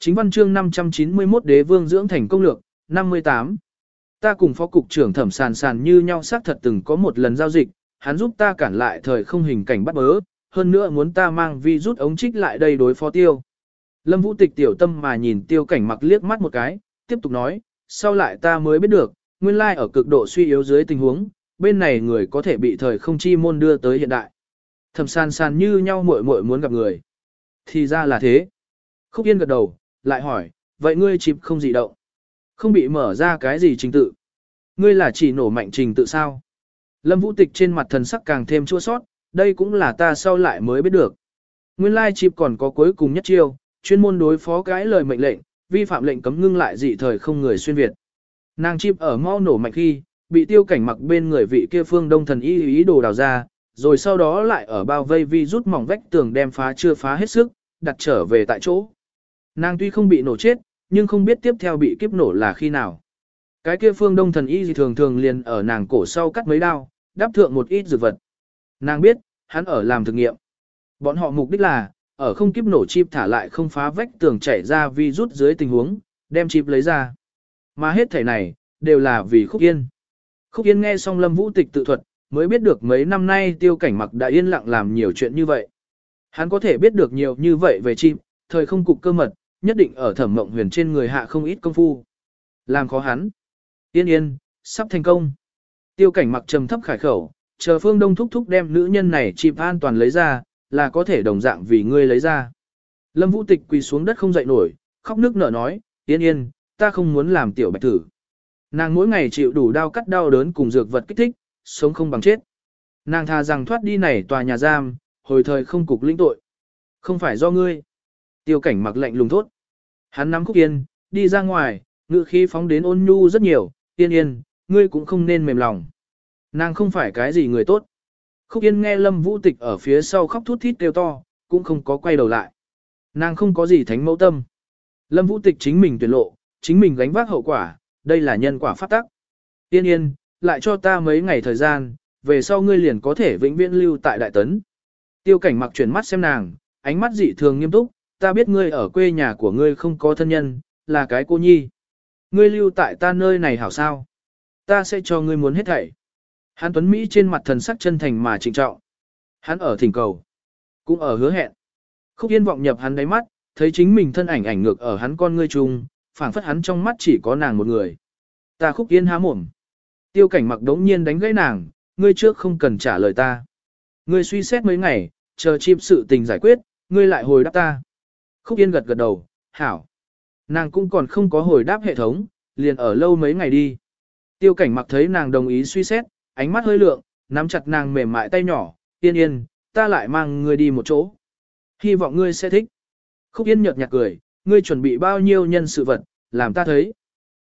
Chính văn chương 591 đế vương dưỡng thành công lược, 58. Ta cùng phó cục trưởng thẩm sàn sàn như nhau xác thật từng có một lần giao dịch, hắn giúp ta cản lại thời không hình cảnh bắt bớ, hơn nữa muốn ta mang vi rút ống trích lại đây đối phó tiêu. Lâm Vũ Tịch tiểu tâm mà nhìn tiêu cảnh mặc liếc mắt một cái, tiếp tục nói, sau lại ta mới biết được, nguyên lai ở cực độ suy yếu dưới tình huống, bên này người có thể bị thời không chi môn đưa tới hiện đại. Thẩm sàn sàn như nhau muội muội muốn gặp người. Thì ra là thế. Khúc Yên gật đầu, lại hỏi, vậy ngươi chịp không gì động? Không bị mở ra cái gì trình tự? Ngươi là chỉ nổ mạnh trình tự sao? Lâm Vũ Tịch trên mặt thần sắc càng thêm chua sót, đây cũng là ta sau lại mới biết được. Nguyên lai chịp còn có cuối cùng nhất chiêu, chuyên môn đối phó cái lời mệnh lệnh, vi phạm lệnh cấm ngưng lại dị thời không người xuyên Việt. Nàng chịp ở mau nổ mạnh khi, bị tiêu cảnh mặc bên người vị kia phương đông thần y ý đồ đào ra, rồi sau đó lại ở bao vây vi rút mỏng vách tường đem phá chưa phá hết sức, đặt trở về tại chỗ. Nàng tuy không bị nổ chết, nhưng không biết tiếp theo bị kiếp nổ là khi nào. Cái kia phương đông thần y gì thường thường liền ở nàng cổ sau cắt mấy đao, đáp thượng một ít dược vật. Nàng biết, hắn ở làm thực nghiệm. Bọn họ mục đích là, ở không kiếp nổ chip thả lại không phá vách tường chảy ra vi rút dưới tình huống, đem chip lấy ra. Mà hết thể này, đều là vì Khúc Yên. Khúc Yên nghe xong Lâm Vũ Tịch tự thuật, mới biết được mấy năm nay tiêu cảnh mặc đã yên lặng làm nhiều chuyện như vậy. Hắn có thể biết được nhiều như vậy về chim, thời không cục cơ mật, nhất định ở thẩm mộng huyền trên người hạ không ít công phu. Làm khó hắn. Yên yên, sắp thành công. Tiêu cảnh mặc trầm thấp khải khẩu, chờ phương đông thúc thúc đem nữ nhân này chim an toàn lấy ra, là có thể đồng dạng vì ngươi lấy ra. Lâm vũ tịch quỳ xuống đất không dậy nổi, khóc nước nở nói, yên yên, ta không muốn làm tiểu bạch tử. Nàng mỗi ngày chịu đủ đau cắt đau đớn cùng dược vật kích thích, sống không bằng chết. Nàng thà rằng thoát đi này tòa nhà giam, hồi thời không cục lĩnh tội. Không phải do ngươi. Tiêu cảnh mặc lệnh lùng thốt. Hắn nắm khúc yên, đi ra ngoài, ngự khí phóng đến ôn nhu rất nhiều, yên yên, ngươi cũng không nên mềm lòng. Nàng không phải cái gì người tốt. Khúc yên nghe lâm vũ tịch ở phía sau khóc thút thít kêu to, cũng không có quay đầu lại. Nàng không có gì thánh mẫu tâm. Lâm vũ tịch chính mình tuyển lộ, chính mình gánh vác hậu quả, đây là nhân quả phát tắc. Yên yên, lại cho ta mấy ngày thời gian, về sau ngươi liền có thể vĩnh viễn lưu tại Đại Tấn. Tiêu cảnh mặc chuyển mắt xem nàng, ánh mắt dị thường nghiêm túc, ta biết ngươi ở quê nhà của ngươi không có thân nhân, là cái cô nhi. Ngươi lưu tại ta nơi này hảo sao? Ta sẽ cho ngươi muốn hết thảy. Hán Tuấn Mỹ trên mặt thần sắc chân thành mà trịnh trọng. Hắn ở thỉnh cầu, cũng ở hứa hẹn. Khúc yên vọng nhập hắn đáy mắt, thấy chính mình thân ảnh ảnh ngược ở hắn con ngươi trùng, phảng phất hắn trong mắt chỉ có nàng một người. Ta khúc yên há mồm. Tiêu cảnh mặc đống nhiên đánh gãy nàng, ngươi trước không cần trả lời ta. Ngươi suy xét mấy ngày, chờ chim sự tình giải quyết, ngươi lại hồi đáp ta. Khúc Yên gật gật đầu, hảo. Nàng cũng còn không có hồi đáp hệ thống, liền ở lâu mấy ngày đi. Tiêu cảnh mặc thấy nàng đồng ý suy xét, ánh mắt hơi lượng, nắm chặt nàng mềm mại tay nhỏ, yên yên, ta lại mang ngươi đi một chỗ. Hy vọng ngươi sẽ thích. Khúc Yên nhợt nhạt cười, ngươi chuẩn bị bao nhiêu nhân sự vật, làm ta thấy.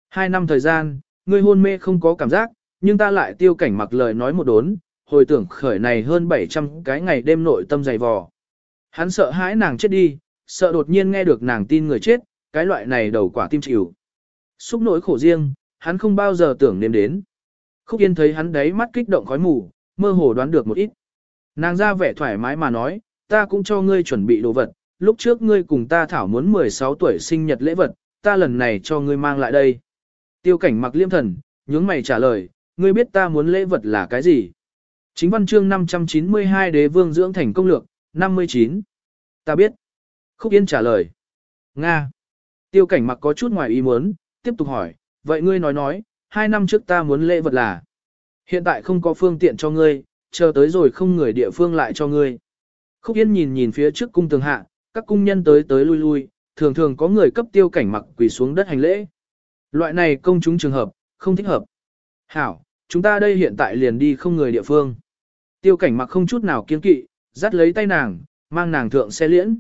Hai năm thời gian, ngươi hôn mê không có cảm giác, nhưng ta lại tiêu cảnh mặc lời nói một đốn, hồi tưởng khởi này hơn 700 cái ngày đêm nội tâm dày vò. Hắn sợ hãi nàng chết đi, sợ đột nhiên nghe được nàng tin người chết, cái loại này đầu quả tim chịu. Xúc nỗi khổ riêng, hắn không bao giờ tưởng nếm đến. Khúc Yên thấy hắn đấy mắt kích động khói mù, mơ hồ đoán được một ít. Nàng ra vẻ thoải mái mà nói, ta cũng cho ngươi chuẩn bị đồ vật, lúc trước ngươi cùng ta thảo muốn 16 tuổi sinh nhật lễ vật, ta lần này cho ngươi mang lại đây. Tiêu cảnh mặc liêm thần, nhướng mày trả lời, ngươi biết ta muốn lễ vật là cái gì? Chính văn chương 592 đế vương dưỡng thành công lược, 59. Ta biết. Khúc Yên trả lời. Nga. Tiêu cảnh mặc có chút ngoài ý muốn, tiếp tục hỏi, vậy ngươi nói nói, hai năm trước ta muốn lễ vật là. Hiện tại không có phương tiện cho ngươi, chờ tới rồi không người địa phương lại cho ngươi. Khúc Yên nhìn nhìn phía trước cung tường hạ, các cung nhân tới tới lui lui, thường thường có người cấp tiêu cảnh mặc quỳ xuống đất hành lễ. Loại này công chúng trường hợp, không thích hợp. Hảo, chúng ta đây hiện tại liền đi không người địa phương. Tiêu cảnh mặc không chút nào kiên kỵ, dắt lấy tay nàng, mang nàng thượng xe liễn.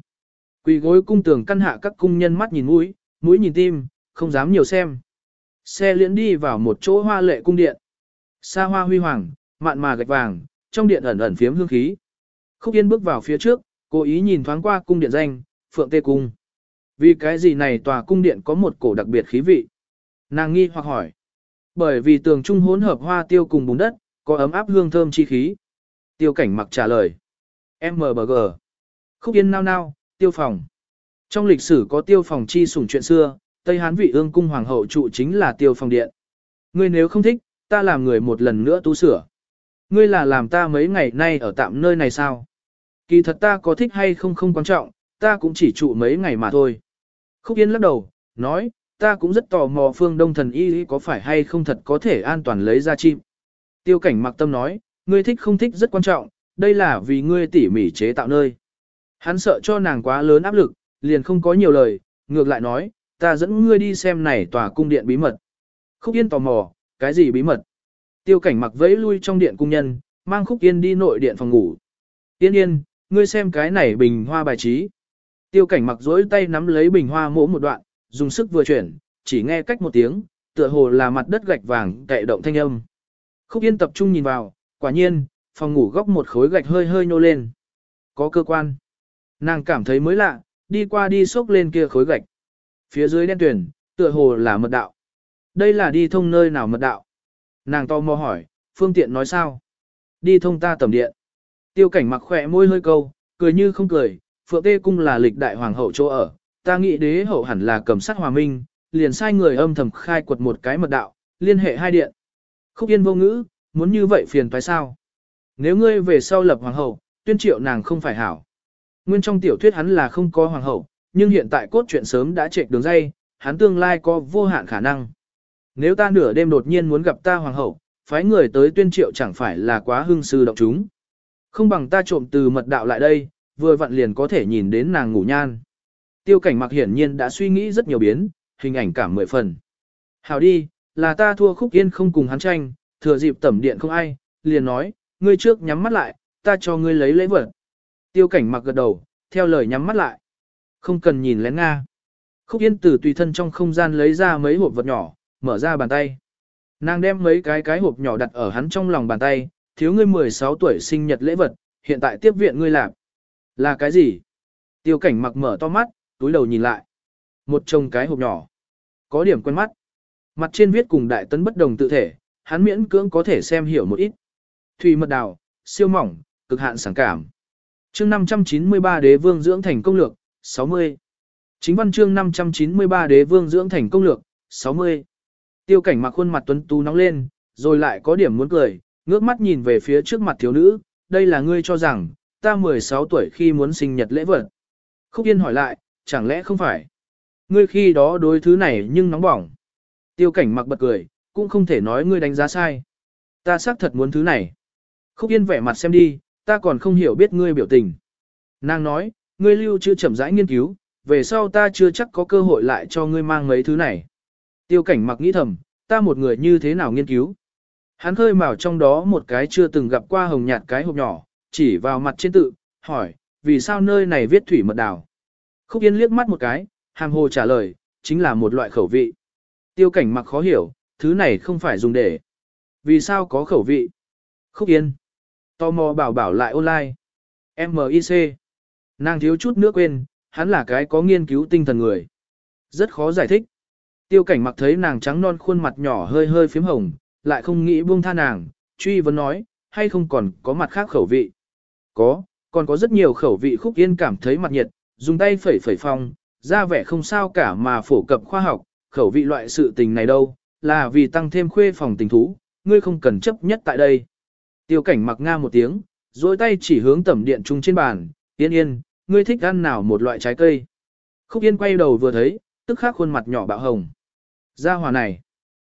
Quỳ gối cung tường căn hạ các cung nhân mắt nhìn mũi, mũi nhìn tim, không dám nhiều xem. Xe liễn đi vào một chỗ hoa lệ cung điện. Xa hoa huy hoàng, mạn mà gạch vàng, trong điện ẩn ẩn phiếm hương khí. Khúc Yên bước vào phía trước, cố ý nhìn thoáng qua cung điện danh, Phượng Tê Cung. Vì cái gì này tòa cung điện có một cổ đặc biệt khí vị? Nàng nghi hoặc hỏi. Bởi vì tường trung hỗn hợp hoa tiêu cùng bùn đất, có ấm áp hương thơm chi khí. Tiêu cảnh mặc trả lời. MBG. Khúc yên nao nao, tiêu phòng. Trong lịch sử có tiêu phòng chi sủng chuyện xưa, Tây Hán vị ương cung hoàng hậu trụ chính là tiêu phòng điện. Ngươi nếu không thích, ta làm người một lần nữa tu sửa. Ngươi là làm ta mấy ngày nay ở tạm nơi này sao? Kỳ thật ta có thích hay không không quan trọng, ta cũng chỉ trụ mấy ngày mà thôi. Khúc Yên lắc đầu, nói, ta cũng rất tò mò phương đông thần y có phải hay không thật có thể an toàn lấy ra chim. Tiêu cảnh mặc tâm nói, ngươi thích không thích rất quan trọng, đây là vì ngươi tỉ mỉ chế tạo nơi. Hắn sợ cho nàng quá lớn áp lực, liền không có nhiều lời, ngược lại nói, ta dẫn ngươi đi xem này tòa cung điện bí mật. Khúc Yên tò mò, cái gì bí mật? Tiêu cảnh mặc vẫy lui trong điện cung nhân, mang Khúc Yên đi nội điện phòng ngủ. Yên yên, ngươi xem cái này bình hoa bài trí. Tiêu cảnh mặc dối tay nắm lấy bình hoa mỗ một đoạn, dùng sức vừa chuyển, chỉ nghe cách một tiếng, tựa hồ là mặt đất gạch vàng cậy động thanh âm. Khúc Yên tập trung nhìn vào, quả nhiên, phòng ngủ góc một khối gạch hơi hơi nhô lên. Có cơ quan. Nàng cảm thấy mới lạ, đi qua đi xốc lên kia khối gạch. Phía dưới đen tuyển, tựa hồ là mật đạo. Đây là đi thông nơi nào mật đạo? Nàng to mò hỏi, phương tiện nói sao? Đi thông ta tầm điện. Tiêu cảnh mặc khỏe môi hơi câu, cười như không cười, phượng tê cung là lịch đại hoàng hậu chỗ ở. Ta nghĩ đế hậu hẳn là cầm sát hòa minh, liền sai người âm thầm khai quật một cái mật đạo, liên hệ hai điện. Khúc yên vô ngữ, muốn như vậy phiền phải sao? Nếu ngươi về sau lập hoàng hậu, tuyên triệu nàng không phải hảo. Nguyên trong tiểu thuyết hắn là không có hoàng hậu, nhưng hiện tại cốt truyện sớm đã chạy đường dây, hắn tương lai có vô hạn khả năng. Nếu ta nửa đêm đột nhiên muốn gặp ta hoàng hậu, phái người tới tuyên triệu chẳng phải là quá hưng sư động chúng. Không bằng ta trộm từ mật đạo lại đây, vừa vặn liền có thể nhìn đến nàng ngủ nhan. Tiêu cảnh mặc hiển nhiên đã suy nghĩ rất nhiều biến, hình ảnh cảm mười phần. Hào đi, là ta thua khúc yên không cùng hắn tranh, thừa dịp tẩm điện không ai, liền nói, ngươi trước nhắm mắt lại, ta cho ngươi lấy lễ vật. Tiêu cảnh mặc gật đầu, theo lời nhắm mắt lại. Không cần nhìn lén Nga. Khúc Yên từ tùy thân trong không gian lấy ra mấy hộp vật nhỏ, mở ra bàn tay. Nàng đem mấy cái cái hộp nhỏ đặt ở hắn trong lòng bàn tay, thiếu ngươi 16 tuổi sinh nhật lễ vật, hiện tại tiếp viện ngươi làm. Là cái gì? Tiêu cảnh mặc mở to mắt, túi đầu nhìn lại. Một chồng cái hộp nhỏ. Có điểm quen mắt. Mặt trên viết cùng đại tấn bất đồng tự thể, hắn miễn cưỡng có thể xem hiểu một ít. Thủy mật đào, siêu mỏng, cực hạn sáng cảm chương 593 đế vương dưỡng thành công lược, 60. Chính văn chương 593 đế vương dưỡng thành công lược, 60. Tiêu cảnh mặc khuôn mặt tuấn tú nóng lên, rồi lại có điểm muốn cười, ngước mắt nhìn về phía trước mặt thiếu nữ, đây là ngươi cho rằng, ta 16 tuổi khi muốn sinh nhật lễ vật. Khúc Yên hỏi lại, chẳng lẽ không phải? Ngươi khi đó đối thứ này nhưng nóng bỏng. Tiêu cảnh mặc bật cười, cũng không thể nói ngươi đánh giá sai. Ta xác thật muốn thứ này. Khúc Yên vẻ mặt xem đi, ta còn không hiểu biết ngươi biểu tình. Nàng nói, ngươi lưu chưa chậm rãi nghiên cứu, về sau ta chưa chắc có cơ hội lại cho ngươi mang mấy thứ này. Tiêu cảnh mặc nghĩ thầm, ta một người như thế nào nghiên cứu. Hắn khơi mào trong đó một cái chưa từng gặp qua hồng nhạt cái hộp nhỏ, chỉ vào mặt trên tự, hỏi, vì sao nơi này viết thủy mật đào. Khúc Yên liếc mắt một cái, hàm hồ trả lời, chính là một loại khẩu vị. Tiêu cảnh mặc khó hiểu, thứ này không phải dùng để. Vì sao có khẩu vị? Khúc Yên. Tò mò bảo bảo lại online. MIC. Nàng thiếu chút nữa quên, hắn là cái có nghiên cứu tinh thần người. Rất khó giải thích. Tiêu cảnh mặc thấy nàng trắng non khuôn mặt nhỏ hơi hơi phím hồng, lại không nghĩ buông tha nàng, truy vấn nói, hay không còn có mặt khác khẩu vị. Có, còn có rất nhiều khẩu vị khúc yên cảm thấy mặt nhiệt, dùng tay phẩy phẩy phong, ra vẻ không sao cả mà phổ cập khoa học, khẩu vị loại sự tình này đâu, là vì tăng thêm khuê phòng tình thú, ngươi không cần chấp nhất tại đây. Tiêu cảnh mặc nga một tiếng, dối tay chỉ hướng tẩm điện trung trên bàn, yên yên, ngươi thích ăn nào một loại trái cây. Khúc yên quay đầu vừa thấy, tức khắc khuôn mặt nhỏ bạo hồng. Gia hòa này,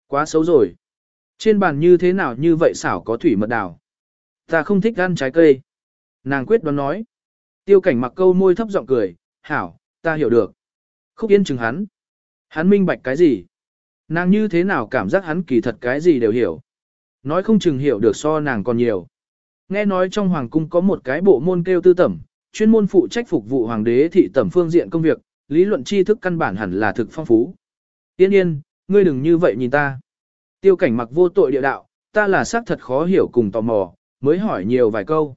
quá xấu rồi. Trên bàn như thế nào như vậy xảo có thủy mật đào. Ta không thích ăn trái cây. Nàng quyết đoán nói. Tiêu cảnh mặc câu môi thấp giọng cười, hảo, ta hiểu được. Khúc yên chừng hắn. Hắn minh bạch cái gì? Nàng như thế nào cảm giác hắn kỳ thật cái gì đều hiểu. Nói không chừng hiểu được so nàng còn nhiều. Nghe nói trong hoàng cung có một cái bộ môn kêu tư tẩm, chuyên môn phụ trách phục vụ hoàng đế thị tẩm phương diện công việc, lý luận tri thức căn bản hẳn là thực phong phú. Yên yên, ngươi đừng như vậy nhìn ta. Tiêu cảnh mặc vô tội địa đạo, ta là xác thật khó hiểu cùng tò mò, mới hỏi nhiều vài câu.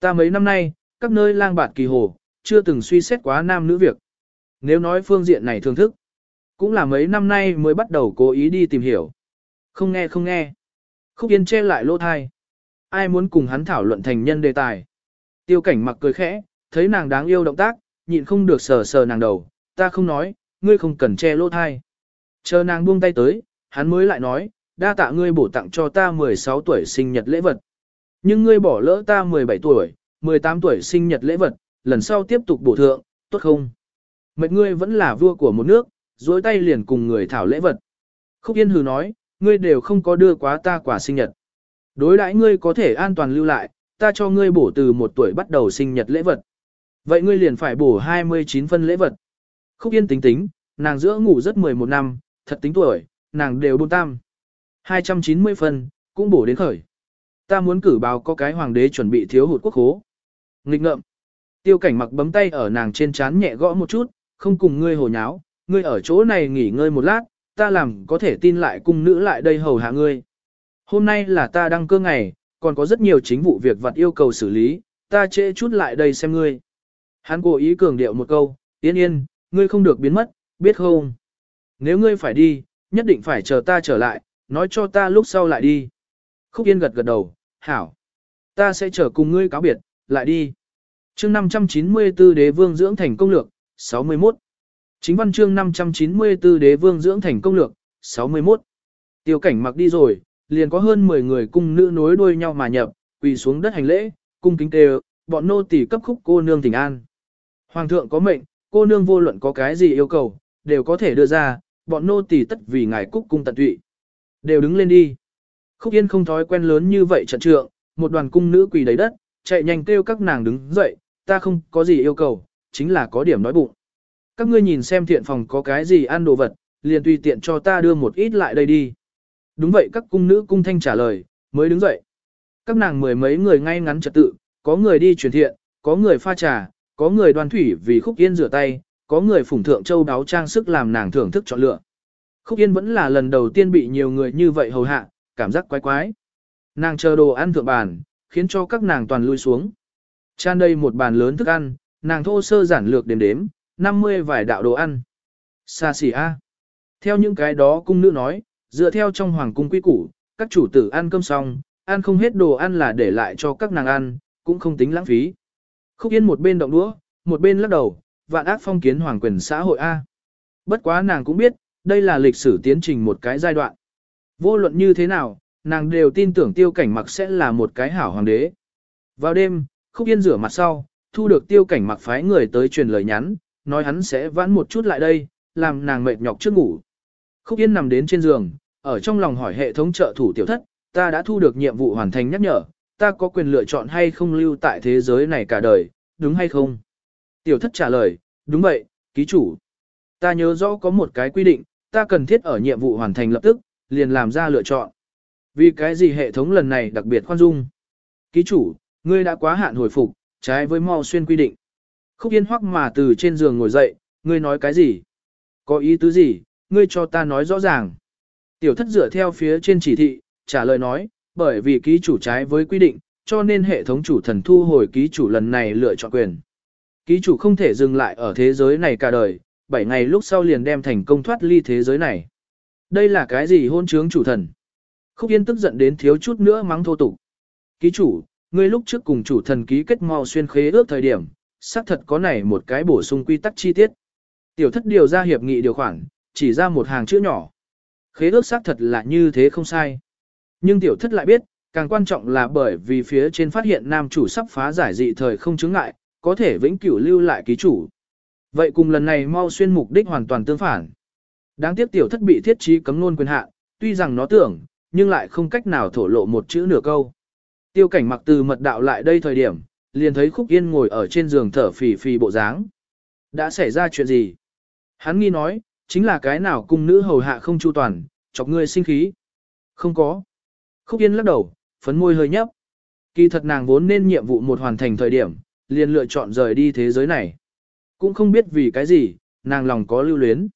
Ta mấy năm nay, các nơi lang bạt kỳ hồ, chưa từng suy xét quá nam nữ việc. Nếu nói phương diện này thương thức, cũng là mấy năm nay mới bắt đầu cố ý đi tìm hiểu. Không nghe không nghe. Khúc Yên che lại lỗ thai. Ai muốn cùng hắn thảo luận thành nhân đề tài. Tiêu cảnh mặc cười khẽ, thấy nàng đáng yêu động tác, nhịn không được sờ sờ nàng đầu, ta không nói, ngươi không cần che lỗ thai. Chờ nàng buông tay tới, hắn mới lại nói, đa tạ ngươi bổ tặng cho ta 16 tuổi sinh nhật lễ vật. Nhưng ngươi bỏ lỡ ta 17 tuổi, 18 tuổi sinh nhật lễ vật, lần sau tiếp tục bổ thượng, tốt không? Mệt ngươi vẫn là vua của một nước, dối tay liền cùng người thảo lễ vật. Khúc Yên hừ nói, ngươi đều không có đưa quá ta quả sinh nhật. Đối đãi ngươi có thể an toàn lưu lại, ta cho ngươi bổ từ một tuổi bắt đầu sinh nhật lễ vật. Vậy ngươi liền phải bổ 29 phân lễ vật. Khúc Yên tính tính, nàng giữa ngủ rất 11 năm, thật tính tuổi, nàng đều buôn tam. 290 phân, cũng bổ đến khởi. Ta muốn cử báo có cái hoàng đế chuẩn bị thiếu hụt quốc hố. Nghịch ngợm. Tiêu cảnh mặc bấm tay ở nàng trên chán nhẹ gõ một chút, không cùng ngươi hồ nháo, ngươi ở chỗ này nghỉ ngơi một lát, ta làm có thể tin lại cung nữ lại đây hầu hạ ngươi. Hôm nay là ta đăng cơ ngày, còn có rất nhiều chính vụ việc vặt yêu cầu xử lý, ta trễ chút lại đây xem ngươi. Hắn cố ý cường điệu một câu, yên yên, ngươi không được biến mất, biết không? Nếu ngươi phải đi, nhất định phải chờ ta trở lại, nói cho ta lúc sau lại đi. Khúc yên gật gật đầu, hảo. Ta sẽ chờ cùng ngươi cáo biệt, lại đi. chương 594 đế vương dưỡng thành công lược, 61. Chính văn chương 594 đế vương dưỡng thành công lược, 61. Tiêu cảnh mặc đi rồi, liền có hơn 10 người cung nữ nối đuôi nhau mà nhập, quỳ xuống đất hành lễ, cung kính kêu, bọn nô tỳ cấp khúc cô nương thỉnh an. Hoàng thượng có mệnh, cô nương vô luận có cái gì yêu cầu, đều có thể đưa ra, bọn nô tỳ tất vì ngài cúc cung tận tụy. Đều đứng lên đi. Khúc Yên không thói quen lớn như vậy trận trượng, một đoàn cung nữ quỳ đầy đất, chạy nhanh kêu các nàng đứng dậy, ta không có gì yêu cầu, chính là có điểm nói bụng. Các ngươi nhìn xem thiện phòng có cái gì ăn đồ vật, liền tùy tiện cho ta đưa một ít lại đây đi. Đúng vậy các cung nữ cung thanh trả lời, mới đứng dậy. Các nàng mười mấy người ngay ngắn trật tự, có người đi truyền thiện, có người pha trà, có người đoan thủy vì khúc yên rửa tay, có người phủng thượng châu đáo trang sức làm nàng thưởng thức chọn lựa. Khúc yên vẫn là lần đầu tiên bị nhiều người như vậy hầu hạ, cảm giác quái quái. Nàng chờ đồ ăn thượng bàn, khiến cho các nàng toàn lui xuống. Chan đây một bàn lớn thức ăn, nàng thô sơ giản lược đếm đếm, 50 vài đạo đồ ăn. Xa xỉ A. Theo những cái đó cung nữ nói, dựa theo trong hoàng cung quy củ, các chủ tử ăn cơm xong, ăn không hết đồ ăn là để lại cho các nàng ăn, cũng không tính lãng phí. Khúc Yên một bên động đũa, một bên lắc đầu, vạn ác phong kiến hoàng quyền xã hội A. Bất quá nàng cũng biết, đây là lịch sử tiến trình một cái giai đoạn. Vô luận như thế nào, nàng đều tin tưởng tiêu cảnh mặc sẽ là một cái hảo hoàng đế. Vào đêm, Khúc Yên rửa mặt sau, thu được tiêu cảnh mặc phái người tới truyền lời nhắn, nói hắn sẽ vãn một chút lại đây, làm nàng mệt nhọc trước ngủ. Khúc Yên nằm đến trên giường, ở trong lòng hỏi hệ thống trợ thủ tiểu thất, ta đã thu được nhiệm vụ hoàn thành nhắc nhở, ta có quyền lựa chọn hay không lưu tại thế giới này cả đời, đúng hay không? Tiểu thất trả lời, đúng vậy, ký chủ. Ta nhớ rõ có một cái quy định, ta cần thiết ở nhiệm vụ hoàn thành lập tức, liền làm ra lựa chọn. Vì cái gì hệ thống lần này đặc biệt khoan dung? Ký chủ, ngươi đã quá hạn hồi phục, trái với mau xuyên quy định. Khúc yên hoắc mà từ trên giường ngồi dậy, ngươi nói cái gì? Có ý tứ gì? Ngươi cho ta nói rõ ràng. Tiểu thất dựa theo phía trên chỉ thị, trả lời nói, bởi vì ký chủ trái với quy định, cho nên hệ thống chủ thần thu hồi ký chủ lần này lựa chọn quyền. Ký chủ không thể dừng lại ở thế giới này cả đời, 7 ngày lúc sau liền đem thành công thoát ly thế giới này. Đây là cái gì hôn trướng chủ thần? Khúc Yên tức giận đến thiếu chút nữa mắng thô tục. Ký chủ, ngươi lúc trước cùng chủ thần ký kết mau xuyên khế ước thời điểm, xác thật có này một cái bổ sung quy tắc chi tiết. Tiểu thất điều ra hiệp nghị điều khoản, chỉ ra một hàng chữ nhỏ. Khế ước xác thật là như thế không sai. Nhưng tiểu thất lại biết, càng quan trọng là bởi vì phía trên phát hiện nam chủ sắp phá giải dị thời không chứng ngại, có thể vĩnh cửu lưu lại ký chủ. Vậy cùng lần này mau xuyên mục đích hoàn toàn tương phản. Đáng tiếc tiểu thất bị thiết trí cấm luôn quyền hạn, tuy rằng nó tưởng, nhưng lại không cách nào thổ lộ một chữ nửa câu. Tiêu cảnh mặc từ mật đạo lại đây thời điểm, liền thấy Khúc Yên ngồi ở trên giường thở phì phì bộ dáng. Đã xảy ra chuyện gì? Hắn nghi nói, chính là cái nào cung nữ hầu hạ không chu toàn, chọc ngươi sinh khí. Không có. Khúc Yên lắc đầu, phấn môi hơi nhấp. Kỳ thật nàng vốn nên nhiệm vụ một hoàn thành thời điểm, liền lựa chọn rời đi thế giới này. Cũng không biết vì cái gì, nàng lòng có lưu luyến.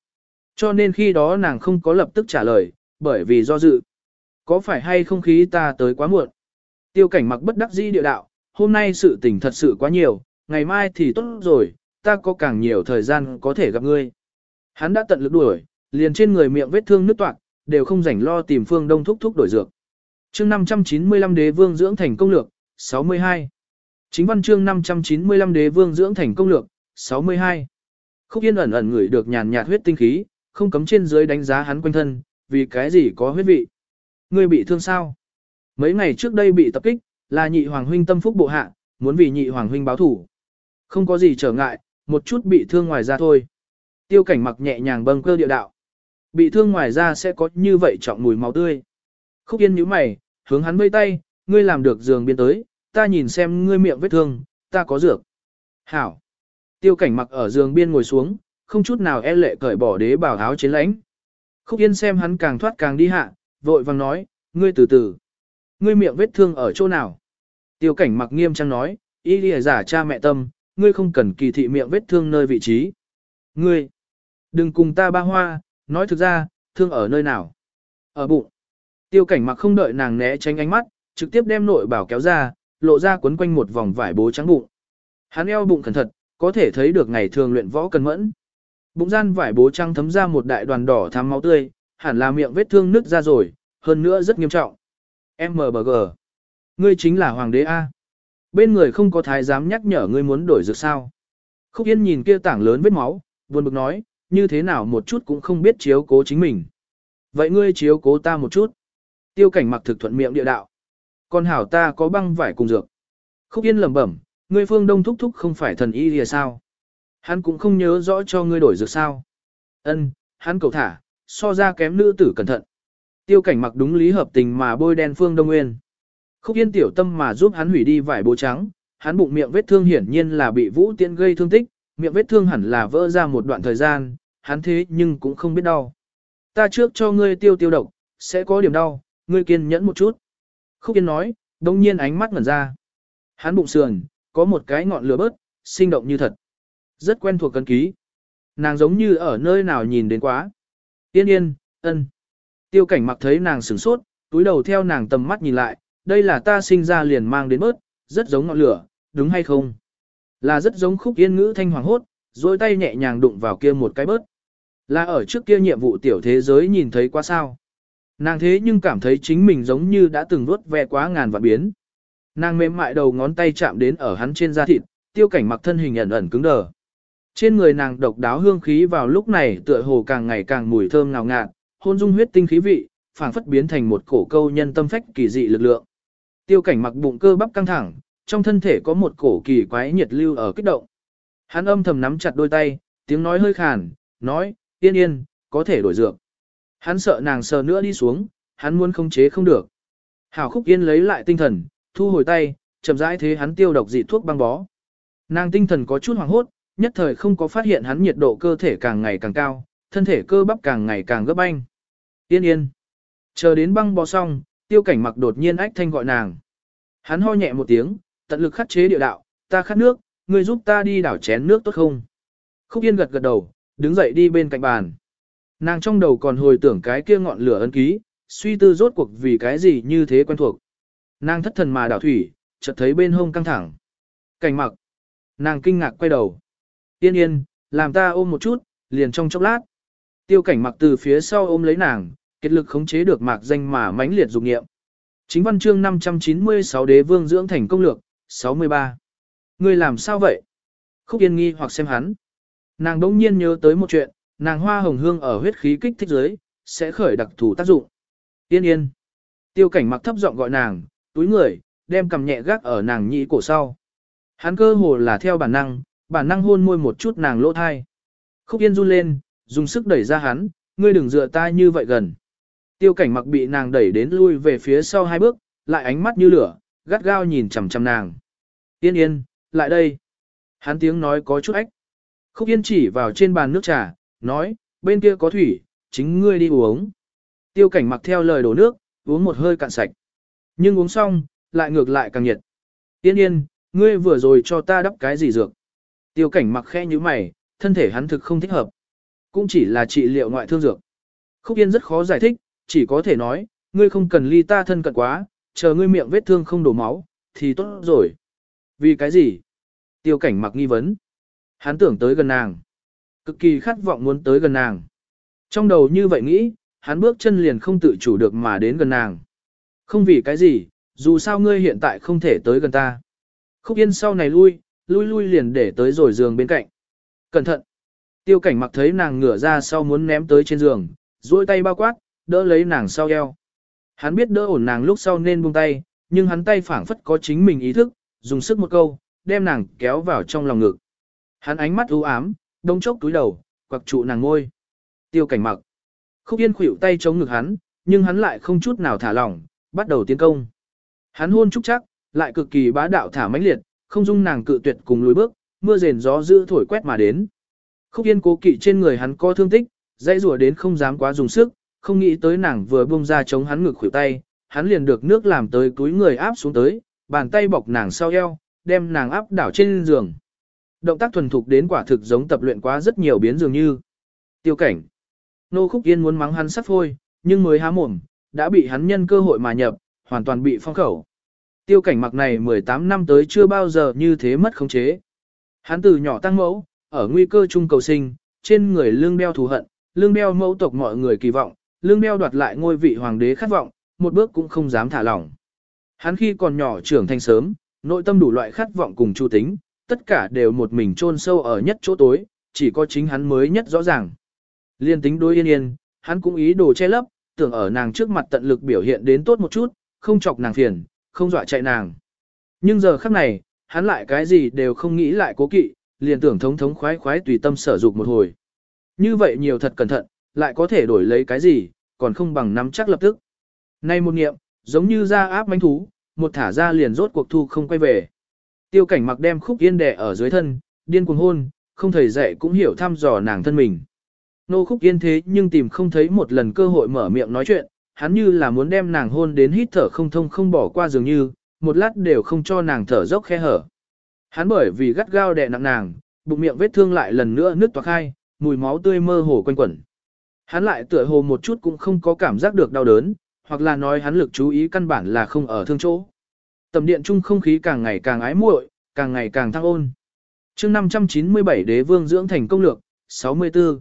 Cho nên khi đó nàng không có lập tức trả lời, bởi vì do dự. Có phải hay không khí ta tới quá muộn? Tiêu cảnh mặc bất đắc dĩ địa đạo, hôm nay sự tình thật sự quá nhiều, ngày mai thì tốt rồi, ta có càng nhiều thời gian có thể gặp ngươi. Hắn đã tận lực đuổi, liền trên người miệng vết thương nứt toạc, đều không rảnh lo tìm phương đông thúc thúc đổi dược. chương 595 đế vương dưỡng thành công lược, 62. Chính văn chương 595 đế vương dưỡng thành công lược, 62. Khúc Yên ẩn ẩn ngửi được nhàn nhạt huyết tinh khí, không cấm trên dưới đánh giá hắn quanh thân, vì cái gì có huyết vị. Ngươi bị thương sao? Mấy ngày trước đây bị tập kích, là nhị hoàng huynh tâm phúc bộ hạ, muốn vì nhị hoàng huynh báo thủ. Không có gì trở ngại, một chút bị thương ngoài ra thôi. Tiêu cảnh mặc nhẹ nhàng bâng cơ địa đạo. Bị thương ngoài ra sẽ có như vậy trọng mùi máu tươi. Khúc Yên nhíu mày, hướng hắn vây tay, ngươi làm được giường biên tới, ta nhìn xem ngươi miệng vết thương, ta có dược. Hảo. Tiêu cảnh mặc ở giường biên ngồi xuống, không chút nào e lệ cởi bỏ đế bảo áo chiến lãnh. Khúc Yên xem hắn càng thoát càng đi hạ, vội vàng nói, ngươi từ từ. Ngươi miệng vết thương ở chỗ nào? Tiêu cảnh mặc nghiêm trang nói, Y lìa giả cha mẹ tâm, ngươi không cần kỳ thị miệng vết thương nơi vị trí. Ngươi, đừng cùng ta ba hoa, nói thực ra, thương ở nơi nào? Ở bụng. Tiêu cảnh mặc không đợi nàng né tránh ánh mắt, trực tiếp đem nội bảo kéo ra, lộ ra quấn quanh một vòng vải bố trắng bụng. Hắn eo bụng cẩn thận, có thể thấy được ngày thường luyện võ cần mẫn. Bụng gian vải bố trắng thấm ra một đại đoàn đỏ thắm máu tươi, hẳn là miệng vết thương nứt ra rồi, hơn nữa rất nghiêm trọng. MBG. Ngươi chính là hoàng đế A. Bên người không có thái giám nhắc nhở ngươi muốn đổi dược sao. Khúc Yên nhìn kia tảng lớn vết máu, buồn bực nói, như thế nào một chút cũng không biết chiếu cố chính mình. Vậy ngươi chiếu cố ta một chút. Tiêu cảnh mặc thực thuận miệng địa đạo. Còn hảo ta có băng vải cùng dược. Khúc Yên lẩm bẩm, ngươi phương đông thúc thúc không phải thần y lìa sao. Hắn cũng không nhớ rõ cho ngươi đổi dược sao. Ân, hắn cầu thả, so ra kém nữ tử cẩn thận. Tiêu cảnh mặc đúng lý hợp tình mà bôi đen phương đông nguyên. Khúc yên tiểu tâm mà giúp hắn hủy đi vải bố trắng, hắn bụng miệng vết thương hiển nhiên là bị vũ tiễn gây thương tích, miệng vết thương hẳn là vỡ ra một đoạn thời gian, hắn thế nhưng cũng không biết đau. Ta trước cho ngươi tiêu tiêu độc, sẽ có điểm đau, ngươi kiên nhẫn một chút. Khúc yên nói, đồng nhiên ánh mắt ngẩn ra. Hắn bụng sườn, có một cái ngọn lửa bớt, sinh động như thật. Rất quen thuộc cân ký. Nàng giống như ở nơi nào nhìn đến quá. Yên yên, ân. Tiêu cảnh mặc thấy nàng sửng sốt, túi đầu theo nàng tầm mắt nhìn lại, đây là ta sinh ra liền mang đến bớt, rất giống ngọn lửa, đúng hay không? Là rất giống khúc yên ngữ thanh hoàng hốt, dôi tay nhẹ nhàng đụng vào kia một cái bớt. Là ở trước kia nhiệm vụ tiểu thế giới nhìn thấy quá sao. Nàng thế nhưng cảm thấy chính mình giống như đã từng vuốt ve quá ngàn vạn biến. Nàng mềm mại đầu ngón tay chạm đến ở hắn trên da thịt, tiêu cảnh mặc thân hình ẩn ẩn cứng đờ. Trên người nàng độc đáo hương khí vào lúc này tựa hồ càng ngày càng mùi thơm ngào ngạt, hôn dung huyết tinh khí vị, phảng phất biến thành một cổ câu nhân tâm phách kỳ dị lực lượng. Tiêu cảnh mặc bụng cơ bắp căng thẳng, trong thân thể có một cổ kỳ quái nhiệt lưu ở kích động. Hắn âm thầm nắm chặt đôi tay, tiếng nói hơi khàn, nói, yên yên, có thể đổi dược. Hắn sợ nàng sờ nữa đi xuống, hắn muốn không chế không được. Hảo khúc yên lấy lại tinh thần, thu hồi tay, chậm rãi thế hắn tiêu độc dị thuốc băng bó. Nàng tinh thần có chút hoảng hốt, nhất thời không có phát hiện hắn nhiệt độ cơ thể càng ngày càng cao, thân thể cơ bắp càng ngày càng gấp anh. Yên yên. Chờ đến băng bó xong, tiêu cảnh mặc đột nhiên ách thanh gọi nàng. Hắn ho nhẹ một tiếng, tận lực khắc chế địa đạo, ta khát nước, ngươi giúp ta đi đảo chén nước tốt không? Khúc yên gật gật đầu, đứng dậy đi bên cạnh bàn. Nàng trong đầu còn hồi tưởng cái kia ngọn lửa ân ký, suy tư rốt cuộc vì cái gì như thế quen thuộc. Nàng thất thần mà đảo thủy, chợt thấy bên hông căng thẳng. Cảnh mặc. Nàng kinh ngạc quay đầu. Yên yên, làm ta ôm một chút, liền trong chốc lát. Tiêu cảnh mặc từ phía sau ôm lấy nàng, kết lực khống chế được mạc danh mà mãnh liệt dục nghiệm. Chính văn chương 596 đế vương dưỡng thành công lược, 63. Ngươi làm sao vậy? Khúc yên nghi hoặc xem hắn. Nàng đỗng nhiên nhớ tới một chuyện, nàng hoa hồng hương ở huyết khí kích thích giới, sẽ khởi đặc thù tác dụng. Yên yên. Tiêu cảnh mặc thấp giọng gọi nàng, túi người, đem cầm nhẹ gác ở nàng nhĩ cổ sau. Hắn cơ hồ là theo bản năng, bản năng hôn môi một chút nàng lỗ thai. Khúc yên run lên, dùng sức đẩy ra hắn, ngươi đừng dựa ta như vậy gần. Tiêu cảnh mặc bị nàng đẩy đến lui về phía sau hai bước, lại ánh mắt như lửa, gắt gao nhìn chằm chằm nàng. Yên yên, lại đây. Hắn tiếng nói có chút ách. Khúc yên chỉ vào trên bàn nước trà, nói, bên kia có thủy, chính ngươi đi uống. Tiêu cảnh mặc theo lời đổ nước, uống một hơi cạn sạch. Nhưng uống xong, lại ngược lại càng nhiệt. Yên yên, ngươi vừa rồi cho ta đắp cái gì dược. Tiêu cảnh mặc khe như mày, thân thể hắn thực không thích hợp. Cũng chỉ là trị liệu ngoại thương dược. Khúc yên rất khó giải thích, chỉ có thể nói, ngươi không cần ly ta thân cận quá, chờ ngươi miệng vết thương không đổ máu, thì tốt rồi. Vì cái gì? Tiêu cảnh mặc nghi vấn. Hắn tưởng tới gần nàng. Cực kỳ khát vọng muốn tới gần nàng. Trong đầu như vậy nghĩ, hắn bước chân liền không tự chủ được mà đến gần nàng. Không vì cái gì, dù sao ngươi hiện tại không thể tới gần ta. Khúc yên sau này lui, lui lui liền để tới rồi giường bên cạnh. Cẩn thận. Tiêu cảnh mặc thấy nàng ngửa ra sau muốn ném tới trên giường, duỗi tay bao quát, đỡ lấy nàng sau eo. Hắn biết đỡ ổn nàng lúc sau nên buông tay, nhưng hắn tay phảng phất có chính mình ý thức, dùng sức một câu, đem nàng kéo vào trong lòng ngực. Hắn ánh mắt u ám, đông chốc túi đầu, quặc trụ nàng ngôi. Tiêu cảnh mặc. Khúc yên khủy tay chống ngực hắn, nhưng hắn lại không chút nào thả lỏng, bắt đầu tiến công. Hắn hôn trúc chắc, lại cực kỳ bá đạo thả mãnh liệt, không dung nàng cự tuyệt cùng lùi bước, mưa rền gió dữ thổi quét mà đến. Khúc yên cố kỵ trên người hắn có thương tích, dãy rùa đến không dám quá dùng sức, không nghĩ tới nàng vừa buông ra chống hắn ngực khuỷu tay, hắn liền được nước làm tới túi người áp xuống tới, bàn tay bọc nàng sau eo, đem nàng áp đảo trên giường. Động tác thuần thục đến quả thực giống tập luyện quá rất nhiều biến dường như. Tiêu cảnh. Nô Khúc Yên muốn mắng hắn sắp phôi, nhưng mới há mồm, đã bị hắn nhân cơ hội mà nhập, hoàn toàn bị phong khẩu. Tiêu cảnh mặc này 18 năm tới chưa bao giờ như thế mất khống chế. Hắn từ nhỏ tăng mẫu, ở nguy cơ chung cầu sinh, trên người lương đeo thù hận, lương đeo mẫu tộc mọi người kỳ vọng, lương đeo đoạt lại ngôi vị hoàng đế khát vọng, một bước cũng không dám thả lỏng. Hắn khi còn nhỏ trưởng thành sớm, nội tâm đủ loại khát vọng cùng chu tính, tất cả đều một mình chôn sâu ở nhất chỗ tối, chỉ có chính hắn mới nhất rõ ràng. Liên tính đối yên yên, hắn cũng ý đồ che lấp, tưởng ở nàng trước mặt tận lực biểu hiện đến tốt một chút, không chọc nàng phiền, không dọa chạy nàng. Nhưng giờ khắc này, hắn lại cái gì đều không nghĩ lại cố kỵ, liền tưởng thống thống khoái khoái tùy tâm sở dục một hồi. Như vậy nhiều thật cẩn thận, lại có thể đổi lấy cái gì, còn không bằng nắm chắc lập tức. Nay một nghiệm, giống như ra áp manh thú, một thả ra liền rốt cuộc thu không quay về. Tiêu cảnh mặc đem khúc yên đẻ ở dưới thân, điên cuồng hôn, không thầy dạy cũng hiểu thăm dò nàng thân mình. Nô khúc yên thế nhưng tìm không thấy một lần cơ hội mở miệng nói chuyện, hắn như là muốn đem nàng hôn đến hít thở không thông không bỏ qua dường như, một lát đều không cho nàng thở dốc khe hở. Hắn bởi vì gắt gao đè nặng nàng, bụng miệng vết thương lại lần nữa nước toạc hai, mùi máu tươi mơ hồ quanh quẩn. Hắn lại tựa hồ một chút cũng không có cảm giác được đau đớn, hoặc là nói hắn lực chú ý căn bản là không ở thương chỗ. Tầm điện trung không khí càng ngày càng ái muội, càng ngày càng thăng ôn. Chương 597 Đế vương dưỡng thành công lược, 64.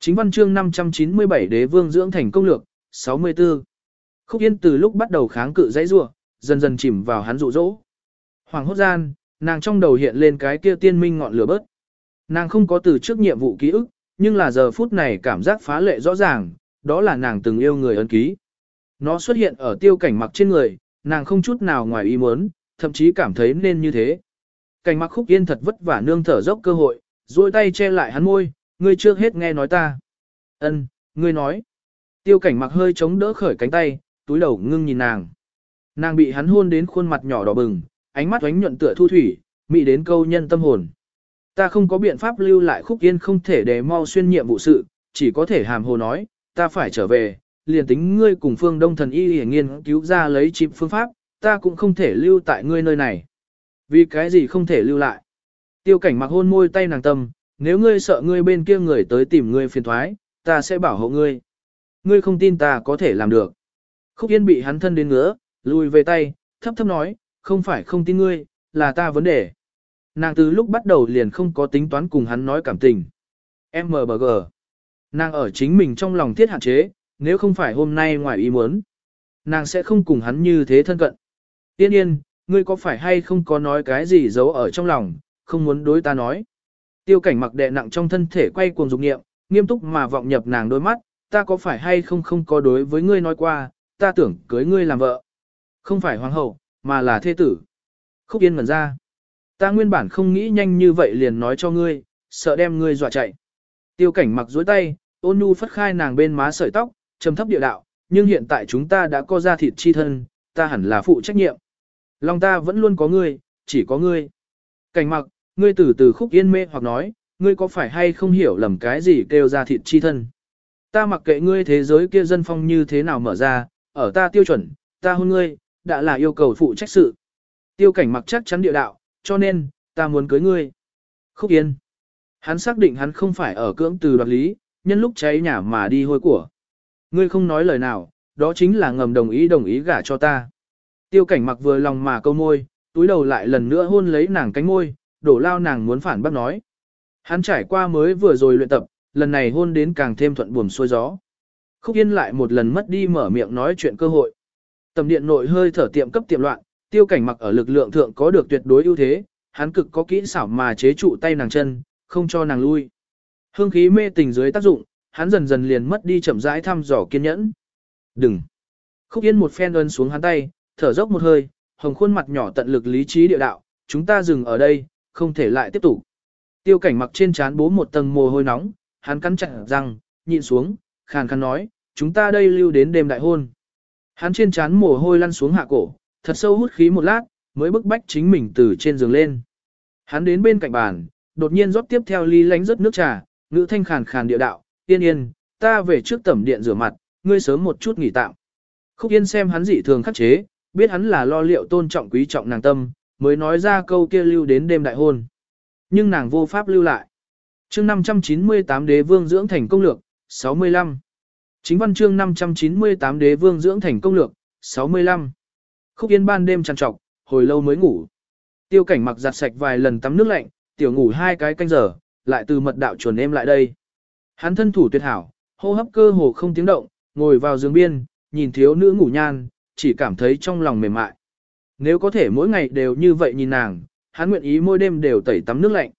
Chính văn chương 597 Đế vương dưỡng thành công lược, 64. Khúc Yên từ lúc bắt đầu kháng cự dãy rủa, dần dần chìm vào hắn dụ dỗ. Hoàng hốt gian, nàng trong đầu hiện lên cái kia tiên minh ngọn lửa bớt. Nàng không có từ trước nhiệm vụ ký ức, nhưng là giờ phút này cảm giác phá lệ rõ ràng, đó là nàng từng yêu người ân ký. Nó xuất hiện ở tiêu cảnh mặc trên người, nàng không chút nào ngoài ý muốn, thậm chí cảm thấy nên như thế. Cảnh mặc khúc yên thật vất vả nương thở dốc cơ hội, duỗi tay che lại hắn môi, ngươi chưa hết nghe nói ta. ân ngươi nói. Tiêu cảnh mặc hơi chống đỡ khởi cánh tay, túi đầu ngưng nhìn nàng. Nàng bị hắn hôn đến khuôn mặt nhỏ đỏ bừng, ánh mắt oánh nhuận tựa thu thủy, mị đến câu nhân tâm hồn. Ta không có biện pháp lưu lại khúc yên không thể để mau xuyên nhiệm vụ sự, chỉ có thể hàm hồ nói, ta phải trở về, liền tính ngươi cùng phương đông thần y hề nghiên cứu ra lấy chịp phương pháp, ta cũng không thể lưu tại ngươi nơi này. Vì cái gì không thể lưu lại? Tiêu cảnh mặc hôn môi tay nàng tâm, nếu ngươi sợ ngươi bên kia người tới tìm ngươi phiền thoái, ta sẽ bảo hộ ngươi. Ngươi không tin ta có thể làm được. Khúc Yên bị hắn thân đến ngứa, lùi về tay, thấp thấp nói, không phải không tin ngươi, là ta vấn đề. Nàng từ lúc bắt đầu liền không có tính toán cùng hắn nói cảm tình. MBG. Nàng ở chính mình trong lòng thiết hạn chế, nếu không phải hôm nay ngoài ý muốn. Nàng sẽ không cùng hắn như thế thân cận. Tiên yên, ngươi có phải hay không có nói cái gì giấu ở trong lòng, không muốn đối ta nói. Tiêu cảnh mặc đệ nặng trong thân thể quay cuồng dục nghiệm, nghiêm túc mà vọng nhập nàng đôi mắt, ta có phải hay không không có đối với ngươi nói qua, ta tưởng cưới ngươi làm vợ. Không phải hoàng hậu, mà là thế tử. Khúc yên ngẩn ra. Ta nguyên bản không nghĩ nhanh như vậy liền nói cho ngươi, sợ đem ngươi dọa chạy. Tiêu cảnh mặc dối tay, ôn nhu phất khai nàng bên má sợi tóc, trầm thấp địa đạo, nhưng hiện tại chúng ta đã có ra thịt chi thân, ta hẳn là phụ trách nhiệm. Lòng ta vẫn luôn có ngươi, chỉ có ngươi. Cảnh mặc, ngươi từ từ khúc yên mê hoặc nói, ngươi có phải hay không hiểu lầm cái gì kêu ra thịt chi thân. Ta mặc kệ ngươi thế giới kia dân phong như thế nào mở ra, ở ta tiêu chuẩn, ta hôn ngươi, đã là yêu cầu phụ trách sự. Tiêu cảnh mặc chắc chắn địa đạo, cho nên, ta muốn cưới ngươi. Khúc yên. Hắn xác định hắn không phải ở cưỡng từ đoạt lý, nhân lúc cháy nhà mà đi hôi của. Ngươi không nói lời nào, đó chính là ngầm đồng ý đồng ý gả cho ta. Tiêu cảnh mặc vừa lòng mà câu môi, túi đầu lại lần nữa hôn lấy nàng cánh môi, đổ lao nàng muốn phản bác nói. Hắn trải qua mới vừa rồi luyện tập, lần này hôn đến càng thêm thuận buồm xuôi gió. Khúc Yên lại một lần mất đi mở miệng nói chuyện cơ hội. Tầm điện nội hơi thở tiệm cấp tiệm loạn, tiêu cảnh mặc ở lực lượng thượng có được tuyệt đối ưu thế, hắn cực có kỹ xảo mà chế trụ tay nàng chân, không cho nàng lui. Hương khí mê tình dưới tác dụng, hắn dần dần liền mất đi chậm rãi thăm dò kiên nhẫn. Đừng! Khúc Yên một phen ơn xuống hắn tay, thở dốc một hơi, hồng khuôn mặt nhỏ tận lực lý trí địa đạo, chúng ta dừng ở đây, không thể lại tiếp tục. Tiêu cảnh mặc trên trán bố một tầng mồ hôi nóng, hắn cắn chặt răng, nhịn xuống, khàn khàn nói, chúng ta đây lưu đến đêm đại hôn. Hắn trên trán mồ hôi lăn xuống hạ cổ, thật sâu hút khí một lát, mới bức bách chính mình từ trên giường lên. Hắn đến bên cạnh bàn, đột nhiên rót tiếp theo ly lánh rất nước trà, ngữ thanh khàn khàn địa đạo, yên yên, ta về trước tẩm điện rửa mặt, ngươi sớm một chút nghỉ tạm. Khúc yên xem hắn dị thường khắc chế, biết hắn là lo liệu tôn trọng quý trọng nàng tâm, mới nói ra câu kia lưu đến đêm đại hôn. Nhưng nàng vô pháp lưu lại. chương 598 đế vương dưỡng thành công lược, 65. Chính văn chương 598 đế vương dưỡng thành công lược, 65. Khúc yên ban đêm trằn trọc, hồi lâu mới ngủ. Tiêu cảnh mặc giặt sạch vài lần tắm nước lạnh, tiểu ngủ hai cái canh giờ, lại từ mật đạo chuẩn em lại đây. Hắn thân thủ tuyệt hảo, hô hấp cơ hồ không tiếng động, ngồi vào giường biên, nhìn thiếu nữ ngủ nhan, chỉ cảm thấy trong lòng mềm mại. Nếu có thể mỗi ngày đều như vậy nhìn nàng, hắn nguyện ý mỗi đêm đều tẩy tắm nước lạnh.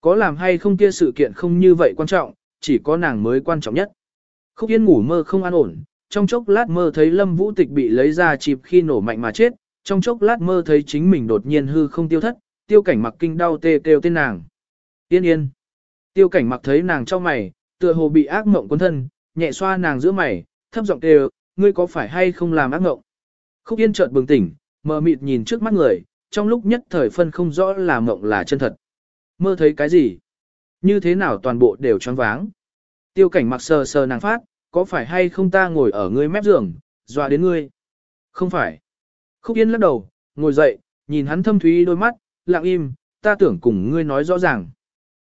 Có làm hay không kia sự kiện không như vậy quan trọng, chỉ có nàng mới quan trọng nhất. Khúc Yên ngủ mơ không an ổn, trong chốc lát mơ thấy Lâm Vũ Tịch bị lấy ra chịp khi nổ mạnh mà chết, trong chốc lát mơ thấy chính mình đột nhiên hư không tiêu thất, tiêu cảnh mặc kinh đau tê kêu tên nàng. Yên yên. Tiêu cảnh mặc thấy nàng trong mày, tựa hồ bị ác mộng cuốn thân, nhẹ xoa nàng giữa mày, thấp giọng kêu, ngươi có phải hay không làm ác mộng? Khúc yên chợt bừng tỉnh, mờ mịt nhìn trước mắt người, trong lúc nhất thời phân không rõ là mộng là chân thật. Mơ thấy cái gì? Như thế nào toàn bộ đều choáng váng? Tiêu cảnh mặc sờ sờ nàng phát, có phải hay không ta ngồi ở ngươi mép giường, dọa đến ngươi? Không phải. Khúc Yên lắc đầu, ngồi dậy, nhìn hắn thâm thúy đôi mắt, lặng im, ta tưởng cùng ngươi nói rõ ràng.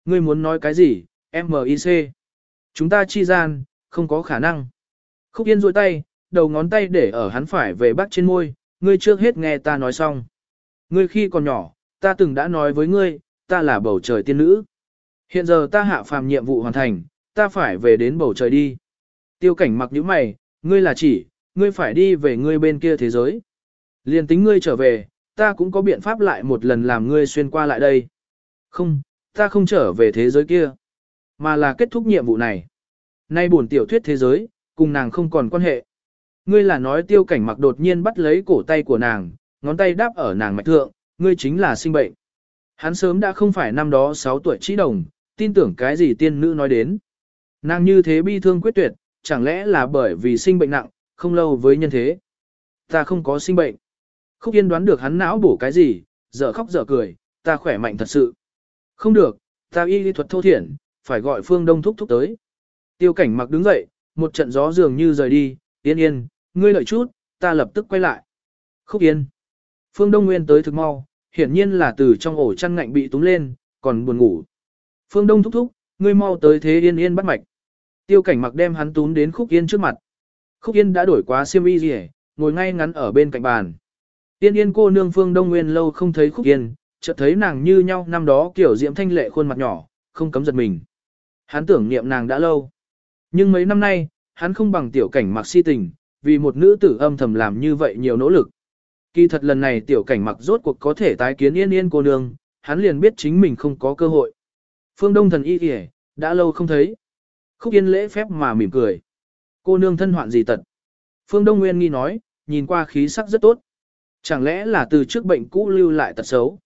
Ngươi muốn nói cái gì, M.I.C. Chúng ta chi gian, không có khả năng. Khúc Yên rôi tay, đầu ngón tay để ở hắn phải về bắt trên môi, ngươi trước hết nghe ta nói xong. Ngươi khi còn nhỏ, ta từng đã nói với ngươi, ta là bầu trời tiên nữ. Hiện giờ ta hạ phàm nhiệm vụ hoàn thành, ta phải về đến bầu trời đi. Tiêu cảnh mặc những mày, ngươi là chỉ, ngươi phải đi về ngươi bên kia thế giới. Liên tính ngươi trở về, ta cũng có biện pháp lại một lần làm ngươi xuyên qua lại đây. Không, ta không trở về thế giới kia, mà là kết thúc nhiệm vụ này. Nay buồn tiểu thuyết thế giới, cùng nàng không còn quan hệ. Ngươi là nói tiêu cảnh mặc đột nhiên bắt lấy cổ tay của nàng, ngón tay đáp ở nàng mạch thượng, ngươi chính là sinh bệnh. Hắn sớm đã không phải năm đó 6 tuổi trí đồng, tin tưởng cái gì tiên nữ nói đến. Nàng như thế bi thương quyết tuyệt, chẳng lẽ là bởi vì sinh bệnh nặng, không lâu với nhân thế. Ta không có sinh bệnh. Khúc Yên đoán được hắn não bổ cái gì, dở khóc dở cười, ta khỏe mạnh thật sự. Không được, ta y lý thuật thô thiển, phải gọi Phương Đông thúc thúc tới. Tiêu cảnh mặc đứng dậy, một trận gió dường như rời đi, yên yên, ngươi lợi chút, ta lập tức quay lại. Khúc Yên. Phương Đông Nguyên tới thực mau, hiển nhiên là từ trong ổ chăn ngạnh bị túng lên, còn buồn ngủ. Phương Đông thúc thúc, ngươi mau tới thế yên yên bắt mạch. Tiêu cảnh mặc đem hắn túm đến Khúc Yên trước mặt. Khúc Yên đã đổi quá xiêm y gì ngồi ngay ngắn ở bên cạnh bàn. Tiên yên cô nương phương Đông Nguyên lâu không thấy khúc yên, chợt thấy nàng như nhau năm đó kiểu diễm thanh lệ khuôn mặt nhỏ, không cấm giật mình. Hắn tưởng niệm nàng đã lâu. Nhưng mấy năm nay, hắn không bằng tiểu cảnh mặc si tình, vì một nữ tử âm thầm làm như vậy nhiều nỗ lực. Kỳ thật lần này tiểu cảnh mặc rốt cuộc có thể tái kiến yên yên cô nương, hắn liền biết chính mình không có cơ hội. Phương Đông thần y kìa, đã lâu không thấy. Khúc yên lễ phép mà mỉm cười. Cô nương thân hoạn gì tật? Phương Đông Nguyên nghi nói, nhìn qua khí sắc rất tốt. Chẳng lẽ là từ trước bệnh cũ lưu lại tật xấu?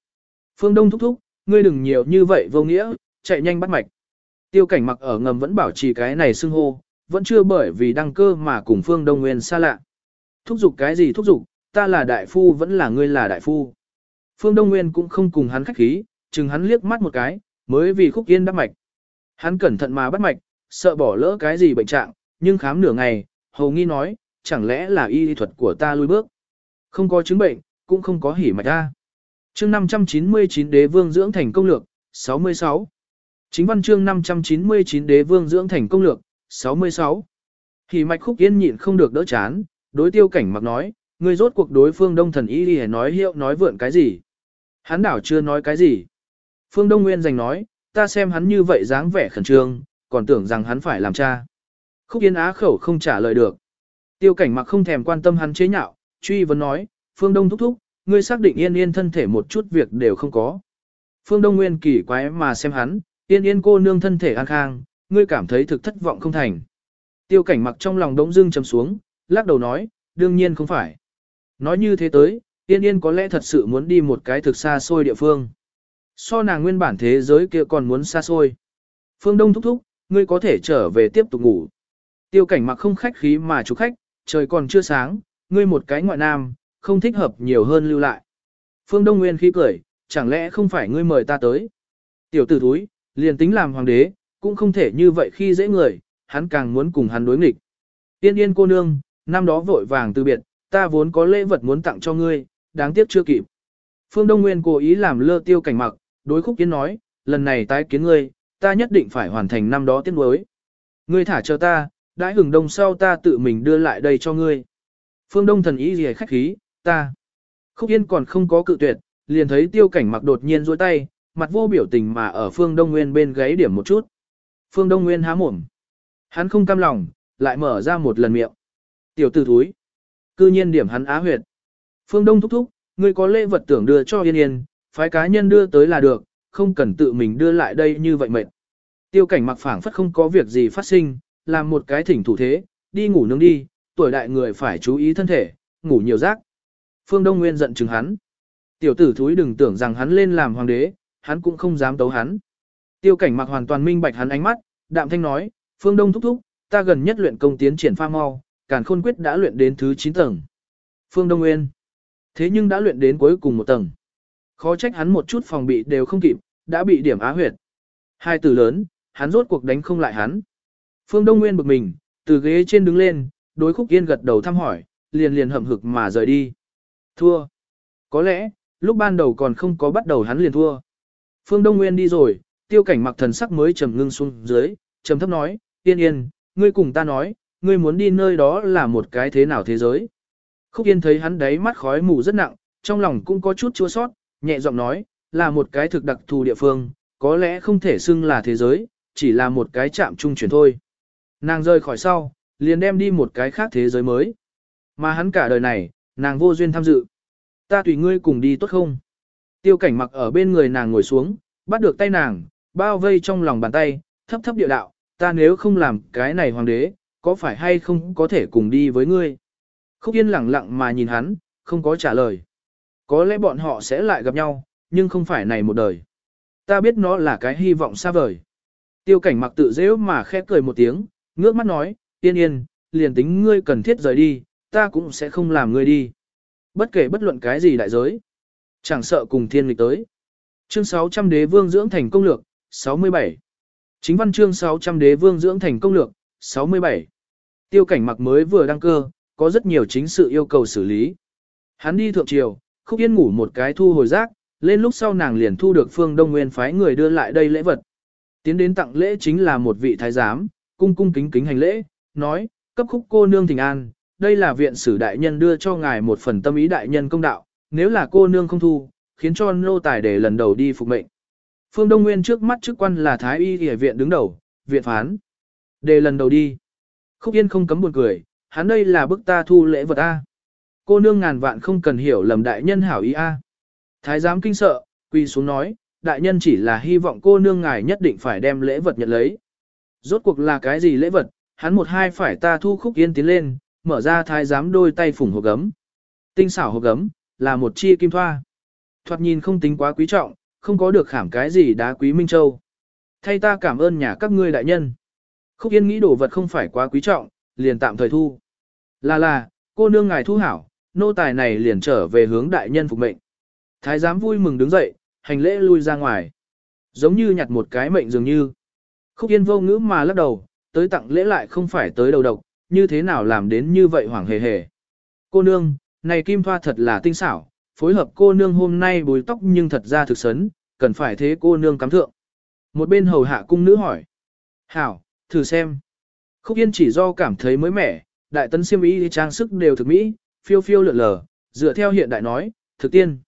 Phương Đông thúc thúc, ngươi đừng nhiều như vậy vô nghĩa, chạy nhanh bắt mạch. Tiêu cảnh mặc ở ngầm vẫn bảo trì cái này xưng hô, vẫn chưa bởi vì đăng cơ mà cùng Phương Đông Nguyên xa lạ. Thúc giục cái gì thúc giục, ta là đại phu vẫn là ngươi là đại phu. Phương Đông Nguyên cũng không cùng hắn khách khí, chừng hắn liếc mắt một cái, mới vì khúc yên đắp mạch. Hắn cẩn thận mà bắt mạch, sợ bỏ lỡ cái gì bệnh trạng, nhưng khám nửa ngày, hầu nghi nói, chẳng lẽ là y thuật của ta lui bước. Không có chứng bệnh, cũng không có hỉ mạch ta. chương 599 đế vương dưỡng thành công lược, 66. Chính văn chương 599 đế vương dưỡng thành công lược, 66. Hỉ mạch khúc yên nhịn không được đỡ chán, đối tiêu cảnh mặc nói, người rốt cuộc đối phương đông thần y đi nói hiệu nói vượn cái gì. Hắn đảo chưa nói cái gì. Phương Đông Nguyên giành nói, ta xem hắn như vậy dáng vẻ khẩn trương, còn tưởng rằng hắn phải làm cha. Khúc Yên á khẩu không trả lời được. Tiêu cảnh mặc không thèm quan tâm hắn chế nhạo, truy vấn nói, Phương Đông thúc thúc, ngươi xác định yên yên thân thể một chút việc đều không có. Phương Đông Nguyên kỳ quái mà xem hắn, Yên yên cô nương thân thể an khang, ngươi cảm thấy thực thất vọng không thành. Tiêu cảnh mặc trong lòng đống dưng chầm xuống, lắc đầu nói, đương nhiên không phải. Nói như thế tới, yên yên có lẽ thật sự muốn đi một cái thực xa xôi địa phương. So nàng nguyên bản thế giới kia còn muốn xa xôi. Phương Đông thúc thúc, ngươi có thể trở về tiếp tục ngủ. Tiêu cảnh mặc không khách khí mà chủ khách, trời còn chưa sáng, ngươi một cái ngoại nam, không thích hợp nhiều hơn lưu lại. Phương Đông Nguyên khí cười, chẳng lẽ không phải ngươi mời ta tới. Tiểu tử thúi, liền tính làm hoàng đế, cũng không thể như vậy khi dễ người, hắn càng muốn cùng hắn đối nghịch. Tiên yên cô nương, năm đó vội vàng từ biệt, ta vốn có lễ vật muốn tặng cho ngươi, đáng tiếc chưa kịp. Phương Đông Nguyên cố ý làm lơ tiêu cảnh mặc, đối khúc kiến nói, lần này tái kiến ngươi, ta nhất định phải hoàn thành năm đó tiết nối. Ngươi thả cho ta, đãi hừng đông sau ta tự mình đưa lại đây cho ngươi. Phương Đông thần ý gì khách khí, ta. Khúc Yên còn không có cự tuyệt, liền thấy tiêu cảnh mặc đột nhiên dối tay, mặt vô biểu tình mà ở Phương Đông Nguyên bên gáy điểm một chút. Phương Đông Nguyên há mồm. Hắn không cam lòng, lại mở ra một lần miệng. Tiểu tử thúi. Cư nhiên điểm hắn á huyệt. Phương Đông thúc thúc, ngươi có lễ vật tưởng đưa cho Yên Yên, phái cá nhân đưa tới là được, không cần tự mình đưa lại đây như vậy mệt. Tiêu cảnh mặc phảng phất không có việc gì phát sinh, làm một cái thỉnh thủ thế, đi ngủ nướng đi, tuổi đại người phải chú ý thân thể, ngủ nhiều giấc. Phương Đông Nguyên giận chừng hắn. Tiểu tử thúi đừng tưởng rằng hắn lên làm hoàng đế, hắn cũng không dám tấu hắn. Tiêu cảnh mặc hoàn toàn minh bạch hắn ánh mắt, đạm thanh nói, Phương Đông thúc thúc, ta gần nhất luyện công tiến triển pha mau, càn khôn quyết đã luyện đến thứ 9 tầng. Phương Đông Nguyên. Thế nhưng đã luyện đến cuối cùng một tầng. Khó trách hắn một chút phòng bị đều không kịp, đã bị điểm á huyệt. Hai từ lớn, hắn rốt cuộc đánh không lại hắn. Phương Đông Nguyên bực mình, từ ghế trên đứng lên, đối khúc yên gật đầu thăm hỏi, liền liền hậm hực mà rời đi. Thua. Có lẽ, lúc ban đầu còn không có bắt đầu hắn liền thua. Phương Đông Nguyên đi rồi, tiêu cảnh mặc thần sắc mới trầm ngưng xuống dưới, trầm thấp nói, yên yên, ngươi cùng ta nói, ngươi muốn đi nơi đó là một cái thế nào thế giới. Khúc yên thấy hắn đấy mắt khói mù rất nặng, trong lòng cũng có chút chua sót, nhẹ giọng nói, là một cái thực đặc thù địa phương, có lẽ không thể xưng là thế giới, chỉ là một cái chạm trung chuyển thôi. Nàng rời khỏi sau, liền đem đi một cái khác thế giới mới. Mà hắn cả đời này, nàng vô duyên tham dự. Ta tùy ngươi cùng đi tốt không? Tiêu cảnh mặc ở bên người nàng ngồi xuống, bắt được tay nàng, bao vây trong lòng bàn tay, thấp thấp địa đạo, ta nếu không làm cái này hoàng đế, có phải hay không có thể cùng đi với ngươi? Khúc Yên lặng lặng mà nhìn hắn, không có trả lời. Có lẽ bọn họ sẽ lại gặp nhau, nhưng không phải này một đời. Ta biết nó là cái hy vọng xa vời. Tiêu cảnh mặc tự dễ mà khẽ cười một tiếng, ngước mắt nói, tiên yên, liền tính ngươi cần thiết rời đi, ta cũng sẽ không làm ngươi đi. Bất kể bất luận cái gì đại giới. Chẳng sợ cùng thiên lịch tới. Chương 600 đế vương dưỡng thành công lược, 67. Chính văn chương 600 đế vương dưỡng thành công lược, 67. Tiêu cảnh mặc mới vừa đăng cơ, có rất nhiều chính sự yêu cầu xử lý. Hắn đi thượng triều, khúc yên ngủ một cái thu hồi rác, lên lúc sau nàng liền thu được phương Đông Nguyên phái người đưa lại đây lễ vật. Tiến đến tặng lễ chính là một vị thái giám, cung cung kính kính hành lễ, nói, cấp khúc cô nương thỉnh an, đây là viện sử đại nhân đưa cho ngài một phần tâm ý đại nhân công đạo, nếu là cô nương không thu, khiến cho nô tài để lần đầu đi phục mệnh. Phương Đông Nguyên trước mắt chức quan là Thái Y Y viện đứng đầu, viện phán. Để lần đầu đi. Khúc Yên không cấm buồn cười, hắn đây là bức ta thu lễ vật A. Cô nương ngàn vạn không cần hiểu lầm đại nhân hảo ý A. Thái giám kinh sợ, quy xuống nói, đại nhân chỉ là hy vọng cô nương ngài nhất định phải đem lễ vật nhận lấy. Rốt cuộc là cái gì lễ vật, hắn một hai phải ta thu khúc yên tiến lên, mở ra thái giám đôi tay phủng hộp gấm. Tinh xảo hộp gấm, là một chi kim thoa. Thoạt nhìn không tính quá quý trọng, không có được khảm cái gì đá quý Minh Châu. Thay ta cảm ơn nhà các ngươi đại nhân. Khúc Yên nghĩ đồ vật không phải quá quý trọng, liền tạm thời thu. Là là, cô nương ngài thu hảo, nô tài này liền trở về hướng đại nhân phục mệnh. Thái giám vui mừng đứng dậy, hành lễ lui ra ngoài. Giống như nhặt một cái mệnh dường như. Khúc Yên vô ngữ mà lắc đầu, tới tặng lễ lại không phải tới đầu độc, như thế nào làm đến như vậy hoảng hề hề. Cô nương, này kim thoa thật là tinh xảo, phối hợp cô nương hôm nay bùi tóc nhưng thật ra thực sấn, cần phải thế cô nương cắm thượng. Một bên hầu hạ cung nữ hỏi. Hảo, thử xem. Khúc Yên chỉ do cảm thấy mới mẻ, đại tấn siêm ý trang sức đều thực mỹ, phiêu phiêu lượn lờ, dựa theo hiện đại nói, thực tiên.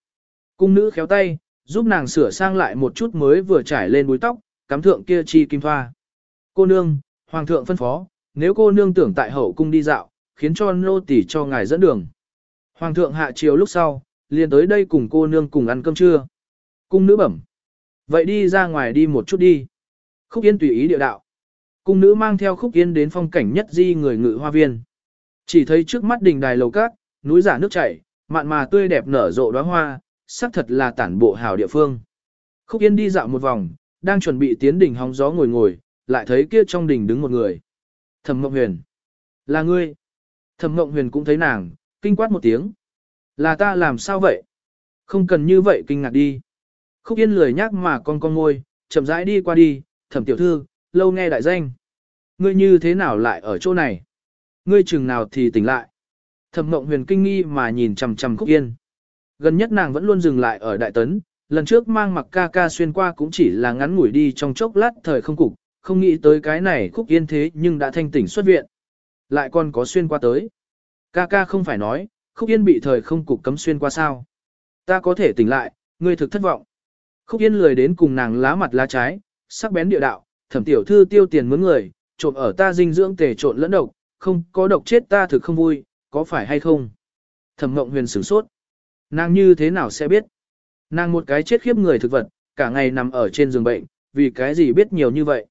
Cung nữ khéo tay, giúp nàng sửa sang lại một chút mới vừa trải lên búi tóc, cắm thượng kia chi kim thoa. Cô nương, hoàng thượng phân phó, nếu cô nương tưởng tại hậu cung đi dạo, khiến cho nô tỳ cho ngài dẫn đường. Hoàng thượng hạ chiều lúc sau, liền tới đây cùng cô nương cùng ăn cơm trưa. Cung nữ bẩm. Vậy đi ra ngoài đi một chút đi. Khúc Yên tùy ý địa đạo. Cung nữ mang theo Khúc Yên đến phong cảnh nhất di người ngự hoa viên. Chỉ thấy trước mắt đỉnh đài lầu cát, núi giả nước chảy, mạn mà tươi đẹp nở rộ đóa hoa, xác thật là tản bộ hào địa phương. Khúc Yên đi dạo một vòng, đang chuẩn bị tiến đỉnh hóng gió ngồi ngồi, lại thấy kia trong đỉnh đứng một người. Thẩm Mộng Huyền. Là ngươi. Thẩm Mộng Huyền cũng thấy nàng, kinh quát một tiếng. Là ta làm sao vậy? Không cần như vậy kinh ngạc đi. Khúc Yên lười nhác mà con con ngôi, chậm rãi đi qua đi, thẩm tiểu thư, lâu nghe đại danh. Ngươi như thế nào lại ở chỗ này? Ngươi chừng nào thì tỉnh lại. Thẩm Mộng Huyền kinh nghi mà nhìn chằm chằm Khúc Yên. Gần nhất nàng vẫn luôn dừng lại ở Đại Tấn, lần trước mang mặc ca ca xuyên qua cũng chỉ là ngắn ngủi đi trong chốc lát thời không cục, không nghĩ tới cái này Khúc Yên thế nhưng đã thanh tỉnh xuất viện. Lại còn có xuyên qua tới. Ca ca không phải nói, Khúc Yên bị thời không cục cấm xuyên qua sao. Ta có thể tỉnh lại, ngươi thực thất vọng. Khúc Yên lười đến cùng nàng lá mặt lá trái, sắc bén địa đạo, thẩm tiểu thư tiêu tiền mướn người, trộn ở ta dinh dưỡng tề trộn lẫn độc, không có độc chết ta thực không vui, có phải hay không? Thẩm Mộng Huyền sửng sốt. Nàng như thế nào sẽ biết? Nàng một cái chết khiếp người thực vật, cả ngày nằm ở trên giường bệnh, vì cái gì biết nhiều như vậy?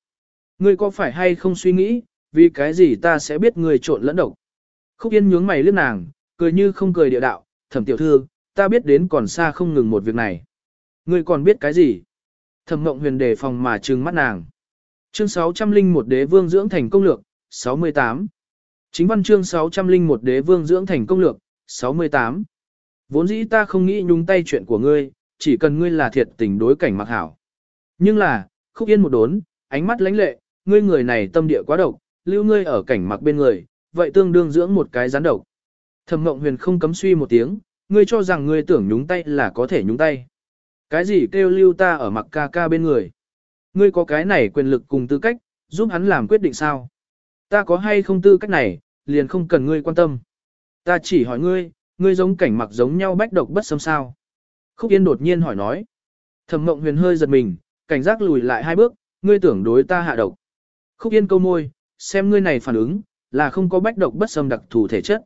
Ngươi có phải hay không suy nghĩ, vì cái gì ta sẽ biết người trộn lẫn độc? Khúc Yên nhướng mày liếc nàng, cười như không cười địa đạo, thẩm tiểu thư, ta biết đến còn xa không ngừng một việc này. Ngươi còn biết cái gì? Thẩm Mộng Huyền đề phòng mà trừng mắt nàng. Chương 601 Đế Vương dưỡng thành công lược, 68. Chính văn chương 601 Đế Vương dưỡng thành công lược, 68. Vốn dĩ ta không nghĩ nhúng tay chuyện của ngươi, chỉ cần ngươi là thiệt tình đối cảnh mặc hảo. Nhưng là, khúc yên một đốn, ánh mắt lãnh lệ, ngươi người này tâm địa quá độc, lưu ngươi ở cảnh mặc bên người, vậy tương đương dưỡng một cái rắn độc. Thẩm Mộng Huyền không cấm suy một tiếng, ngươi cho rằng ngươi tưởng nhúng tay là có thể nhúng tay. Cái gì kêu lưu ta ở mặc ca ca bên người? Ngươi có cái này quyền lực cùng tư cách, giúp hắn làm quyết định sao? Ta có hay không tư cách này, liền không cần ngươi quan tâm. Ta chỉ hỏi ngươi, ngươi giống cảnh mặc giống nhau bách độc bất xâm sao? Khúc Yên đột nhiên hỏi nói. Thẩm Mộng Huyền hơi giật mình, cảnh giác lùi lại hai bước, ngươi tưởng đối ta hạ độc. Khúc Yên câu môi, xem ngươi này phản ứng, là không có bách độc bất xâm đặc thù thể chất.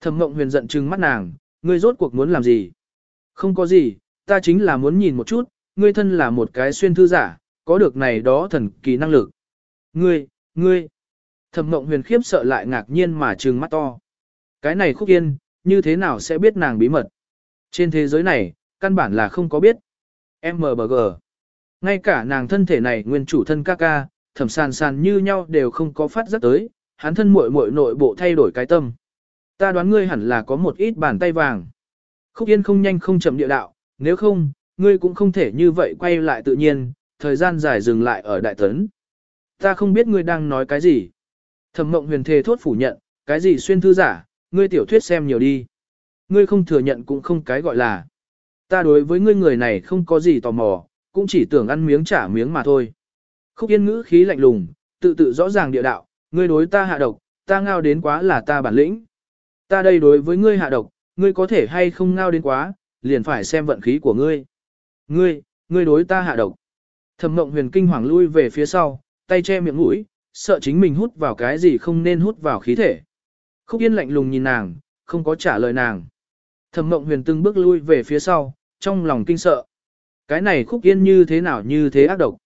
Thẩm Mộng Huyền giận trừng mắt nàng, ngươi rốt cuộc muốn làm gì? Không có gì, ta chính là muốn nhìn một chút, ngươi thân là một cái xuyên thư giả, có được này đó thần kỳ năng lực. Ngươi, ngươi. Thẩm Mộng Huyền khiếp sợ lại ngạc nhiên mà trừng mắt to. Cái này Khúc Yên, như thế nào sẽ biết nàng bí mật? Trên thế giới này, căn bản là không có biết. MBG. Ngay cả nàng thân thể này nguyên chủ thân ca ca, thẩm sàn sàn như nhau đều không có phát giác tới, hắn thân muội muội nội bộ thay đổi cái tâm. Ta đoán ngươi hẳn là có một ít bàn tay vàng. Khúc Yên không nhanh không chậm địa đạo, nếu không, ngươi cũng không thể như vậy quay lại tự nhiên, thời gian dài dừng lại ở đại tấn. Ta không biết ngươi đang nói cái gì. Thẩm mộng huyền thề thốt phủ nhận, cái gì xuyên thư giả, ngươi tiểu thuyết xem nhiều đi. Ngươi không thừa nhận cũng không cái gọi là. Ta đối với ngươi người này không có gì tò mò, cũng chỉ tưởng ăn miếng trả miếng mà thôi. Khúc yên ngữ khí lạnh lùng, tự tự rõ ràng địa đạo, ngươi đối ta hạ độc, ta ngao đến quá là ta bản lĩnh. Ta đây đối với ngươi hạ độc, ngươi có thể hay không ngao đến quá, liền phải xem vận khí của ngươi. Ngươi, ngươi đối ta hạ độc. Thẩm mộng huyền kinh hoàng lui về phía sau, tay che miệng mũi, sợ chính mình hút vào cái gì không nên hút vào khí thể. Khúc yên lạnh lùng nhìn nàng, không có trả lời nàng. Thẩm mộng huyền từng bước lui về phía sau, trong lòng kinh sợ. Cái này khúc yên như thế nào như thế ác độc.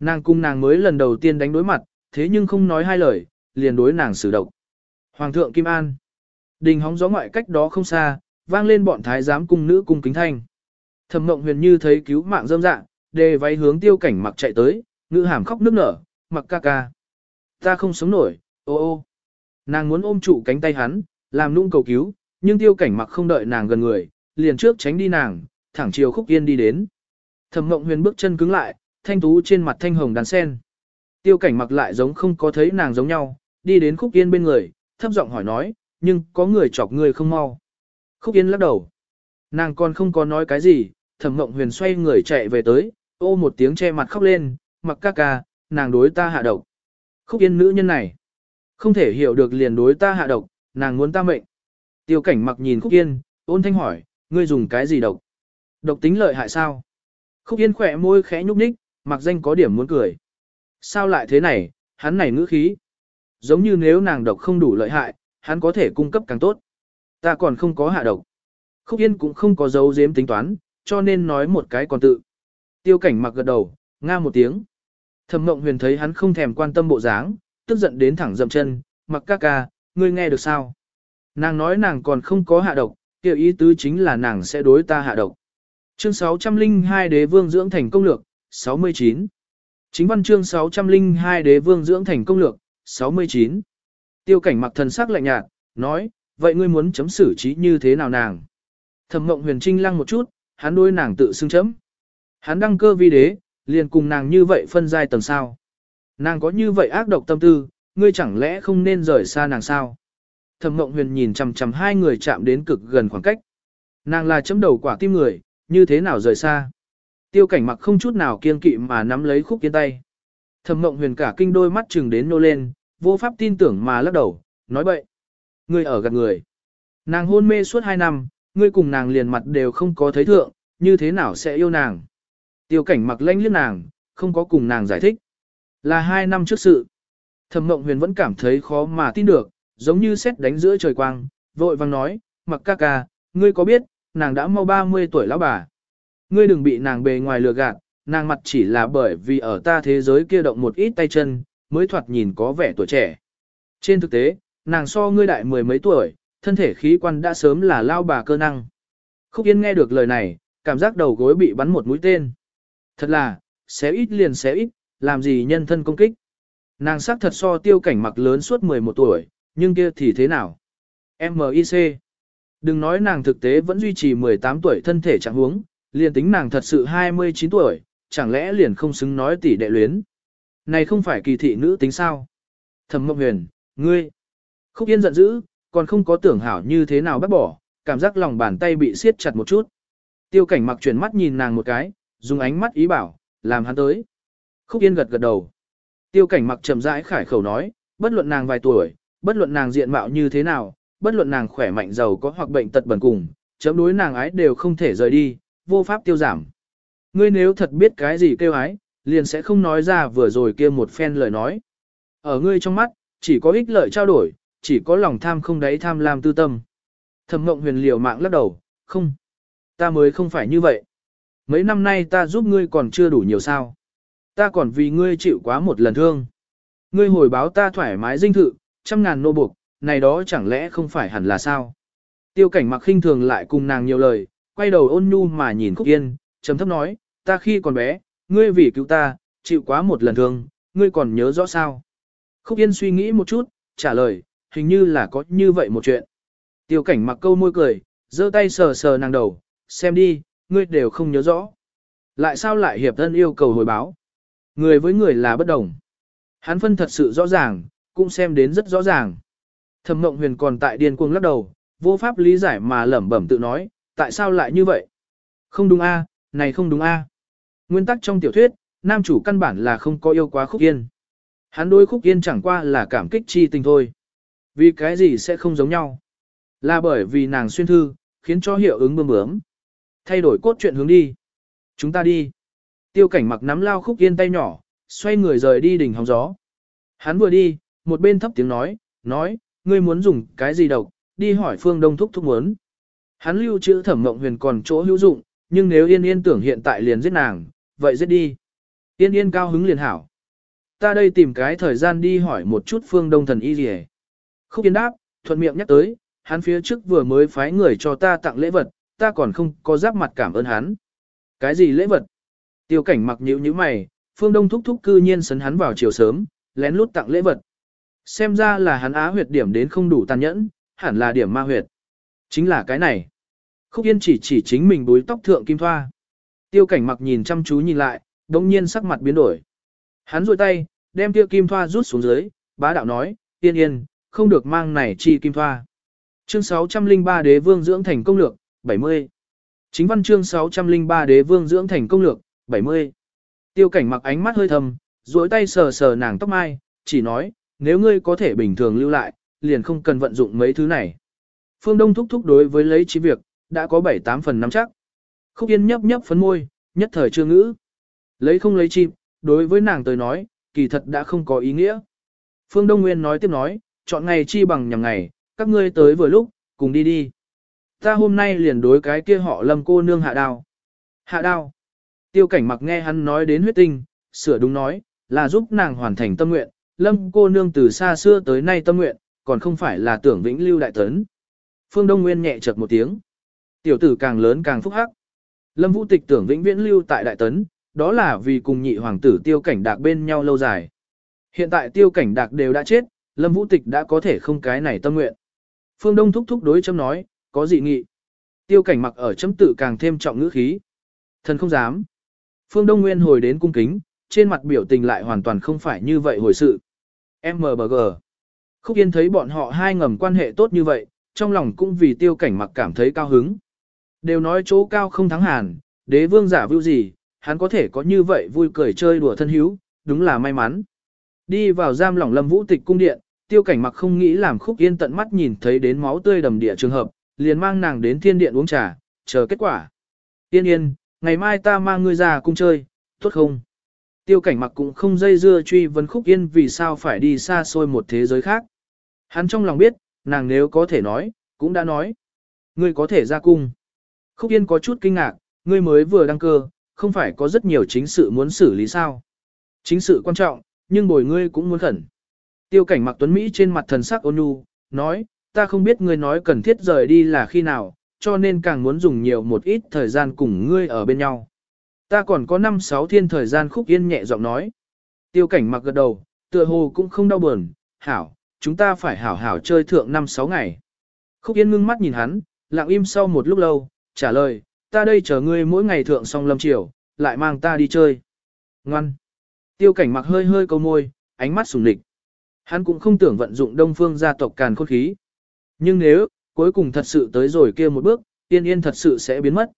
Nàng cung nàng mới lần đầu tiên đánh đối mặt, thế nhưng không nói hai lời, liền đối nàng xử độc. Hoàng thượng Kim An. Đình hóng gió ngoại cách đó không xa, vang lên bọn thái giám cung nữ cung kính thanh. Thẩm Mộng Huyền như thấy cứu mạng dâm dạ, đề váy hướng Tiêu Cảnh Mặc chạy tới, ngữ hàm khóc nức nở, "Mặc ca ca, ta không sống nổi." Ô ô. Nàng muốn ôm trụ cánh tay hắn, làm nung cầu cứu, nhưng Tiêu Cảnh Mặc không đợi nàng gần người, liền trước tránh đi nàng, thẳng chiều Khúc Yên đi đến. Thẩm Mộng Huyền bước chân cứng lại, thanh tú trên mặt thanh hồng đàn sen. Tiêu Cảnh Mặc lại giống không có thấy nàng giống nhau, đi đến Khúc Yên bên người, thấp giọng hỏi nói, "Nhưng có người chọc người không mau?" Khúc Yên lắc đầu. Nàng còn không có nói cái gì, thẩm mộng huyền xoay người chạy về tới, ô một tiếng che mặt khóc lên, mặc ca ca, nàng đối ta hạ độc. Khúc Yên nữ nhân này. Không thể hiểu được liền đối ta hạ độc, nàng muốn ta mệnh. Tiêu cảnh mặc nhìn Khúc Yên, ôn thanh hỏi, ngươi dùng cái gì độc? Độc tính lợi hại sao? Khúc Yên khỏe môi khẽ nhúc nhích, mặc danh có điểm muốn cười. Sao lại thế này, hắn này ngữ khí. Giống như nếu nàng độc không đủ lợi hại, hắn có thể cung cấp càng tốt. Ta còn không có hạ độc. Khúc Yên cũng không có dấu giếm tính toán, cho nên nói một cái còn tự. Tiêu cảnh mặc gật đầu, nga một tiếng. Thẩm Mộng Huyền thấy hắn không thèm quan tâm bộ dáng, tức giận đến thẳng dậm chân, mặc ca ca, ngươi nghe được sao? Nàng nói nàng còn không có hạ độc, kiểu ý tứ chính là nàng sẽ đối ta hạ độc. Chương 602 Đế Vương dưỡng thành công lược, 69. Chính văn chương 602 Đế Vương dưỡng thành công lược, 69. Tiêu cảnh mặc thần sắc lạnh nhạt, nói, vậy ngươi muốn chấm xử trí như thế nào nàng? Thẩm Mộng Huyền Trinh lăng một chút, hắn đối nàng tự xưng chấm. Hắn đăng cơ vi đế, liền cùng nàng như vậy phân giai tầng sao. Nàng có như vậy ác độc tâm tư, ngươi chẳng lẽ không nên rời xa nàng sao? Thẩm Mộng Huyền nhìn chằm chằm hai người chạm đến cực gần khoảng cách. Nàng là chấm đầu quả tim người, như thế nào rời xa? Tiêu cảnh mặc không chút nào kiên kỵ mà nắm lấy khúc kiến tay. Thẩm Mộng Huyền cả kinh đôi mắt chừng đến nô lên, vô pháp tin tưởng mà lắc đầu, nói bậy. Ngươi ở gạt người. Nàng hôn mê suốt hai năm, ngươi cùng nàng liền mặt đều không có thấy thượng, như thế nào sẽ yêu nàng? Tiêu cảnh mặc lanh liếc nàng, không có cùng nàng giải thích. Là hai năm trước sự. Thẩm Mộng Huyền vẫn cảm thấy khó mà tin được, giống như xét đánh giữa trời quang, vội vang nói, mặc ca ca, ngươi có biết, nàng đã mau 30 tuổi lão bà. Ngươi đừng bị nàng bề ngoài lừa gạt, nàng mặt chỉ là bởi vì ở ta thế giới kia động một ít tay chân, mới thoạt nhìn có vẻ tuổi trẻ. Trên thực tế, nàng so ngươi đại mười mấy tuổi, thân thể khí quan đã sớm là lao bà cơ năng. Khúc Yên nghe được lời này, cảm giác đầu gối bị bắn một mũi tên. Thật là, xé ít liền xé ít, làm gì nhân thân công kích. Nàng sắc thật so tiêu cảnh mặc lớn suốt 11 tuổi, nhưng kia thì thế nào? M I C, Đừng nói nàng thực tế vẫn duy trì 18 tuổi thân thể trạng huống, liền tính nàng thật sự 29 tuổi, chẳng lẽ liền không xứng nói tỷ đệ luyến. Này không phải kỳ thị nữ tính sao? Thẩm Mộng Huyền, ngươi. Khúc Yên giận dữ, còn không có tưởng hảo như thế nào bắt bỏ, cảm giác lòng bàn tay bị siết chặt một chút. Tiêu cảnh mặc chuyển mắt nhìn nàng một cái, dùng ánh mắt ý bảo, làm hắn tới. Khúc Yên gật gật đầu. Tiêu cảnh mặc chậm rãi khải khẩu nói, bất luận nàng vài tuổi, bất luận nàng diện mạo như thế nào, bất luận nàng khỏe mạnh giàu có hoặc bệnh tật bẩn cùng, chấm đối nàng ái đều không thể rời đi, vô pháp tiêu giảm. Ngươi nếu thật biết cái gì kêu ái, liền sẽ không nói ra vừa rồi kia một phen lời nói. Ở ngươi trong mắt, chỉ có ích lợi trao đổi, chỉ có lòng tham không đáy tham lam tư tâm. Thẩm mộng huyền liều mạng lắc đầu, không. Ta mới không phải như vậy. Mấy năm nay ta giúp ngươi còn chưa đủ nhiều sao. Ta còn vì ngươi chịu quá một lần thương. Ngươi hồi báo ta thoải mái dinh thự, trăm ngàn nô buộc, này đó chẳng lẽ không phải hẳn là sao? Tiêu cảnh mặc khinh thường lại cùng nàng nhiều lời, quay đầu ôn nhu mà nhìn Khúc Yên, trầm thấp nói, ta khi còn bé, ngươi vì cứu ta, chịu quá một lần thương, ngươi còn nhớ rõ sao? Khúc Yên suy nghĩ một chút, trả lời, hình như là có như vậy một chuyện. Tiêu cảnh mặc câu môi cười, giơ tay sờ sờ nàng đầu, xem đi, ngươi đều không nhớ rõ. Lại sao lại hiệp thân yêu cầu hồi báo? Người với người là bất đồng. Hắn phân thật sự rõ ràng, cũng xem đến rất rõ ràng. Thẩm Mộng Huyền còn tại điên cuồng lắc đầu, vô pháp lý giải mà lẩm bẩm tự nói, tại sao lại như vậy? Không đúng a, này không đúng a. Nguyên tắc trong tiểu thuyết, nam chủ căn bản là không có yêu quá Khúc Yên. Hắn đối Khúc Yên chẳng qua là cảm kích chi tình thôi. Vì cái gì sẽ không giống nhau? Là bởi vì nàng xuyên thư, khiến cho hiệu ứng bơm bướm. Thay đổi cốt truyện hướng đi. Chúng ta đi. Tiêu cảnh mặc nắm lao Khúc Yên tay nhỏ, xoay người rời đi đỉnh hóng gió. Hắn vừa đi, một bên thấp tiếng nói, nói, ngươi muốn dùng cái gì độc, đi hỏi phương đông thúc thúc muốn. Hắn lưu trữ thẩm mộng huyền còn chỗ hữu dụng, nhưng nếu yên yên tưởng hiện tại liền giết nàng, vậy giết đi. Yên yên cao hứng liền hảo. Ta đây tìm cái thời gian đi hỏi một chút phương đông thần y gì Khúc yên đáp, thuận miệng nhắc tới, hắn phía trước vừa mới phái người cho ta tặng lễ vật, ta còn không có giáp mặt cảm ơn hắn. Cái gì lễ vật? Tiêu cảnh mặc nhữ như mày, phương đông thúc thúc cư nhiên sấn hắn vào chiều sớm, lén lút tặng lễ vật. Xem ra là hắn á huyệt điểm đến không đủ tàn nhẫn, hẳn là điểm ma huyệt. Chính là cái này. Khúc Yên chỉ chỉ chính mình búi tóc thượng kim thoa. Tiêu cảnh mặc nhìn chăm chú nhìn lại, đồng nhiên sắc mặt biến đổi. Hắn rôi tay, đem tiêu kim thoa rút xuống dưới, bá đạo nói, yên yên, không được mang này chi kim thoa. Chương 603 đế vương dưỡng thành công lược, 70. Chính văn chương 603 đế vương dưỡng thành công lược, 70. Tiêu cảnh mặc ánh mắt hơi thầm, duỗi tay sờ sờ nàng tóc mai, chỉ nói, nếu ngươi có thể bình thường lưu lại, liền không cần vận dụng mấy thứ này. Phương Đông thúc thúc đối với lấy trí việc, đã có 7-8 phần nắm chắc. Khúc Yên nhấp nhấp phấn môi, nhất thời chưa ngữ. Lấy không lấy chim, đối với nàng tới nói, kỳ thật đã không có ý nghĩa. Phương Đông Nguyên nói tiếp nói, chọn ngày chi bằng nhằm ngày, các ngươi tới vừa lúc, cùng đi đi. Ta hôm nay liền đối cái kia họ lâm cô nương hạ đao. Hạ đao. Tiêu cảnh mặc nghe hắn nói đến huyết tinh, sửa đúng nói, là giúp nàng hoàn thành tâm nguyện, lâm cô nương từ xa xưa tới nay tâm nguyện, còn không phải là tưởng vĩnh lưu đại tấn. Phương Đông Nguyên nhẹ chợt một tiếng. Tiểu tử càng lớn càng phúc hắc. Lâm Vũ Tịch tưởng vĩnh viễn lưu tại đại tấn, đó là vì cùng nhị hoàng tử tiêu cảnh đạc bên nhau lâu dài. Hiện tại tiêu cảnh đạc đều đã chết, Lâm Vũ Tịch đã có thể không cái này tâm nguyện. Phương Đông thúc thúc đối châm nói, có dị nghị. Tiêu cảnh mặc ở chấm tự càng thêm trọng ngữ khí. Thần không dám. Phương Đông Nguyên hồi đến cung kính, trên mặt biểu tình lại hoàn toàn không phải như vậy hồi sự. MBG. Khúc Yên thấy bọn họ hai ngầm quan hệ tốt như vậy, trong lòng cũng vì tiêu cảnh mặc cảm thấy cao hứng. Đều nói chỗ cao không thắng hàn, đế vương giả vưu gì, hắn có thể có như vậy vui cười chơi đùa thân hữu, đúng là may mắn. Đi vào giam lỏng lâm vũ tịch cung điện, tiêu cảnh mặc không nghĩ làm khúc yên tận mắt nhìn thấy đến máu tươi đầm địa trường hợp, liền mang nàng đến thiên điện uống trà, chờ kết quả. Yên yên, ngày mai ta mang ngươi ra cung chơi, tốt không? Tiêu cảnh mặc cũng không dây dưa truy vấn khúc yên vì sao phải đi xa xôi một thế giới khác. Hắn trong lòng biết, nàng nếu có thể nói, cũng đã nói. Ngươi có thể ra cung. Khúc yên có chút kinh ngạc, ngươi mới vừa đăng cơ, không phải có rất nhiều chính sự muốn xử lý sao. Chính sự quan trọng, nhưng bồi ngươi cũng muốn khẩn. Tiêu cảnh mặc tuấn Mỹ trên mặt thần sắc ôn nhu, nói, ta không biết ngươi nói cần thiết rời đi là khi nào, cho nên càng muốn dùng nhiều một ít thời gian cùng ngươi ở bên nhau. Ta còn có 5-6 thiên thời gian khúc yên nhẹ giọng nói. Tiêu cảnh mặc gật đầu, tựa hồ cũng không đau buồn, hảo, chúng ta phải hảo hảo chơi thượng 5-6 ngày. Khúc yên ngưng mắt nhìn hắn, lặng im sau một lúc lâu, trả lời, ta đây chờ ngươi mỗi ngày thượng xong lâm chiều, lại mang ta đi chơi. Ngoan. Tiêu cảnh mặc hơi hơi câu môi, ánh mắt sùng địch. Hắn cũng không tưởng vận dụng đông phương gia tộc càn khôn khí. Nhưng nếu, cuối cùng thật sự tới rồi kia một bước, tiên yên thật sự sẽ biến mất.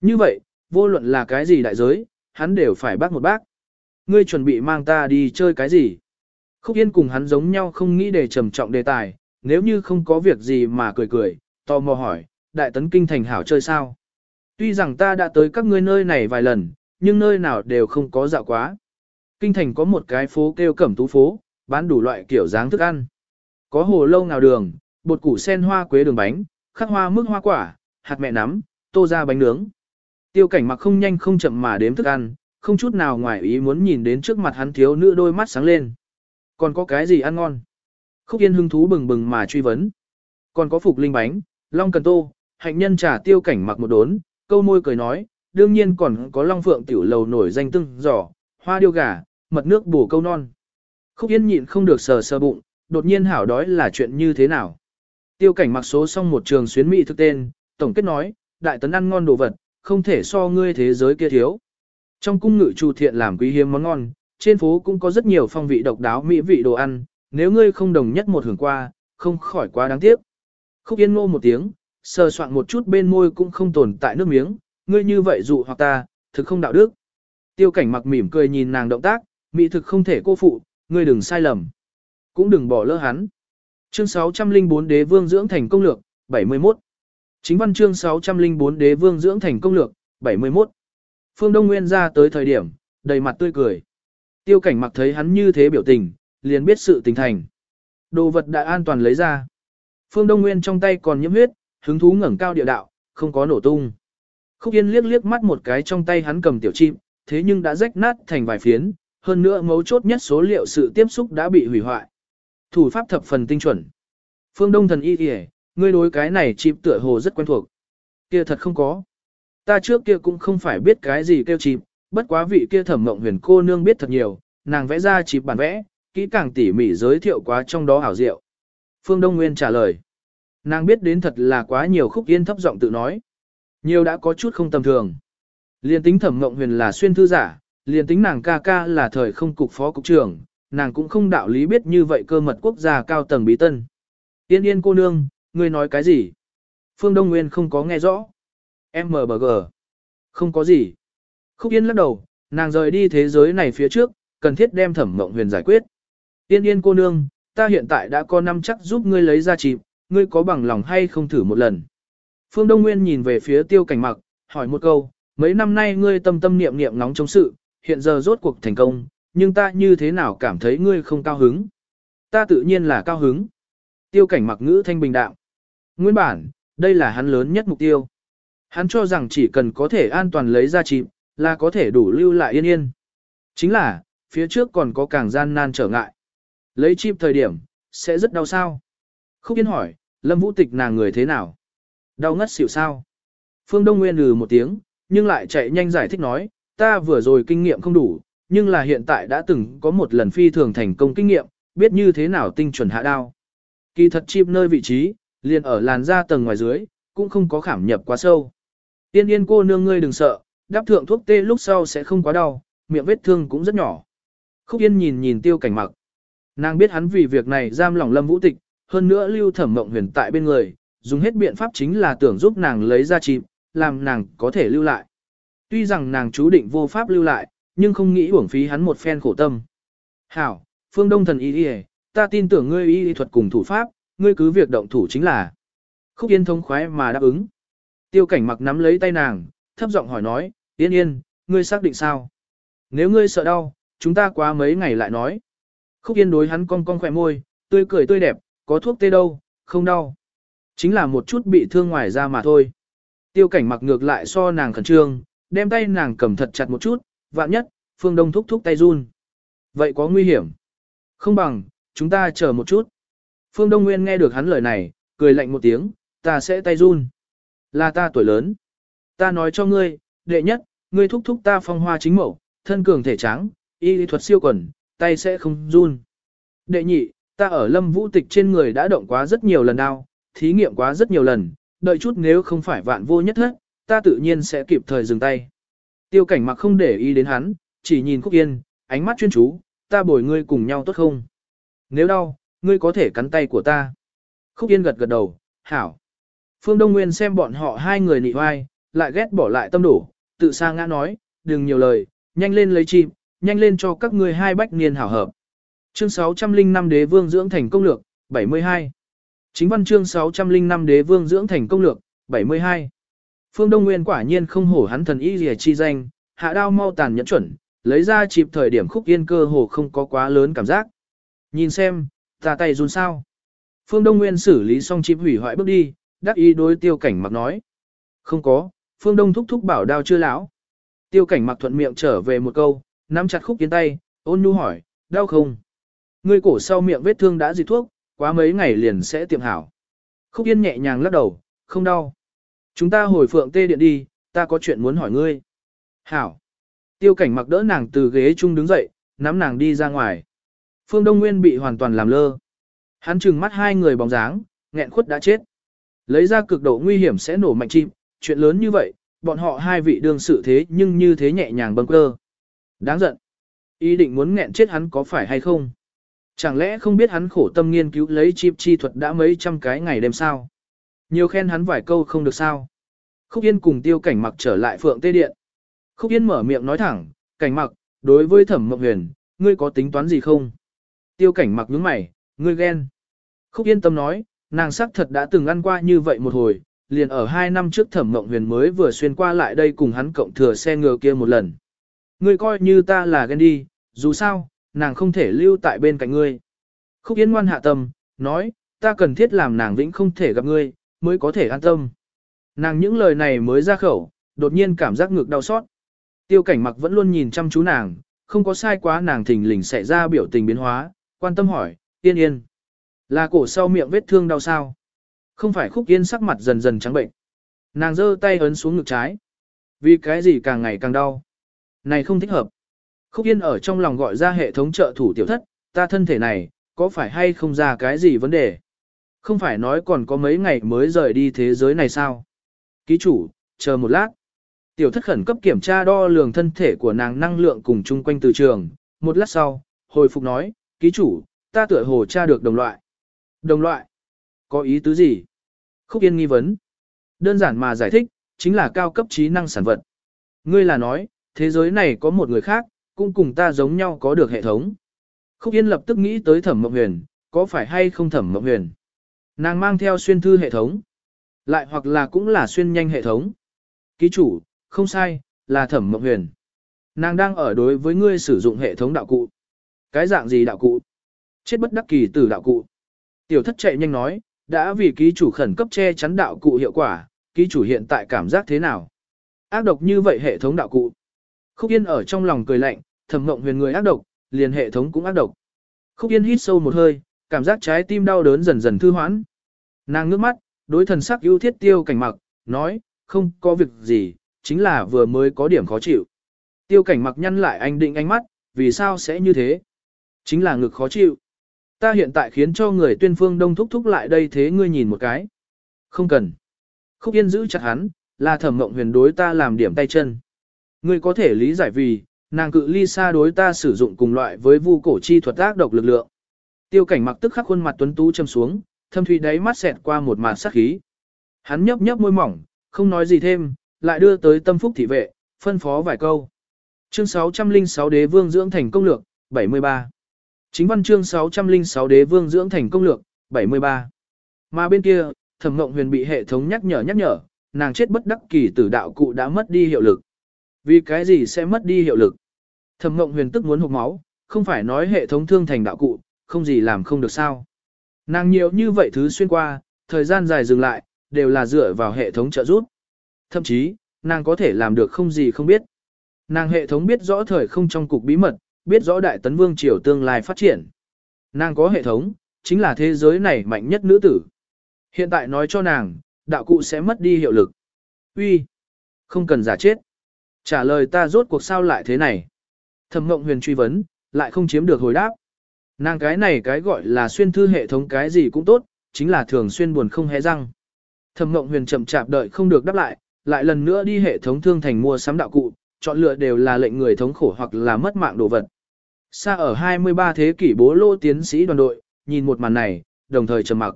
Như vậy, vô luận là cái gì đại giới, hắn đều phải bác một bác. Ngươi chuẩn bị mang ta đi chơi cái gì? Khúc Yên cùng hắn giống nhau không nghĩ để trầm trọng đề tài, nếu như không có việc gì mà cười cười, tò mò hỏi, đại tấn kinh thành hảo chơi sao? Tuy rằng ta đã tới các ngươi nơi này vài lần, nhưng nơi nào đều không có dạo quá. Kinh thành có một cái phố kêu cẩm tú phố, bán đủ loại kiểu dáng thức ăn. Có hồ lâu nào đường, bột củ sen hoa quế đường bánh, khắc hoa mức hoa quả, hạt mẹ nắm, tô ra bánh nướng. Tiêu cảnh mặc không nhanh không chậm mà đếm thức ăn, không chút nào ngoài ý muốn nhìn đến trước mặt hắn thiếu nữ đôi mắt sáng lên. Còn có cái gì ăn ngon? Khúc Yên hưng thú bừng bừng mà truy vấn. Còn có phục linh bánh, long cần tô, hạnh nhân trà tiêu cảnh mặc một đốn, câu môi cười nói, đương nhiên còn có long phượng tiểu lầu nổi danh tưng, giỏ, hoa điêu gà, mật nước bổ câu non. Khúc Yên nhịn không được sờ sờ bụng, đột nhiên hảo đói là chuyện như thế nào. Tiêu cảnh mặc số xong một trường xuyến mỹ thực tên, tổng kết nói, đại tấn ăn ngon đồ vật, không thể so ngươi thế giới kia thiếu. Trong cung ngự chủ thiện làm quý hiếm món ngon, trên phố cũng có rất nhiều phong vị độc đáo mỹ vị đồ ăn, nếu ngươi không đồng nhất một hưởng qua, không khỏi quá đáng tiếc. Khúc Yên ngô một tiếng, sờ soạn một chút bên môi cũng không tồn tại nước miếng, ngươi như vậy dụ hoặc ta, thực không đạo đức. Tiêu cảnh mặc mỉm cười nhìn nàng động tác, mỹ thực không thể cô phụ, ngươi đừng sai lầm. Cũng đừng bỏ lỡ hắn. Chương 604 Đế Vương dưỡng thành công lược, 71. Chính văn chương 604 Đế Vương dưỡng thành công lược, 71. Phương Đông Nguyên ra tới thời điểm, đầy mặt tươi cười. Tiêu cảnh mặc thấy hắn như thế biểu tình, liền biết sự tình thành. Đồ vật đã an toàn lấy ra. Phương Đông Nguyên trong tay còn nhiễm huyết, hứng thú ngẩng cao địa đạo, không có nổ tung. Khúc Yên liếc liếc mắt một cái trong tay hắn cầm tiểu chim, thế nhưng đã rách nát thành vài phiến, hơn nữa mấu chốt nhất số liệu sự tiếp xúc đã bị hủy hoại. Thủ pháp thập phần tinh chuẩn. Phương Đông thần y kìa, ngươi đối cái này chìm tựa hồ rất quen thuộc. Kia thật không có. Ta trước kia cũng không phải biết cái gì kêu chìm, bất quá vị kia thẩm mộng huyền cô nương biết thật nhiều, nàng vẽ ra chìm bản vẽ, kỹ càng tỉ mỉ giới thiệu quá trong đó hảo diệu. Phương Đông Nguyên trả lời. Nàng biết đến thật là quá nhiều khúc yên thấp giọng tự nói. Nhiều đã có chút không tầm thường. Liên tính thẩm mộng huyền là xuyên thư giả, liên tính nàng ca ca là thời không cục phó cục trưởng, nàng cũng không đạo lý biết như vậy cơ mật quốc gia cao tầng bí tân. Yên yên cô nương, ngươi nói cái gì? Phương Đông Nguyên không có nghe rõ. MBG. Không có gì. Khúc Yên lắc đầu, nàng rời đi thế giới này phía trước, cần thiết đem thẩm mộng huyền giải quyết. Yên yên cô nương, ta hiện tại đã có năm chắc giúp ngươi lấy ra chịp, ngươi có bằng lòng hay không thử một lần. Phương Đông Nguyên nhìn về phía tiêu cảnh mặc, hỏi một câu, mấy năm nay ngươi tâm tâm niệm niệm nóng trong sự, hiện giờ rốt cuộc thành công, nhưng ta như thế nào cảm thấy ngươi không cao hứng? Ta tự nhiên là cao hứng. Tiêu cảnh mặc ngữ thanh bình đạo. Nguyên bản, đây là hắn lớn nhất mục tiêu. Hắn cho rằng chỉ cần có thể an toàn lấy ra chìm, là có thể đủ lưu lại yên yên. Chính là, phía trước còn có càng gian nan trở ngại. Lấy chim thời điểm, sẽ rất đau sao? Khúc Yên hỏi, Lâm Vũ Tịch nàng người thế nào? Đau ngất xỉu sao? Phương Đông Nguyên lừ một tiếng, nhưng lại chạy nhanh giải thích nói, ta vừa rồi kinh nghiệm không đủ, nhưng là hiện tại đã từng có một lần phi thường thành công kinh nghiệm, biết như thế nào tinh chuẩn hạ đao. Kỳ thật chip nơi vị trí, liền ở làn da tầng ngoài dưới, cũng không có khảm nhập quá sâu. Tiên yên cô nương ngươi đừng sợ, đáp thượng thuốc tê lúc sau sẽ không quá đau, miệng vết thương cũng rất nhỏ. Khúc Yên nhìn nhìn tiêu cảnh mặc. Nàng biết hắn vì việc này giam lòng lâm vũ tịch, hơn nữa lưu thẩm mộng huyền tại bên người, dùng hết biện pháp chính là tưởng giúp nàng lấy ra chìm, làm nàng có thể lưu lại. Tuy rằng nàng chú định vô pháp lưu lại, nhưng không nghĩ uổng phí hắn một phen khổ tâm. Hảo, phương đông thần y đi ta tin tưởng ngươi y thuật cùng thủ pháp, ngươi cứ việc động thủ chính là. Khúc Yên thông khoái mà đáp ứng. Tiêu cảnh mặc nắm lấy tay nàng, thấp giọng hỏi nói, yên yên, ngươi xác định sao? Nếu ngươi sợ đau, chúng ta qua mấy ngày lại nói. Khúc Yên đối hắn cong cong khỏe môi, tươi cười tươi đẹp, có thuốc tê đâu, không đau. Chính là một chút bị thương ngoài ra mà thôi. Tiêu cảnh mặc ngược lại so nàng khẩn trương, đem tay nàng cầm thật chặt một chút, vạn nhất, phương đông thúc thúc tay run. Vậy có nguy hiểm? Không bằng, chúng ta chờ một chút. Phương Đông Nguyên nghe được hắn lời này, cười lạnh một tiếng, ta sẽ tay run. Là ta tuổi lớn. Ta nói cho ngươi, đệ nhất, ngươi thúc thúc ta phong hoa chính mẫu, thân cường thể trắng, y lý thuật siêu quần, tay sẽ không run. Đệ nhị, ta ở lâm vũ tịch trên người đã động quá rất nhiều lần đau, thí nghiệm quá rất nhiều lần, đợi chút nếu không phải vạn vô nhất hết, ta tự nhiên sẽ kịp thời dừng tay. Tiêu cảnh mặc không để ý đến hắn, chỉ nhìn Khúc Yên, ánh mắt chuyên chú, ta bồi ngươi cùng nhau tốt không? Nếu đau, ngươi có thể cắn tay của ta. Khúc Yên gật gật đầu, hảo. Phương Đông Nguyên xem bọn họ hai người nị hoai, lại ghét bỏ lại tâm đổ, tự sa ngã nói, đừng nhiều lời, nhanh lên lấy chim, nhanh lên cho các ngươi hai bách niên hảo hợp. Chương 605 Đế Vương dưỡng thành công lược, 72. Chính văn chương 605 Đế Vương dưỡng thành công lược, 72. Phương Đông Nguyên quả nhiên không hổ hắn thần y rìa chi danh, hạ đao mau tàn nhẫn chuẩn, lấy ra chịp thời điểm khúc yên cơ hồ không có quá lớn cảm giác. Nhìn xem, ta tay run sao. Phương Đông Nguyên xử lý xong chịp hủy hoại bước đi, đắc ý đối tiêu cảnh mặc nói. Không có, Phương Đông thúc thúc bảo đao chưa lão. Tiêu cảnh mặc thuận miệng trở về một câu, nắm chặt khúc yên tay, ôn nhu hỏi, đau không? Ngươi cổ sau miệng vết thương đã dịch thuốc, quá mấy ngày liền sẽ tiệm hảo. Khúc yên nhẹ nhàng lắc đầu, không đau. Chúng ta hồi phượng tê điện đi, ta có chuyện muốn hỏi ngươi. Hảo. Tiêu cảnh mặc đỡ nàng từ ghế chung đứng dậy, nắm nàng đi ra ngoài. Phương Đông Nguyên bị hoàn toàn làm lơ. Hắn trừng mắt hai người bóng dáng, nghẹn khuất đã chết. Lấy ra cực độ nguy hiểm sẽ nổ mạnh chim, chuyện lớn như vậy, bọn họ hai vị đương sự thế nhưng như thế nhẹ nhàng bâng cơ. Đáng giận. Ý định muốn nghẹn chết hắn có phải hay không? Chẳng lẽ không biết hắn khổ tâm nghiên cứu lấy chip chi thuật đã mấy trăm cái ngày đêm sao? Nhiều khen hắn vài câu không được sao? Khúc Yên cùng tiêu cảnh mặc trở lại phượng tê điện. Khúc Yên mở miệng nói thẳng, cảnh mặc, đối với thẩm mộng huyền, ngươi có tính toán gì không? Tiêu cảnh mặc nhướng mày, ngươi ghen. Khúc Yên tâm nói, nàng sắc thật đã từng ăn qua như vậy một hồi, liền ở hai năm trước thẩm mộng huyền mới vừa xuyên qua lại đây cùng hắn cộng thừa xe ngựa kia một lần. Ngươi coi như ta là ghen đi, dù sao, nàng không thể lưu tại bên cạnh ngươi. Khúc Yên ngoan hạ tâm, nói, ta cần thiết làm nàng vĩnh không thể gặp ngươi, mới có thể an tâm. Nàng những lời này mới ra khẩu, đột nhiên cảm giác ngược đau xót. Tiêu cảnh mặc vẫn luôn nhìn chăm chú nàng, không có sai quá nàng thình lình xảy ra biểu tình biến hóa, quan tâm hỏi, yên yên. Là cổ sau miệng vết thương đau sao? Không phải khúc yên sắc mặt dần dần trắng bệnh. Nàng giơ tay ấn xuống ngực trái. Vì cái gì càng ngày càng đau. Này không thích hợp. Khúc yên ở trong lòng gọi ra hệ thống trợ thủ tiểu thất, ta thân thể này, có phải hay không ra cái gì vấn đề? Không phải nói còn có mấy ngày mới rời đi thế giới này sao? Ký chủ, chờ một lát. Tiểu thất khẩn cấp kiểm tra đo lường thân thể của nàng năng lượng cùng chung quanh từ trường. Một lát sau, hồi phục nói, ký chủ, ta tựa hồ tra được đồng loại. Đồng loại? Có ý tứ gì? Khúc Yên nghi vấn. Đơn giản mà giải thích, chính là cao cấp trí năng sản vật. Ngươi là nói, thế giới này có một người khác, cũng cùng ta giống nhau có được hệ thống. Khúc Yên lập tức nghĩ tới thẩm mộng huyền, có phải hay không thẩm mộng huyền? Nàng mang theo xuyên thư hệ thống. Lại hoặc là cũng là xuyên nhanh hệ thống. Ký chủ, không sai, là thẩm mộng huyền. Nàng đang ở đối với ngươi sử dụng hệ thống đạo cụ. Cái dạng gì đạo cụ? Chết bất đắc kỳ tử đạo cụ. Tiểu thất chạy nhanh nói, đã vì ký chủ khẩn cấp che chắn đạo cụ hiệu quả, ký chủ hiện tại cảm giác thế nào? Ác độc như vậy hệ thống đạo cụ. Khúc Yên ở trong lòng cười lạnh, thẩm mộng huyền người ác độc, liền hệ thống cũng ác độc. Khúc Yên hít sâu một hơi, cảm giác trái tim đau đớn dần dần thư hoãn. Nàng ngước mắt, đối thần sắc ưu thiết tiêu cảnh mặc, nói, không có việc gì, chính là vừa mới có điểm khó chịu. Tiêu cảnh mặc nhăn lại anh định ánh mắt, vì sao sẽ như thế? Chính là ngực khó chịu. Ta hiện tại khiến cho người tuyên phương đông thúc thúc lại đây thế ngươi nhìn một cái. Không cần. Khúc Yên giữ chặt hắn, là thẩm mộng huyền đối ta làm điểm tay chân. Ngươi có thể lý giải vì, nàng cự ly xa đối ta sử dụng cùng loại với vu cổ chi thuật ác độc lực lượng. Tiêu cảnh mặc tức khắc khuôn mặt tuấn tú châm xuống, thâm thủy đáy mắt xẹt qua một màn sát khí. Hắn nhấp nhấp môi mỏng, không nói gì thêm, lại đưa tới tâm phúc thị vệ, phân phó vài câu. Chương 606 đế vương dưỡng thành công lược, 73. Chính văn chương 606 đế vương dưỡng thành công lược, 73. Mà bên kia, thẩm ngộng huyền bị hệ thống nhắc nhở nhắc nhở, nàng chết bất đắc kỳ tử đạo cụ đã mất đi hiệu lực. Vì cái gì sẽ mất đi hiệu lực? Thẩm ngộng huyền tức muốn hụt máu, không phải nói hệ thống thương thành đạo cụ, không gì làm không được sao. Nàng nhiều như vậy thứ xuyên qua, thời gian dài dừng lại, đều là dựa vào hệ thống trợ giúp. Thậm chí, nàng có thể làm được không gì không biết. Nàng hệ thống biết rõ thời không trong cục bí mật, biết rõ đại tấn vương triều tương lai phát triển. Nàng có hệ thống, chính là thế giới này mạnh nhất nữ tử. Hiện tại nói cho nàng, đạo cụ sẽ mất đi hiệu lực. Uy, không cần giả chết. Trả lời ta rốt cuộc sao lại thế này. Thẩm Ngộng Huyền truy vấn, lại không chiếm được hồi đáp. Nàng cái này cái gọi là xuyên thư hệ thống cái gì cũng tốt, chính là thường xuyên buồn không hé răng. Thẩm Mộng Huyền chậm chạp đợi không được đáp lại, lại lần nữa đi hệ thống thương thành mua sắm đạo cụ, chọn lựa đều là lệnh người thống khổ hoặc là mất mạng đồ vật. Xa ở 23 thế kỷ bố lô tiến sĩ đoàn đội, nhìn một màn này, đồng thời trầm mặc.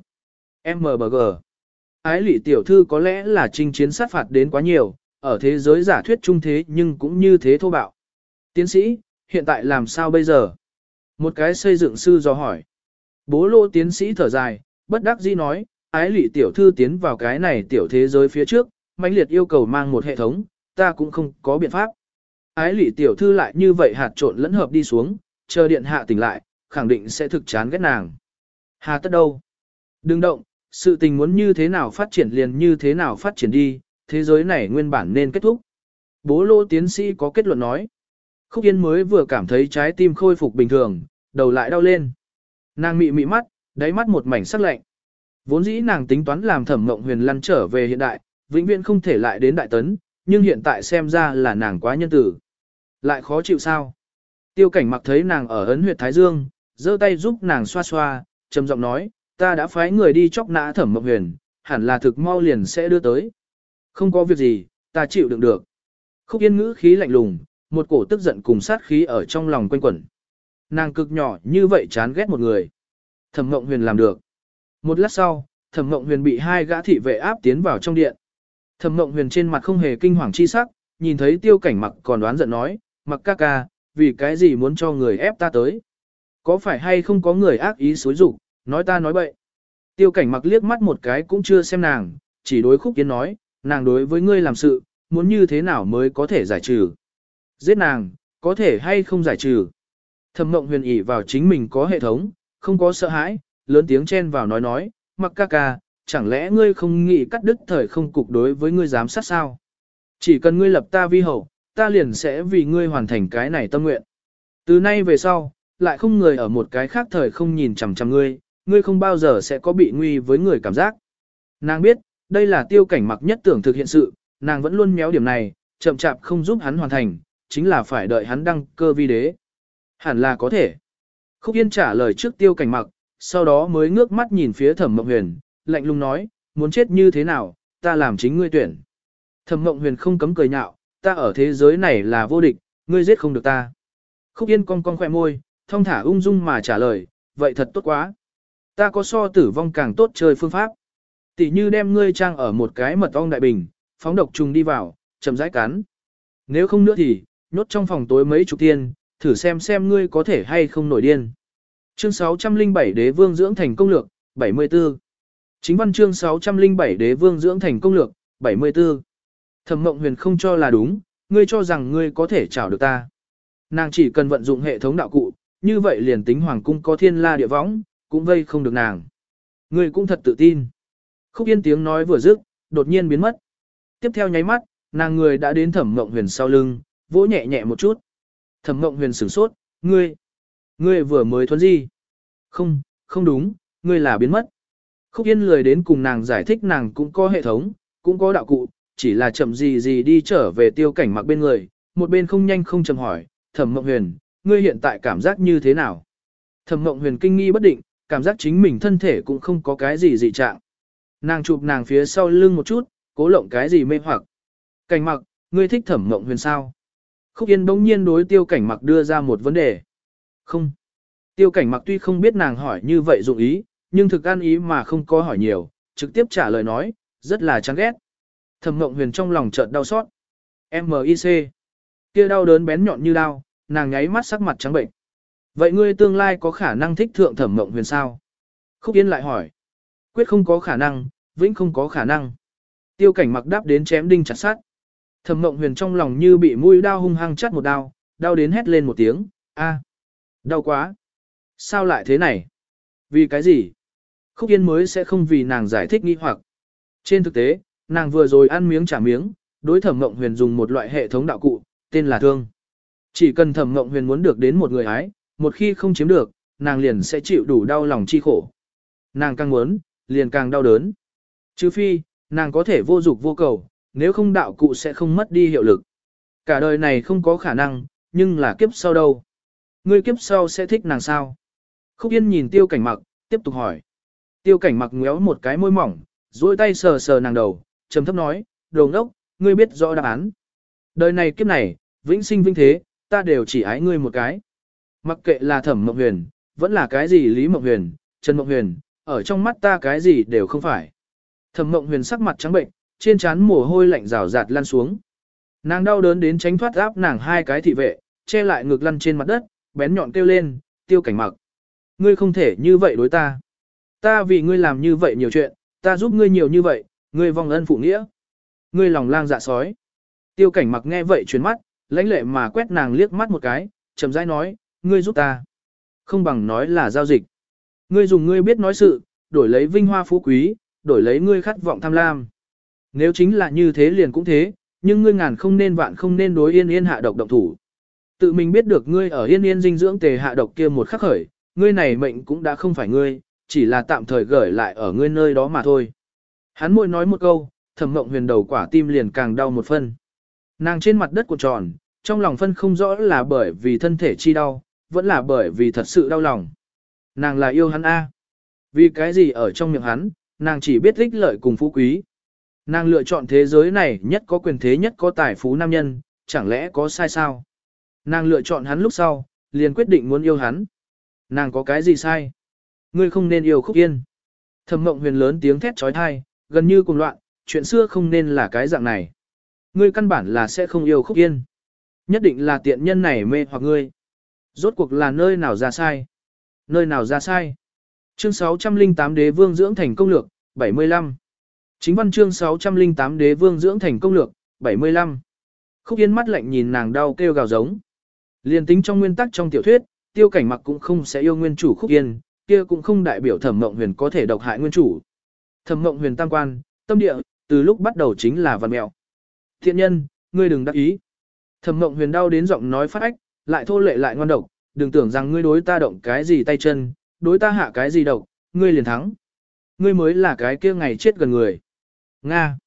MBG. Ái lị tiểu thư có lẽ là chinh chiến sát phạt đến quá nhiều, ở thế giới giả thuyết trung thế nhưng cũng như thế thô bạo. Tiến sĩ, hiện tại làm sao bây giờ? Một cái xây dựng sư do hỏi. Bố lô tiến sĩ thở dài, bất đắc dĩ nói, ái lị tiểu thư tiến vào cái này tiểu thế giới phía trước, mãnh liệt yêu cầu mang một hệ thống, ta cũng không có biện pháp. Ái lị tiểu thư lại như vậy hạt trộn lẫn hợp đi xuống, chờ điện hạ tỉnh lại, khẳng định sẽ thực chán ghét nàng. Hà tất đâu? Đừng động, sự tình muốn như thế nào phát triển liền như thế nào phát triển đi, thế giới này nguyên bản nên kết thúc. Bố lô tiến sĩ có kết luận nói. Khúc Yên mới vừa cảm thấy trái tim khôi phục bình thường, đầu lại đau lên. Nàng mị mị mắt, đáy mắt một mảnh sắc lạnh. Vốn dĩ nàng tính toán làm thẩm mộng huyền lăn trở về hiện đại, vĩnh viễn không thể lại đến đại tấn, nhưng hiện tại xem ra là nàng quá nhân tử. Lại khó chịu sao? Tiêu cảnh mặc thấy nàng ở ấn huyệt Thái Dương, giơ tay giúp nàng xoa xoa, trầm giọng nói, ta đã phái người đi chóc nã thẩm mộng huyền, hẳn là thực mau liền sẽ đưa tới. Không có việc gì, ta chịu đựng được. Khúc yên ngữ khí lạnh lùng, một cổ tức giận cùng sát khí ở trong lòng quanh quẩn. Nàng cực nhỏ như vậy chán ghét một người. Thẩm mộng huyền làm được. Một lát sau, thẩm mộng huyền bị hai gã thị vệ áp tiến vào trong điện. Thẩm mộng huyền trên mặt không hề kinh hoàng chi sắc, nhìn thấy tiêu cảnh mặc còn đoán giận nói, mặc ca ca, vì cái gì muốn cho người ép ta tới. Có phải hay không có người ác ý xúi dục, nói ta nói bậy. Tiêu cảnh mặc liếc mắt một cái cũng chưa xem nàng, chỉ đối khúc kiến nói, nàng đối với ngươi làm sự, muốn như thế nào mới có thể giải trừ. Giết nàng, có thể hay không giải trừ. Thẩm mộng huyền ỉ vào chính mình có hệ thống, không có sợ hãi, lớn tiếng chen vào nói nói, mặc ca ca, chẳng lẽ ngươi không nghĩ cắt đứt thời không cục đối với ngươi giám sát sao? Chỉ cần ngươi lập ta vi hậu, ta liền sẽ vì ngươi hoàn thành cái này tâm nguyện. Từ nay về sau, lại không người ở một cái khác thời không nhìn chằm chằm ngươi, ngươi không bao giờ sẽ có bị nguy với người cảm giác. Nàng biết, đây là tiêu cảnh mặc nhất tưởng thực hiện sự, nàng vẫn luôn méo điểm này, chậm chạp không giúp hắn hoàn thành, chính là phải đợi hắn đăng cơ vi đế. Hẳn là có thể. Khúc Yên trả lời trước tiêu cảnh mặc, sau đó mới ngước mắt nhìn phía thẩm mộng huyền, lạnh lùng nói, muốn chết như thế nào, ta làm chính ngươi tuyển. Thẩm mộng huyền không cấm cười nhạo, ta ở thế giới này là vô địch, ngươi giết không được ta. Khúc Yên cong cong khỏe môi, thông thả ung dung mà trả lời, vậy thật tốt quá. Ta có so tử vong càng tốt chơi phương pháp. Tỷ như đem ngươi trang ở một cái mật ong đại bình, phóng độc trùng đi vào, chậm rãi cắn. Nếu không nữa thì, nhốt trong phòng tối mấy chục tiên, thử xem xem ngươi có thể hay không nổi điên. Chương 607 Đế Vương dưỡng thành công lược, 74. Chính văn chương 607 Đế Vương dưỡng thành công lược, 74. Thẩm Mộng Huyền không cho là đúng, ngươi cho rằng ngươi có thể chảo được ta. Nàng chỉ cần vận dụng hệ thống đạo cụ, như vậy liền tính hoàng cung có thiên la địa võng, cũng vây không được nàng. Ngươi cũng thật tự tin. Khúc Yên tiếng nói vừa dứt, đột nhiên biến mất. Tiếp theo nháy mắt, nàng người đã đến Thẩm Mộng Huyền sau lưng, vỗ nhẹ nhẹ một chút. Thẩm Ngộng Huyền sửng sốt, "Ngươi, Ngươi vừa mới thuấn gì? Không, không đúng, ngươi là biến mất. Khúc Yên lười đến cùng nàng giải thích nàng cũng có hệ thống, cũng có đạo cụ, chỉ là chậm gì gì đi trở về tiêu cảnh mặc bên người, một bên không nhanh không chậm hỏi, thẩm Ngộng huyền, ngươi hiện tại cảm giác như thế nào? Thẩm Ngộng huyền kinh nghi bất định, cảm giác chính mình thân thể cũng không có cái gì dị trạng. Nàng chụp nàng phía sau lưng một chút, cố lộng cái gì mê hoặc. Cảnh mặc, ngươi thích thẩm Ngộng huyền sao? Khúc Yên bỗng nhiên đối tiêu cảnh mặc đưa ra một vấn đề. Không. Tiêu cảnh mặc tuy không biết nàng hỏi như vậy dụng ý, nhưng thực ăn ý mà không có hỏi nhiều, trực tiếp trả lời nói, rất là chán ghét. Thẩm mộng huyền trong lòng chợt đau xót. M.I.C. Kia đau đớn bén nhọn như đau, nàng nháy mắt sắc mặt trắng bệnh. Vậy ngươi tương lai có khả năng thích thượng thẩm mộng huyền sao? Khúc Yên lại hỏi. Quyết không có khả năng, vĩnh không có khả năng. Tiêu cảnh mặc đáp đến chém đinh chặt sát. Thẩm mộng huyền trong lòng như bị mũi dao hung hăng chắt một đao, đau đến hét lên một tiếng, a, đau quá. Sao lại thế này? Vì cái gì? Khúc Yên mới sẽ không vì nàng giải thích nghi hoặc. Trên thực tế, nàng vừa rồi ăn miếng trả miếng, đối thẩm mộng huyền dùng một loại hệ thống đạo cụ, tên là thương. Chỉ cần thẩm mộng huyền muốn được đến một người ái, một khi không chiếm được, nàng liền sẽ chịu đủ đau lòng chi khổ. Nàng càng muốn, liền càng đau đớn. Chứ phi, nàng có thể vô dục vô cầu, nếu không đạo cụ sẽ không mất đi hiệu lực. Cả đời này không có khả năng, nhưng là kiếp sau đâu. Ngươi kiếp sau sẽ thích nàng sao? Khúc Yên nhìn tiêu cảnh mặc, tiếp tục hỏi. Tiêu cảnh mặc ngéo một cái môi mỏng, duỗi tay sờ sờ nàng đầu, trầm thấp nói, đồ ngốc, ngươi biết rõ đáp án. Đời này kiếp này, vĩnh sinh vinh thế, ta đều chỉ ái ngươi một cái. Mặc kệ là thẩm mộng huyền, vẫn là cái gì lý mộng huyền, trần mộng huyền, ở trong mắt ta cái gì đều không phải. Thẩm mộng huyền sắc mặt trắng bệnh, trên trán mồ hôi lạnh rào rạt lăn xuống. Nàng đau đớn đến tránh thoát áp nàng hai cái thị vệ, che lại ngực lăn trên mặt đất, bén nhọn kêu lên, tiêu cảnh mặc. Ngươi không thể như vậy đối ta. Ta vì ngươi làm như vậy nhiều chuyện, ta giúp ngươi nhiều như vậy, ngươi vong ân phụ nghĩa. Ngươi lòng lang dạ sói. Tiêu cảnh mặc nghe vậy chuyển mắt, lãnh lệ mà quét nàng liếc mắt một cái, chậm rãi nói, ngươi giúp ta. Không bằng nói là giao dịch. Ngươi dùng ngươi biết nói sự, đổi lấy vinh hoa phú quý, đổi lấy ngươi khát vọng tham lam. Nếu chính là như thế liền cũng thế, nhưng ngươi ngàn không nên vạn không nên đối yên yên hạ độc động thủ. Tự mình biết được ngươi ở yên yên dinh dưỡng tề hạ độc kia một khắc khởi, ngươi này mệnh cũng đã không phải ngươi, chỉ là tạm thời gửi lại ở ngươi nơi đó mà thôi. Hắn môi nói một câu, thẩm mộng huyền đầu quả tim liền càng đau một phân. Nàng trên mặt đất cuộn tròn, trong lòng phân không rõ là bởi vì thân thể chi đau, vẫn là bởi vì thật sự đau lòng. Nàng là yêu hắn A. Vì cái gì ở trong miệng hắn, nàng chỉ biết ích lợi cùng phú quý. Nàng lựa chọn thế giới này nhất có quyền thế nhất có tài phú nam nhân, chẳng lẽ có sai sao? Nàng lựa chọn hắn lúc sau, liền quyết định muốn yêu hắn. Nàng có cái gì sai? Ngươi không nên yêu khúc yên. Thẩm mộng huyền lớn tiếng thét trói thai, gần như cùng loạn, chuyện xưa không nên là cái dạng này. Ngươi căn bản là sẽ không yêu khúc yên. Nhất định là tiện nhân này mê hoặc ngươi. Rốt cuộc là nơi nào ra sai? Nơi nào ra sai? Chương 608 Đế Vương dưỡng thành công lược, 75. Chính văn chương 608 Đế Vương dưỡng thành công lược, 75. Khúc Yên mắt lạnh nhìn nàng đau kêu gào giống. Liên tính trong nguyên tắc trong tiểu thuyết, tiêu cảnh mặc cũng không sẽ yêu nguyên chủ Khúc Yên, kia cũng không đại biểu Thẩm Mộng Huyền có thể độc hại nguyên chủ. Thẩm Mộng Huyền tam quan, tâm địa, từ lúc bắt đầu chính là văn mẹo. Thiện nhân, ngươi đừng đắc ý. Thẩm Mộng Huyền đau đến giọng nói phát ách, lại thô lệ lại ngoan độc, đừng tưởng rằng ngươi đối ta động cái gì tay chân, đối ta hạ cái gì độc, ngươi liền thắng. Ngươi mới là cái kia ngày chết gần người. Nga.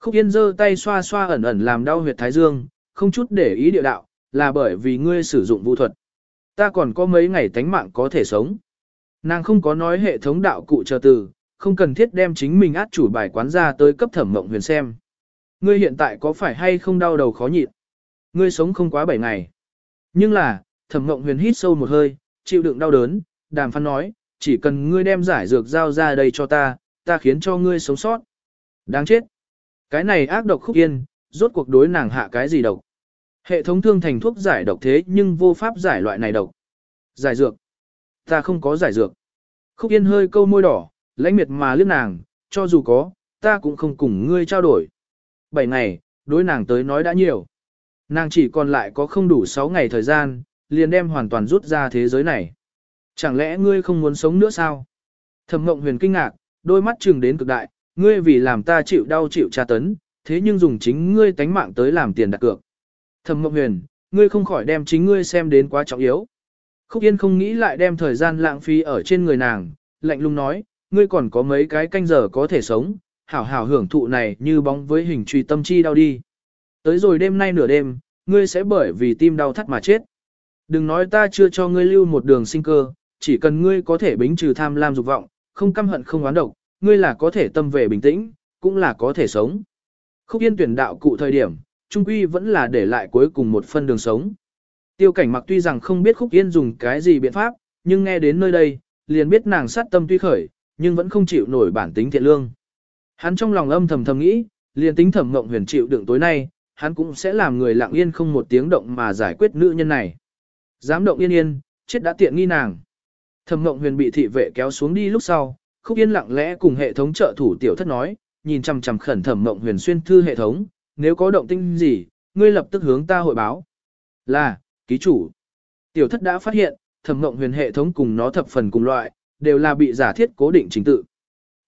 Khúc Yên giơ tay xoa xoa ẩn ẩn làm đau huyệt thái dương, không chút để ý địa đạo, là bởi vì ngươi sử dụng vũ thuật. Ta còn có mấy ngày tánh mạng có thể sống. Nàng không có nói hệ thống đạo cụ chờ từ, không cần thiết đem chính mình át chủ bài quán ra tới cấp thẩm mộng huyền xem. Ngươi hiện tại có phải hay không đau đầu khó nhịn? Ngươi sống không quá 7 ngày. Nhưng là, thẩm mộng huyền hít sâu một hơi, chịu đựng đau đớn, đàm phán nói, chỉ cần ngươi đem giải dược giao ra đây cho ta, ta khiến cho ngươi sống sót. Đáng chết. Cái này ác độc khúc yên, rốt cuộc đối nàng hạ cái gì độc. Hệ thống thương thành thuốc giải độc thế nhưng vô pháp giải loại này độc. Giải dược. Ta không có giải dược. Khúc yên hơi câu môi đỏ, lãnh miệt mà liếc nàng, cho dù có, ta cũng không cùng ngươi trao đổi. Bảy ngày, đối nàng tới nói đã nhiều. Nàng chỉ còn lại có không đủ 6 ngày thời gian, liền đem hoàn toàn rút ra thế giới này. Chẳng lẽ ngươi không muốn sống nữa sao? Thẩm Mộng Huyền kinh ngạc, đôi mắt trừng đến cực đại, ngươi vì làm ta chịu đau chịu tra tấn, thế nhưng dùng chính ngươi tánh mạng tới làm tiền đặt cược. Thẩm Mộng Huyền, ngươi không khỏi đem chính ngươi xem đến quá trọng yếu. Khúc Yên không nghĩ lại đem thời gian lãng phí ở trên người nàng, lạnh lùng nói, ngươi còn có mấy cái canh giờ có thể sống, hảo hảo hưởng thụ này như bóng với hình truy tâm chi đau đi. Tới rồi đêm nay nửa đêm, ngươi sẽ bởi vì tim đau thắt mà chết. Đừng nói ta chưa cho ngươi lưu một đường sinh cơ, chỉ cần ngươi có thể bính trừ tham lam dục vọng, không căm hận không oán độc, ngươi là có thể tâm về bình tĩnh, cũng là có thể sống. Khúc Yên tuyển đạo cụ thời điểm, trung quy vẫn là để lại cuối cùng một phân đường sống. Tiêu cảnh mặc tuy rằng không biết Khúc Yên dùng cái gì biện pháp, nhưng nghe đến nơi đây, liền biết nàng sát tâm tuy khởi, nhưng vẫn không chịu nổi bản tính thiện lương. Hắn trong lòng âm thầm thầm nghĩ, liền tính thẩm ngộng huyền chịu đựng tối nay, hắn cũng sẽ làm người lặng yên không một tiếng động mà giải quyết nữ nhân này. Dám động yên yên, chết đã tiện nghi nàng. Thẩm ngộng huyền bị thị vệ kéo xuống đi lúc sau, khúc yên lặng lẽ cùng hệ thống trợ thủ tiểu thất nói, nhìn chằm chằm khẩn thẩm mộng huyền xuyên thư hệ thống, nếu có động tinh gì, ngươi lập tức hướng ta hội báo. Là, ký chủ. Tiểu thất đã phát hiện, thẩm mộng huyền hệ thống cùng nó thập phần cùng loại, đều là bị giả thiết cố định chính tự.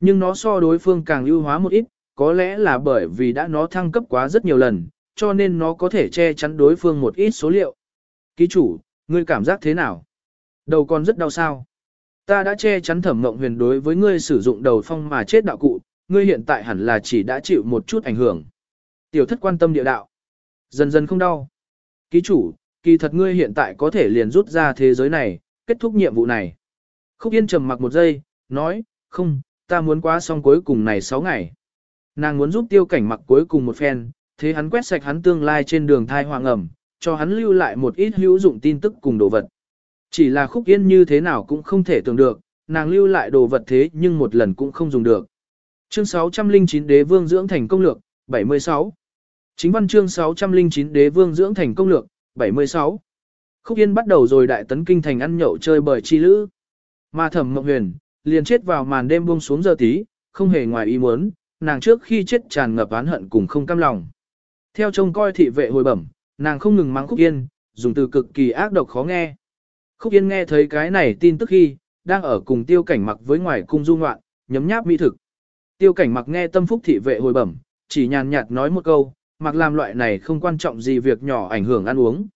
Nhưng nó so đối phương càng ưu hóa một ít, có lẽ là bởi vì đã nó thăng cấp quá rất nhiều lần, cho nên nó có thể che chắn đối phương một ít số liệu. Ký chủ, ngươi cảm giác thế nào? Đầu còn rất đau sao? Ta đã che chắn thẩm mộng huyền đối với ngươi sử dụng đầu phong mà chết đạo cụ, ngươi hiện tại hẳn là chỉ đã chịu một chút ảnh hưởng. Tiểu thất quan tâm địa đạo. Dần dần không đau. Ký chủ, kỳ thật ngươi hiện tại có thể liền rút ra thế giới này, kết thúc nhiệm vụ này. Khúc Yên trầm mặc một giây, nói, không, ta muốn qua xong cuối cùng này 6 ngày. Nàng muốn giúp tiêu cảnh mặc cuối cùng một phen, thế hắn quét sạch hắn tương lai trên đường thai hoàng ẩm, cho hắn lưu lại một ít hữu dụng tin tức cùng đồ vật. Chỉ là khúc yên như thế nào cũng không thể tưởng được, nàng lưu lại đồ vật thế nhưng một lần cũng không dùng được. Chương 609 Đế Vương dưỡng thành công lược, 76. Chính văn chương 609 Đế Vương dưỡng thành công lược, 76. Khúc Yên bắt đầu rồi đại tấn kinh thành ăn nhậu chơi bời chi lữ. Mà thẩm mộng huyền, liền chết vào màn đêm buông xuống giờ tí, không hề ngoài ý muốn, nàng trước khi chết tràn ngập oán hận cùng không cam lòng. Theo trông coi thị vệ hồi bẩm, nàng không ngừng mắng Khúc Yên, dùng từ cực kỳ ác độc khó nghe. Khúc Yên nghe thấy cái này tin tức khi, đang ở cùng tiêu cảnh mặc với ngoài cung du ngoạn, nhấm nháp mỹ thực. Tiêu cảnh mặc nghe tâm phúc thị vệ hồi bẩm, chỉ nhàn nhạt nói một câu, mặc làm loại này không quan trọng gì việc nhỏ ảnh hưởng ăn uống.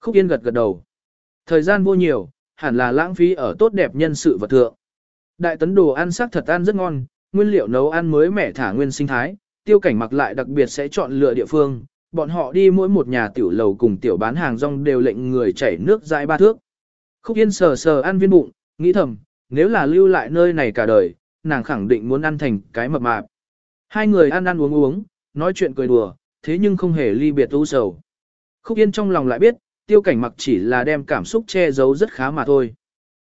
Khúc Yên gật gật đầu. Thời gian vô nhiều, hẳn là lãng phí ở tốt đẹp nhân sự vật thượng. Đại tấn đồ ăn sắc thật ăn rất ngon, nguyên liệu nấu ăn mới mẻ thả nguyên sinh thái, tiêu cảnh mặc lại đặc biệt sẽ chọn lựa địa phương, bọn họ đi mỗi một nhà tiểu lầu cùng tiểu bán hàng rong đều lệnh người chảy nước dãi ba thước. Khúc Yên sờ sờ ăn viên bụng, nghĩ thầm, nếu là lưu lại nơi này cả đời, nàng khẳng định muốn ăn thành cái mập mạp. Hai người ăn ăn uống uống, nói chuyện cười đùa, thế nhưng không hề ly biệt u sầu. Khúc Yên trong lòng lại biết, tiêu cảnh mặc chỉ là đem cảm xúc che giấu rất khá mà thôi.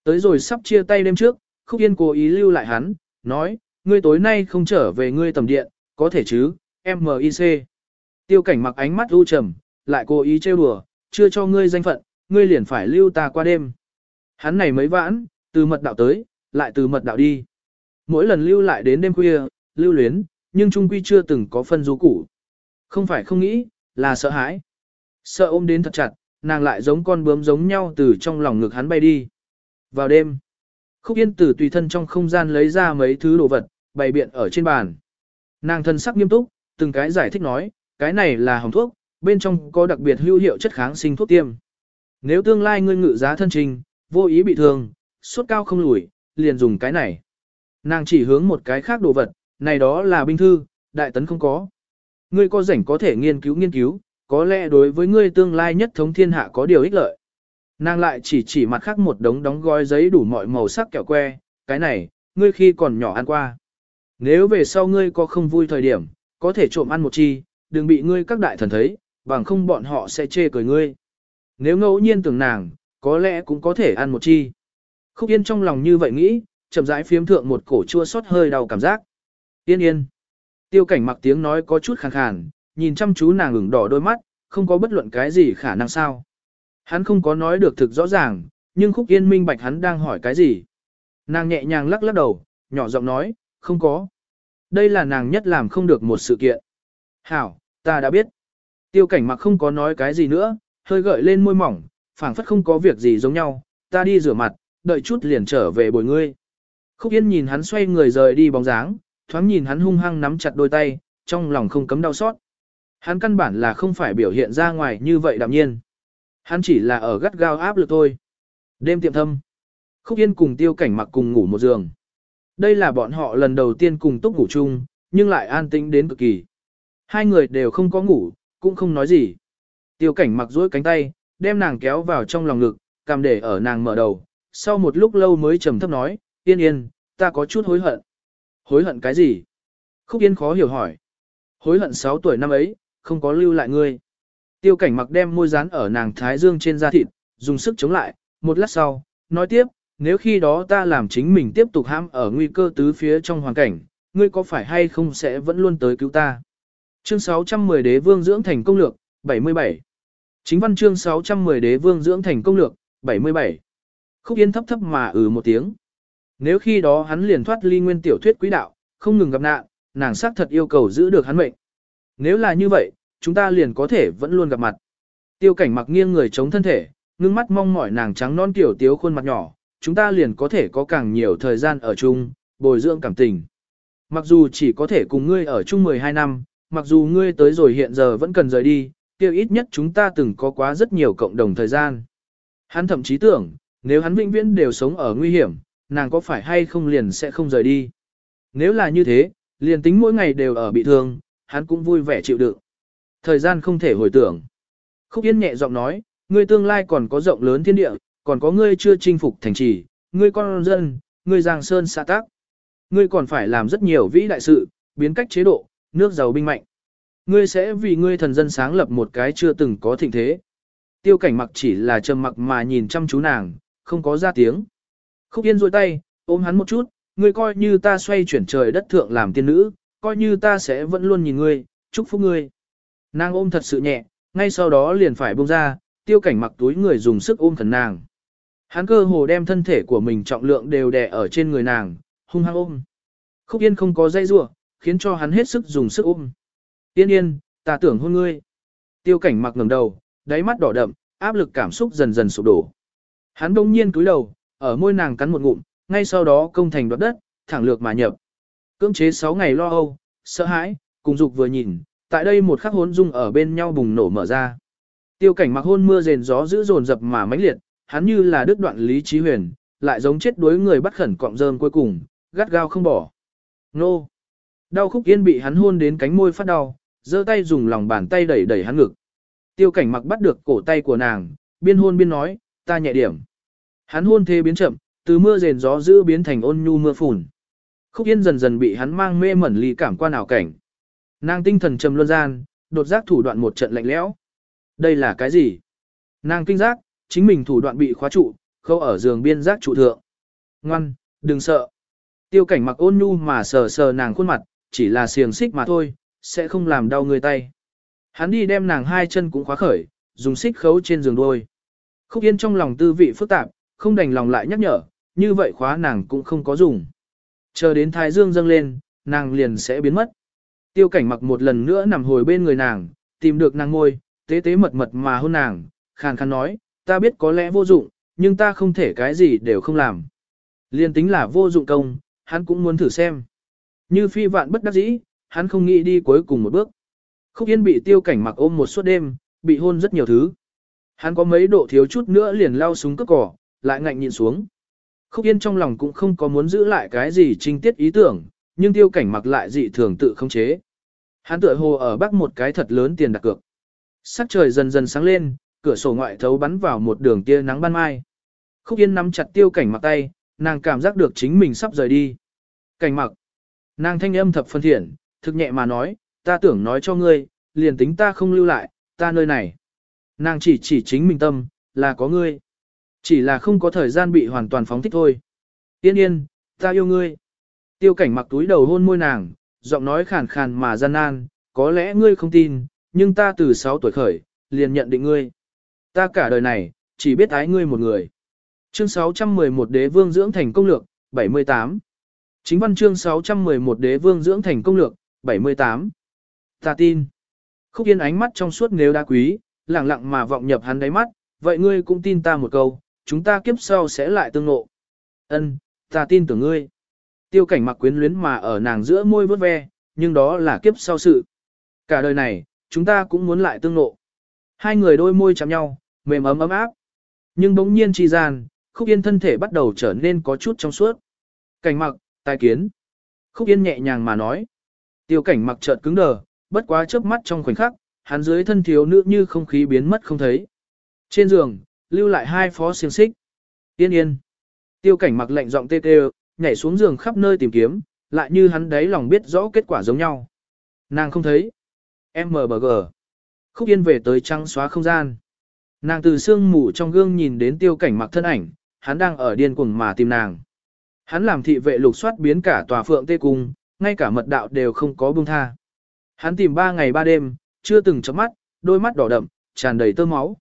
Tới rồi sắp chia tay đêm trước, Khúc Yên cố ý lưu lại hắn, nói, ngươi tối nay không trở về ngươi tầm điện, có thể chứ, M.I.C. Tiêu cảnh mặc ánh mắt u trầm, lại cố ý trêu đùa, chưa cho ngươi danh phận, ngươi liền phải lưu ta qua đêm. Hắn này mấy vãn, từ mật đạo tới, lại từ mật đạo đi. Mỗi lần lưu lại đến đêm khuya, lưu luyến, nhưng trung quy chưa từng có phân du củ. Không phải không nghĩ, là sợ hãi. Sợ ôm đến thật chặt, nàng lại giống con bướm giống nhau từ trong lòng ngực hắn bay đi. Vào đêm, Khúc Yên tử tùy thân trong không gian lấy ra mấy thứ đồ vật, bày biện ở trên bàn. Nàng thân sắc nghiêm túc, từng cái giải thích nói, cái này là hồng thuốc, bên trong có đặc biệt hữu hiệu chất kháng sinh thuốc tiêm. Nếu tương lai ngươi ngự giá thân trình, vô ý bị thương, sốt cao không lùi, liền dùng cái này. Nàng chỉ hướng một cái khác đồ vật, này đó là binh thư, đại tấn không có. Ngươi có rảnh có thể nghiên cứu nghiên cứu, có lẽ đối với ngươi tương lai nhất thống thiên hạ có điều ích lợi. Nàng lại chỉ chỉ mặt khác một đống đóng gói giấy đủ mọi màu sắc kẹo que, cái này, ngươi khi còn nhỏ ăn qua. Nếu về sau ngươi có không vui thời điểm, có thể trộm ăn một chi, đừng bị ngươi các đại thần thấy, bằng không bọn họ sẽ chê cười ngươi. Nếu ngẫu nhiên tưởng nàng, có lẽ cũng có thể ăn một chi. Khúc Yên trong lòng như vậy nghĩ, chậm rãi phiếm thượng một cổ chua xót hơi đau cảm giác. Yên yên. Tiêu cảnh mặc tiếng nói có chút khàn khàn, nhìn chăm chú nàng ửng đỏ đôi mắt, không có bất luận cái gì khả năng sao. Hắn không có nói được thực rõ ràng, nhưng Khúc Yên minh bạch hắn đang hỏi cái gì. Nàng nhẹ nhàng lắc lắc đầu, nhỏ giọng nói, không có. Đây là nàng nhất làm không được một sự kiện. Hảo, ta đã biết. Tiêu cảnh mặc không có nói cái gì nữa, hơi gợi lên môi mỏng, phảng phất không có việc gì giống nhau, ta đi rửa mặt, đợi chút liền trở về bồi ngươi. Khúc Yên nhìn hắn xoay người rời đi bóng dáng, thoáng nhìn hắn hung hăng nắm chặt đôi tay, trong lòng không cấm đau xót. Hắn căn bản là không phải biểu hiện ra ngoài như vậy đạm nhiên. Hắn chỉ là ở gắt gao áp lực thôi. Đêm tiệm thâm. Khúc Yên cùng tiêu cảnh mặc cùng ngủ một giường. Đây là bọn họ lần đầu tiên cùng túc ngủ chung, nhưng lại an tĩnh đến cực kỳ. Hai người đều không có ngủ, cũng không nói gì. Tiêu cảnh mặc dối cánh tay, đem nàng kéo vào trong lòng ngực, cầm để ở nàng mở đầu. Sau một lúc lâu mới trầm thấp nói, yên yên, ta có chút hối hận. Hối hận cái gì? Khúc yên khó hiểu hỏi. Hối hận 6 tuổi năm ấy, không có lưu lại ngươi. Tiêu cảnh mặc đem môi dán ở nàng thái dương trên da thịt, dùng sức chống lại, một lát sau, nói tiếp, nếu khi đó ta làm chính mình tiếp tục ham ở nguy cơ tứ phía trong hoàn cảnh, ngươi có phải hay không sẽ vẫn luôn tới cứu ta. Chương 610 Đế Vương dưỡng thành công lược, 77. Chính văn chương 610 Đế Vương dưỡng thành công lược, 77. Khúc Yên thấp thấp mà ừ một tiếng. Nếu khi đó hắn liền thoát ly nguyên tiểu thuyết quý đạo, không ngừng gặp nạn, nàng xác thật yêu cầu giữ được hắn mệnh. Nếu là như vậy, chúng ta liền có thể vẫn luôn gặp mặt. Tiêu cảnh mặc nghiêng người chống thân thể, ngưng mắt mong mỏi nàng trắng non tiểu tiếu khuôn mặt nhỏ, chúng ta liền có thể có càng nhiều thời gian ở chung, bồi dưỡng cảm tình. Mặc dù chỉ có thể cùng ngươi ở chung 12 năm, mặc dù ngươi tới rồi hiện giờ vẫn cần rời đi, kia ít nhất chúng ta từng có quá rất nhiều cộng đồng thời gian. Hắn thậm chí tưởng, nếu hắn vĩnh viễn đều sống ở nguy hiểm, nàng có phải hay không liền sẽ không rời đi. Nếu là như thế, liền tính mỗi ngày đều ở bị thương, hắn cũng vui vẻ chịu đựng. Thời gian không thể hồi tưởng. Khúc Yên nhẹ giọng nói, ngươi tương lai còn có rộng lớn thiên địa, còn có ngươi chưa chinh phục thành trì, ngươi con dân, ngươi giang sơn xã tác. Ngươi còn phải làm rất nhiều vĩ đại sự, biến cách chế độ, nước giàu binh mạnh. Ngươi sẽ vì ngươi thần dân sáng lập một cái chưa từng có thịnh thế. Tiêu cảnh mặc chỉ là trầm mặc mà nhìn chăm chú nàng, không có ra tiếng. Khúc Yên rôi tay, ôm hắn một chút, ngươi coi như ta xoay chuyển trời đất thượng làm tiên nữ, coi như ta sẽ vẫn luôn nhìn ngươi, chúc phúc ngươi. Nàng ôm thật sự nhẹ, ngay sau đó liền phải buông ra, tiêu cảnh mặc túi người dùng sức ôm khẩn nàng. Hắn cơ hồ đem thân thể của mình trọng lượng đều đè ở trên người nàng, hung hăng ôm. Khúc Yên không có dây rua, khiến cho hắn hết sức dùng sức ôm. Tiên yên, ta tưởng hôn ngươi. Tiêu cảnh mặc ngẩng đầu, đáy mắt đỏ đậm, áp lực cảm xúc dần dần sụp đổ. Hắn đông nhiên cúi đầu, ở môi nàng cắn một ngụm, ngay sau đó công thành đoạt đất, thẳng lược mà nhập. Cưỡng chế 6 ngày lo âu, sợ hãi, cùng dục vừa nhìn, tại đây một khắc hôn dung ở bên nhau bùng nổ mở ra. Tiêu cảnh mặc hôn mưa rền gió giữ dồn dập mà mãnh liệt, hắn như là đứt đoạn lý trí huyền, lại giống chết đuối người bắt khẩn cọng rơm cuối cùng, gắt gao không bỏ. Nô! Đau khúc yên bị hắn hôn đến cánh môi phát đau, giơ tay dùng lòng bàn tay đẩy đẩy hắn ngực. Tiêu cảnh mặc bắt được cổ tay của nàng, biên hôn biên nói, ta nhẹ điểm. Hắn hôn thế biến chậm, từ mưa rền gió giữ biến thành ôn nhu mưa phùn. Khúc yên dần dần bị hắn mang mê mẩn ly cảm quan ảo cảnh. Nàng tinh thần trầm luân gian, đột giác thủ đoạn một trận lạnh lẽo. Đây là cái gì? Nàng kinh giác, chính mình thủ đoạn bị khóa trụ, khâu ở giường biên giác trụ thượng. Ngoan, đừng sợ. Tiêu cảnh mặc ôn nhu mà sờ sờ nàng khuôn mặt, chỉ là xiềng xích mà thôi, sẽ không làm đau người tay. Hắn đi đem nàng hai chân cũng khóa khởi, dùng xích khấu trên giường đôi. Khúc Yên trong lòng tư vị phức tạp, không đành lòng lại nhắc nhở, như vậy khóa nàng cũng không có dùng. Chờ đến thái dương dâng lên, nàng liền sẽ biến mất. Tiêu cảnh mặc một lần nữa nằm hồi bên người nàng, tìm được nàng ngôi, tế tế mật mật mà hôn nàng, khàn khàn nói, ta biết có lẽ vô dụng, nhưng ta không thể cái gì đều không làm. Liên tính là vô dụng công, hắn cũng muốn thử xem. Như phi vạn bất đắc dĩ, hắn không nghĩ đi cuối cùng một bước. Khúc Yên bị tiêu cảnh mặc ôm một suốt đêm, bị hôn rất nhiều thứ. Hắn có mấy độ thiếu chút nữa liền lao súng cướp cỏ, lại ngạnh nhìn xuống. Khúc Yên trong lòng cũng không có muốn giữ lại cái gì trinh tiết ý tưởng, nhưng tiêu cảnh mặc lại dị thường tự không chế. Hắn tựa hồ ở bắc một cái thật lớn tiền đặt cược. Sắc trời dần dần sáng lên, cửa sổ ngoại thấu bắn vào một đường tia nắng ban mai. Khúc Yên nắm chặt tiêu cảnh mặc tay, nàng cảm giác được chính mình sắp rời đi. Cảnh mặc. Nàng thanh âm thập phân thiện, thực nhẹ mà nói, ta tưởng nói cho ngươi, liền tính ta không lưu lại, ta nơi này. Nàng chỉ chỉ chính mình tâm, là có ngươi. Chỉ là không có thời gian bị hoàn toàn phóng thích thôi. Yên yên, ta yêu ngươi. Tiêu cảnh mặc túi đầu hôn môi nàng, giọng nói khàn khàn mà gian nan, có lẽ ngươi không tin, nhưng ta từ 6 tuổi khởi, liền nhận định ngươi. Ta cả đời này, chỉ biết ái ngươi một người. Chương 611 Đế Vương dưỡng thành công lược, 78. Chính văn chương 611 Đế Vương dưỡng thành công lược, 78. Ta tin. Khúc Yên ánh mắt trong suốt nếu đá quý, lặng lặng mà vọng nhập hắn đáy mắt, vậy ngươi cũng tin ta một câu, chúng ta kiếp sau sẽ lại tương ngộ. Ân, ta tin tưởng ngươi. Tiêu cảnh mặc quyến luyến mà ở nàng giữa môi vớt ve, nhưng đó là kiếp sau sự. Cả đời này, chúng ta cũng muốn lại tương ngộ. Hai người đôi môi chạm nhau, mềm ấm ấm áp. Nhưng bỗng nhiên chi gian, Khúc Yên thân thể bắt đầu trở nên có chút trong suốt. Cảnh mặc, tài kiến. Khúc Yên nhẹ nhàng mà nói. Tiêu cảnh mặc chợt cứng đờ, bất quá chớp mắt trong khoảnh khắc, hắn dưới thân thiếu nữ như không khí biến mất không thấy. Trên giường, lưu lại hai phó xiềng xích. Yên yên. Tiêu cảnh mặc lạnh giọng tê tê, nhảy xuống giường khắp nơi tìm kiếm, lại như hắn đấy lòng biết rõ kết quả giống nhau. Nàng không thấy. MBG. Khúc yên về tới trăng xóa không gian. Nàng từ sương mù trong gương nhìn đến tiêu cảnh mặc thân ảnh, hắn đang ở điên cuồng mà tìm nàng. Hắn làm thị vệ lục soát biến cả tòa phượng tê cung, ngay cả mật đạo đều không có buông tha. Hắn tìm ba ngày ba đêm, chưa từng chớp mắt, đôi mắt đỏ đậm, tràn đầy tơ máu.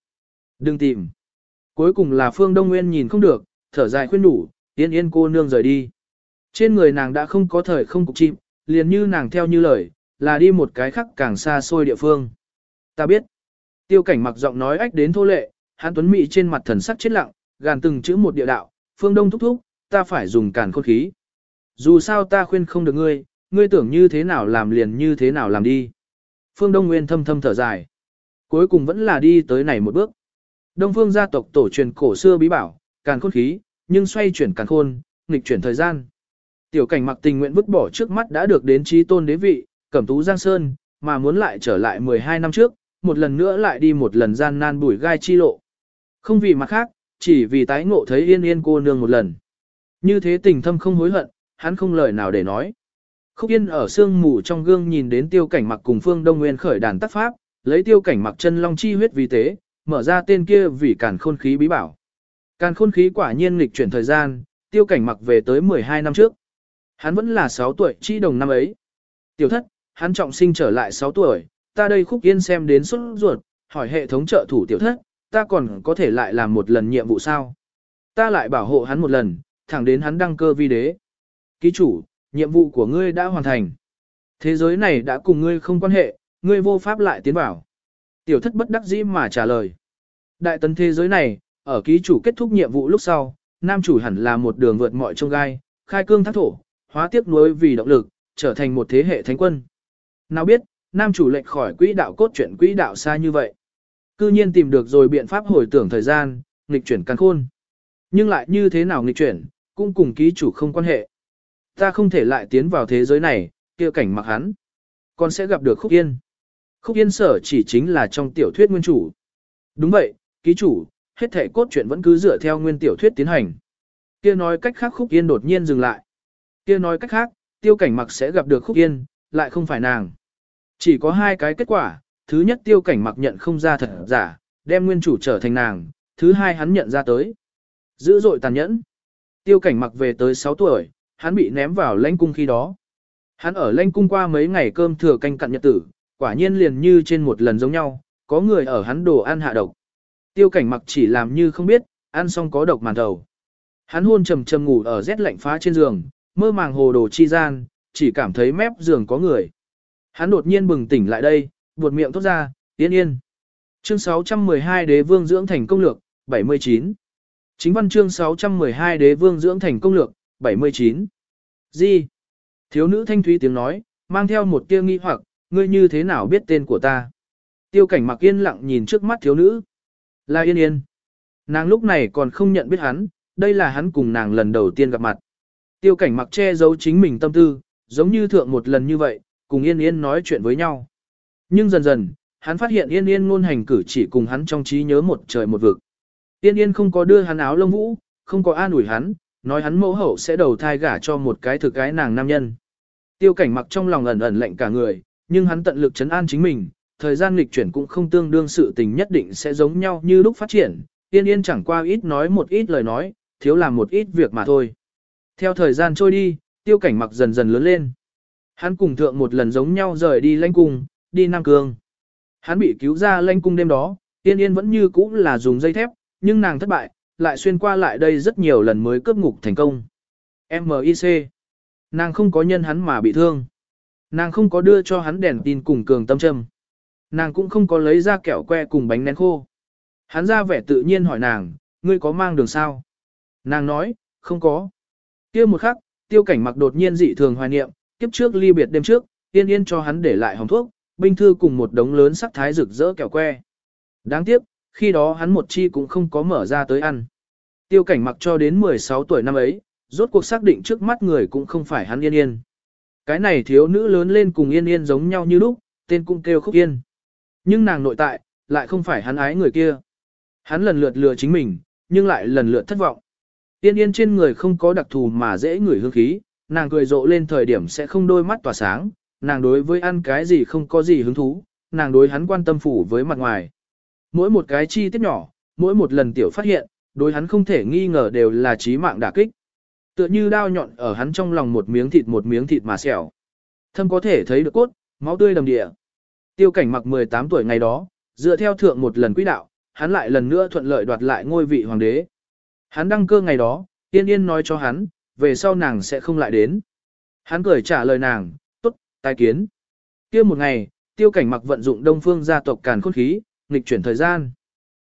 Đừng tìm. Cuối cùng là Phương Đông Nguyên nhìn không được, thở dài khuyên đủ, yên yên cô nương rời đi. Trên người nàng đã không có thời không cục chim, liền như nàng theo như lời, là đi một cái khác càng xa xôi địa phương. Ta biết. Tiêu cảnh mặc giọng nói ách đến thô lệ, hắn tuấn Mị trên mặt thần sắc chết lặng, gàn từng chữ một địa đạo, phương đông thúc thúc, ta phải dùng càn khôn khí. Dù sao ta khuyên không được ngươi, ngươi tưởng như thế nào làm liền như thế nào làm đi. Phương Đông Nguyên thâm thâm thở dài. Cuối cùng vẫn là đi tới này một bước. Đông phương gia tộc tổ truyền cổ xưa bí bảo, càn khôn khí, nhưng xoay chuyển càn khôn, nghịch chuyển thời gian. Tiểu cảnh mặc tình nguyện vứt bỏ trước mắt đã được đến trí tôn đế vị, cẩm tú giang sơn, mà muốn lại trở lại 12 năm trước, một lần nữa lại đi một lần gian nan bùi gai chi lộ. Không vì mặt khác, chỉ vì tái ngộ thấy yên yên cô nương một lần. Như thế tình thâm không hối hận, hắn không lời nào để nói. Khúc Yên ở sương mù trong gương nhìn đến tiêu cảnh mặc cùng Phương Đông Nguyên khởi đàn tác pháp, lấy tiêu cảnh mặc chân long chi huyết vì tế, mở ra tên kia vì càn khôn khí bí bảo. Càn khôn khí quả nhiên nghịch chuyển thời gian, tiêu cảnh mặc về tới 12 năm trước. Hắn vẫn là 6 tuổi chi đồng năm ấy. Tiểu thất, hắn trọng sinh trở lại 6 tuổi, ta đây Khúc Yên xem đến xuất ruột, hỏi hệ thống trợ thủ tiểu thất, ta còn có thể lại làm một lần nhiệm vụ sao? Ta lại bảo hộ hắn một lần, thẳng đến hắn đăng cơ vi đế. Ký chủ, nhiệm vụ của ngươi đã hoàn thành. Thế giới này đã cùng ngươi không quan hệ, ngươi vô pháp lại tiến vào. Tiểu thất bất đắc dĩ mà trả lời. Đại tấn thế giới này, ở ký chủ kết thúc nhiệm vụ lúc sau, nam chủ hẳn là một đường vượt mọi trông gai, khai cương thác thổ, hóa tiếc nuối vì động lực, trở thành một thế hệ thánh quân. Nào biết, nam chủ lệch khỏi quỹ đạo cốt truyện quỹ đạo xa như vậy. Cư nhiên tìm được rồi biện pháp hồi tưởng thời gian, nghịch chuyển căn khôn. Nhưng lại như thế nào nghịch chuyển, cũng cùng ký chủ không quan hệ. Ta không thể lại tiến vào thế giới này, kia cảnh mặc hắn. con sẽ gặp được Khúc Yên. Khúc Yên sở chỉ chính là trong tiểu thuyết nguyên chủ. Đúng vậy, ký chủ, hết thể cốt truyện vẫn cứ dựa theo nguyên tiểu thuyết tiến hành. Kia nói cách khác Khúc Yên đột nhiên dừng lại. Kia nói cách khác, tiêu cảnh mặc sẽ gặp được Khúc Yên, lại không phải nàng. Chỉ có hai cái kết quả, thứ nhất tiêu cảnh mặc nhận không ra thật giả, đem nguyên chủ trở thành nàng, thứ hai hắn nhận ra tới. Dữ dội tàn nhẫn. Tiêu cảnh mặc về tới 6 tuổi, hắn bị ném vào lãnh cung khi đó. Hắn ở lãnh cung qua mấy ngày cơm thừa canh cặn nhật tử, quả nhiên liền như trên một lần giống nhau, có người ở hắn đồ ăn hạ độc. Tiêu cảnh mặc chỉ làm như không biết, ăn xong có độc màn đầu. Hắn hôn trầm trầm ngủ ở rét lạnh phá trên giường, mơ màng hồ đồ chi gian, chỉ cảm thấy mép giường có người. Hắn đột nhiên bừng tỉnh lại đây, buột miệng thốt ra, yên yên. Chương 612 Đế Vương dưỡng thành công lược, 79. Chính văn chương 612 Đế Vương dưỡng thành công lược, 79. Gì? Thiếu nữ thanh thúy tiếng nói, mang theo một tia nghi hoặc, ngươi như thế nào biết tên của ta? Tiêu cảnh mặc yên lặng nhìn trước mắt thiếu nữ. Là yên yên. Nàng lúc này còn không nhận biết hắn, đây là hắn cùng nàng lần đầu tiên gặp mặt. Tiêu cảnh mặc che giấu chính mình tâm tư, giống như thượng một lần như vậy, cùng yên yên nói chuyện với nhau. Nhưng dần dần, hắn phát hiện yên yên ngôn hành cử chỉ cùng hắn trong trí nhớ một trời một vực. Yên yên không có đưa hắn áo lông vũ, không có an ủi hắn, nói hắn mẫu hậu sẽ đầu thai gả cho một cái thực cái nàng nam nhân. Tiêu cảnh mặc trong lòng ẩn ẩn lệnh cả người, nhưng hắn tận lực chấn an chính mình, thời gian lịch chuyển cũng không tương đương sự tình nhất định sẽ giống nhau như lúc phát triển, yên yên chẳng qua ít nói một ít lời nói, thiếu làm một ít việc mà thôi. Theo thời gian trôi đi, tiêu cảnh mặc dần dần lớn lên. Hắn cùng thượng một lần giống nhau rời đi lãnh cung, đi Nam Cương. Hắn bị cứu ra lãnh cung đêm đó, yên yên vẫn như cũ là dùng dây thép, nhưng nàng thất bại, lại xuyên qua lại đây rất nhiều lần mới cướp ngục thành công. MIC. Nàng không có nhân hắn mà bị thương. Nàng không có đưa cho hắn đèn tin cùng cường tâm châm. Nàng cũng không có lấy ra kẹo que cùng bánh nén khô. Hắn ra vẻ tự nhiên hỏi nàng, ngươi có mang đường sao? Nàng nói, không có. kia một khắc, tiêu cảnh mặc đột nhiên dị thường hoài niệm, kiếp trước ly biệt đêm trước, yên yên cho hắn để lại hồng thuốc, binh thư cùng một đống lớn sắc thái rực rỡ kẹo que. Đáng tiếc, khi đó hắn một chi cũng không có mở ra tới ăn. Tiêu cảnh mặc cho đến 16 tuổi năm ấy, rốt cuộc xác định trước mắt người cũng không phải hắn yên yên. Cái này thiếu nữ lớn lên cùng yên yên giống nhau như lúc, tên cũng kêu khúc yên. Nhưng nàng nội tại, lại không phải hắn ái người kia. Hắn lần lượt lừa chính mình, nhưng lại lần lượt thất vọng. Yên yên trên người không có đặc thù mà dễ ngửi hương khí, nàng cười rộ lên thời điểm sẽ không đôi mắt tỏa sáng, nàng đối với ăn cái gì không có gì hứng thú, nàng đối hắn quan tâm phủ với mặt ngoài. Mỗi một cái chi tiết nhỏ, mỗi một lần tiểu phát hiện, đối hắn không thể nghi ngờ đều là chí mạng đả kích. Tựa như đao nhọn ở hắn trong lòng một miếng thịt một miếng thịt mà xẻo. Thâm có thể thấy được cốt, máu tươi đầm địa. Tiêu cảnh mặc 18 tuổi ngày đó, dựa theo thượng một lần quỹ đạo, hắn lại lần nữa thuận lợi đoạt lại ngôi vị hoàng đế. Hắn đăng cơ ngày đó, Yên Yên nói cho hắn, về sau nàng sẽ không lại đến. Hắn cười trả lời nàng, tốt, tài kiến. kia một ngày, tiêu cảnh mặc vận dụng đông phương gia tộc càn khôn khí, nghịch chuyển thời gian.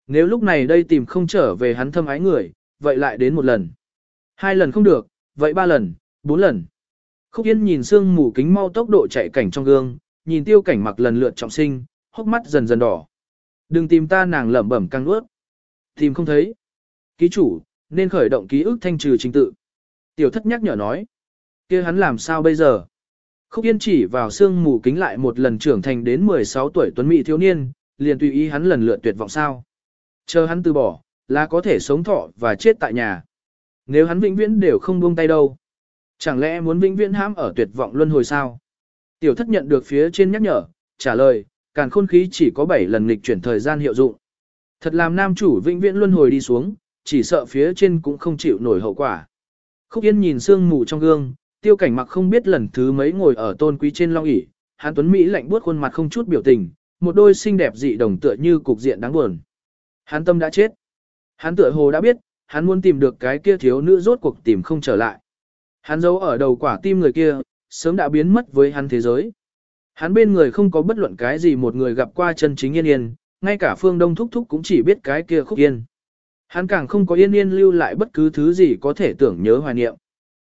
Nếu lúc này đây tìm không trở về hắn thâm ái người, vậy lại đến một lần. Hai lần không được, vậy ba lần, bốn lần. Khúc Yên nhìn sương mù kính mau tốc độ chạy cảnh trong gương, nhìn tiêu cảnh mặc lần lượt trọng sinh, hốc mắt dần dần đỏ. Đừng tìm ta nàng lẩm bẩm căng ướt. Tìm không thấy. Ký chủ, nên khởi động ký ức thanh trừ trình tự. Tiểu thất nhắc nhở nói. kia hắn làm sao bây giờ? Khúc Yên chỉ vào sương mù kính lại một lần trưởng thành đến 16 tuổi tuấn mỹ thiếu niên, liền tùy ý hắn lần lượt tuyệt vọng sao. Chờ hắn từ bỏ, là có thể sống thọ và chết tại nhà. Nếu hắn vĩnh viễn đều không buông tay đâu. Chẳng lẽ muốn vĩnh viễn hãm ở tuyệt vọng luân hồi sao? Tiểu thất nhận được phía trên nhắc nhở, trả lời, càn khôn khí chỉ có 7 lần nghịch chuyển thời gian hiệu dụng. Thật làm nam chủ vĩnh viễn luân hồi đi xuống, chỉ sợ phía trên cũng không chịu nổi hậu quả. Khúc Yên nhìn sương mù trong gương, tiêu cảnh mặc không biết lần thứ mấy ngồi ở tôn quý trên long ỷ hán tuấn Mỹ lạnh buốt khuôn mặt không chút biểu tình, một đôi xinh đẹp dị đồng tựa như cục diện đáng buồn. Hắn tâm đã chết. Hắn tựa hồ đã biết, hắn muốn tìm được cái kia thiếu nữ rốt cuộc tìm không trở lại. Hắn giấu ở đầu quả tim người kia, sớm đã biến mất với hắn thế giới. Hắn bên người không có bất luận cái gì một người gặp qua chân chính yên yên, ngay cả phương đông thúc thúc cũng chỉ biết cái kia khúc yên. Hắn càng không có yên yên lưu lại bất cứ thứ gì có thể tưởng nhớ hoài niệm.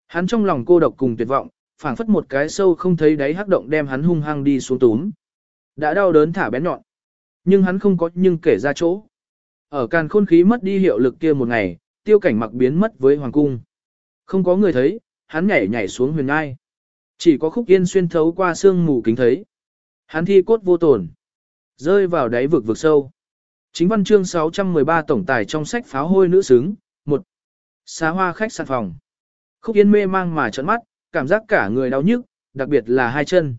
Hắn trong lòng cô độc cùng tuyệt vọng, phảng phất một cái sâu không thấy đáy hắc động đem hắn hung hăng đi xuống túm. Đã đau đớn thả bén nhọn. Nhưng hắn không có nhưng kể ra chỗ. Ở càn khôn khí mất đi hiệu lực kia một ngày, tiêu cảnh mặc biến mất với hoàng cung. Không có người thấy, hắn nhảy nhảy xuống huyền ngai. Chỉ có khúc yên xuyên thấu qua sương mù kính thấy. Hắn thi cốt vô tổn. Rơi vào đáy vực vực sâu. Chính văn chương 613 tổng tài trong sách pháo hôi nữ xứng, một Xá hoa khách sạn phòng. Khúc yên mê mang mà trợn mắt, cảm giác cả người đau nhức, đặc biệt là hai chân.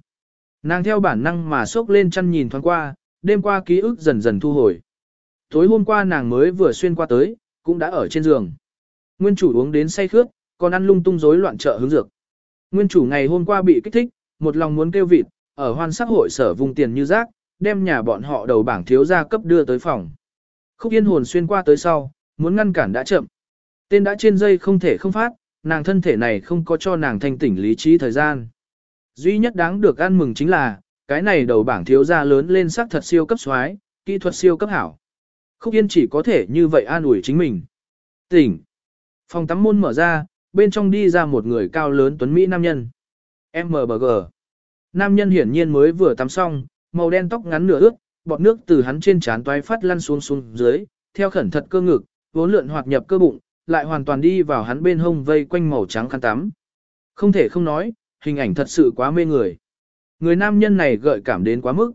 Nàng theo bản năng mà sốc lên chân nhìn thoáng qua, đêm qua ký ức dần dần thu hồi. Tối hôm qua nàng mới vừa xuyên qua tới, cũng đã ở trên giường. Nguyên chủ uống đến say khướt, còn ăn lung tung rối loạn trợ hướng dược. Nguyên chủ ngày hôm qua bị kích thích, một lòng muốn kêu vịt, ở hoan sắc hội sở vùng tiền như rác, đem nhà bọn họ đầu bảng thiếu gia cấp đưa tới phòng. Khúc yên hồn xuyên qua tới sau, muốn ngăn cản đã chậm. Tên đã trên dây không thể không phát, nàng thân thể này không có cho nàng thanh tỉnh lý trí thời gian. Duy nhất đáng được ăn mừng chính là, cái này đầu bảng thiếu gia lớn lên sắc thật siêu cấp xoái, kỹ thuật siêu cấp hảo. Khúc Yên chỉ có thể như vậy an ủi chính mình. Tỉnh. Phòng tắm môn mở ra, bên trong đi ra một người cao lớn tuấn Mỹ nam nhân. MBG. Nam nhân hiển nhiên mới vừa tắm xong, màu đen tóc ngắn nửa ướt, bọt nước từ hắn trên trán toái phát lăn xuống xuống dưới, theo khẩn thật cơ ngực, vốn lượn hoạt nhập cơ bụng, lại hoàn toàn đi vào hắn bên hông vây quanh màu trắng khăn tắm. Không thể không nói, hình ảnh thật sự quá mê người. Người nam nhân này gợi cảm đến quá mức.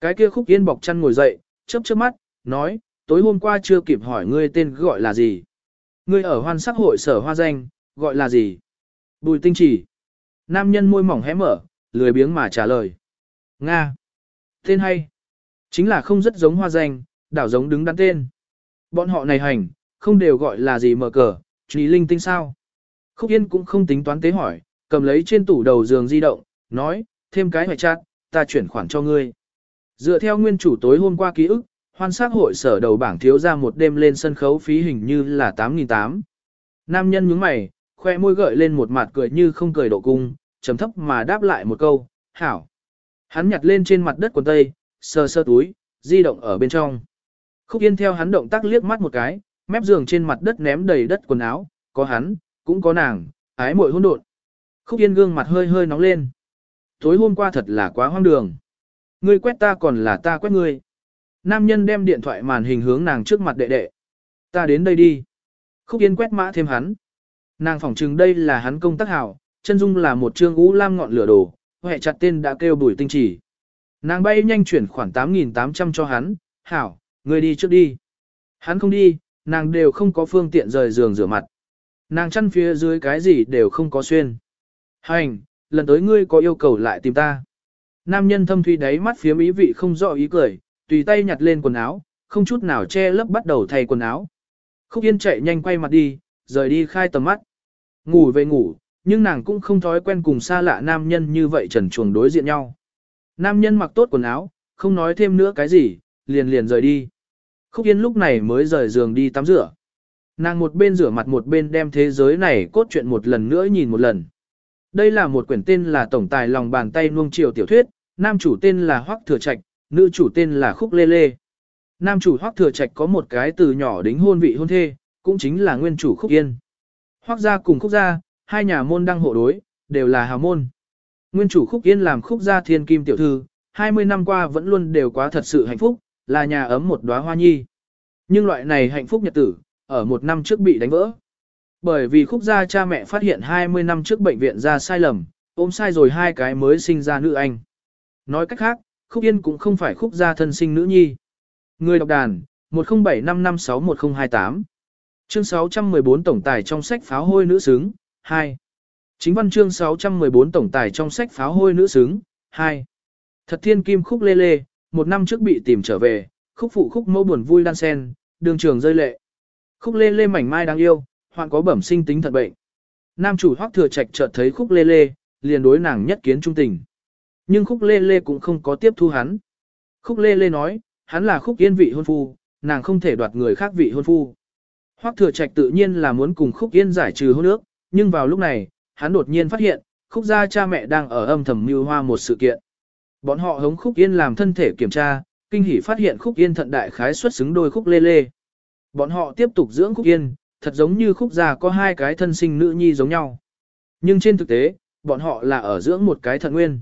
Cái kia khúc yên bọc chăn ngồi dậy, chớp chớp mắt, nói, tối hôm qua chưa kịp hỏi ngươi tên gọi là gì. Ngươi ở hoan sắc hội sở hoa danh, gọi là gì? Bùi tinh chỉ. Nam nhân môi mỏng hé mở, lười biếng mà trả lời. Nga. Tên hay. Chính là không rất giống hoa danh, đảo giống đứng đắn tên. Bọn họ này hành, không đều gọi là gì mở cờ, trí linh tinh sao. Khúc Yên cũng không tính toán tế hỏi, cầm lấy trên tủ đầu giường di động, nói, thêm cái hoài chát, ta chuyển khoản cho ngươi. Dựa theo nguyên chủ tối hôm qua ký ức, hoan sát hội sở đầu bảng thiếu ra một đêm lên sân khấu phí hình như là 8.800. Nam nhân nhướng mày, khoe môi gợi lên một mặt cười như không cười độ cung, chấm thấp mà đáp lại một câu, hảo. Hắn nhặt lên trên mặt đất quần tây, sơ sơ túi, di động ở bên trong. Khúc Yên theo hắn động tác liếc mắt một cái, mép giường trên mặt đất ném đầy đất quần áo, có hắn, cũng có nàng, ái muội hỗn độn. Khúc Yên gương mặt hơi hơi nóng lên. Tối hôm qua thật là quá hoang đường. Ngươi quét ta còn là ta quét ngươi. Nam nhân đem điện thoại màn hình hướng nàng trước mặt đệ đệ. Ta đến đây đi. Khúc Yên quét mã thêm hắn. Nàng phỏng chừng đây là hắn công tác hảo, chân dung là một trương ú lam ngọn lửa đồ, hệ chặt tên đã kêu bùi tinh chỉ. Nàng bay nhanh chuyển khoảng 8.800 cho hắn, hảo, người đi trước đi. Hắn không đi, nàng đều không có phương tiện rời giường rửa mặt. Nàng chăn phía dưới cái gì đều không có xuyên. Hành, lần tới ngươi có yêu cầu lại tìm ta. Nam nhân thâm thuy đáy mắt phía ý vị không rõ ý cười, tùy tay nhặt lên quần áo, không chút nào che lấp bắt đầu thay quần áo. Khúc Yên chạy nhanh quay mặt đi, rời đi khai tầm mắt. Ngủ về ngủ, nhưng nàng cũng không thói quen cùng xa lạ nam nhân như vậy trần chuồng đối diện nhau. Nam nhân mặc tốt quần áo, không nói thêm nữa cái gì, liền liền rời đi. Khúc Yên lúc này mới rời giường đi tắm rửa. Nàng một bên rửa mặt một bên đem thế giới này cốt truyện một lần nữa nhìn một lần. Đây là một quyển tên là Tổng tài lòng bàn tay nuông chiều tiểu thuyết, nam chủ tên là Hoắc Thừa Trạch, nữ chủ tên là Khúc Lê Lê. Nam chủ Hoắc Thừa Trạch có một cái từ nhỏ đính hôn vị hôn thê, cũng chính là nguyên chủ Khúc Yên. Hoắc gia cùng Khúc gia, hai nhà môn đăng hộ đối, đều là hào môn. Nguyên chủ Khúc Yên làm Khúc gia thiên kim tiểu thư, 20 năm qua vẫn luôn đều quá thật sự hạnh phúc, là nhà ấm một đóa hoa nhi. Nhưng loại này hạnh phúc nhật tử, ở một năm trước bị đánh vỡ. Bởi vì khúc gia cha mẹ phát hiện 20 năm trước bệnh viện ra sai lầm, ôm sai rồi hai cái mới sinh ra nữ anh. Nói cách khác, khúc yên cũng không phải khúc gia thân sinh nữ nhi. Người đọc đàn, 1075561028. Chương 614 tổng tài trong sách pháo hôi nữ xứng, 2. Chính văn chương 614 tổng tài trong sách pháo hôi nữ xứng, 2. Thật thiên kim khúc lê lê, một năm trước bị tìm trở về, khúc phụ khúc mẫu buồn vui đan sen, đường trường rơi lệ. Khúc lê lê mảnh mai đáng yêu, hoạn có bẩm sinh tính thật bệnh. Nam chủ hoắc thừa trạch chợt thấy khúc lê lê, liền đối nàng nhất kiến trung tình. Nhưng khúc lê lê cũng không có tiếp thu hắn. Khúc lê lê nói, hắn là khúc yên vị hôn phu, nàng không thể đoạt người khác vị hôn phu. Hoắc thừa trạch tự nhiên là muốn cùng khúc yên giải trừ hôn ước, nhưng vào lúc này, hắn đột nhiên phát hiện, khúc gia cha mẹ đang ở âm thầm mưu hoa một sự kiện. Bọn họ hống khúc yên làm thân thể kiểm tra, kinh hỉ phát hiện khúc yên thận đại khái xuất xứng đôi khúc lê lê. Bọn họ tiếp tục dưỡng khúc yên, thật giống như khúc gia có hai cái thân sinh nữ nhi giống nhau. Nhưng trên thực tế, bọn họ là ở dưỡng một cái thận nguyên.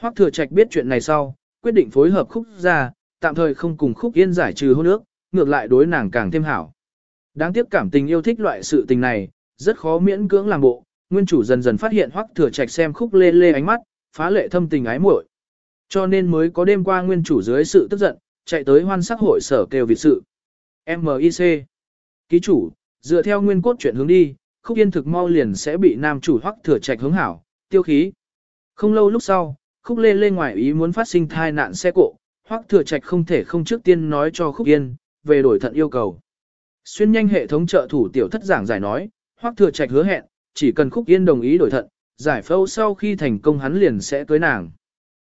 Hoắc thừa trạch biết chuyện này sau, quyết định phối hợp khúc gia, tạm thời không cùng khúc yên giải trừ hôn ước, ngược lại đối nàng càng thêm hảo. Đáng tiếc cảm tình yêu thích loại sự tình này, rất khó miễn cưỡng làm bộ, nguyên chủ dần dần phát hiện Hoắc thừa trạch xem khúc lê lê ánh mắt, phá lệ thâm tình ái muội. Cho nên mới có đêm qua nguyên chủ dưới sự tức giận, chạy tới hoan sắc hội sở kêu vị sự. MIC. Ký chủ, dựa theo nguyên cốt chuyện hướng đi, khúc yên thực mau liền sẽ bị nam chủ hoắc thừa trạch hướng hảo, tiêu khí. Không lâu lúc sau, khúc lê lê ngoài ý muốn phát sinh thai nạn xe cộ, hoắc thừa trạch không thể không trước tiên nói cho khúc yên, về đổi thận yêu cầu. Xuyên nhanh hệ thống trợ thủ tiểu thất giảng giải nói, hoắc thừa trạch hứa hẹn, chỉ cần khúc yên đồng ý đổi thận, giải phẫu sau khi thành công hắn liền sẽ cưới nàng.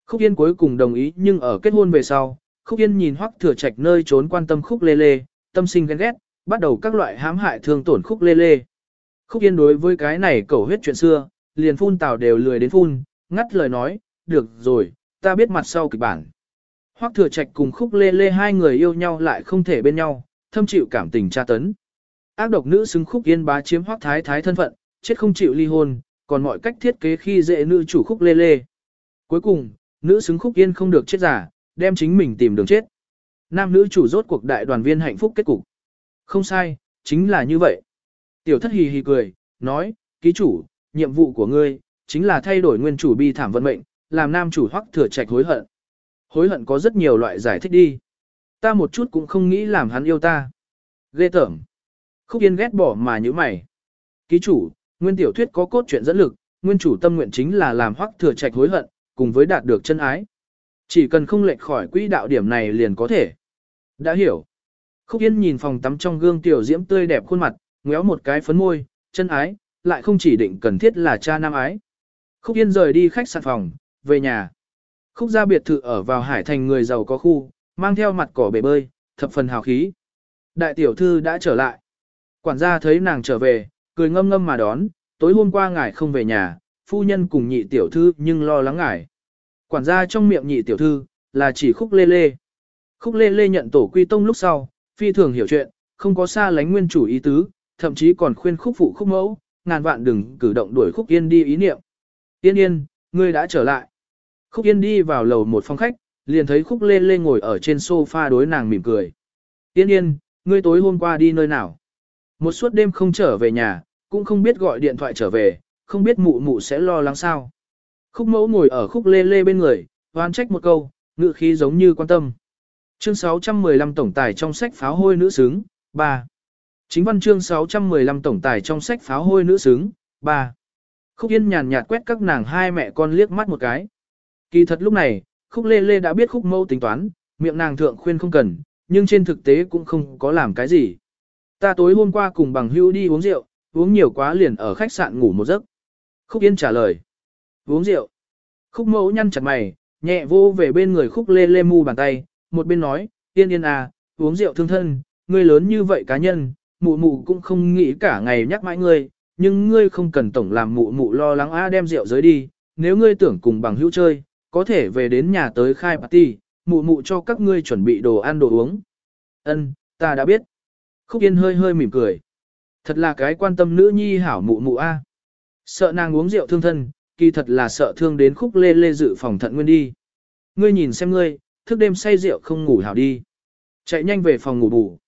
Khúc Yên cuối cùng đồng ý nhưng ở kết hôn về sau, Khúc Yên nhìn Hoắc Thừa Trạch nơi trốn quan tâm Khúc Lê Lê, tâm sinh ghen ghét, bắt đầu các loại hãm hại thương tổn Khúc Lê Lê. Khúc Yên đối với cái này cầu huyết chuyện xưa, liền phun tào đều lười đến phun, ngắt lời nói, được rồi, ta biết mặt sau kịch bản. Hoắc Thừa Trạch cùng Khúc Lê Lê hai người yêu nhau lại không thể bên nhau, thâm chịu cảm tình tra tấn. Ác độc nữ xứng Khúc Yên bá chiếm Hoắc Thái Thái thân phận, chết không chịu ly hôn, còn mọi cách thiết kế khi dễ nữ chủ Khúc Lê Lê. Cuối cùng, nữ xứng khúc yên không được chết giả, đem chính mình tìm đường chết. Nam nữ chủ rốt cuộc đại đoàn viên hạnh phúc kết cục. Không sai, chính là như vậy. Tiểu thất hì hì cười, nói, ký chủ, nhiệm vụ của ngươi, chính là thay đổi nguyên chủ bi thảm vận mệnh, làm nam chủ hoắc thừa trạch hối hận. Hối hận có rất nhiều loại giải thích đi. Ta một chút cũng không nghĩ làm hắn yêu ta. Ghê tởm. Khúc yên ghét bỏ mà như mày. Ký chủ, nguyên tiểu thuyết có cốt truyện dẫn lực, nguyên chủ tâm nguyện chính là làm hoắc thừa trạch hối hận, cùng với đạt được chân ái. Chỉ cần không lệch khỏi quỹ đạo điểm này liền có thể. Đã hiểu. Khúc Yên nhìn phòng tắm trong gương tiểu diễm tươi đẹp khuôn mặt, ngéo một cái phấn môi, chân ái, lại không chỉ định cần thiết là cha nam ái. Khúc Yên rời đi khách sạn phòng, về nhà. Khúc gia biệt thự ở vào hải thành người giàu có khu, mang theo mặt cỏ bể bơi, thập phần hào khí. Đại tiểu thư đã trở lại. Quản gia thấy nàng trở về, cười ngâm ngâm mà đón, tối hôm qua ngài không về nhà, phu nhân cùng nhị tiểu thư nhưng lo lắng ngài. Quản gia trong miệng nhị tiểu thư, là chỉ khúc lê lê. Khúc lê lê nhận tổ quy tông lúc sau, phi thường hiểu chuyện, không có xa lánh nguyên chủ ý tứ, thậm chí còn khuyên khúc phụ khúc mẫu, ngàn vạn đừng cử động đuổi khúc yên đi ý niệm. Yên yên, ngươi đã trở lại. Khúc yên đi vào lầu một phòng khách, liền thấy khúc lê lê ngồi ở trên sofa đối nàng mỉm cười. Yên yên, ngươi tối hôm qua đi nơi nào? Một suốt đêm không trở về nhà, cũng không biết gọi điện thoại trở về, không biết mụ mụ sẽ lo lắng sao. Khúc mẫu ngồi ở khúc lê lê bên người, hoan trách một câu, ngự khí giống như quan tâm. Chương 615 tổng tài trong sách pháo hôi nữ xứng, 3. Chính văn chương 615 tổng tài trong sách pháo hôi nữ xứng, 3. Khúc Yên nhàn nhạt quét các nàng hai mẹ con liếc mắt một cái. Kỳ thật lúc này, Khúc Lê Lê đã biết Khúc Mẫu tính toán, miệng nàng thượng khuyên không cần, nhưng trên thực tế cũng không có làm cái gì. Ta tối hôm qua cùng bằng hữu đi uống rượu, uống nhiều quá liền ở khách sạn ngủ một giấc. Khúc Yên trả lời. Uống rượu. Khúc Mẫu nhăn chặt mày, nhẹ vô về bên người Khúc Lê Lê mu bàn tay, một bên nói, Yên Yên à, uống rượu thương thân, ngươi lớn như vậy cá nhân, mụ mụ cũng không nghĩ cả ngày nhắc mãi ngươi, nhưng ngươi không cần tổng làm mụ mụ lo lắng a đem rượu giới đi, nếu ngươi tưởng cùng bằng hữu chơi, có thể về đến nhà tới khai party, mụ mụ cho các ngươi chuẩn bị đồ ăn đồ uống. Ân, ta đã biết. Khúc Yên hơi hơi mỉm cười. Thật là cái quan tâm nữ nhi hảo mụ mụ a. Sợ nàng uống rượu thương thân, kỳ thật là sợ thương đến khúc lê lê dự phòng thận nguyên đi. Ngươi nhìn xem ngươi, thức đêm say rượu không ngủ hảo đi. Chạy nhanh về phòng ngủ bù.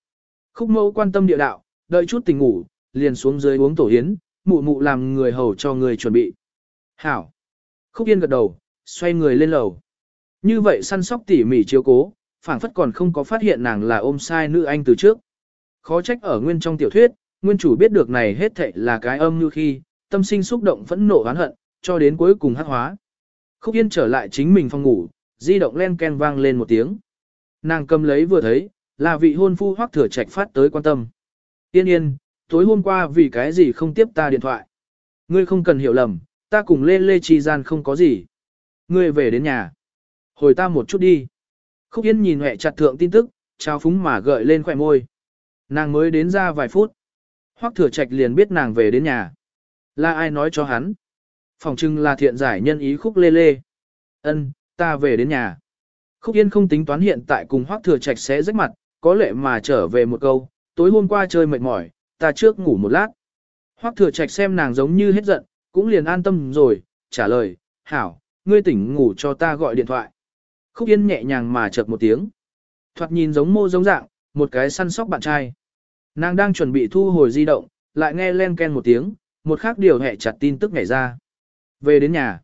Khúc mẫu quan tâm địa đạo, đợi chút tỉnh ngủ, liền xuống dưới uống tổ yến, mụ mụ làm người hầu cho người chuẩn bị. Hảo. Khúc Yên gật đầu, xoay người lên lầu. Như vậy săn sóc tỉ mỉ chiếu cố, phảng phất còn không có phát hiện nàng là ôm sai nữ anh từ trước. Khó trách ở nguyên trong tiểu thuyết, nguyên chủ biết được này hết thệ là cái âm như khi, tâm sinh xúc động phẫn nộ oán hận, cho đến cuối cùng hắc hóa. Khúc Yên trở lại chính mình phòng ngủ, di động len ken vang lên một tiếng. Nàng cầm lấy vừa thấy, là vị hôn phu hoắc thừa trạch phát tới quan tâm. Yên yên, tối hôm qua vì cái gì không tiếp ta điện thoại. Ngươi không cần hiểu lầm, ta cùng Lê Lê Chi gian không có gì. Ngươi về đến nhà. Hồi ta một chút đi. Khúc Yên nhìn hẹ chặt thượng tin tức, trao phúng mà gợi lên khỏe môi. Nàng mới đến ra vài phút. Hoắc thừa trạch liền biết nàng về đến nhà. Là ai nói cho hắn? Phòng trưng là thiện giải nhân ý khúc lê lê. Ân, ta về đến nhà. Khúc Yên không tính toán hiện tại cùng Hoắc thừa trạch sẽ rách mặt, có lệ mà trở về một câu, tối hôm qua chơi mệt mỏi, ta trước ngủ một lát. Hoắc thừa trạch xem nàng giống như hết giận, cũng liền an tâm rồi, trả lời, hảo, ngươi tỉnh ngủ cho ta gọi điện thoại. Khúc Yên nhẹ nhàng mà chợt một tiếng. Thoạt nhìn giống mô giống dạng, một cái săn sóc bạn trai. Nàng đang chuẩn bị thu hồi di động, lại nghe len ken một tiếng, một khác điều hẹ chặt tin tức nhảy ra. Về đến nhà.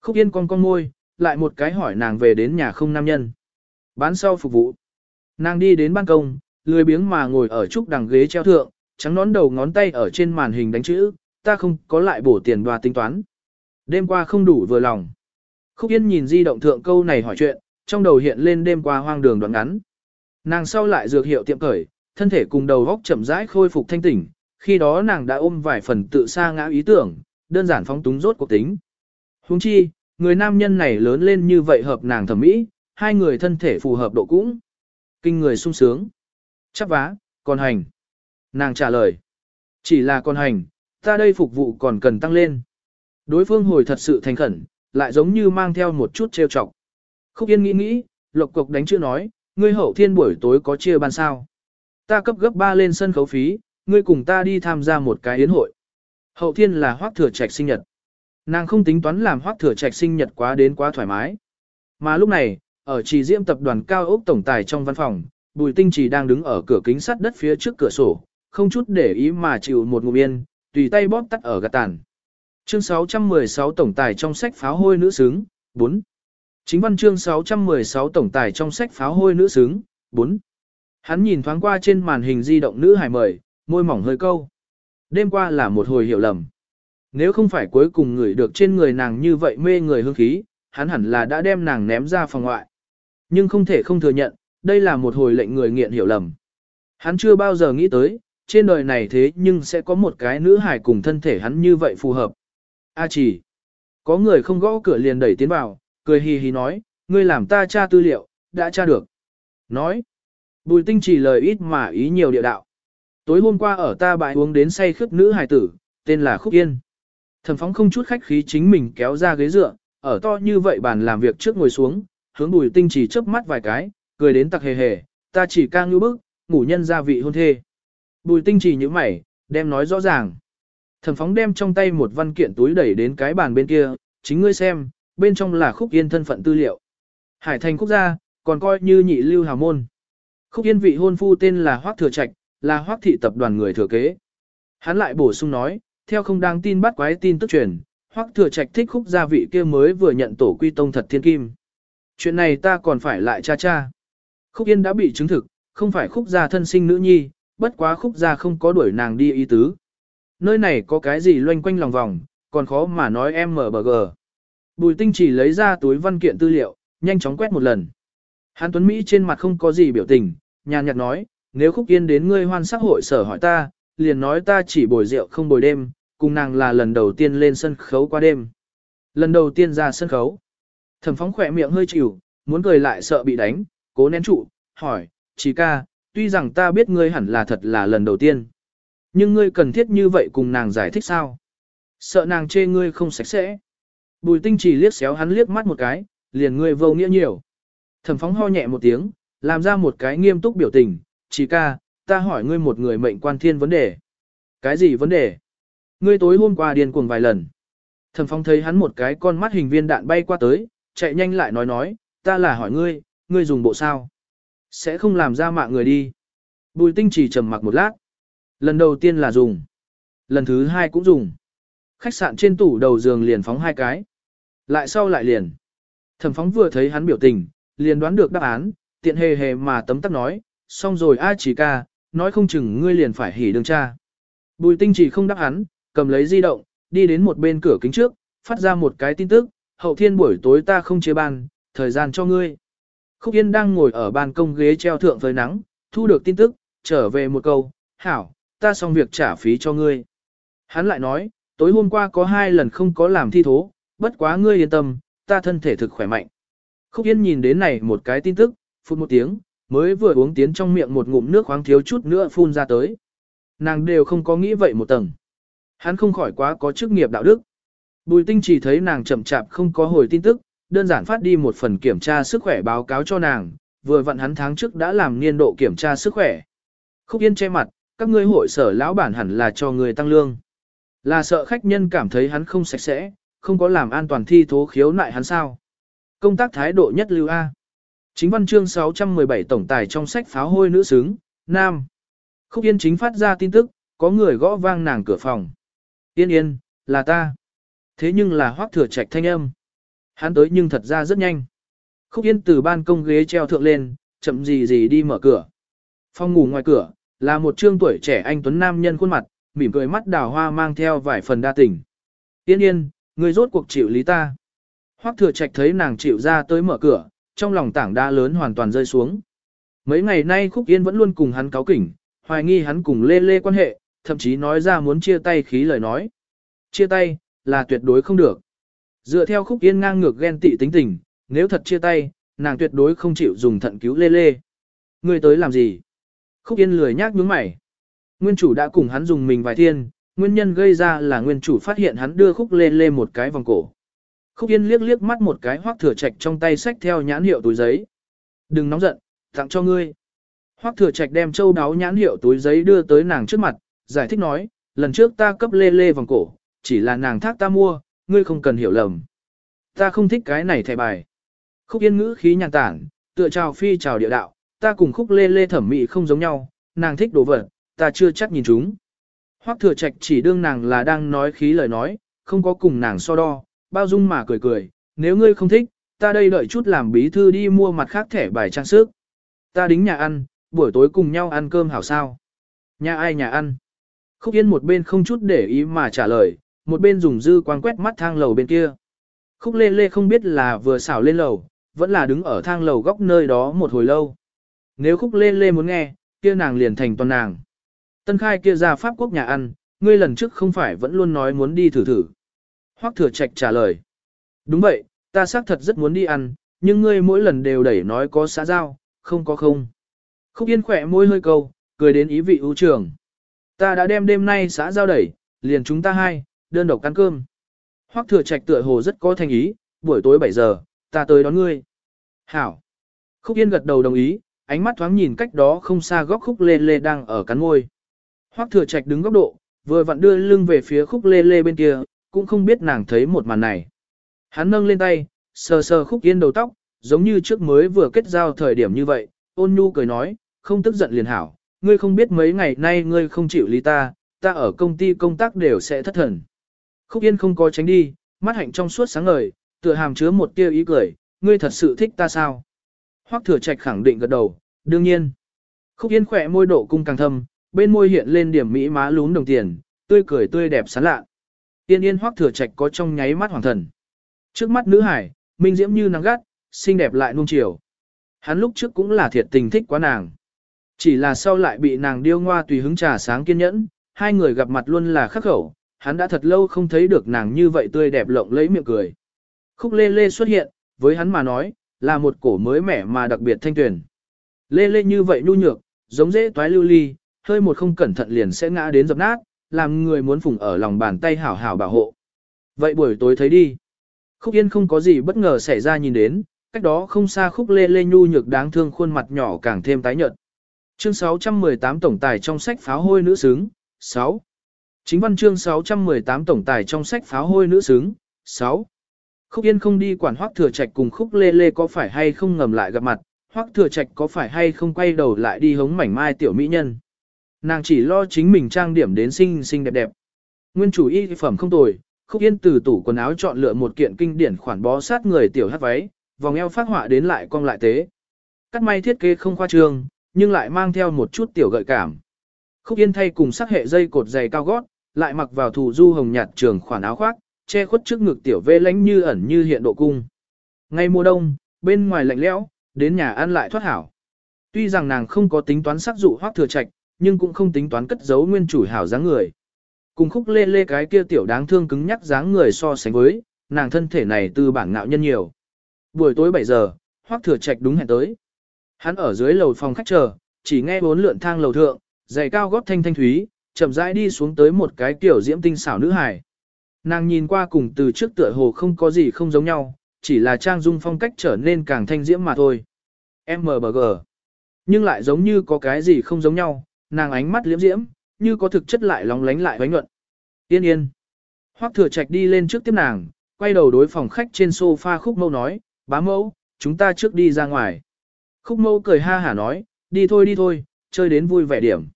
Khúc Yên con con môi, lại một cái hỏi nàng về đến nhà không nam nhân. Bán sau phục vụ. Nàng đi đến ban công, lười biếng mà ngồi ở trúc đằng ghế treo thượng, trắng nón đầu ngón tay ở trên màn hình đánh chữ, ta không có lại bổ tiền đoà tính toán. Đêm qua không đủ vừa lòng. Khúc Yên nhìn di động thượng câu này hỏi chuyện, trong đầu hiện lên đêm qua hoang đường đoạn ngắn. Nàng sau lại dược hiệu tiệm cởi, thân thể cùng đầu góc chậm rãi khôi phục thanh tỉnh, khi đó nàng đã ôm vài phần tự sa ngã ý tưởng, đơn giản phóng túng rốt cuộc tính. Huống chi, người nam nhân này lớn lên như vậy hợp nàng thẩm mỹ, hai người thân thể phù hợp độ cũng. Kinh người sung sướng. Chắp vá, còn hành. Nàng trả lời. Chỉ là còn hành, ta đây phục vụ còn cần tăng lên. Đối phương hồi thật sự thành khẩn, lại giống như mang theo một chút trêu chọc. Khúc Yên nghĩ nghĩ, lộc cục đánh chữ nói, ngươi hậu thiên buổi tối có chia ban sao. Ta cấp gấp 3 lên sân khấu phí, ngươi cùng ta đi tham gia một cái yến hội. Hậu thiên là hoác thừa trạch sinh nhật. Nàng không tính toán làm hoác thừa trạch sinh nhật quá đến quá thoải mái. Mà lúc này, ở trì diễm tập đoàn cao ốc tổng tài trong văn phòng, bùi tinh trì đang đứng ở cửa kính sắt đất phía trước cửa sổ, không chút để ý mà chịu một ngụm yên, tùy tay bóp tắt ở gạt tàn. Chương 616 tổng tài trong sách pháo hôi nữ xứng, 4. Chính văn chương 616 tổng tài trong sách pháo hôi nữ xứng, 4. Hắn nhìn thoáng qua trên màn hình di động nữ hải mời, môi mỏng hơi câu. Đêm qua là một hồi hiểu lầm. Nếu không phải cuối cùng người được trên người nàng như vậy mê người hương khí, hắn hẳn là đã đem nàng ném ra phòng ngoại. Nhưng không thể không thừa nhận, đây là một hồi lệnh người nghiện hiểu lầm. Hắn chưa bao giờ nghĩ tới, trên đời này thế nhưng sẽ có một cái nữ hải cùng thân thể hắn như vậy phù hợp. A chỉ, có người không gõ cửa liền đẩy tiến vào, cười hì hì nói, ngươi làm ta tra tư liệu, đã tra được. Nói, bùi tinh chỉ lời ít mà ý nhiều địa đạo. Tối hôm qua ở ta bãi uống đến say khướt nữ hài tử, tên là Khúc Yên. Thẩm phóng không chút khách khí chính mình kéo ra ghế dựa, ở to như vậy bàn làm việc trước ngồi xuống, hướng bùi tinh chỉ chớp mắt vài cái, cười đến tặc hề hề, ta chỉ ca ngư bức, ngủ nhân gia vị hôn thê. Bùi tinh chỉ như mày, đem nói rõ ràng. Thẩm phóng đem trong tay một văn kiện túi đẩy đến cái bàn bên kia, chính ngươi xem, bên trong là khúc yên thân phận tư liệu. Hải thành quốc gia, còn coi như nhị lưu hào môn. Khúc yên vị hôn phu tên là Hoác Thừa Trạch, là hoác thị tập đoàn người thừa kế. Hắn lại bổ sung nói, theo không đáng tin bắt quái tin tức truyền, hoác thừa trạch thích khúc gia vị kia mới vừa nhận tổ quy tông thật thiên kim. Chuyện này ta còn phải lại cha cha. Khúc yên đã bị chứng thực, không phải khúc gia thân sinh nữ nhi, bất quá khúc gia không có đuổi nàng đi ý tứ. Nơi này có cái gì loanh quanh lòng vòng, còn khó mà nói em mở bờ gờ. Bùi tinh chỉ lấy ra túi văn kiện tư liệu, nhanh chóng quét một lần. Hán Tuấn Mỹ trên mặt không có gì biểu tình, nhàn nhạt nói, nếu khúc yên đến ngươi hoan sắc hội sở hỏi ta, liền nói ta chỉ bồi rượu không bồi đêm, cùng nàng là lần đầu tiên lên sân khấu qua đêm. Lần đầu tiên ra sân khấu. Thẩm phóng khỏe miệng hơi chịu, muốn cười lại sợ bị đánh, cố nén trụ, hỏi, chỉ ca, tuy rằng ta biết ngươi hẳn là thật là lần đầu tiên. Nhưng ngươi cần thiết như vậy cùng nàng giải thích sao? Sợ nàng chê ngươi không sạch sẽ. Bùi tinh chỉ liếc xéo hắn liếc mắt một cái, liền ngươi vô nghĩa nhiều. Thẩm phóng ho nhẹ một tiếng, làm ra một cái nghiêm túc biểu tình, chỉ ca, ta hỏi ngươi một người mệnh quan thiên vấn đề. Cái gì vấn đề? Ngươi tối hôm qua điên cuồng vài lần. Thẩm phóng thấy hắn một cái con mắt hình viên đạn bay qua tới, chạy nhanh lại nói nói, ta là hỏi ngươi, ngươi dùng bộ sao? Sẽ không làm ra mạng người đi. Bùi tinh chỉ trầm mặc một lát. Lần đầu tiên là dùng. Lần thứ hai cũng dùng. Khách sạn trên tủ đầu giường liền phóng hai cái. Lại sau lại liền. Thẩm phóng vừa thấy hắn biểu tình, liền đoán được đáp án, tiện hề hề mà tấm tắc nói, xong rồi a chỉ ca, nói không chừng ngươi liền phải hỉ đường cha. Bùi tinh chỉ không đáp hắn, cầm lấy di động, đi đến một bên cửa kính trước, phát ra một cái tin tức, hậu thiên buổi tối ta không chia ban, thời gian cho ngươi. Khúc Yên đang ngồi ở ban công ghế treo thượng với nắng, thu được tin tức, trở về một câu, hảo, ta xong việc trả phí cho ngươi. Hắn lại nói, tối hôm qua có hai lần không có làm thi thố, bất quá ngươi yên tâm, ta thân thể thực khỏe mạnh. Khúc Yên nhìn đến này một cái tin tức, phút một tiếng, mới vừa uống tiến trong miệng một ngụm nước khoáng thiếu chút nữa phun ra tới. Nàng đều không có nghĩ vậy một tầng. Hắn không khỏi quá có chức nghiệp đạo đức. Bùi tinh chỉ thấy nàng chậm chạp không có hồi tin tức, đơn giản phát đi một phần kiểm tra sức khỏe báo cáo cho nàng, vừa vặn hắn tháng trước đã làm niên độ kiểm tra sức khỏe. Khúc Yên che mặt, các ngươi hội sở lão bản hẳn là cho người tăng lương. Là sợ khách nhân cảm thấy hắn không sạch sẽ, không có làm an toàn thi thố khiếu nại hắn sao. Công tác thái độ nhất lưu A. Chính văn chương 617 tổng tài trong sách pháo hôi nữ xứng, Nam. Khúc Yên chính phát ra tin tức, có người gõ vang nàng cửa phòng. Yên yên, là ta. Thế nhưng là hoác thừa trạch thanh âm. Hắn tới nhưng thật ra rất nhanh. Khúc Yên từ ban công ghế treo thượng lên, chậm gì gì đi mở cửa. Phòng ngủ ngoài cửa, là một trương tuổi trẻ anh Tuấn Nam nhân khuôn mặt, mỉm cười mắt đào hoa mang theo vài phần đa tình. Tiên yên, người rốt cuộc chịu lý ta. Hoắc thừa trạch thấy nàng chịu ra tới mở cửa, trong lòng tảng đa lớn hoàn toàn rơi xuống. Mấy ngày nay Khúc Yên vẫn luôn cùng hắn cáo kỉnh, hoài nghi hắn cùng Lê Lê quan hệ, thậm chí nói ra muốn chia tay khí lời nói. Chia tay, là tuyệt đối không được. Dựa theo Khúc Yên ngang ngược ghen tị tính tình, nếu thật chia tay, nàng tuyệt đối không chịu dùng thận cứu Lê Lê. Người tới làm gì? Khúc Yên lười nhác nhướng mày. Nguyên chủ đã cùng hắn dùng mình vài thiên, nguyên nhân gây ra là nguyên chủ phát hiện hắn đưa Khúc Lê Lê một cái vòng cổ. Khúc Yên liếc liếc mắt một cái hoác thừa trạch trong tay sách theo nhãn hiệu túi giấy. Đừng nóng giận, tặng cho ngươi. Hoác thừa trạch đem châu đáo nhãn hiệu túi giấy đưa tới nàng trước mặt, giải thích nói, lần trước ta cấp lê lê vòng cổ, chỉ là nàng thác ta mua, ngươi không cần hiểu lầm. Ta không thích cái này thẻ bài. Khúc Yên ngữ khí nhàn tản, tựa chào phi chào địa đạo, ta cùng khúc lê lê thẩm mỹ không giống nhau, nàng thích đồ vật, ta chưa chắc nhìn chúng. Hoắc thừa trạch chỉ đương nàng là đang nói khí lời nói, không có cùng nàng so đo, bao dung mà cười cười, nếu ngươi không thích, ta đây đợi chút làm bí thư đi mua mặt khác thẻ bài trang sức. Ta đính nhà ăn, buổi tối cùng nhau ăn cơm hảo sao. Nhà ai nhà ăn? Khúc Yên một bên không chút để ý mà trả lời, một bên dùng dư quang quét mắt thang lầu bên kia. Khúc Lê Lê không biết là vừa xảo lên lầu, vẫn là đứng ở thang lầu góc nơi đó một hồi lâu. Nếu Khúc Lê Lê muốn nghe, kia nàng liền thành toàn nàng. Tân khai kia ra Pháp quốc nhà ăn, ngươi lần trước không phải vẫn luôn nói muốn đi thử thử. Hoắc thừa trạch trả lời. Đúng vậy, ta xác thật rất muốn đi ăn, nhưng ngươi mỗi lần đều đẩy nói có xã giao, không có không. Khúc Yên khỏe môi hơi câu, cười đến ý vị ưu trường. Ta đã đem đêm nay xã giao đẩy, liền chúng ta hai, đơn độc ăn cơm. Hoắc thừa trạch tựa hồ rất có thành ý, buổi tối 7 giờ, ta tới đón ngươi. Hảo. Khúc Yên gật đầu đồng ý, ánh mắt thoáng nhìn cách đó không xa góc khúc lê lê đang ở cắn ngôi. Hoắc thừa trạch đứng góc độ, vừa vặn đưa lưng về phía khúc lê lê bên kia, cũng không biết nàng thấy một màn này. Hắn nâng lên tay, sờ sờ khúc yên đầu tóc, giống như trước mới vừa kết giao thời điểm như vậy, ôn nhu cười nói, không tức giận liền hảo, ngươi không biết mấy ngày nay ngươi không chịu lý ta, ta ở công ty công tác đều sẽ thất thần. Khúc Yên không có tránh đi, mắt hạnh trong suốt sáng ngời, tựa hàm chứa một tia ý cười, ngươi thật sự thích ta sao? Hoắc Thừa Trạch khẳng định gật đầu, đương nhiên. Khúc Yên khỏe môi độ cung càng thâm, bên môi hiện lên điểm mỹ má lún đồng tiền, tươi cười tươi đẹp sán lạ. Tiên yên Hoắc Thừa Trạch có trong nháy mắt hoàng thần. Trước mắt nữ hải, minh diễm như nắng gắt, xinh đẹp lại nuông chiều. Hắn lúc trước cũng là thiệt tình thích quá nàng. Chỉ là sau lại bị nàng điêu ngoa tùy hứng trà sáng kiên nhẫn, hai người gặp mặt luôn là khắc khẩu, hắn đã thật lâu không thấy được nàng như vậy tươi đẹp lộng lẫy miệng cười. Khúc lê lê xuất hiện, với hắn mà nói, là một cổ mới mẻ mà đặc biệt thanh tuyển. Lê lê như vậy nhu nhược, giống dễ toái lưu ly, hơi một không cẩn thận liền sẽ ngã đến dập nát, làm người muốn phụng ở lòng bàn tay hảo hảo bảo hộ. Vậy buổi tối thấy đi. Khúc Yên không có gì bất ngờ xảy ra nhìn đến, cách đó không xa khúc lê lê nhu nhược đáng thương khuôn mặt nhỏ càng thêm tái nhợt. Chương 618 tổng tài trong sách pháo hôi nữ xứng, 6. Chính văn chương 618 tổng tài trong sách pháo hôi nữ xứng, 6. Khúc Yên không đi quản Hoắc Thừa Trạch cùng Khúc Lê Lê có phải hay không ngầm lại gặp mặt, Hoắc Thừa Trạch có phải hay không quay đầu lại đi hống mảnh mai tiểu mỹ nhân. Nàng chỉ lo chính mình trang điểm đến xinh xinh đẹp đẹp. Nguyên chủ y phẩm không tồi, Khúc Yên từ tủ quần áo chọn lựa một kiện kinh điển khoản bó sát người tiểu hát váy, vòng eo phát họa đến lại cong lại tế. Cắt may thiết kế không khoa trương, nhưng lại mang theo một chút tiểu gợi cảm. Khúc Yên thay cùng sắc hệ dây cột dày cao gót, lại mặc vào thủ du hồng nhạt trường khoản áo khoác, che khuất trước ngực tiểu vê lánh như ẩn như hiện độ cung. Ngay mùa đông, bên ngoài lạnh lẽo, đến nhà ăn lại thoát hảo. Tuy rằng nàng không có tính toán sắc dụ hoác thừa trạch, nhưng cũng không tính toán cất giấu nguyên chủ hảo dáng người. Cùng khúc lê lê cái kia tiểu đáng thương cứng nhắc dáng người so sánh với, nàng thân thể này từ bản ngạo nhân nhiều. Buổi tối 7 giờ, hoác thừa trạch đúng hẹn tới. Hắn ở dưới lầu phòng khách chờ, chỉ nghe bốn lượn thang lầu thượng, giày cao gót thanh thanh thúy, chậm rãi đi xuống tới một cái tiểu diễm tinh xảo nữ hài. Nàng nhìn qua cùng từ trước tựa hồ không có gì không giống nhau, chỉ là trang dung phong cách trở nên càng thanh diễm mà thôi. MBG. Nhưng lại giống như có cái gì không giống nhau, nàng ánh mắt liễm diễm, như có thực chất lại lóng lánh lại vánh nhuận. Yên yên. Hoắc thừa trạch đi lên trước tiếp nàng, quay đầu đối phòng khách trên sofa khúc mâu nói, bá mẫu, chúng ta trước đi ra ngoài. Khúc mâu cười ha hả nói, đi thôi đi thôi, chơi đến vui vẻ điểm.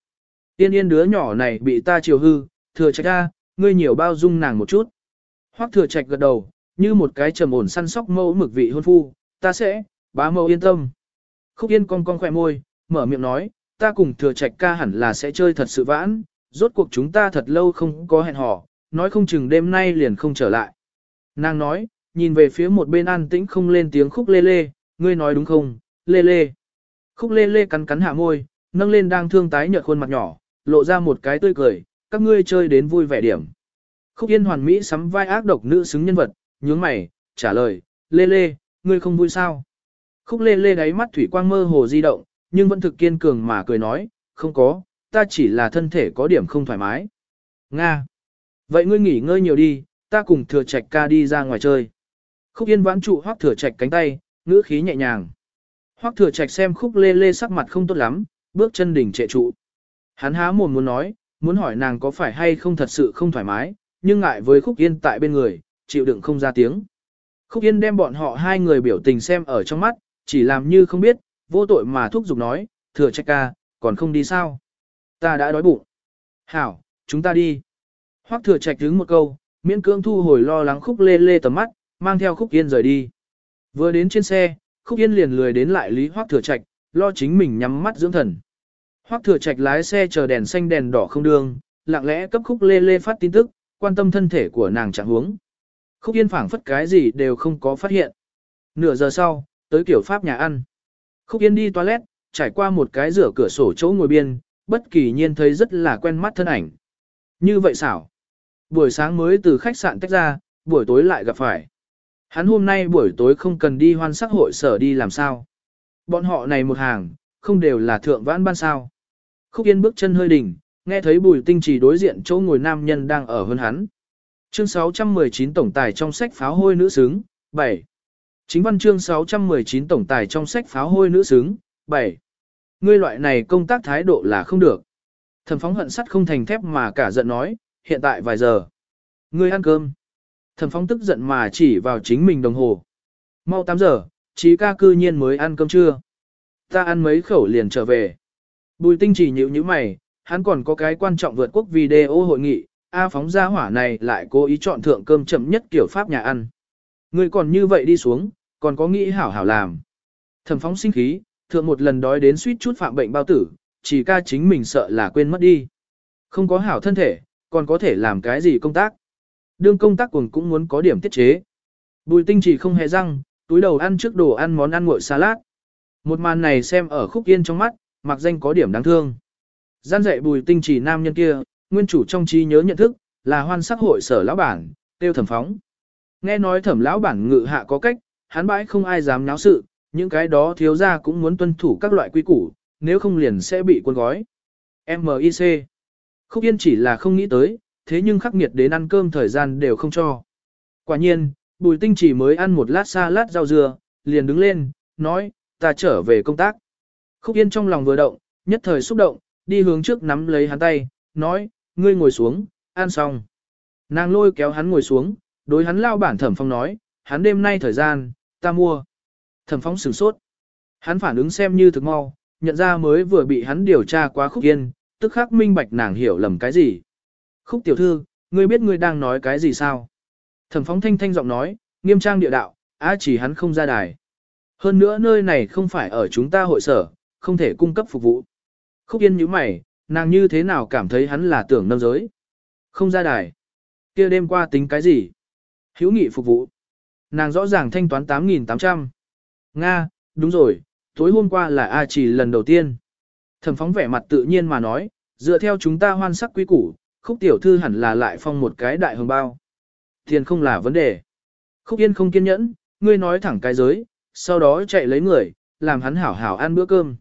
Yên yên đứa nhỏ này bị ta chiều hư, thừa trạch ra, ngươi nhiều bao dung nàng một chút. Hoắc thừa trạch gật đầu, như một cái trầm ổn săn sóc mẫu mực vị hôn phu, ta sẽ, bá mẫu yên tâm. Khúc yên cong cong khỏe môi, mở miệng nói, ta cùng thừa trạch ca hẳn là sẽ chơi thật sự vãn, rốt cuộc chúng ta thật lâu không có hẹn hò, nói không chừng đêm nay liền không trở lại. Nàng nói, nhìn về phía một bên an tĩnh không lên tiếng khúc lê lê, ngươi nói đúng không, lê lê. Khúc lê lê cắn cắn hạ môi, nâng lên đang thương tái nhợt khuôn mặt nhỏ, lộ ra một cái tươi cười, các ngươi chơi đến vui vẻ điểm. Khúc Yên hoàn mỹ sắm vai ác độc nữ xứng nhân vật, nhướng mày, trả lời, Lê Lê, ngươi không vui sao? Khúc Lê Lê đáy mắt thủy quang mơ hồ di động, nhưng vẫn thực kiên cường mà cười nói, không có, ta chỉ là thân thể có điểm không thoải mái. Nga. Vậy ngươi nghỉ ngơi nhiều đi, ta cùng thừa trạch ca đi ra ngoài chơi. Khúc Yên vãn trụ hoác thừa trạch cánh tay, ngữ khí nhẹ nhàng. Hoác thừa trạch xem khúc lê lê sắc mặt không tốt lắm, bước chân đỉnh trệ trụ. Hắn há mồm muốn nói, muốn hỏi nàng có phải hay không thật sự không thoải mái, nhưng ngại với Khúc Yên tại bên người, chịu đựng không ra tiếng. Khúc Yên đem bọn họ hai người biểu tình xem ở trong mắt, chỉ làm như không biết, vô tội mà thúc giục nói, thừa trách ca, còn không đi sao? Ta đã đói bụng. Hảo, chúng ta đi. Hoắc thừa trạch đứng một câu, miễn cưỡng thu hồi lo lắng khúc lê lê tầm mắt, mang theo khúc yên rời đi. Vừa đến trên xe, khúc yên liền lười đến lại lý hoắc thừa trạch, lo chính mình nhắm mắt dưỡng thần. Hoắc thừa trạch lái xe chờ đèn xanh đèn đỏ không đường, lặng lẽ cấp khúc lê lê phát tin tức, quan tâm thân thể của nàng trạng huống. Khúc yên phảng phất cái gì đều không có phát hiện. Nửa giờ sau, tới kiểu pháp nhà ăn. Khúc yên đi toilet, trải qua một cái rửa cửa sổ chỗ ngồi biên, bất kỳ nhiên thấy rất là quen mắt thân ảnh. Như vậy xảo. Buổi sáng mới từ khách sạn tách ra, buổi tối lại gặp phải. Hắn hôm nay buổi tối không cần đi hoan sắc hội sở đi làm sao. Bọn họ này một hàng, không đều là thượng vãn ban sao. Khúc Yên bước chân hơi đỉnh, nghe thấy bùi tinh trì đối diện chỗ ngồi nam nhân đang ở hơn hắn. Chương 619 tổng tài trong sách pháo hôi nữ xứng, 7. Chính văn chương 619 tổng tài trong sách pháo hôi nữ xứng, 7. Ngươi loại này công tác thái độ là không được. Thẩm phóng hận sắt không thành thép mà cả giận nói, hiện tại vài giờ. Ngươi ăn cơm. Thẩm phóng tức giận mà chỉ vào chính mình đồng hồ. Mau 8 giờ, trí ca cư nhiên mới ăn cơm trưa. Ta ăn mấy khẩu liền trở về. Bùi tinh chỉ nhíu nhíu mày, hắn còn có cái quan trọng vượt quốc video hội nghị, A phóng ra hỏa này lại cố ý chọn thượng cơm chậm nhất kiểu pháp nhà ăn. Người còn như vậy đi xuống, còn có nghĩ hảo hảo làm. Thẩm phóng sinh khí, thượng một lần đói đến suýt chút phạm bệnh bao tử, chỉ ca chính mình sợ là quên mất đi. Không có hảo thân thể, còn có thể làm cái gì công tác. Đương công tác cùng cũng muốn có điểm tiết chế. Bùi tinh chỉ không hề răng, túi đầu ăn trước đồ ăn món ăn nguội salad. Một màn này xem ở khúc yên trong mắt, mặc danh có điểm đáng thương. Gian dạy bùi tinh chỉ nam nhân kia, nguyên chủ trong trí nhớ nhận thức, là hoan sắc hội sở lão bản, tiêu thẩm phóng. Nghe nói thẩm lão bản ngự hạ có cách, hắn bãi không ai dám náo sự, những cái đó thiếu ra cũng muốn tuân thủ các loại quy củ, nếu không liền sẽ bị quân gói. MIC Khúc Yên chỉ là không nghĩ tới, thế nhưng khắc nghiệt đến ăn cơm thời gian đều không cho. Quả nhiên, Bùi Tinh chỉ mới ăn một lát xa lát rau dưa, liền đứng lên, nói, ta trở về công tác. Khúc Yên trong lòng vừa động, nhất thời xúc động, đi hướng trước nắm lấy hắn tay, nói, ngươi ngồi xuống, ăn xong. Nàng lôi kéo hắn ngồi xuống, đối hắn lao bản thẩm phong nói, hắn đêm nay thời gian, ta mua. Thẩm phong sửng sốt. Hắn phản ứng xem như thực mau, nhận ra mới vừa bị hắn điều tra quá khúc yên, tức khắc minh bạch nàng hiểu lầm cái gì. Khúc tiểu thư, ngươi biết ngươi đang nói cái gì sao? Thẩm phóng thanh thanh giọng nói, nghiêm trang địa đạo, á chỉ hắn không ra đài. Hơn nữa nơi này không phải ở chúng ta hội sở, không thể cung cấp phục vụ. Khúc yên như mày, nàng như thế nào cảm thấy hắn là tưởng nâm giới. Không ra đài. kia đêm qua tính cái gì? Hữu nghị phục vụ. Nàng rõ ràng thanh toán 8.800. Nga, đúng rồi, tối hôm qua là A chỉ lần đầu tiên. Thẩm phóng vẻ mặt tự nhiên mà nói, dựa theo chúng ta hoan sắc quý củ, khúc tiểu thư hẳn là lại phong một cái đại hồng bao. Tiền không là vấn đề. Khúc yên không kiên nhẫn, ngươi nói thẳng cái giới, sau đó chạy lấy người, làm hắn hảo hảo ăn bữa cơm.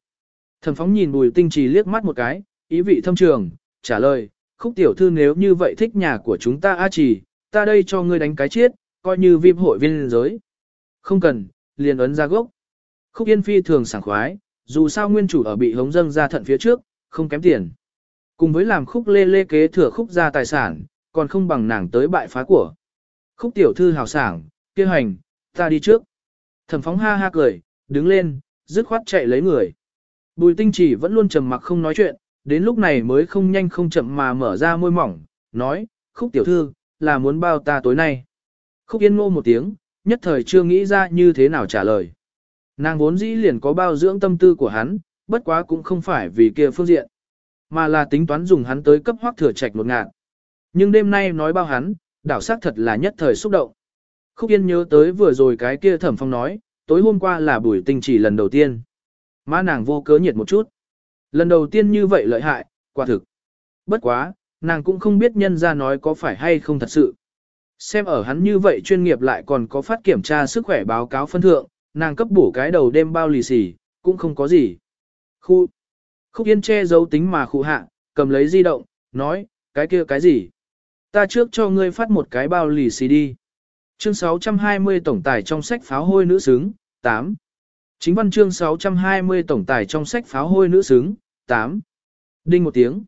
Thẩm phóng nhìn bùi tinh trì liếc mắt một cái, ý vị thâm trường, trả lời, khúc tiểu thư nếu như vậy thích nhà của chúng ta A trì, ta đây cho ngươi đánh cái chết, coi như viêm hội viên giới. Không cần, liền ấn ra gốc. Khúc yên phi thường sảng khoái, dù sao nguyên chủ ở bị hống dâng ra thận phía trước, không kém tiền. Cùng với làm khúc lê lê kế thừa khúc ra tài sản, còn không bằng nàng tới bại phá của. Khúc tiểu thư hào sảng, kia hành, ta đi trước. Thẩm phóng ha ha cười, đứng lên, dứt khoát chạy lấy người. Bùi tinh chỉ vẫn luôn trầm mặc không nói chuyện, đến lúc này mới không nhanh không chậm mà mở ra môi mỏng, nói, khúc tiểu thư, là muốn bao ta tối nay. Khúc yên ngô một tiếng, nhất thời chưa nghĩ ra như thế nào trả lời. Nàng vốn dĩ liền có bao dưỡng tâm tư của hắn, bất quá cũng không phải vì kia phương diện, mà là tính toán dùng hắn tới cấp hoác thừa trạch một ngạn. Nhưng đêm nay nói bao hắn, đảo sắc thật là nhất thời xúc động. Khúc Yên nhớ tới vừa rồi cái kia thẩm phong nói, tối hôm qua là buổi tinh chỉ lần đầu tiên. Má nàng vô cớ nhiệt một chút. Lần đầu tiên như vậy lợi hại, quả thực. Bất quá, nàng cũng không biết nhân ra nói có phải hay không thật sự. Xem ở hắn như vậy chuyên nghiệp lại còn có phát kiểm tra sức khỏe báo cáo phân thượng, nàng cấp bổ cái đầu đêm bao lì xì, cũng không có gì. Khu. Khúc Yên che giấu tính mà khu hạ, cầm lấy di động, nói, cái kia cái gì? Ta trước cho ngươi phát một cái bao lì xì đi. Chương 620 tổng tài trong sách pháo hôi nữ xứng, 8. Chính văn chương 620 tổng tài trong sách pháo hôi nữ xứng, 8. Đinh một tiếng.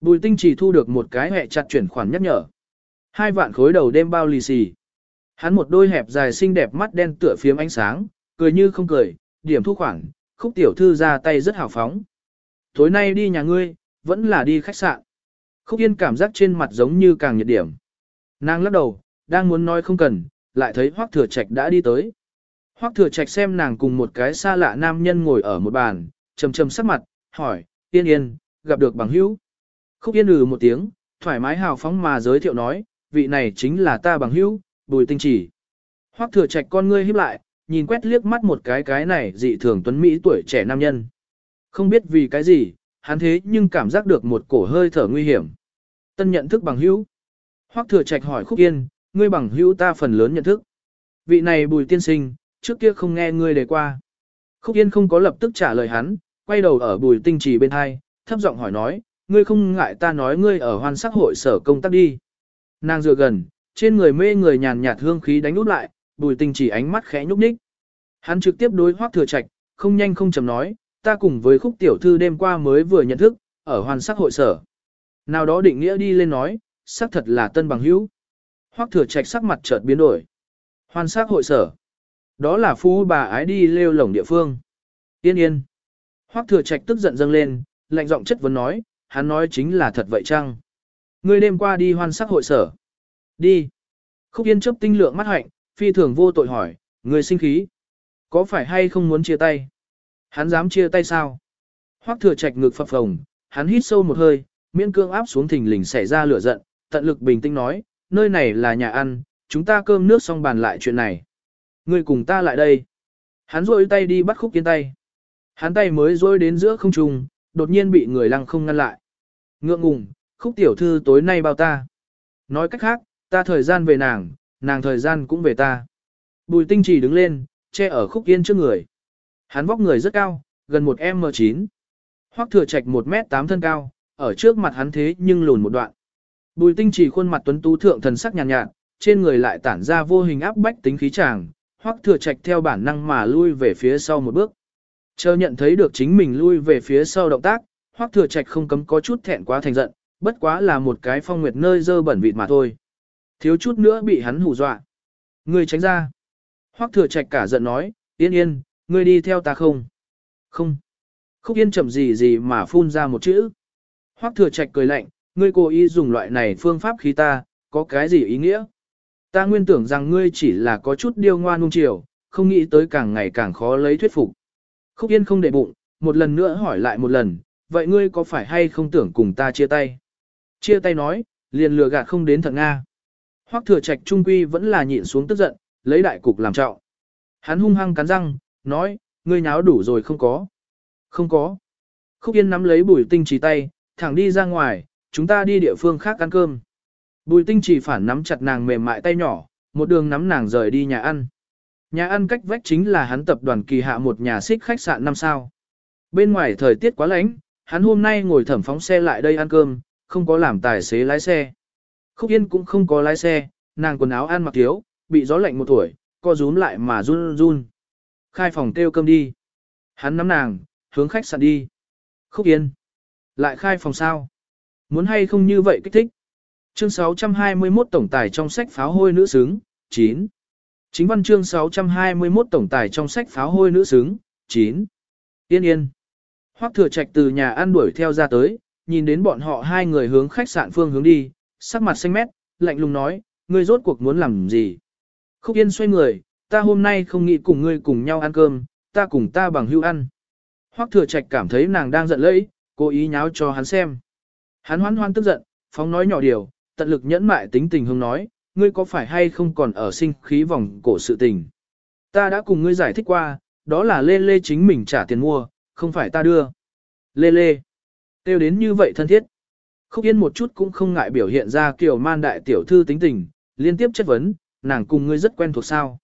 Bùi tinh chỉ thu được một cái hẹ chặt chuyển khoản nhắc nhở. Hai vạn khối đầu đêm bao lì xì. Hắn một đôi hẹp dài xinh đẹp mắt đen tựa phiếm ánh sáng, cười như không cười, điểm thu khoản, khúc tiểu thư ra tay rất hào phóng. Tối nay đi nhà ngươi, vẫn là đi khách sạn. Khúc yên cảm giác trên mặt giống như càng nhiệt điểm. Nàng lắc đầu, đang muốn nói không cần, lại thấy Hoắc Thừa Trạch đã đi tới. Hoắc Thừa Trạch xem nàng cùng một cái xa lạ nam nhân ngồi ở một bàn, trầm trầm sắc mặt, hỏi, yên yên, gặp được bằng hữu. Khúc yên ừ một tiếng, thoải mái hào phóng mà giới thiệu nói, vị này chính là ta bằng hữu, bùi tinh chỉ. Hoắc Thừa Trạch con ngươi híp lại, nhìn quét liếc mắt một cái cái này dị thường tuấn Mỹ tuổi trẻ nam nhân. Không biết vì cái gì, hắn thế nhưng cảm giác được một cổ hơi thở nguy hiểm. Tân nhận thức bằng hữu. Hoắc thừa trạch hỏi khúc yên, ngươi bằng hữu ta phần lớn nhận thức. Vị này bùi tiên sinh, trước kia không nghe ngươi đề qua. Khúc yên không có lập tức trả lời hắn, quay đầu ở bùi tinh trì bên hai, thấp giọng hỏi nói, ngươi không ngại ta nói ngươi ở hoan sắc hội sở công tác đi. Nàng dựa gần, trên người mê người nhàn nhạt hương khí đánh út lại, bùi tinh chỉ ánh mắt khẽ nhúc nhích. Hắn trực tiếp đối hoác thừa trạch, không nhanh không chậm nói, ta cùng với khúc tiểu thư đêm qua mới vừa nhận thức, ở Hoan sắc hội sở. Nào đó định nghĩa đi lên nói, xác thật là tân bằng hữu. Hoắc thừa trạch sắc mặt chợt biến đổi. Hoan sắc hội sở. Đó là phu bà ái đi lêu lổng địa phương. Yên yên. Hoắc thừa trạch tức giận dâng lên, lạnh giọng chất vấn nói, hắn nói chính là thật vậy chăng? Ngươi đêm qua đi hoan sắc hội sở. Đi. Khúc Yên chấp tinh lượng mắt hạnh, phi thường vô tội hỏi, ngươi sinh khí. Có phải hay không muốn chia tay? Hắn dám chia tay sao? Hoắc thừa trạch ngực phập phồng, hắn hít sâu một hơi, miễn cương áp xuống thình lình xảy ra lửa giận, tận lực bình tĩnh nói, nơi này là nhà ăn, chúng ta cơm nước xong bàn lại chuyện này. Ngươi cùng ta lại đây. Hắn rôi tay đi bắt khúc yên tay. Hắn tay mới rôi đến giữa không trung, đột nhiên bị người lăng không ngăn lại. Ngượng ngùng, khúc tiểu thư tối nay bao ta. Nói cách khác, ta thời gian về nàng, nàng thời gian cũng về ta. Bùi tinh chỉ đứng lên, che ở khúc yên trước người. Hắn vóc người rất cao, gần một M9. Hoắc thừa trạch 1m8 thân cao, ở trước mặt hắn thế nhưng lùn một đoạn. Bùi tinh chỉ khuôn mặt tuấn tú thượng thần sắc nhàn nhạt, nhạt, trên người lại tản ra vô hình áp bách tính khí chàng, Hoắc thừa trạch theo bản năng mà lui về phía sau một bước. Chờ nhận thấy được chính mình lui về phía sau động tác, Hoắc thừa trạch không cấm có chút thẹn quá thành giận, bất quá là một cái phong nguyệt nơi dơ bẩn vịt mà thôi. Thiếu chút nữa bị hắn hù dọa. Ngươi tránh ra. Hoắc thừa trạch cả giận nói, yên yên, ngươi đi theo ta không? Không. Khúc yên chậm gì gì mà phun ra một chữ. Hoắc thừa trạch cười lạnh, ngươi cố ý dùng loại này phương pháp khí ta, có cái gì ý nghĩa? Ta nguyên tưởng rằng ngươi chỉ là có chút điêu ngoan nung chiều, không nghĩ tới càng ngày càng khó lấy thuyết phục. Khúc yên không để bụng, một lần nữa hỏi lại một lần, vậy ngươi có phải hay không tưởng cùng ta chia tay? Chia tay nói, liền lừa gạt không đến thận Nga. Hoắc thừa trạch trung quy vẫn là nhịn xuống tức giận, lấy đại cục làm trọng. Hắn hung hăng cắn răng, nói, ngươi nháo đủ rồi không có. Không có. Khúc Yên nắm lấy bùi tinh trí tay, thẳng đi ra ngoài, chúng ta đi địa phương khác ăn cơm. Bùi tinh chỉ phản nắm chặt nàng mềm mại tay nhỏ, một đường nắm nàng rời đi nhà ăn. Nhà ăn cách vách chính là hắn tập đoàn kỳ hạ một nhà xích khách sạn năm sao. Bên ngoài thời tiết quá lạnh, hắn hôm nay ngồi thẩm phóng xe lại đây ăn cơm, không có làm tài xế lái xe. Khúc Yên cũng không có lái xe, nàng quần áo ăn mặc thiếu, bị gió lạnh một tuổi, co rúm lại mà run run. Khai phòng kêu cơm đi. Hắn nắm nàng, hướng khách sạn đi. Khúc Yên. Lại khai phòng sao? Muốn hay không như vậy kích thích? Chương 621 tổng tài trong sách pháo hôi nữ xứng, 9. Chính văn chương 621 tổng tài trong sách pháo hôi nữ xứng, 9. Yên yên. Hoắc thừa trạch từ nhà ăn đuổi theo ra tới, nhìn đến bọn họ hai người hướng khách sạn phương hướng đi, sắc mặt xanh mét, lạnh lùng nói, ngươi rốt cuộc muốn làm gì? Khúc Yên xoay người, ta hôm nay không nghĩ cùng ngươi cùng nhau ăn cơm, ta cùng ta bằng hữu ăn. Hoắc thừa trạch cảm thấy nàng đang giận lẫy, cố ý nháo cho hắn xem. Hắn hoan hoan tức giận, phóng nói nhỏ điều, tận lực nhẫn mại tính tình hương nói, ngươi có phải hay không còn ở sinh khí vòng cổ sự tình. Ta đã cùng ngươi giải thích qua, đó là Lê Lê chính mình trả tiền mua, không phải ta đưa. Lê Lê. Tiêu đến như vậy thân thiết. Khúc Yên một chút cũng không ngại biểu hiện ra kiểu man đại tiểu thư tính tình, liên tiếp chất vấn, nàng cùng ngươi rất quen thuộc sao.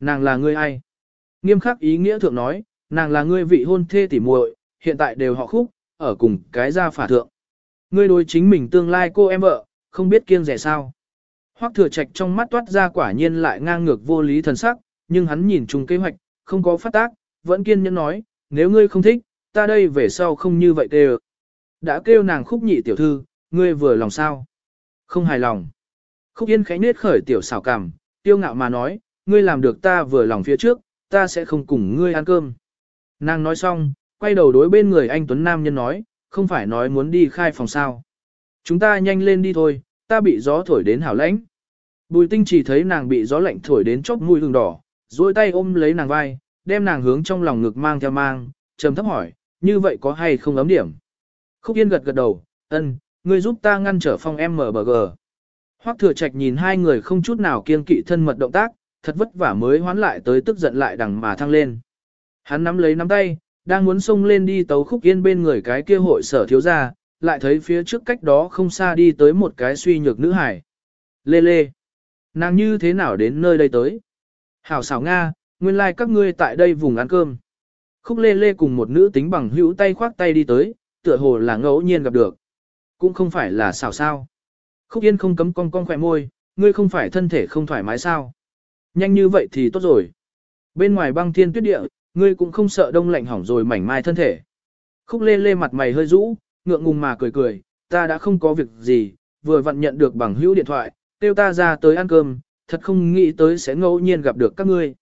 Nàng là ngươi ai? Nghiêm khắc ý nghĩa thượng nói, nàng là ngươi vị hôn thê tỉ muội, hiện tại đều họ khúc, ở cùng cái gia phả thượng. Ngươi đối chính mình tương lai cô em vợ, không biết kiêng rẻ sao. Hoắc thừa trạch trong mắt toát ra quả nhiên lại ngang ngược vô lý thần sắc, nhưng hắn nhìn chung kế hoạch, không có phát tác, vẫn kiên nhẫn nói, nếu ngươi không thích, ta đây về sau không như vậy kêu. Đã kêu nàng khúc nhị tiểu thư, ngươi vừa lòng sao? Không hài lòng. Khúc yên khẽ nết khởi tiểu xảo cảm, tiêu ngạo mà nói, ngươi làm được ta vừa lòng phía trước, ta sẽ không cùng ngươi ăn cơm. Nàng nói xong, quay đầu đối bên người anh Tuấn Nam nhân nói, không phải nói muốn đi khai phòng sao. Chúng ta nhanh lên đi thôi, ta bị gió thổi đến hảo lãnh. Bùi tinh chỉ thấy nàng bị gió lạnh thổi đến chóp mũi hừng đỏ, duỗi tay ôm lấy nàng vai, đem nàng hướng trong lòng ngực mang theo mang, trầm thấp hỏi, như vậy có hay không ấm điểm? Khúc Yên gật gật đầu, ân, ngươi giúp ta ngăn trở phong MBG. Hoắc thừa trạch nhìn hai người không chút nào kiên kỵ thân mật động tác, thật vất vả mới hoán lại tới tức giận lại đằng mà thăng lên. Hắn nắm lấy nắm tay, đang muốn xông lên đi tấu khúc yên bên người cái kia hội sở thiếu ra, lại thấy phía trước cách đó không xa đi tới một cái suy nhược nữ hải. Lê lê. Nàng như thế nào đến nơi đây tới? Hảo xảo Nga, nguyên lai like các ngươi tại đây vùng ăn cơm. Khúc lê lê cùng một nữ tính bằng hữu tay khoác tay đi tới, tựa hồ là ngẫu nhiên gặp được. Cũng không phải là xảo sao. Khúc yên không cấm cong cong khỏe môi, ngươi không phải thân thể không thoải mái sao. Nhanh như vậy thì tốt rồi. Bên ngoài băng thiên tuyết địa, ngươi cũng không sợ đông lạnh hỏng rồi mảnh mai thân thể. Khúc lê lê mặt mày hơi rũ, ngượng ngùng mà cười cười, ta đã không có việc gì, vừa vặn nhận được bằng hữu điện thoại, kêu ta ra tới ăn cơm, thật không nghĩ tới sẽ ngẫu nhiên gặp được các ngươi.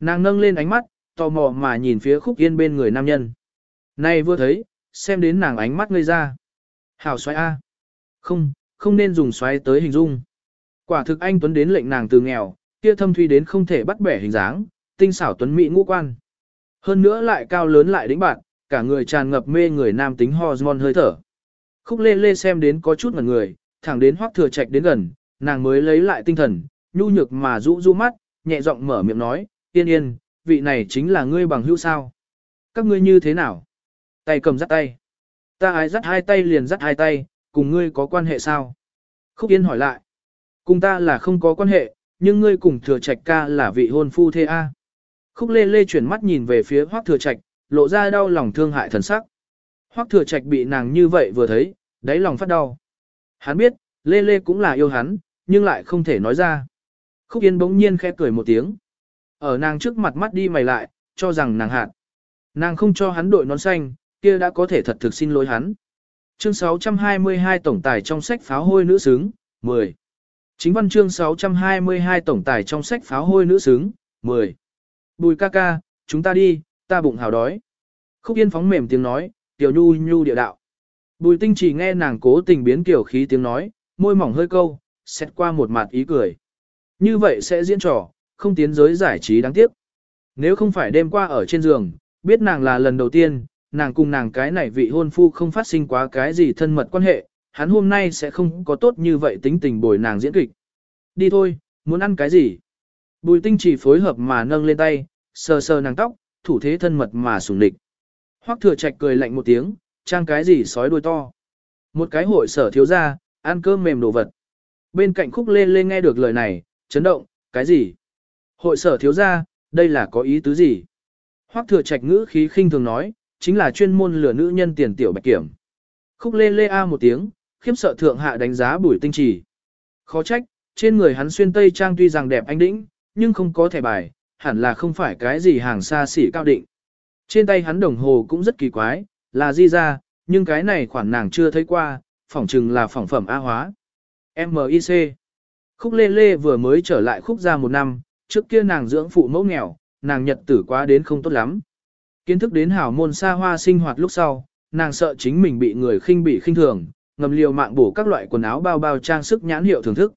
Nàng nâng lên ánh mắt, tò mò mà nhìn phía khúc yên bên người nam nhân. Này vừa thấy, xem đến nàng ánh mắt ngây ra. Hảo xoáy A. Không, không nên dùng xoáy tới hình dung. Quả thực anh Tuấn đến lệnh nàng từ nghèo, kia thâm thuy đến không thể bắt bẻ hình dáng, tinh xảo Tuấn Mỹ ngũ quan. Hơn nữa lại cao lớn lại đĩnh bạn, cả người tràn ngập mê người nam tính hormone hơi thở. Khúc lê lê xem đến có chút ngẩn người, thẳng đến hoác thừa trạch đến gần, nàng mới lấy lại tinh thần, nhu nhược mà rũ rũ mắt, nhẹ giọng mở miệng nói, yên yên, vị này chính là ngươi bằng hữu sao. Các ngươi như thế nào? Tay cầm dắt tay. Ta ái dắt hai tay liền dắt hai tay, cùng ngươi có quan hệ sao? Khúc yên hỏi lại. Cùng ta là không có quan hệ, nhưng ngươi cùng thừa trạch ca là vị hôn phu thê A. Khúc lê lê chuyển mắt nhìn về phía hoác thừa trạch, lộ ra đau lòng thương hại thần sắc. Hoắc thừa trạch bị nàng như vậy vừa thấy, đáy lòng phát đau. Hắn biết, Lê Lê cũng là yêu hắn, nhưng lại không thể nói ra. Khúc Yên bỗng nhiên khẽ cười một tiếng. Ở nàng trước mặt mắt đi mày lại, cho rằng nàng hạt. Nàng không cho hắn đội nón xanh, kia đã có thể thật thực xin lỗi hắn. Chương 622 tổng tài trong sách pháo hôi nữ xứng, 10. Chính văn chương 622 tổng tài trong sách pháo hôi nữ xứng, 10. Bùi ca ca, chúng ta đi, ta bụng hào đói. Khúc Yên phóng mềm tiếng nói, tiểu nhu nhu địa đạo. Bùi tinh chỉ nghe nàng cố tình biến kiểu khí tiếng nói, môi mỏng hơi câu, xét qua một mặt ý cười. Như vậy sẽ diễn trò, không tiến giới giải trí đáng tiếc. Nếu không phải đêm qua ở trên giường, biết nàng là lần đầu tiên, nàng cùng nàng cái này vị hôn phu không phát sinh quá cái gì thân mật quan hệ, hắn hôm nay sẽ không có tốt như vậy tính tình bồi nàng diễn kịch. Đi thôi, muốn ăn cái gì? Bùi tinh chỉ phối hợp mà nâng lên tay, sờ sờ nàng tóc, thủ thế thân mật mà sùng địch. Hoắc thừa trạch cười lạnh một tiếng, trang cái gì sói đuôi to. Một cái hội sở thiếu ra, ăn cơm mềm đồ vật. Bên cạnh khúc lê lê nghe được lời này, chấn động, cái gì? Hội sở thiếu ra, đây là có ý tứ gì? Hoắc thừa trạch ngữ khí khinh thường nói, chính là chuyên môn lừa nữ nhân tiền tiểu bạch kiểm. Khúc lê lê a à một tiếng, khiếp sợ thượng hạ đánh giá bùi tinh trì. Khó trách, trên người hắn xuyên tây trang tuy rằng đẹp anh đĩnh, nhưng không có thẻ bài, hẳn là không phải cái gì hàng xa xỉ cao định. Trên tay hắn đồng hồ cũng rất kỳ quái, là di ra, nhưng cái này khoản nàng chưa thấy qua, phỏng chừng là phỏng phẩm A hóa. MIC Khúc Lê Lê vừa mới trở lại khúc ra một năm, trước kia nàng dưỡng phụ mẫu nghèo, nàng nhật tử quá đến không tốt lắm. Kiến thức đến hảo môn xa hoa sinh hoạt lúc sau, nàng sợ chính mình bị người khinh bị khinh thường, ngầm liều mạng bổ các loại quần áo bao bao trang sức nhãn hiệu thưởng thức.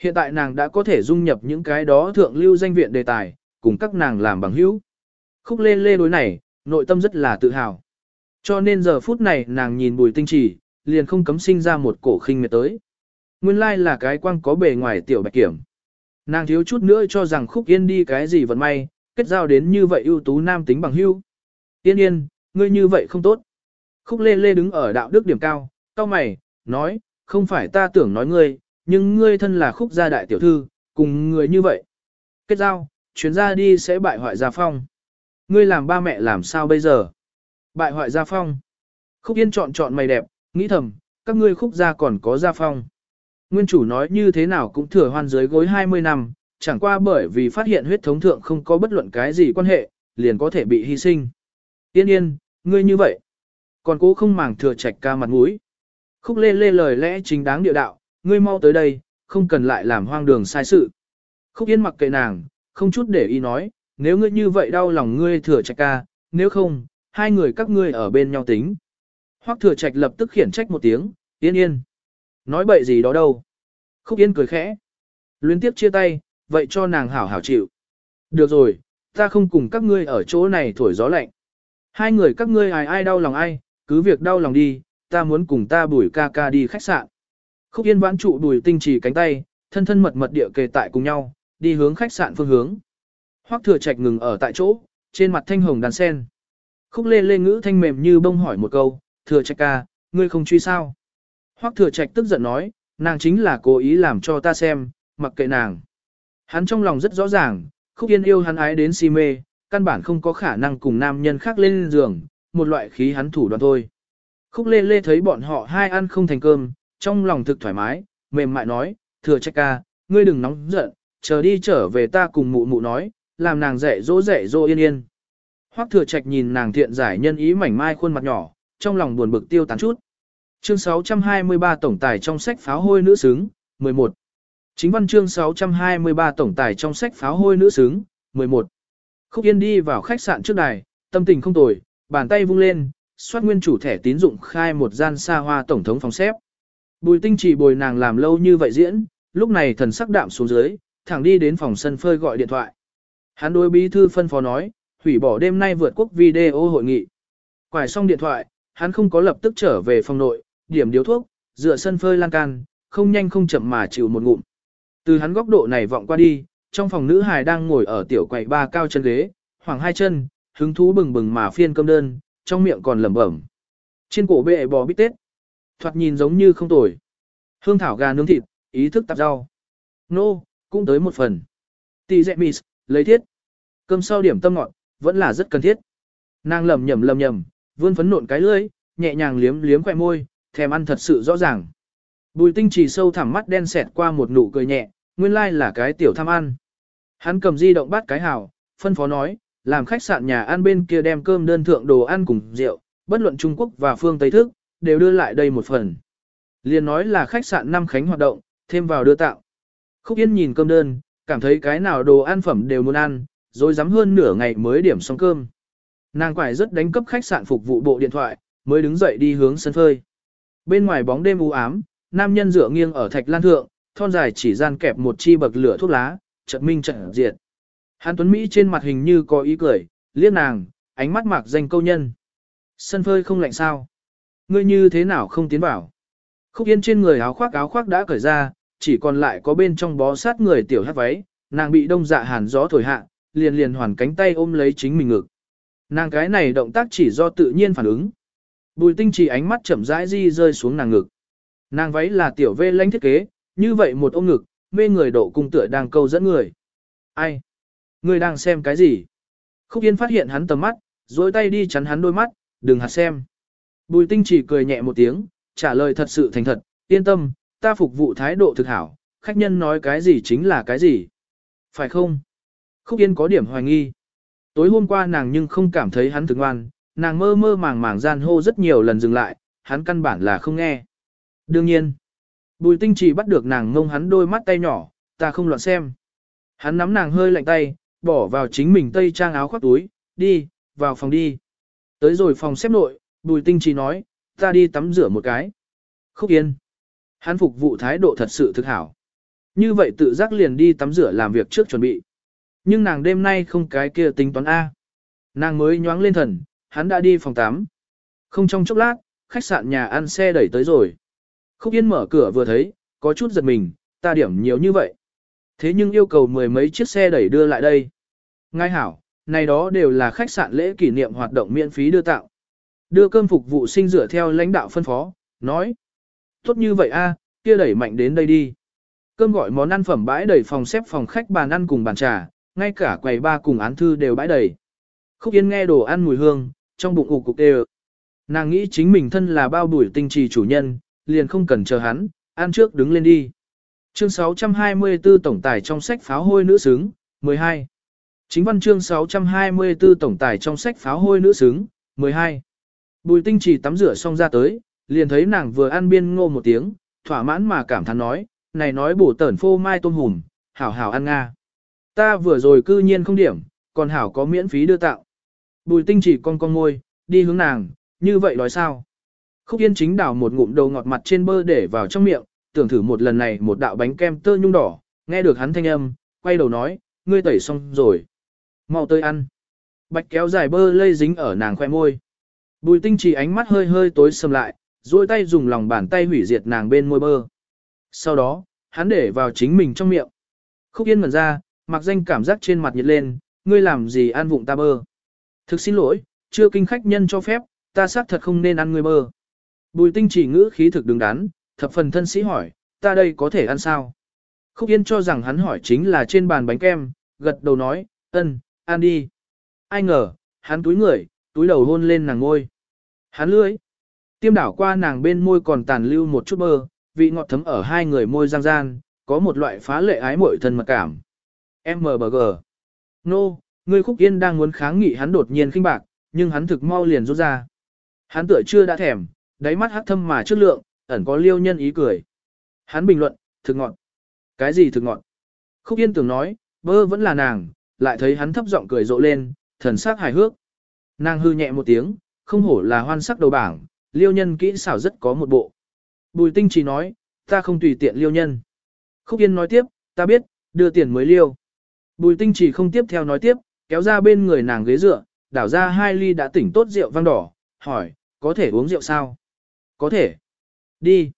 Hiện tại nàng đã có thể dung nhập những cái đó thượng lưu danh viện đề tài, cùng các nàng làm bằng hữu. Khúc lê lê đối này, nội tâm rất là tự hào. Cho nên giờ phút này nàng nhìn bùi tinh chỉ, liền không cấm sinh ra một cổ khinh miệt tới. Nguyên lai like là cái quang có bề ngoài tiểu bạch kiểm. Nàng thiếu chút nữa cho rằng khúc yên đi cái gì vận may, kết giao đến như vậy ưu tú nam tính bằng hữu. Yên yên, ngươi như vậy không tốt. Khúc lê lê đứng ở đạo đức điểm cao, cao mày, nói, không phải ta tưởng nói ngươi, nhưng ngươi thân là khúc gia đại tiểu thư, cùng người như vậy. Kết giao, chuyến ra đi sẽ bại hoại gia phong. Ngươi làm ba mẹ làm sao bây giờ? Bại hoại gia phong. Khúc Yên chọn chọn mày đẹp, nghĩ thầm, các ngươi khúc gia còn có gia phong. Nguyên chủ nói như thế nào cũng thừa hoan dưới gối 20 năm, chẳng qua bởi vì phát hiện huyết thống thượng không có bất luận cái gì quan hệ, liền có thể bị hy sinh. Yên yên, ngươi như vậy. Còn cố không màng thừa trạch ca mặt mũi. Khúc lê lê lời lẽ chính đáng địa đạo, ngươi mau tới đây, không cần lại làm hoang đường sai sự. Khúc yên mặc kệ nàng, không chút để ý nói, nếu ngươi như vậy đau lòng ngươi thừa trạch ca, nếu không, hai người các ngươi ở bên nhau tính. Hoắc thừa trạch lập tức khiển trách một tiếng, yên yên. Nói bậy gì đó đâu. Khúc yên cười khẽ. Luyến tiếp chia tay, vậy cho nàng hảo hảo chịu. Được rồi, ta không cùng các ngươi ở chỗ này thổi gió lạnh. Hai người các ngươi ai ai đau lòng ai, cứ việc đau lòng đi, ta muốn cùng ta bùi ca ca đi khách sạn. Khúc yên vãn trụ bùi tinh trì cánh tay, thân thân mật mật địa kề tại cùng nhau, đi hướng khách sạn phương hướng. Hoắc thừa trạch ngừng ở tại chỗ, trên mặt thanh hồng đàn sen. Khúc lê lê ngữ thanh mềm như bông hỏi một câu, thừa trạch ca, ngươi không truy sao? Hoắc thừa trạch tức giận nói, nàng chính là cố ý làm cho ta xem, mặc kệ nàng. Hắn trong lòng rất rõ ràng, khúc yên yêu hắn ái đến si mê, căn bản không có khả năng cùng nam nhân khác lên giường, một loại khí hắn thủ đoạn thôi. Khúc lê lê thấy bọn họ hai ăn không thành cơm, trong lòng thực thoải mái, mềm mại nói, thừa trạch ca, ngươi đừng nóng giận, chờ đi trở về ta cùng mụ mụ nói, làm nàng dạy dỗ dạy dỗ yên yên. Hoắc thừa trạch nhìn nàng thiện giải nhân ý mảnh mai khuôn mặt nhỏ, trong lòng buồn bực tiêu tán chút. Chương 623 tổng tài trong sách pháo hôi nữ xứng, 11. Chính văn chương 623 tổng tài trong sách pháo hôi nữ xứng, 11. Khúc Yên đi vào khách sạn trước đài, tâm tình không tồi, bàn tay vung lên, soát nguyên chủ thẻ tín dụng khai một gian xa hoa tổng thống phòng xếp. Bùi tinh chỉ bồi nàng làm lâu như vậy diễn, lúc này thần sắc đạm xuống dưới, thẳng đi đến phòng sân phơi gọi điện thoại. Hắn đối bí thư phân phó nói, hủy bỏ đêm nay vượt quốc video hội nghị. Quải xong điện thoại, hắn không có lập tức trở về phòng nội, điểm điếu thuốc, dựa sân phơi lan can, không nhanh không chậm mà chịu một ngụm. Từ hắn góc độ này vọng qua đi, trong phòng nữ hài đang ngồi ở tiểu quầy ba cao chân ghế, hoàng hai chân, hứng thú bừng bừng mà phiên cơm đơn, trong miệng còn lẩm bẩm. Trên cổ bệ bò bít tết, thoạt nhìn giống như không tồi. Hương thảo gà nướng thịt, ý thức tạp rau. Nô, cũng tới một phần. Tì dẹ mì, lấy thiết. Cơm sau điểm tâm ngọt, vẫn là rất cần thiết. Nàng lầm nhầm lầm nhầm, vươn phấn nộn cái lưỡi, nhẹ nhàng liếm liếm khỏe môi, thèm ăn thật sự rõ ràng. Bùi tinh chỉ sâu thẳm mắt đen xẹt qua một nụ cười nhẹ, nguyên lai like là cái tiểu tham ăn. Hắn cầm di động bắt cái hào, phân phó nói, làm khách sạn nhà ăn bên kia đem cơm đơn thượng đồ ăn cùng rượu, bất luận Trung Quốc và phương Tây thức, đều đưa lại đây một phần. Liên nói là khách sạn Năm Khánh hoạt động, thêm vào đưa tạo. Khúc Yên nhìn cơm đơn, cảm thấy cái nào đồ ăn phẩm đều muốn ăn, rồi dám hơn nửa ngày mới điểm xong cơm. Nàng quải rất đánh cấp khách sạn phục vụ bộ điện thoại, mới đứng dậy đi hướng sân phơi. Bên ngoài bóng đêm u ám, nam nhân dựa nghiêng ở thạch lan thượng, thon dài chỉ gian kẹp một chi bậc lửa thuốc lá, chợt minh chợt diệt. Hàn Tuấn Mỹ trên mặt hình như có ý cười, liếc nàng, ánh mắt mạc danh câu nhân. Sân phơi không lạnh sao? Ngươi như thế nào không tiến vào? Khúc Yên trên người áo khoác áo khoác đã cởi ra, chỉ còn lại có bên trong bó sát người tiểu hát váy, nàng bị đông dạ hàn gió thổi hạ, liền liền hoàn cánh tay ôm lấy chính mình ngực. Nàng cái này động tác chỉ do tự nhiên phản ứng. Bùi tinh chỉ ánh mắt chậm rãi di rơi xuống nàng ngực. Nàng váy là tiểu vê lánh thiết kế, như vậy một ôm ngực, mê người độ cung tựa đang câu dẫn người. Ai? Người đang xem cái gì? Khúc Yên phát hiện hắn tầm mắt, dối tay đi chắn hắn đôi mắt, đừng hạt xem. Bùi tinh chỉ cười nhẹ một tiếng, trả lời thật sự thành thật, yên tâm, ta phục vụ thái độ thực hảo, khách nhân nói cái gì chính là cái gì. Phải không? Khúc Yên có điểm hoài nghi. Tối hôm qua nàng nhưng không cảm thấy hắn thực ngoan, nàng mơ mơ màng màng gian hô rất nhiều lần dừng lại, hắn căn bản là không nghe. Đương nhiên, bùi tinh chỉ bắt được nàng ngông hắn đôi mắt tay nhỏ, ta không loạn xem. Hắn nắm nàng hơi lạnh tay, bỏ vào chính mình tây trang áo khoác túi, đi, vào phòng đi. Tới rồi phòng xếp nội, bùi tinh chỉ nói, ta đi tắm rửa một cái. Khúc yên. Hắn phục vụ thái độ thật sự thực hảo. Như vậy tự giác liền đi tắm rửa làm việc trước chuẩn bị. Nhưng nàng đêm nay không cái kia tính toán A. Nàng mới nhoáng lên thần, hắn đã đi phòng 8. Không trong chốc lát, khách sạn nhà ăn xe đẩy tới rồi. Khúc Yên mở cửa vừa thấy, có chút giật mình, ta điểm nhiều như vậy. Thế nhưng yêu cầu mười mấy chiếc xe đẩy đưa lại đây. Ngay hảo, này đó đều là khách sạn lễ kỷ niệm hoạt động miễn phí đưa tạo. Đưa cơm phục vụ sinh rửa theo lãnh đạo phân phó, nói. Tốt như vậy a kia đẩy mạnh đến đây đi. Cơm gọi món ăn phẩm bãi đầy phòng xếp phòng khách bàn ăn cùng bàn trà, ngay cả quầy ba cùng án thư đều bãi đầy. Khúc Yên nghe đồ ăn mùi hương, trong bụng ủ cục đều. Nàng nghĩ chính mình thân là bao bùi tinh trì chủ nhân, liền không cần chờ hắn, ăn trước đứng lên đi. Chương 624 tổng tài trong sách pháo hôi nữ xứng, 12. Chính văn chương 624 tổng tài trong sách pháo hôi nữ xứng, 12. Bùi tinh trì tắm rửa xong ra tới, liền thấy nàng vừa ăn biên ngô một tiếng, thỏa mãn mà cảm thán nói, này nói bổ tẩn phô mai tôm hùm, hảo hảo ăn nga. Ta vừa rồi cư nhiên không điểm, còn hảo có miễn phí đưa tạo. Bùi tinh chỉ con con môi, đi hướng nàng, như vậy nói sao? Khúc Yên chính đảo một ngụm đầu ngọt mặt trên bơ để vào trong miệng, tưởng thử một lần này một đạo bánh kem tơ nhung đỏ, nghe được hắn thanh âm, quay đầu nói, ngươi tẩy xong rồi. mau tới ăn. Bạch kéo dài bơ lây dính ở nàng khoe môi. Bùi tinh chỉ ánh mắt hơi hơi tối sầm lại, duỗi tay dùng lòng bàn tay hủy diệt nàng bên môi bơ. Sau đó, hắn để vào chính mình trong miệng. Khúc Yên mở ra, mặc danh cảm giác trên mặt nhiệt lên, ngươi làm gì ăn vụng ta bơ. Thực xin lỗi, chưa kinh khách nhân cho phép, ta xác thật không nên ăn ngươi bơ. Bùi tinh chỉ ngữ khí thực đứng đắn, thập phần thân sĩ hỏi, ta đây có thể ăn sao? Khúc Yên cho rằng hắn hỏi chính là trên bàn bánh kem, gật đầu nói, ân, ăn đi. Ai ngờ, hắn túi người, túi đầu hôn lên nàng ngôi. Hắn lưới. Tiêm đảo qua nàng bên môi còn tàn lưu một chút bơ, vị ngọt thấm ở hai người môi giang gian, có một loại phá lệ ái muội thân mật cảm. MBG. Nô, no, người khúc yên đang muốn kháng nghị hắn đột nhiên khinh bạc, nhưng hắn thực mau liền rút ra. Hắn tựa chưa đã thèm, đáy mắt hắc thâm mà chất lượng, ẩn có liêu nhân ý cười. Hắn bình luận, thực ngọn. Cái gì thực ngọn? Khúc yên tưởng nói, bơ vẫn là nàng, lại thấy hắn thấp giọng cười rộ lên, thần sắc hài hước. Nàng hư nhẹ một tiếng, không hổ là hoan sắc đầu bảng, liêu nhân kỹ xảo rất có một bộ. Bùi tinh chỉ nói, ta không tùy tiện liêu nhân. Khúc Yên nói tiếp, ta biết, đưa tiền mới liêu. Bùi tinh chỉ không tiếp theo nói tiếp, kéo ra bên người nàng ghế dựa, đảo ra hai ly đã tỉnh tốt rượu vang đỏ, hỏi, có thể uống rượu sao? Có thể. Đi.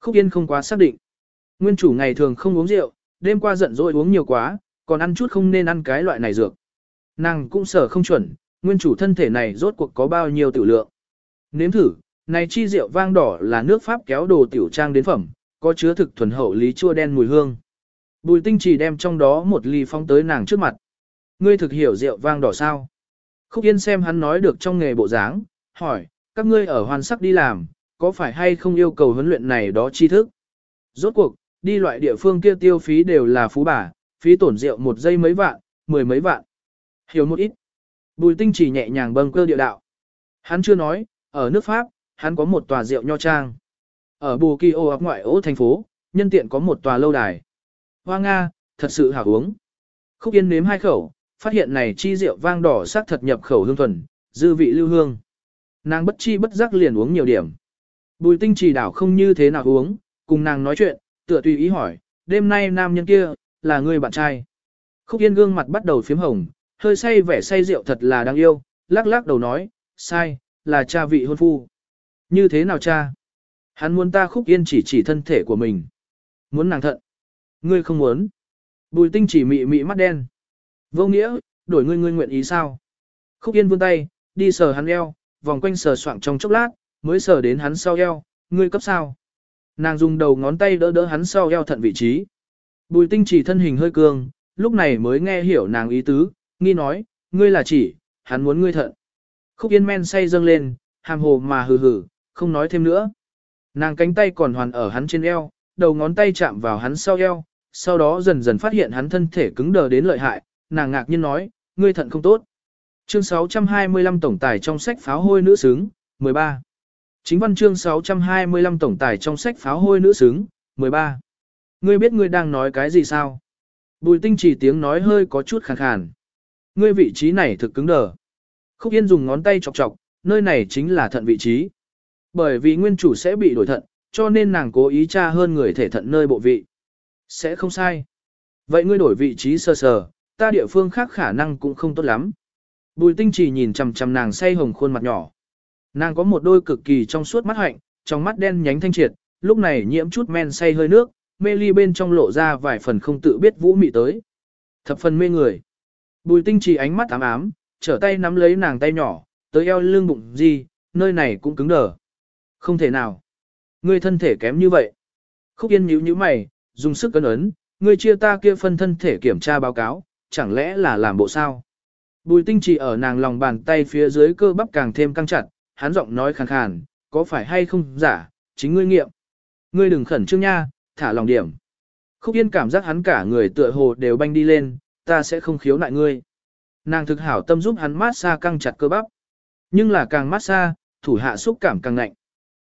Khúc Yên không quá xác định. Nguyên chủ ngày thường không uống rượu, đêm qua giận dỗi uống nhiều quá, còn ăn chút không nên ăn cái loại này dược. Nàng cũng sở không chuẩn, nguyên chủ thân thể này rốt cuộc có bao nhiêu tiểu lượng. Nếm thử, này chi rượu vang đỏ là nước Pháp kéo đồ tiểu trang đến phẩm, có chứa thực thuần hậu lý chua đen mùi hương. Bùi tinh chỉ đem trong đó một ly phong tới nàng trước mặt. Ngươi thực hiểu rượu vang đỏ sao? Khúc Yên xem hắn nói được trong nghề bộ dáng, hỏi, các ngươi ở hoàn sắc đi làm, có phải hay không yêu cầu huấn luyện này đó tri thức? Rốt cuộc, đi loại địa phương kia tiêu phí đều là phú bà, phí tổn rượu một giây mấy vạn, mười mấy vạn. Hiểu một ít. Bùi tinh chỉ nhẹ nhàng bâng cơ địa đạo. Hắn chưa nói, ở nước Pháp, hắn có một tòa rượu nho trang. Ở Bù Kỳ Ô ấp ngoại ô thành phố, nhân tiện có một tòa lâu đài. Hoa Nga, thật sự hảo uống. Khúc Yên nếm hai khẩu, phát hiện này chi rượu vang đỏ sắc thật nhập khẩu hương thuần, dư vị lưu hương. Nàng bất chi bất giác liền uống nhiều điểm. Bùi tinh chỉ đảo không như thế nào uống, cùng nàng nói chuyện, tựa tùy ý hỏi, đêm nay nam nhân kia, là người bạn trai. Khúc Yên gương mặt bắt đầu phím hồng, hơi say vẻ say rượu thật là đáng yêu, lắc lắc đầu nói, sai, là cha vị hôn phu. Như thế nào cha? Hắn muốn ta Khúc Yên chỉ chỉ thân thể của mình. Muốn nàng thận. Ngươi không muốn. Bùi tinh chỉ mị mị mắt đen. Vô nghĩa, đổi ngươi ngươi nguyện ý sao? Khúc Yên vươn tay, đi sờ hắn eo, vòng quanh sờ soạng trong chốc lát, mới sờ đến hắn sau eo, ngươi cấp sao? Nàng dùng đầu ngón tay đỡ đỡ hắn sau eo thận vị trí. Bùi tinh chỉ thân hình hơi cường, lúc này mới nghe hiểu nàng ý tứ, nghi nói, ngươi là chỉ, hắn muốn ngươi thận. Khúc Yên men say dâng lên, hàm hồ mà hừ hừ, không nói thêm nữa. Nàng cánh tay còn hoàn ở hắn trên eo, đầu ngón tay chạm vào hắn sau eo, sau đó dần dần phát hiện hắn thân thể cứng đờ đến lợi hại, nàng ngạc nhiên nói, ngươi thận không tốt. Chương 625 tổng tài trong sách pháo hôi nữ xứng, 13. Chính văn chương 625 tổng tài trong sách pháo hôi nữ xứng, 13. Ngươi biết ngươi đang nói cái gì sao? Bùi tinh chỉ tiếng nói hơi có chút khàn khàn. Ngươi vị trí này thực cứng đờ. Khúc Yên dùng ngón tay chọc chọc, nơi này chính là thận vị trí. Bởi vì nguyên chủ sẽ bị đổi thận, cho nên nàng cố ý tra hơn người thể thận nơi bộ vị. Sẽ không sai. Vậy ngươi đổi vị trí sơ sờ, ta địa phương khác khả năng cũng không tốt lắm. Bùi tinh chỉ nhìn chằm chằm nàng say hồng khuôn mặt nhỏ. Nàng có một đôi cực kỳ trong suốt mắt hạnh, trong mắt đen nhánh thanh triệt, lúc này nhiễm chút men say hơi nước, mê ly bên trong lộ ra vài phần không tự biết vũ mị tới. Thập phần mê người. Bùi tinh chỉ ánh mắt ám ám, trở tay nắm lấy nàng tay nhỏ, tới eo lưng bụng gì, nơi này cũng cứng đờ. Không thể nào. Ngươi thân thể kém như vậy. Khúc Yên nhíu nhíu mày, dùng sức cân ấn, ngươi chia ta kia phân thân thể kiểm tra báo cáo, chẳng lẽ là làm bộ sao? Bùi tinh chỉ ở nàng lòng bàn tay phía dưới cơ bắp càng thêm căng chặt, hắn giọng nói khàn khàn, có phải hay không giả, chính ngươi nghiệm. Ngươi đừng khẩn trương nha, thả lòng điểm. Khúc Yên cảm giác hắn cả người tựa hồ đều banh đi lên, ta sẽ không khiếu nại ngươi. Nàng thực hảo tâm giúp hắn mát xa căng chặt cơ bắp. Nhưng là càng mát xa, thủ hạ xúc cảm càng ngạnh.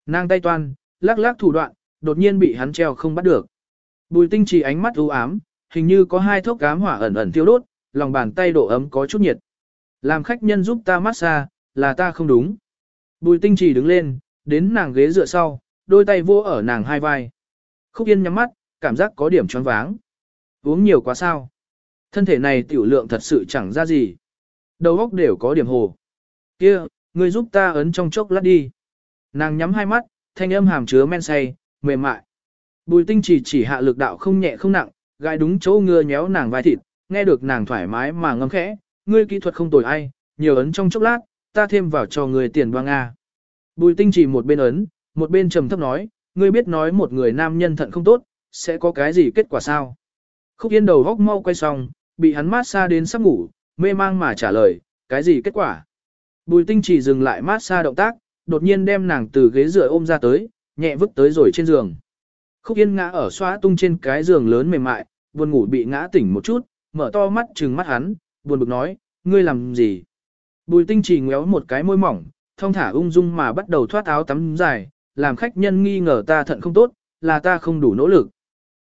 Nàng tay toan, lắc lắc thủ đoạn, đột nhiên bị hắn treo không bắt được. Bùi tinh chỉ ánh mắt u ám, hình như có hai thốc cám hỏa ẩn ẩn tiêu đốt, lòng bàn tay độ ấm có chút nhiệt. Làm khách nhân giúp ta mát xa, là ta không đúng. Bùi tinh chỉ đứng lên, đến nàng ghế dựa sau, đôi tay vô ở nàng hai vai. Khúc yên nhắm mắt, cảm giác có điểm choáng váng. Uống nhiều quá sao. Thân thể này tiểu lượng thật sự chẳng ra gì. Đầu óc đều có điểm hồ. kia ngươi giúp ta ấn trong chốc lát đi. Nàng nhắm hai mắt, thanh âm hàm chứa men say, mềm mại. Bùi tinh chỉ chỉ hạ lực đạo không nhẹ không nặng, gai đúng chỗ ngưa nhéo nàng vai thịt, nghe được nàng thoải mái mà ngâm khẽ, ngươi kỹ thuật không tồi ai, nhiều ấn trong chốc lát, ta thêm vào cho người tiền đoan A. Bùi tinh chỉ một bên ấn, một bên trầm thấp nói, ngươi biết nói một người nam nhân thận không tốt, sẽ có cái gì kết quả sao? Khúc yên đầu góc mau quay xong, bị hắn mát xa đến sắp ngủ, mê mang mà trả lời, cái gì kết quả? Bùi tinh chỉ dừng lại mát xa động tác, đột nhiên đem nàng từ ghế dựa ôm ra tới, nhẹ vứt tới rồi trên giường. Khúc yên ngã ở xóa tung trên cái giường lớn mềm mại, buồn ngủ bị ngã tỉnh một chút, mở to mắt trừng mắt hắn, buồn bực nói, ngươi làm gì? Bùi tinh chỉ ngéo một cái môi mỏng, thông thả ung dung mà bắt đầu thoát áo tắm dài, làm khách nhân nghi ngờ ta thận không tốt, là ta không đủ nỗ lực.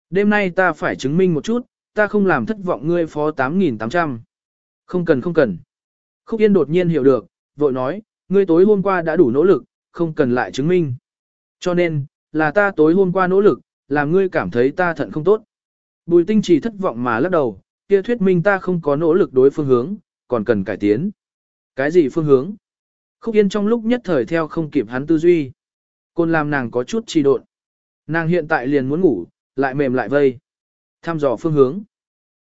Đêm nay ta phải chứng minh một chút, ta không làm thất vọng ngươi phó 8.800. Không cần không cần. Khúc Yên đột nhiên hiểu được, vội nói, ngươi tối hôm qua đã đủ nỗ lực, không cần lại chứng minh. Cho nên, là ta tối hôm qua nỗ lực, làm ngươi cảm thấy ta thận không tốt. Bùi tinh chỉ thất vọng mà lắc đầu, kia thuyết minh ta không có nỗ lực đối phương hướng, còn cần cải tiến. Cái gì phương hướng? Khúc Yên trong lúc nhất thời theo không kịp hắn tư duy. Côn làm nàng có chút trì độn. Nàng hiện tại liền muốn ngủ, lại mềm lại vây. Tham dò phương hướng.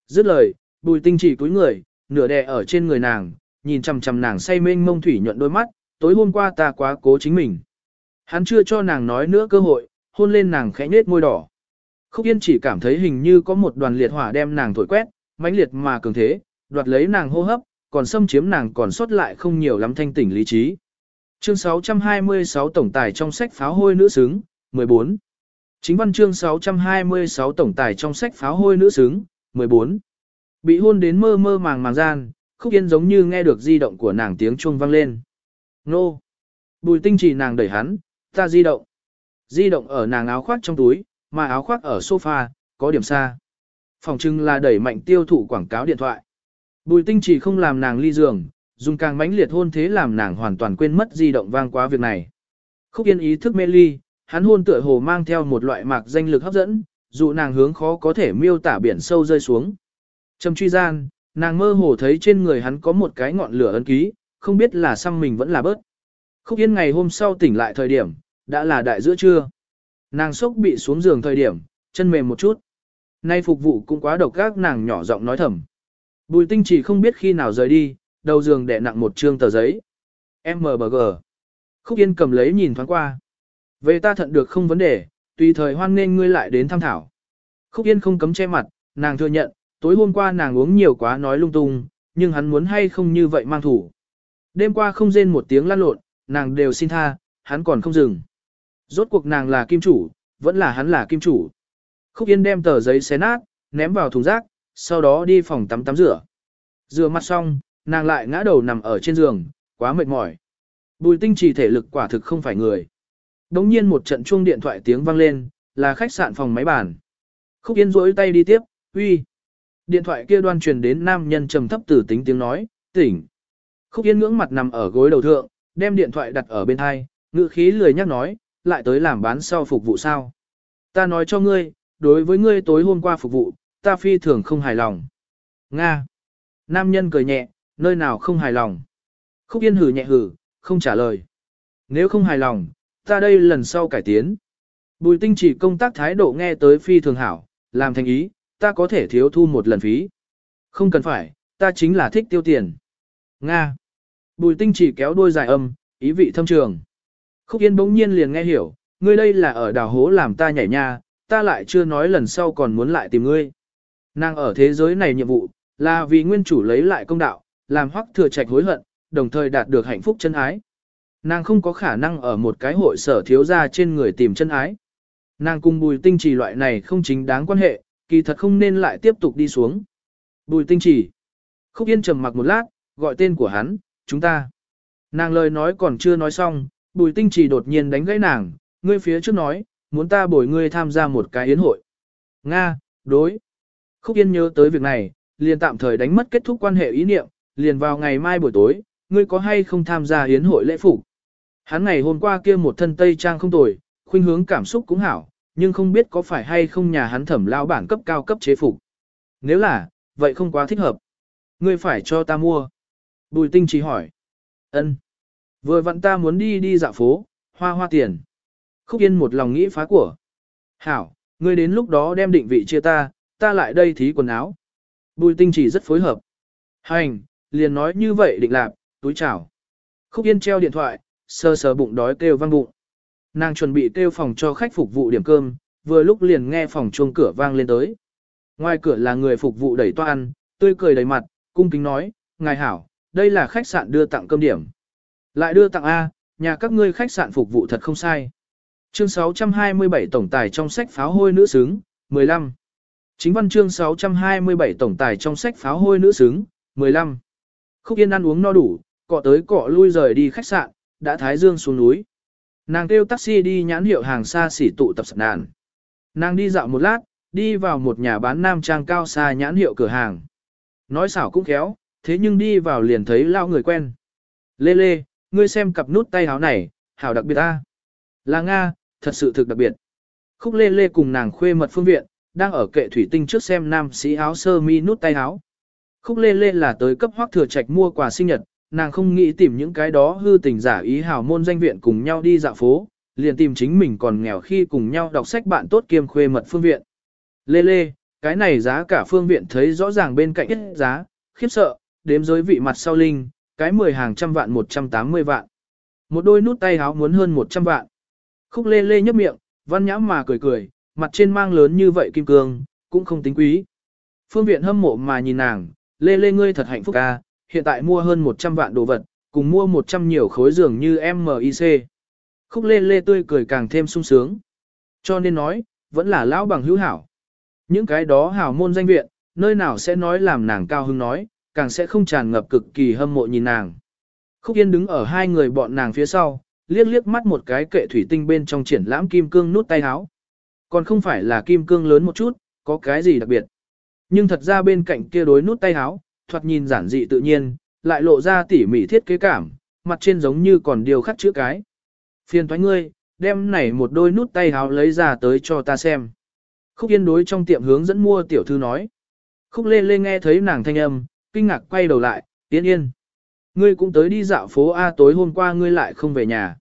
Dứt lời, bùi tinh chỉ cúi người, nửa đè ở trên người nàng, nhìn chầm chầm nàng say mênh mông thủy nhuận đôi mắt, tối hôm qua ta quá cố chính mình. Hắn chưa cho nàng nói nữa cơ hội, hôn lên nàng khẽ nết môi đỏ. Khúc Yên chỉ cảm thấy hình như có một đoàn liệt hỏa đem nàng thổi quét, mãnh liệt mà cường thế, đoạt lấy nàng hô hấp, còn xâm chiếm nàng còn sót lại không nhiều lắm thanh tỉnh lý trí. Chương 626 tổng tài trong sách pháo hôi nữ xứng, 14. Chính văn chương 626 tổng tài trong sách pháo hôi nữ xứng, 14. Bị hôn đến mơ mơ màng màng gian, khúc yên giống như nghe được di động của nàng tiếng chuông vang lên. Nô! Bùi tinh chỉ nàng đẩy hắn, ta di động. Di động ở nàng áo khoác trong túi, mà áo khoác ở sofa, có điểm xa. Phòng trưng là đẩy mạnh tiêu thụ quảng cáo điện thoại. Bùi tinh chỉ không làm nàng ly giường, dùng càng mãnh liệt hôn thế làm nàng hoàn toàn quên mất di động vang quá việc này. Khúc yên ý thức mê ly, hắn hôn tựa hồ mang theo một loại mạc danh lực hấp dẫn, dụ nàng hướng khó có thể miêu tả biển sâu rơi xuống. Trầm truy gian, nàng mơ hồ thấy trên người hắn có một cái ngọn lửa ấn ký, không biết là xăm mình vẫn là bớt. Khúc yên ngày hôm sau tỉnh lại thời điểm, đã là đại giữa trưa. Nàng sốc bị xuống giường thời điểm, chân mềm một chút. Nay phục vụ cũng quá độc các nàng nhỏ giọng nói thầm. Bùi tinh chỉ không biết khi nào rời đi, đầu giường đẻ nặng một trương tờ giấy. MBG. Khúc Yên cầm lấy nhìn thoáng qua. Về ta thận được không vấn đề, tùy thời hoan nên ngươi lại đến tham thảo. Khúc Yên không cấm che mặt, nàng thừa nhận, tối hôm qua nàng uống nhiều quá nói lung tung, nhưng hắn muốn hay không như vậy mang thủ. Đêm qua không rên một tiếng lăn lộn, nàng đều xin tha, hắn còn không dừng. Rốt cuộc nàng là kim chủ, vẫn là hắn là kim chủ. Khúc Yên đem tờ giấy xé nát, ném vào thùng rác, sau đó đi phòng tắm tắm rửa. Rửa mặt xong, nàng lại ngã đầu nằm ở trên giường, quá mệt mỏi. Bùi tinh trì thể lực quả thực không phải người. Đống nhiên một trận chuông điện thoại tiếng vang lên, là khách sạn phòng máy bàn. Khúc Yên rỗi tay đi tiếp, uy. Điện thoại kia đoan truyền đến nam nhân trầm thấp tử tính tiếng nói, tỉnh. Khúc Yên ngưỡng mặt nằm ở gối đầu thượng, đem điện thoại đặt ở bên hai, ngữ khí lười nhắc nói, lại tới làm bán sau phục vụ sao. Ta nói cho ngươi, đối với ngươi tối hôm qua phục vụ, ta phi thường không hài lòng. Nga. Nam nhân cười nhẹ, nơi nào không hài lòng. Khúc Yên hử nhẹ hử, không trả lời. Nếu không hài lòng, ta đây lần sau cải tiến. Bùi tinh chỉ công tác thái độ nghe tới phi thường hảo, làm thành ý, ta có thể thiếu thu một lần phí. Không cần phải, ta chính là thích tiêu tiền. Nga. Bùi tinh chỉ kéo đuôi dài âm, ý vị thâm trường. Khúc Yên bỗng nhiên liền nghe hiểu, ngươi đây là ở đào hố làm ta nhảy nha, ta lại chưa nói lần sau còn muốn lại tìm ngươi. Nàng ở thế giới này nhiệm vụ, là vì nguyên chủ lấy lại công đạo, làm hoắc thừa trạch hối hận, đồng thời đạt được hạnh phúc chân ái. Nàng không có khả năng ở một cái hội sở thiếu gia trên người tìm chân ái. Nàng cùng bùi tinh trì loại này không chính đáng quan hệ, kỳ thật không nên lại tiếp tục đi xuống. Bùi tinh trì. Khúc Yên trầm mặc một lát, gọi tên của hắn, chúng ta. Nàng lời nói còn chưa nói xong, bùi tinh Chỉ đột nhiên đánh gãy nàng, ngươi phía trước nói, muốn ta bồi ngươi tham gia một cái yến hội. Nga, đối. Khúc Yên nhớ tới việc này, liền tạm thời đánh mất kết thúc quan hệ ý niệm, liền vào ngày mai buổi tối, ngươi có hay không tham gia yến hội lễ phục. Hắn ngày hôm qua kia một thân tây trang không tồi, khuynh hướng cảm xúc cũng hảo, nhưng không biết có phải hay không nhà hắn thẩm lao bản cấp cao cấp chế phục. Nếu là, vậy không quá thích hợp. Ngươi phải cho ta mua. Bùi tinh chỉ hỏi. ân Vừa vặn ta muốn đi đi dạo phố, hoa hoa tiền. Khúc Yên một lòng nghĩ phá của. Hảo, ngươi đến lúc đó đem định vị chia ta, ta lại đây thí quần áo. Bùi tinh chỉ rất phối hợp. Hành, liền nói như vậy định lạp, túi chào. Khúc Yên treo điện thoại, sờ sờ bụng đói kêu vang bụng. Nàng chuẩn bị kêu phòng cho khách phục vụ điểm cơm, vừa lúc liền nghe phòng chuông cửa vang lên tới. Ngoài cửa là người phục vụ đẩy toan, tươi cười đầy mặt, cung kính nói, ngài hảo, đây là khách sạn đưa tặng cơm điểm. Lại đưa tặng A, nhà các ngươi khách sạn phục vụ thật không sai. Chương 627 tổng tài trong sách pháo hôi nữ xứng, 15. Chính văn chương 627 tổng tài trong sách pháo hôi nữ xứng, 15. Khúc Yên ăn uống no đủ, cọ tới cọ lui rời đi khách sạn, đã thái dương xuống núi. Nàng kêu taxi đi nhãn hiệu hàng xa xỉ tụ tập sập nàn. Nàng đi dạo một lát, đi vào một nhà bán nam trang cao xa nhãn hiệu cửa hàng. Nói xảo cũng khéo, thế nhưng đi vào liền thấy lao người quen. Lê Lê, ngươi xem cặp nút tay áo này, hảo đặc biệt ta. Là Nga, thật sự thực đặc biệt. Khúc lê lê cùng nàng khuê mật phương viện, đang ở kệ thủy tinh trước xem nam sĩ áo sơ mi nút tay áo. Khúc lê lê là tới cấp hoác thừa trạch mua quà sinh nhật, nàng không nghĩ tìm những cái đó hư tình giả ý hào môn danh viện cùng nhau đi dạo phố, liền tìm chính mình còn nghèo khi cùng nhau đọc sách bạn tốt kiêm khuê mật phương viện. Lê lê, cái này giá cả phương viện thấy rõ ràng bên cạnh ít giá, khiếp sợ, đếm giới vị mặt sau linh, cái 10 hàng trăm vạn 180 vạn. Một đôi nút tay háo muốn hơn 100 vạn. Khúc lê lê nhấp miệng, văn nhãm mà cười cười, mặt trên mang lớn như vậy kim cương, cũng không tính quý. Phương viện hâm mộ mà nhìn nàng, lê lê ngươi thật hạnh phúc ca, hiện tại mua hơn 100 vạn đồ vật, cùng mua 100 nhiều khối giường như MIC. Khúc lê lê tươi cười càng thêm sung sướng. Cho nên nói, vẫn là lão bằng hữu hảo. Những cái đó hảo môn danh viện, nơi nào sẽ nói làm nàng cao hứng nói, càng sẽ không tràn ngập cực kỳ hâm mộ nhìn nàng. Khúc Yên đứng ở hai người bọn nàng phía sau, liếc liếc mắt một cái kệ thủy tinh bên trong triển lãm kim cương nút tay áo. Còn không phải là kim cương lớn một chút, có cái gì đặc biệt. Nhưng thật ra bên cạnh kia đối nút tay áo, thoạt nhìn giản dị tự nhiên, lại lộ ra tỉ mỉ thiết kế cảm, mặt trên giống như còn điều khắc chữ cái. Phiền thoái ngươi, đem này một đôi nút tay áo lấy ra tới cho ta xem. Khúc Yên đối trong tiệm hướng dẫn mua tiểu thư nói. Khúc Lê Lê nghe thấy nàng thanh âm, kinh ngạc quay đầu lại, yên yên. Ngươi cũng tới đi dạo phố A tối hôm qua ngươi lại không về nhà.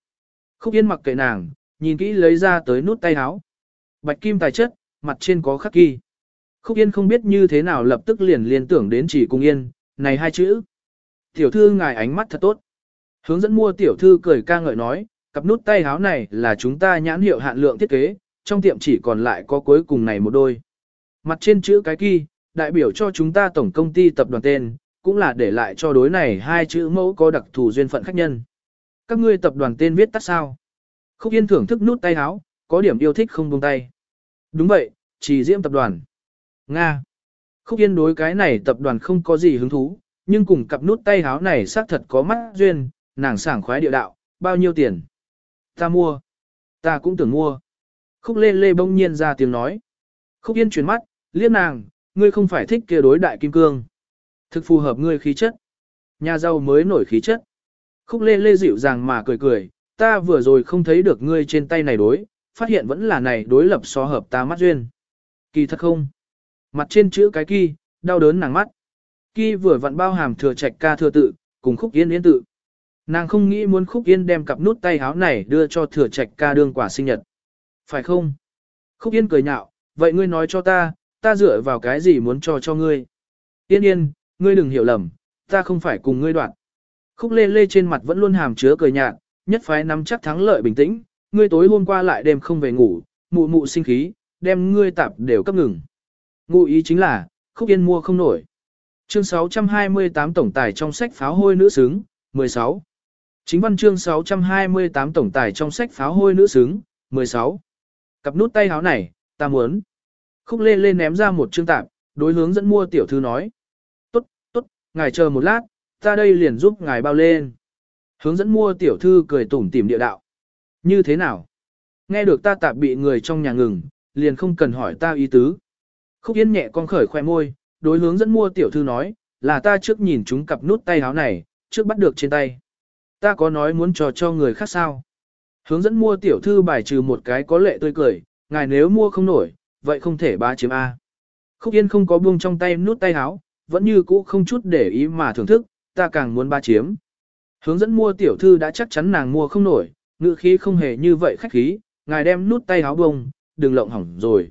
Khúc Yên mặc kệ nàng, nhìn kỹ lấy ra tới nút tay áo. Bạch kim tài chất, mặt trên có khắc ghi. Khúc Yên không biết như thế nào lập tức liền liên tưởng đến chỉ cung yên, này hai chữ. Tiểu thư ngài ánh mắt thật tốt. Hướng dẫn mua tiểu thư cười ca ngợi nói, cặp nút tay áo này là chúng ta nhãn hiệu hạn lượng thiết kế, trong tiệm chỉ còn lại có cuối cùng này một đôi. Mặt trên chữ cái kỳ, đại biểu cho chúng ta tổng công ty tập đoàn tên, cũng là để lại cho đối này hai chữ mẫu có đặc thù duyên phận khách nhân. Các ngươi tập đoàn tên viết tắt sao? Khúc Yên thưởng thức nút tay áo, có điểm yêu thích không buông tay. Đúng vậy, chỉ diễm tập đoàn. Nga. Khúc Yên đối cái này tập đoàn không có gì hứng thú, nhưng cùng cặp nút tay áo này xác thật có mắt duyên, nàng sảng khoái địa đạo, bao nhiêu tiền? Ta mua. Ta cũng tưởng mua. Khúc lê lê bỗng nhiên ra tiếng nói. Khúc Yên chuyển mắt, liếc nàng, ngươi không phải thích kia đối đại kim cương. Thực phù hợp ngươi khí chất. Nhà giàu mới nổi khí chất. Khúc lê lê dịu dàng mà cười cười, ta vừa rồi không thấy được ngươi trên tay này đối, phát hiện vẫn là này đối lập so hợp ta mắt duyên. Kỳ thật không? Mặt trên chữ cái kỳ, đau đớn nàng mắt. Kỳ vừa vặn bao hàm thừa trạch ca thừa tự, cùng khúc yên yên tự. Nàng không nghĩ muốn khúc yên đem cặp nút tay áo này đưa cho thừa trạch ca đương quả sinh nhật. Phải không? Khúc yên cười nhạo, vậy ngươi nói cho ta, ta dựa vào cái gì muốn cho cho ngươi? Yên yên, ngươi đừng hiểu lầm, ta không phải cùng ngươi đoạn. Khúc lê lê trên mặt vẫn luôn hàm chứa cười nhạt, nhất phái nắm chắc thắng lợi bình tĩnh, ngươi tối hôm qua lại đêm không về ngủ, mụ mụ sinh khí, đem ngươi tạp đều cấp ngừng. Ngụ ý chính là, khúc yên mua không nổi. Chương 628 tổng tài trong sách pháo hôi nữ xứng, 16. Chính văn chương 628 tổng tài trong sách pháo hôi nữ xứng, 16. Cặp nút tay áo này, ta muốn. Khúc lê lê ném ra một chương tạp, đối hướng dẫn mua tiểu thư nói. Tốt, tốt, ngài chờ một lát, ta đây liền giúp ngài bao lên. Hướng dẫn mua tiểu thư cười tủm tỉm địa đạo. Như thế nào? Nghe được ta tạp bị người trong nhà ngừng, liền không cần hỏi ta ý tứ. Khúc Yên nhẹ con khởi khoe môi, đối hướng dẫn mua tiểu thư nói, là ta trước nhìn chúng cặp nút tay áo này, trước bắt được trên tay. Ta có nói muốn trò cho người khác sao? Hướng dẫn mua tiểu thư bài trừ một cái có lệ tươi cười, ngài nếu mua không nổi, vậy không thể ba chiếm A. Khúc Yên không có buông trong tay nút tay áo, vẫn như cũ không chút để ý mà thưởng thức, ta càng muốn ba chiếm. Hướng dẫn mua tiểu thư đã chắc chắn nàng mua không nổi, ngự khí không hề như vậy khách khí, ngài đem nút tay áo bông, đừng lộng hỏng rồi.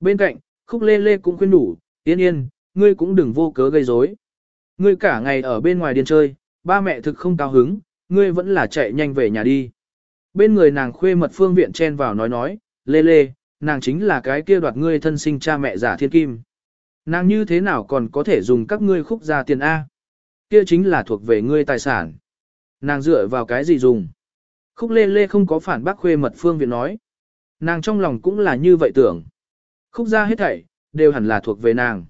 Bên cạnh, khúc lê lê cũng khuyên đủ, yên yên, ngươi cũng đừng vô cớ gây rối. Ngươi cả ngày ở bên ngoài điên chơi, ba mẹ thực không cao hứng, ngươi vẫn là chạy nhanh về nhà đi. Bên người nàng khuê mật phương viện chen vào nói nói, lê lê, nàng chính là cái kia đoạt ngươi thân sinh cha mẹ giả thiên kim. Nàng như thế nào còn có thể dùng các ngươi khúc ra tiền A? Kia chính là thuộc về ngươi tài sản. Nàng dựa vào cái gì dùng? Khúc lê lê không có phản bác khuê mật phương viện nói. Nàng trong lòng cũng là như vậy tưởng. Khúc ra hết thảy, đều hẳn là thuộc về nàng.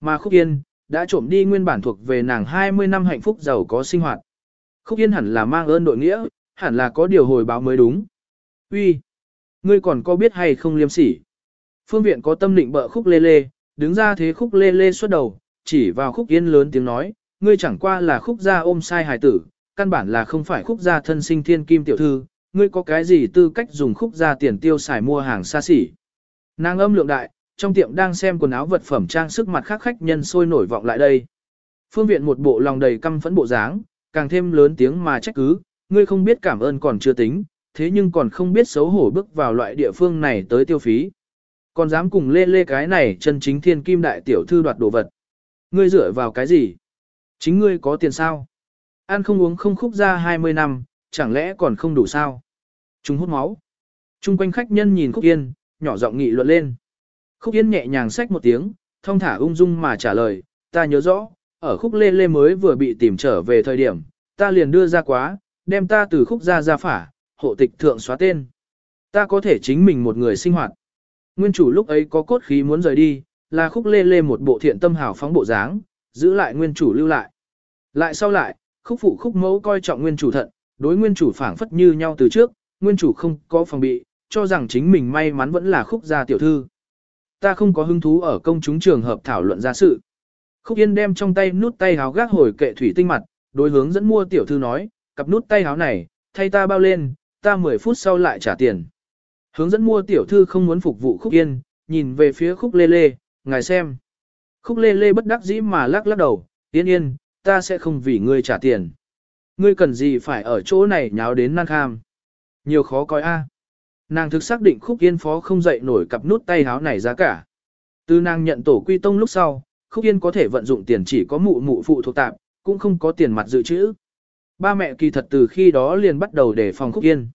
Mà khúc yên, đã trộm đi nguyên bản thuộc về nàng 20 năm hạnh phúc giàu có sinh hoạt. Khúc yên hẳn là mang ơn đội nghĩa, hẳn là có điều hồi báo mới đúng. Uy, ngươi còn có biết hay không liêm sỉ? Phương viện có tâm định bợ khúc lê lê, đứng ra thế khúc lê lê xuất đầu, chỉ vào khúc yên lớn tiếng nói, ngươi chẳng qua là khúc gia ôm sai hài tử, căn bản là không phải khúc gia thân sinh thiên kim tiểu thư, ngươi có cái gì tư cách dùng khúc gia tiền tiêu xài mua hàng xa xỉ. Nàng âm lượng đại, trong tiệm đang xem quần áo vật phẩm trang sức mặt khác khách nhân sôi nổi vọng lại đây. Phương viện một bộ lòng đầy căm phẫn bộ dáng, càng thêm lớn tiếng mà trách cứ, ngươi không biết cảm ơn còn chưa tính, thế nhưng còn không biết xấu hổ bước vào loại địa phương này tới tiêu phí. Còn dám cùng lê lê cái này chân chính thiên kim đại tiểu thư đoạt đồ vật. Ngươi dựa vào cái gì? Chính ngươi có tiền sao? Ăn không uống không khúc ra 20 năm, chẳng lẽ còn không đủ sao? Chúng hút máu. Trung quanh khách nhân nhìn Khúc Yên, nhỏ giọng nghị luận lên. Khúc Yên nhẹ nhàng xách một tiếng, thông thả ung dung mà trả lời, ta nhớ rõ, ở khúc lê lê mới vừa bị tìm trở về thời điểm, ta liền đưa ra quá, đem ta từ khúc ra ra phả, hộ tịch thượng xóa tên. Ta có thể chính mình một người sinh hoạt. Nguyên chủ lúc ấy có cốt khí muốn rời đi, là khúc lê lê một bộ thiện tâm hào phóng bộ dáng, giữ lại nguyên chủ lưu lại. Lại sau lại, khúc phụ khúc mẫu coi trọng nguyên chủ thận, đối nguyên chủ phảng phất như nhau từ trước, nguyên chủ không có phòng bị, cho rằng chính mình may mắn vẫn là khúc gia tiểu thư. Ta không có hứng thú ở công chúng trường hợp thảo luận ra sự. Khúc Yên đem trong tay nút tay háo gác hồi kệ thủy tinh mặt, đối hướng dẫn mua tiểu thư nói, cặp nút tay háo này, thay ta bao lên, ta 10 phút sau lại trả tiền. Hướng dẫn mua tiểu thư không muốn phục vụ Khúc Yên, nhìn về phía Khúc Lê Lê, ngài xem. Khúc Lê Lê bất đắc dĩ mà lắc lắc đầu, yên yên, ta sẽ không vì ngươi trả tiền. Ngươi cần gì phải ở chỗ này nháo đến năng kham. Nhiều khó coi a. Nàng thực xác định Khúc Yên phó không dậy nổi cặp nút tay háo này giá cả. Từ nàng nhận tổ quy tông lúc sau, Khúc Yên có thể vận dụng tiền chỉ có mụ mụ phụ thuộc tạp, cũng không có tiền mặt dự trữ. Ba mẹ kỳ thật từ khi đó liền bắt đầu để phòng Khúc Yên.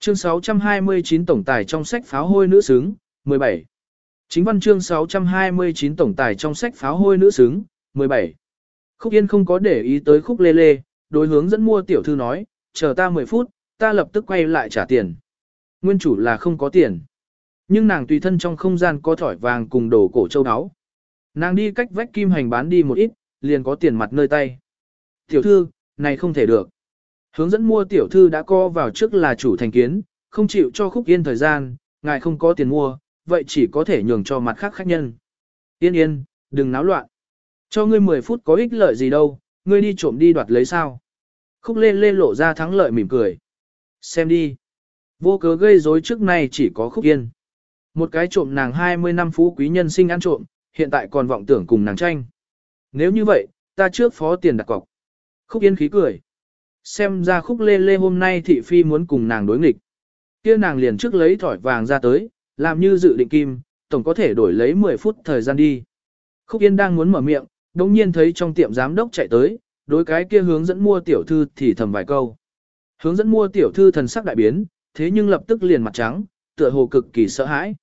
Chương 629 tổng tài trong sách pháo hôi nữ xứng, 17. Chính văn chương 629 tổng tài trong sách pháo hôi nữ xứng, 17. Khúc Yên không có để ý tới khúc lê lê, đối hướng dẫn mua tiểu thư nói, chờ ta 10 phút, ta lập tức quay lại trả tiền. Nguyên chủ là không có tiền. Nhưng nàng tùy thân trong không gian có thỏi vàng cùng đồ cổ châu áo. Nàng đi cách vách kim hành bán đi một ít, liền có tiền mặt nơi tay. Tiểu thư, này không thể được. Hướng dẫn mua tiểu thư đã co vào trước là chủ thành kiến, không chịu cho khúc yên thời gian, ngài không có tiền mua, vậy chỉ có thể nhường cho mặt khác khách nhân. Yên yên, đừng náo loạn. Cho ngươi 10 phút có ích lợi gì đâu, ngươi đi trộm đi đoạt lấy sao. Khúc lên lên lộ ra thắng lợi mỉm cười. Xem đi. Vô cớ gây rối trước nay chỉ có khúc yên. Một cái trộm nàng 20 năm phú quý nhân sinh ăn trộm, hiện tại còn vọng tưởng cùng nàng tranh. Nếu như vậy, ta trước phó tiền đặt cọc. Khúc yên khí cười. Xem ra khúc lê lê hôm nay thị phi muốn cùng nàng đối nghịch. kia nàng liền trước lấy thỏi vàng ra tới, làm như dự định kim, tổng có thể đổi lấy 10 phút thời gian đi. Khúc yên đang muốn mở miệng, đồng nhiên thấy trong tiệm giám đốc chạy tới, đối cái kia hướng dẫn mua tiểu thư thì thầm vài câu. Hướng dẫn mua tiểu thư thần sắc đại biến, thế nhưng lập tức liền mặt trắng, tựa hồ cực kỳ sợ hãi.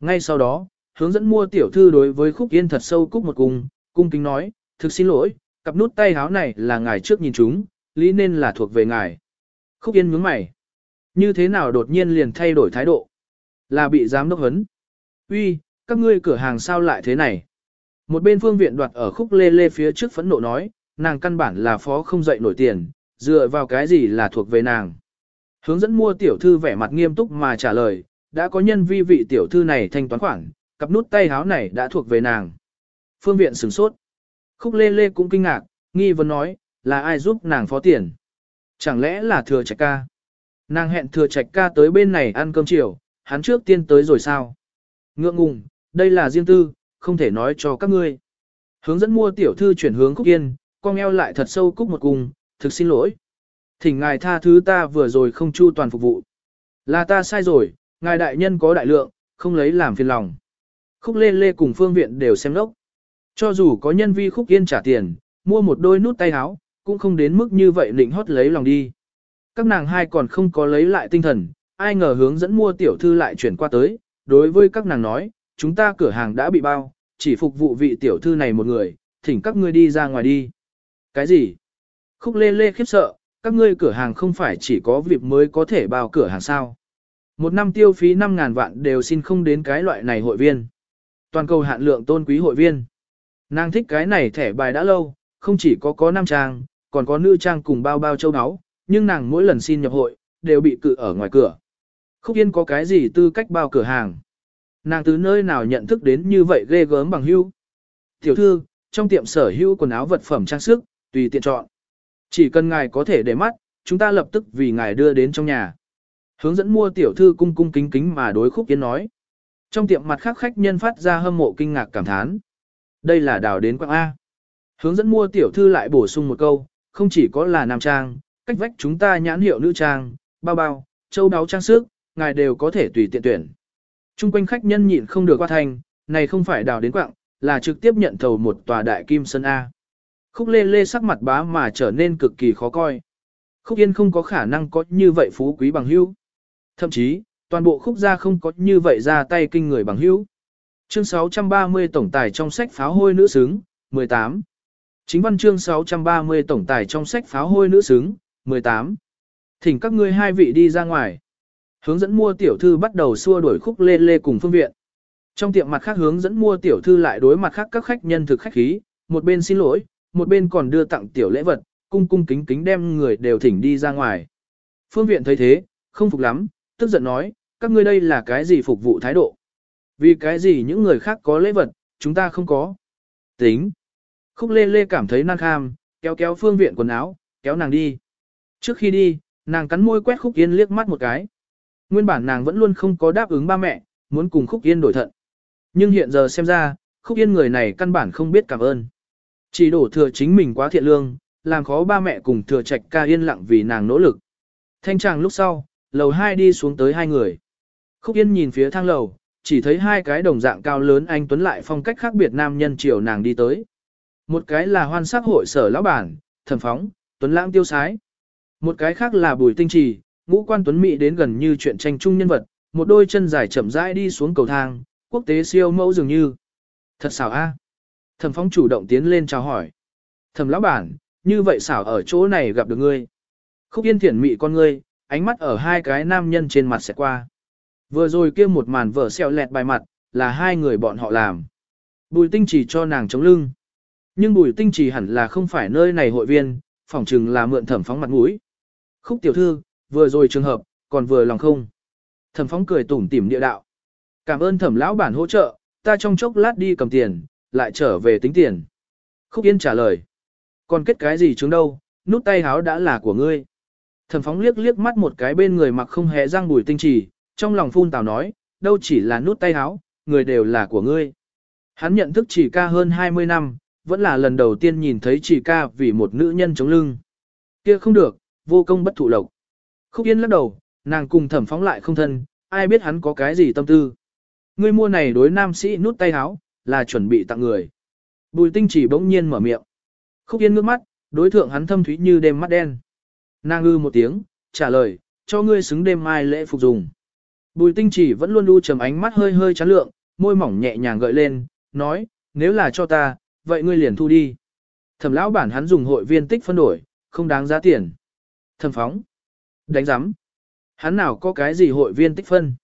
Ngay sau đó, hướng dẫn mua tiểu thư đối với khúc yên thật sâu cúc một cung, cung kính nói, thực xin lỗi, cặp nút tay háo này là ngài trước nhìn chúng, lý nên là thuộc về ngài. Khúc yên nhướng mày. Như thế nào đột nhiên liền thay đổi thái độ? Là bị giám đốc hấn. Uy, các ngươi cửa hàng sao lại thế này? Một bên phương viện đoạt ở khúc lê lê phía trước phẫn nộ nói, nàng căn bản là phó không dậy nổi tiền, dựa vào cái gì là thuộc về nàng. Hướng dẫn mua tiểu thư vẻ mặt nghiêm túc mà trả lời, đã có nhân vi vị tiểu thư này thanh toán khoản, cặp nút tay háo này đã thuộc về nàng. Phương viện sửng sốt. Khúc lê lê cũng kinh ngạc, nghi vấn nói, là ai giúp nàng phó tiền? Chẳng lẽ là thừa trạch ca? Nàng hẹn thừa trạch ca tới bên này ăn cơm chiều, hắn trước tiên tới rồi sao? Ngượng ngùng, đây là riêng tư, không thể nói cho các ngươi. Hướng dẫn mua tiểu thư chuyển hướng Khúc Yên, con eo lại thật sâu cúc một cùng, thực xin lỗi. Thỉnh ngài tha thứ ta vừa rồi không chu toàn phục vụ. Là ta sai rồi, ngài đại nhân có đại lượng, không lấy làm phiền lòng. Khúc Lê Lê cùng phương viện đều xem lốc. Cho dù có nhân vi Khúc Yên trả tiền, mua một đôi nút tay áo, cũng không đến mức như vậy định hót lấy lòng đi. Các nàng hai còn không có lấy lại tinh thần, ai ngờ hướng dẫn mua tiểu thư lại chuyển qua tới, đối với các nàng nói, chúng ta cửa hàng đã bị bao, chỉ phục vụ vị tiểu thư này một người, thỉnh các ngươi đi ra ngoài đi. Cái gì? Khúc lê lê khiếp sợ, các ngươi cửa hàng không phải chỉ có việc mới có thể bao cửa hàng sao. Một năm tiêu phí 5.000 vạn đều xin không đến cái loại này hội viên. Toàn cầu hạn lượng tôn quý hội viên. Nàng thích cái này thẻ bài đã lâu, không chỉ có có nam trang, còn có nữ trang cùng bao bao châu áo, nhưng nàng mỗi lần xin nhập hội, đều bị cự ở ngoài cửa. Khúc Yên có cái gì tư cách bao cửa hàng? Nàng từ nơi nào nhận thức đến như vậy ghê gớm bằng hưu? Tiểu thư, trong tiệm sở hữu quần áo vật phẩm trang sức, tùy tiện chọn. Chỉ cần ngài có thể để mắt, chúng ta lập tức vì ngài đưa đến trong nhà. Hướng dẫn mua tiểu thư cung cung kính kính mà đối khúc yên nói. Trong tiệm mặt khác khách nhân phát ra hâm mộ kinh ngạc cảm thán. Đây là đào đến quang A. Hướng dẫn mua tiểu thư lại bổ sung một câu, không chỉ có là nam trang, cách vách chúng ta nhãn hiệu nữ trang, bao bao, châu đáo trang sức, ngài đều có thể tùy tiện tuyển. Trung quanh khách nhân nhịn không được qua thành, này không phải đào đến quạng, là trực tiếp nhận thầu một tòa đại kim sơn A. Khúc lê lê sắc mặt bá mà trở nên cực kỳ khó coi. Khúc yên không có khả năng có như vậy phú quý bằng hữu. Thậm chí, toàn bộ khúc gia không có như vậy ra tay kinh người bằng hữu. Chương 630 tổng tài trong sách pháo hôi nữ xứng, 18. Chính văn chương 630 tổng tài trong sách pháo hôi nữ xứng, 18. Thỉnh các ngươi hai vị đi ra ngoài. Hướng dẫn mua tiểu thư bắt đầu xua đuổi khúc lê lê cùng phương viện. Trong tiệm mặt khác hướng dẫn mua tiểu thư lại đối mặt khác các khách nhân thực khách khí, một bên xin lỗi, một bên còn đưa tặng tiểu lễ vật, cung cung kính kính đem người đều thỉnh đi ra ngoài. Phương viện thấy thế, không phục lắm, tức giận nói, các ngươi đây là cái gì phục vụ thái độ? Vì cái gì những người khác có lễ vật, chúng ta không có? Tính. Khúc lê lê cảm thấy năng kham, kéo kéo phương viện quần áo, kéo nàng đi. Trước khi đi, nàng cắn môi quét khúc yên liếc mắt một cái. Nguyên bản nàng vẫn luôn không có đáp ứng ba mẹ, muốn cùng khúc yên đổi thận. Nhưng hiện giờ xem ra, khúc yên người này căn bản không biết cảm ơn. Chỉ đổ thừa chính mình quá thiện lương, làm khó ba mẹ cùng thừa trạch ca yên lặng vì nàng nỗ lực. Thanh tràng lúc sau, lầu hai đi xuống tới hai người. Khúc yên nhìn phía thang lầu, chỉ thấy hai cái đồng dạng cao lớn anh tuấn lại phong cách khác biệt nam nhân chiều nàng đi tới. Một cái là hoan sắc hội sở lão bản, thẩm phóng, tuấn lãng tiêu sái. Một cái khác là bùi tinh trì, ngũ quan tuấn mỹ đến gần như chuyện tranh chung nhân vật, một đôi chân dài chậm rãi đi xuống cầu thang, quốc tế siêu mẫu dường như. Thật xảo a. Thẩm phóng chủ động tiến lên chào hỏi. Thẩm lão bản, như vậy xảo ở chỗ này gặp được ngươi. Khúc yên thiển mị con ngươi, ánh mắt ở hai cái nam nhân trên mặt sẽ qua. Vừa rồi kia một màn vở xeo lẹt bài mặt, là hai người bọn họ làm. Bùi tinh chỉ cho nàng chống lưng. Nhưng bùi tinh chỉ hẳn là không phải nơi này hội viên, phỏng chừng là mượn thẩm phóng mặt mũi. Khúc tiểu thư, vừa rồi trường hợp, còn vừa lòng không. Thẩm phóng cười tủm tỉm địa đạo. Cảm ơn thẩm lão bản hỗ trợ, ta trong chốc lát đi cầm tiền, lại trở về tính tiền. Khúc Yên trả lời. Còn kết cái gì chứng đâu, nút tay háo đã là của ngươi. Thẩm phóng liếc liếc mắt một cái bên người mặc không hề răng bùi tinh trì, trong lòng phun tào nói, đâu chỉ là nút tay háo, người đều là của ngươi. Hắn nhận thức chỉ ca hơn 20 năm, vẫn là lần đầu tiên nhìn thấy chỉ ca vì một nữ nhân chống lưng. kia không được, vô công bất thụ lộc. Khúc Yên lắc đầu, nàng cùng thẩm phóng lại không thân, ai biết hắn có cái gì tâm tư. Ngươi mua này đối nam sĩ nút tay háo, là chuẩn bị tặng người. Bùi tinh chỉ bỗng nhiên mở miệng. Khúc Yên ngước mắt, đối thượng hắn thâm thúy như đêm mắt đen. Nàng ư một tiếng, trả lời, cho ngươi xứng đêm mai lễ phục dùng. Bùi tinh chỉ vẫn luôn đu trầm ánh mắt hơi hơi chán lượng, môi mỏng nhẹ nhàng gợi lên, nói, nếu là cho ta, vậy ngươi liền thu đi. Thẩm lão bản hắn dùng hội viên tích phân đổi, không đáng giá tiền. Thẩm phóng. Đánh giám. Hắn nào có cái gì hội viên tích phân.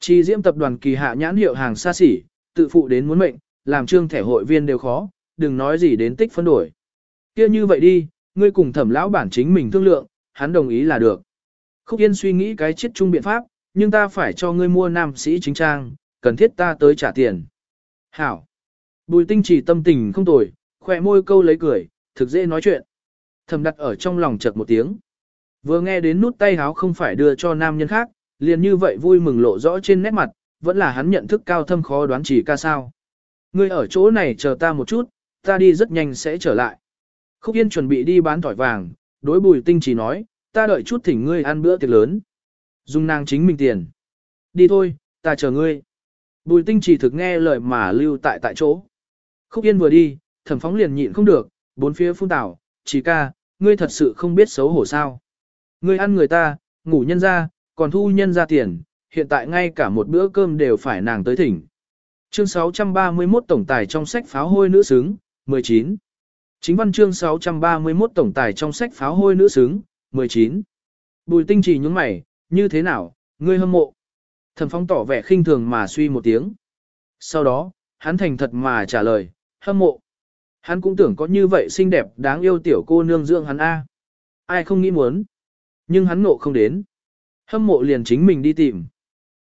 Chi diễm tập đoàn kỳ hạ nhãn hiệu hàng xa xỉ, tự phụ đến muốn mệnh, làm trương thẻ hội viên đều khó, đừng nói gì đến tích phân đổi. kia như vậy đi, ngươi cùng thẩm lão bản chính mình thương lượng, hắn đồng ý là được. Khúc Yên suy nghĩ cái chết chung biện pháp, nhưng ta phải cho ngươi mua nam sĩ chính trang, cần thiết ta tới trả tiền. Hảo. Bùi tinh chỉ tâm tình không tồi, khỏe môi câu lấy cười, thực dễ nói chuyện. Thầm đặt ở trong lòng chợt một tiếng. Vừa nghe đến nút tay háo không phải đưa cho nam nhân khác, liền như vậy vui mừng lộ rõ trên nét mặt, vẫn là hắn nhận thức cao thâm khó đoán chỉ ca sao. Ngươi ở chỗ này chờ ta một chút, ta đi rất nhanh sẽ trở lại. Khúc Yên chuẩn bị đi bán tỏi vàng, đối bùi tinh chỉ nói, ta đợi chút thỉnh ngươi ăn bữa tiệc lớn. Dùng nàng chính mình tiền. Đi thôi, ta chờ ngươi. Bùi tinh chỉ thực nghe lời mà lưu tại tại chỗ. Khúc Yên vừa đi, thẩm phóng liền nhịn không được, bốn phía phun tảo, chỉ ca, ngươi thật sự không biết xấu hổ sao. Ngươi ăn người ta, ngủ nhân ra, còn thu nhân ra tiền, hiện tại ngay cả một bữa cơm đều phải nàng tới thỉnh. Chương 631 tổng tài trong sách pháo hôi nữ xứng, 19. Chính văn chương 631 tổng tài trong sách pháo hôi nữ xứng, 19. Bùi tinh chỉ nhúng mày, như thế nào, ngươi hâm mộ. Thẩm phong tỏ vẻ khinh thường mà suy một tiếng. Sau đó, hắn thành thật mà trả lời, hâm mộ. Hắn cũng tưởng có như vậy xinh đẹp đáng yêu tiểu cô nương dưỡng hắn A. Ai không nghĩ muốn. Nhưng hắn ngộ không đến. Hâm mộ liền chính mình đi tìm.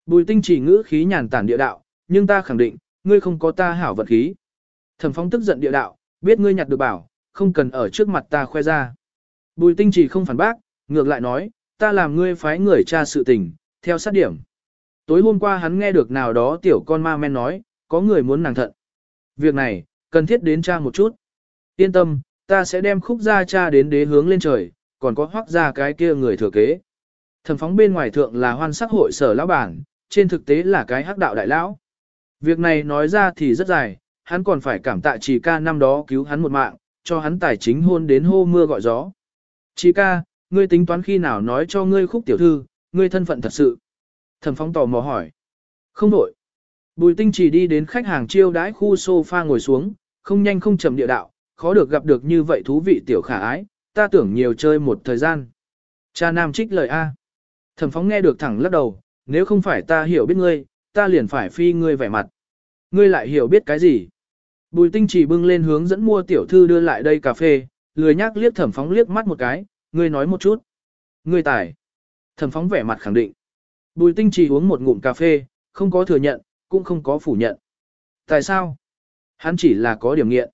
Bùi tinh chỉ ngữ khí nhàn tản địa đạo, nhưng ta khẳng định, ngươi không có ta hảo vật khí. Thẩm phong tức giận địa đạo, biết ngươi nhặt được bảo, không cần ở trước mặt ta khoe ra. Bùi tinh chỉ không phản bác, ngược lại nói, ta làm ngươi phái người tra sự tình, theo sát điểm. Tối hôm qua hắn nghe được nào đó tiểu con ma men nói, có người muốn nàng thận. Việc này, cần thiết đến tra một chút. Yên tâm, ta sẽ đem khúc gia cha đến đế hướng lên trời, còn có hoác ra cái kia người thừa kế. Thẩm phóng bên ngoài thượng là hoan sắc hội sở lão bản, trên thực tế là cái hắc đạo đại lão. Việc này nói ra thì rất dài, hắn còn phải cảm tạ chỉ ca năm đó cứu hắn một mạng, cho hắn tài chính hôn đến hô mưa gọi gió. Chỉ ca, ngươi tính toán khi nào nói cho ngươi khúc tiểu thư, ngươi thân phận thật sự. Thẩm Phong tò mò hỏi. Không đổi. Bùi tinh chỉ đi đến khách hàng chiêu đãi khu sofa ngồi xuống, không nhanh không chậm địa đạo, khó được gặp được như vậy thú vị tiểu khả ái, ta tưởng nhiều chơi một thời gian. Cha nam trích lời A. Thẩm phóng nghe được thẳng lắc đầu, nếu không phải ta hiểu biết ngươi, ta liền phải phi ngươi vẻ mặt. Ngươi lại hiểu biết cái gì? Bùi tinh chỉ bưng lên hướng dẫn mua tiểu thư đưa lại đây cà phê, lười nhác liếc thẩm phóng liếc mắt một cái, ngươi nói một chút. Ngươi tài. Thẩm phóng vẻ mặt khẳng định. Bùi tinh chỉ uống một ngụm cà phê, không có thừa nhận, cũng không có phủ nhận. Tại sao? Hắn chỉ là có điểm nghiện.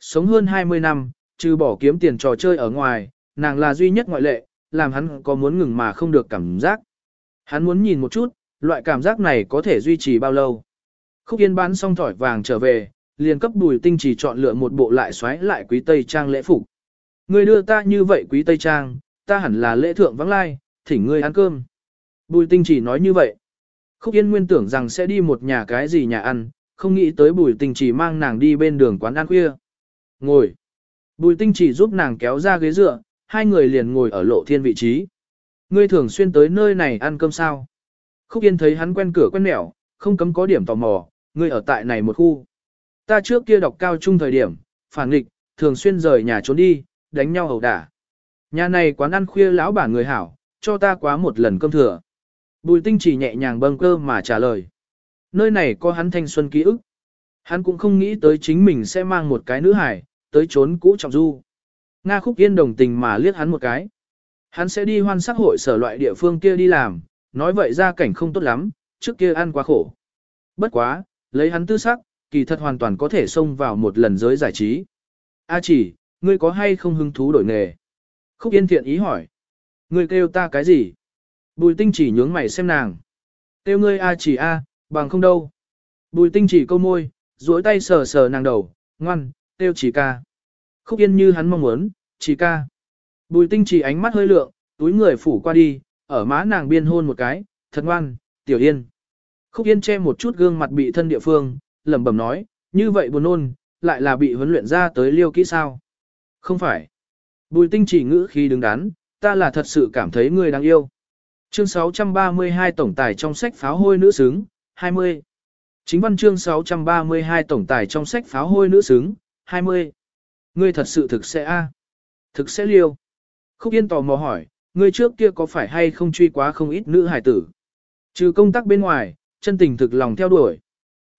Sống hơn 20 năm, trừ bỏ kiếm tiền trò chơi ở ngoài, nàng là duy nhất ngoại lệ, làm hắn có muốn ngừng mà không được cảm giác. Hắn muốn nhìn một chút, loại cảm giác này có thể duy trì bao lâu. Khúc Yên bán xong thỏi vàng trở về, liền cấp Bùi Tinh chỉ chọn lựa một bộ lại xoáy lại quý tây trang lễ phục. Ngươi đưa ta như vậy quý tây trang, ta hẳn là lễ thượng vắng lai, thỉnh ngươi ăn cơm. Bùi Tinh chỉ nói như vậy. Khúc Yên nguyên tưởng rằng sẽ đi một nhà cái gì nhà ăn, không nghĩ tới Bùi Tinh chỉ mang nàng đi bên đường quán ăn khuya. Ngồi. Bùi Tinh chỉ giúp nàng kéo ra ghế dựa, hai người liền ngồi ở lộ thiên vị trí. Ngươi thường xuyên tới nơi này ăn cơm sao? Khúc Yên thấy hắn quen cửa quen mẻo, không cấm có điểm tò mò, ngươi ở tại này một khu. Ta trước kia đọc cao trung thời điểm, phản nghịch, thường xuyên rời nhà trốn đi, đánh nhau ẩu đả. Nhà này quán ăn khuya lão bản người hảo, cho ta quá một lần cơm thừa. Bùi tinh chỉ nhẹ nhàng bâng cơ mà trả lời. Nơi này có hắn thanh xuân ký ức. Hắn cũng không nghĩ tới chính mình sẽ mang một cái nữ hải, tới trốn cũ trọng du. Nga khúc yên đồng tình mà liếc hắn một cái. Hắn sẽ đi hoan sắc hội sở loại địa phương kia đi làm, nói vậy ra cảnh không tốt lắm, trước kia ăn quá khổ. Bất quá, lấy hắn tư sắc, kỳ thật hoàn toàn có thể xông vào một lần giới giải trí. A chỉ, ngươi có hay không hứng thú đổi nghề? Khúc Yên thiện ý hỏi. Ngươi kêu ta cái gì? Bùi tinh chỉ nhướng mày xem nàng. Kêu ngươi A chỉ A, bằng không đâu. Bùi tinh chỉ câu môi, duỗi tay sờ sờ nàng đầu, ngoan, kêu chỉ ca. Khúc Yên như hắn mong muốn, chỉ ca. Bùi tinh chỉ ánh mắt hơi lượng, túi người phủ qua đi, ở má nàng biên hôn một cái, thật ngoan, tiểu yên. Khúc Yên che một chút gương mặt bị thân địa phương, lẩm bẩm nói, như vậy buồn ôn, lại là bị huấn luyện ra tới liêu kỹ sao. Không phải. Bùi tinh chỉ ngữ khi đứng đắn, ta là thật sự cảm thấy người đáng yêu. Chương 632 tổng tài trong sách pháo hôi nữ xứng, 20. Chính văn chương 632 tổng tài trong sách pháo hôi nữ xứng, 20. Ngươi thật sự thực sẽ a Thực sẽ liêu. Khúc Yên tò mò hỏi, ngươi trước kia có phải hay không truy quá không ít nữ hải tử? Trừ công tác bên ngoài, chân tình thực lòng theo đuổi.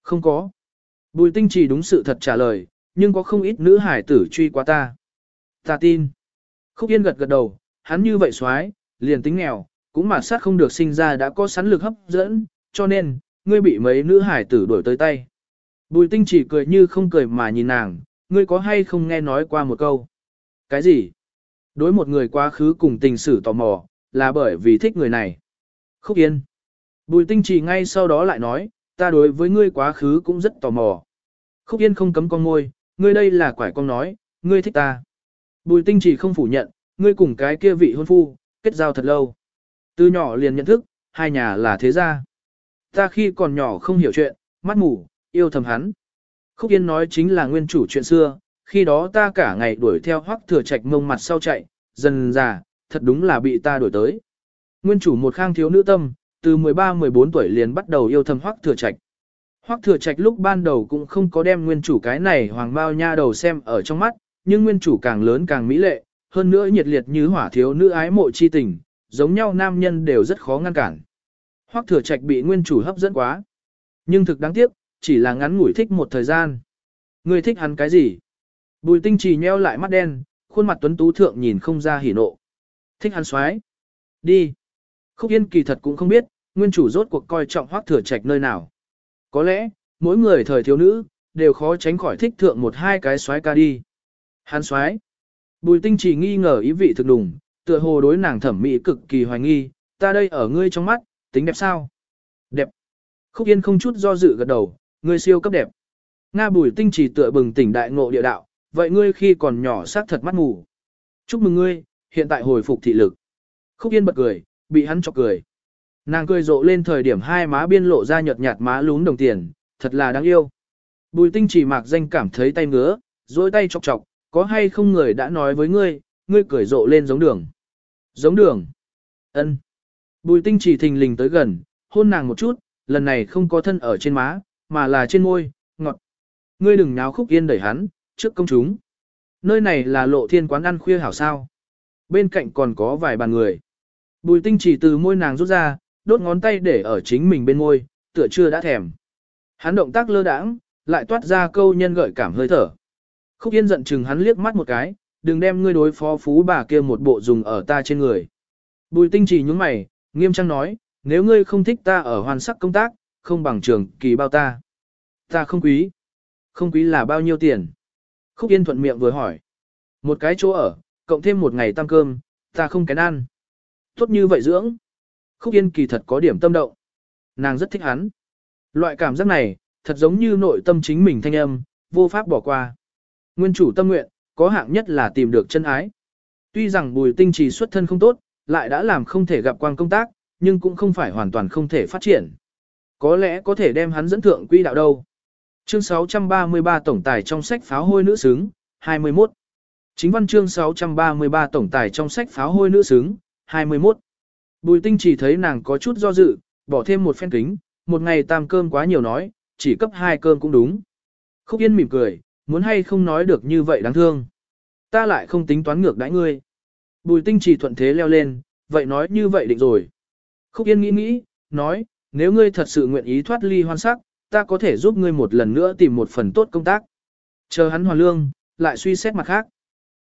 Không có. Bùi tinh chỉ đúng sự thật trả lời, nhưng có không ít nữ hải tử truy quá ta. Ta tin. Khúc Yên gật gật đầu, hắn như vậy xoái, liền tính nghèo, cũng mà sát không được sinh ra đã có sẵn lực hấp dẫn, cho nên, ngươi bị mấy nữ hải tử đuổi tới tay. Bùi tinh chỉ cười như không cười mà nhìn nàng, ngươi có hay không nghe nói qua một câu. Cái gì? Đối một người quá khứ cùng tình sử tò mò, là bởi vì thích người này. Khúc Yên. Bùi tinh chỉ ngay sau đó lại nói, ta đối với ngươi quá khứ cũng rất tò mò. Khúc Yên không cấm con môi, ngươi đây là quải con nói, ngươi thích ta. Bùi tinh chỉ không phủ nhận, ngươi cùng cái kia vị hôn phu, kết giao thật lâu. Từ nhỏ liền nhận thức, hai nhà là thế gia. Ta khi còn nhỏ không hiểu chuyện, mắt mù, yêu thầm hắn. Khúc Yên nói chính là nguyên chủ chuyện xưa, khi đó ta cả ngày đuổi theo hoắc thừa trạch mông mặt sau chạy, dần già, thật đúng là bị ta đuổi tới. Nguyên chủ một khang thiếu nữ tâm, từ 13-14 tuổi liền bắt đầu yêu thầm hoắc thừa trạch. Hoắc thừa trạch lúc ban đầu cũng không có đem nguyên chủ cái này hoàng bao nha đầu xem ở trong mắt, nhưng nguyên chủ càng lớn càng mỹ lệ, hơn nữa nhiệt liệt như hỏa thiếu nữ ái mộ chi tình, giống nhau nam nhân đều rất khó ngăn cản. Hoắc thừa trạch bị nguyên chủ hấp dẫn quá. Nhưng thực đáng tiếc, chỉ là ngắn ngủi thích một thời gian. Ngươi thích hắn cái gì? Bùi tinh trì nheo lại mắt đen, khuôn mặt tuấn tú thượng nhìn không ra hỉ nộ. Thích hắn xoái. Đi. Khúc Yên kỳ thật cũng không biết, nguyên chủ rốt cuộc coi trọng hoác thừa trạch nơi nào. Có lẽ, mỗi người thời thiếu nữ, đều khó tránh khỏi thích thượng một hai cái xoái ca đi. Hắn xoái. Bùi tinh chỉ nghi ngờ ý vị thực đùng, tựa hồ đối nàng thẩm mỹ cực kỳ hoài nghi, ta đây ở ngươi trong mắt, tính đẹp sao? Đẹp. Khúc Yên không chút do dự gật đầu, ngươi siêu cấp đẹp. Nga bùi tinh chỉ tựa bừng tỉnh đại ngộ địa đạo, vậy ngươi khi còn nhỏ xác thật mắt ngủ. Chúc mừng ngươi, hiện tại hồi phục thị lực. Khúc Yên bật cười, bị hắn chọc cười. Nàng cười rộ lên thời điểm hai má biên lộ ra nhợt nhạt má lún đồng tiền, thật là đáng yêu. Bùi tinh chỉ mạc danh cảm thấy tay ngứa, dối tay chọc chọc, có hay không người đã nói với ngươi, ngươi cười rộ lên giống đường. Giống đường. ân Bùi tinh chỉ thình lình tới gần, hôn nàng một chút, lần này không có thân ở trên má, mà là trên môi, ngọt. Ngươi đừng náo khúc yên đẩy hắn, trước công chúng. Nơi này là lộ thiên quán ăn khuya hảo sao. Bên cạnh còn có vài bàn người. Bùi tinh chỉ từ môi nàng rút ra, đốt ngón tay để ở chính mình bên môi, tựa chưa đã thèm. Hắn động tác lơ đãng, lại toát ra câu nhân gợi cảm hơi thở. Khúc Yên giận chừng hắn liếc mắt một cái, đừng đem ngươi đối phó phú bà kia một bộ dùng ở ta trên người. Bùi tinh chỉ nhúng mày, nghiêm trang nói, nếu ngươi không thích ta ở hoàn sắc công tác, không bằng trường kỳ bao ta. Ta không quý. Không quý là bao nhiêu tiền? Khúc Yên thuận miệng vừa hỏi. Một cái chỗ ở, cộng thêm một ngày tăng cơm, ta không kén ăn. Tốt như vậy dưỡng. Khúc Yên kỳ thật có điểm tâm động. Nàng rất thích hắn. Loại cảm giác này, thật giống như nội tâm chính mình thanh âm, vô pháp bỏ qua. Nguyên chủ tâm nguyện, có hạng nhất là tìm được chân ái. Tuy rằng bùi tinh trì xuất thân không tốt, lại đã làm không thể gặp quan công tác, nhưng cũng không phải hoàn toàn không thể phát triển. Có lẽ có thể đem hắn dẫn thượng quy đạo đâu. Chương 633 tổng tài trong sách pháo hôi nữ xứng, 21. Chính văn chương 633 tổng tài trong sách pháo hôi nữ xứng, 21. Bùi tinh chỉ thấy nàng có chút do dự, bỏ thêm một phen kính, một ngày tam cơm quá nhiều nói, chỉ cấp hai cơm cũng đúng. Khúc Yên mỉm cười, muốn hay không nói được như vậy đáng thương. Ta lại không tính toán ngược đãi ngươi. Bùi tinh chỉ thuận thế leo lên, vậy nói như vậy định rồi. Khúc Yên nghĩ nghĩ, nói, nếu ngươi thật sự nguyện ý thoát ly hoan sắc, ta có thể giúp ngươi một lần nữa tìm một phần tốt công tác. Chờ hắn hoàn lương, lại suy xét mặt khác.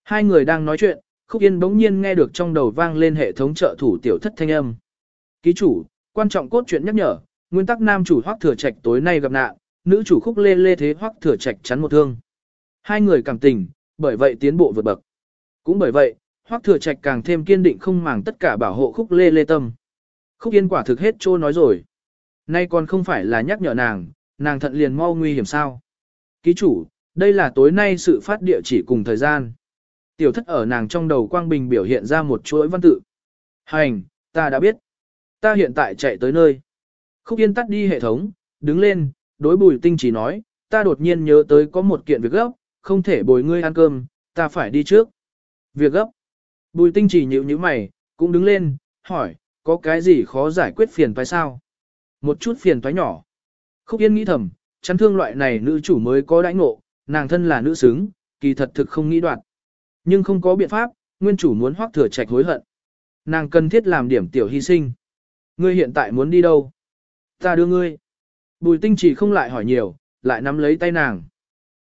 Hai người đang nói chuyện, Khúc Yên bỗng nhiên nghe được trong đầu vang lên hệ thống trợ thủ tiểu thất thanh âm. Ký chủ, quan trọng cốt truyện nhắc nhở, nguyên tắc nam chủ Hoắc Thừa Trạch tối nay gặp nạn, nữ chủ Khúc Lê Lê thế Hoắc Thừa Trạch chắn một thương. Hai người cảm tình, bởi vậy tiến bộ vượt bậc. Cũng bởi vậy, Hoắc Thừa Trạch càng thêm kiên định không màng tất cả bảo hộ Khúc Lê Lê tâm. Khúc Yên quả thực hết trô nói rồi. Nay còn không phải là nhắc nhở nàng, nàng thận liền mau nguy hiểm sao. Ký chủ, đây là tối nay sự phát địa chỉ cùng thời gian. Tiểu thất ở nàng trong đầu quang bình biểu hiện ra một chuỗi văn tự. Hành, ta đã biết. Ta hiện tại chạy tới nơi. Khúc Yên tắt đi hệ thống, đứng lên, đối bùi tinh chỉ nói, ta đột nhiên nhớ tới có một kiện việc gấp, không thể bồi ngươi ăn cơm, ta phải đi trước. Việc gấp. Bùi tinh chỉ nhịu như mày, cũng đứng lên, hỏi, có cái gì khó giải quyết phiền phải sao? Một chút phiền toái nhỏ. Khúc Yên nghĩ thầm, chắn thương loại này nữ chủ mới có đãi ngộ, nàng thân là nữ xứng, kỳ thật thực không nghĩ đoạn. Nhưng không có biện pháp, nguyên chủ muốn hoác thừa trạch hối hận. Nàng cần thiết làm điểm tiểu hy sinh. Ngươi hiện tại muốn đi đâu? Ta đưa ngươi. Bùi tinh chỉ không lại hỏi nhiều, lại nắm lấy tay nàng.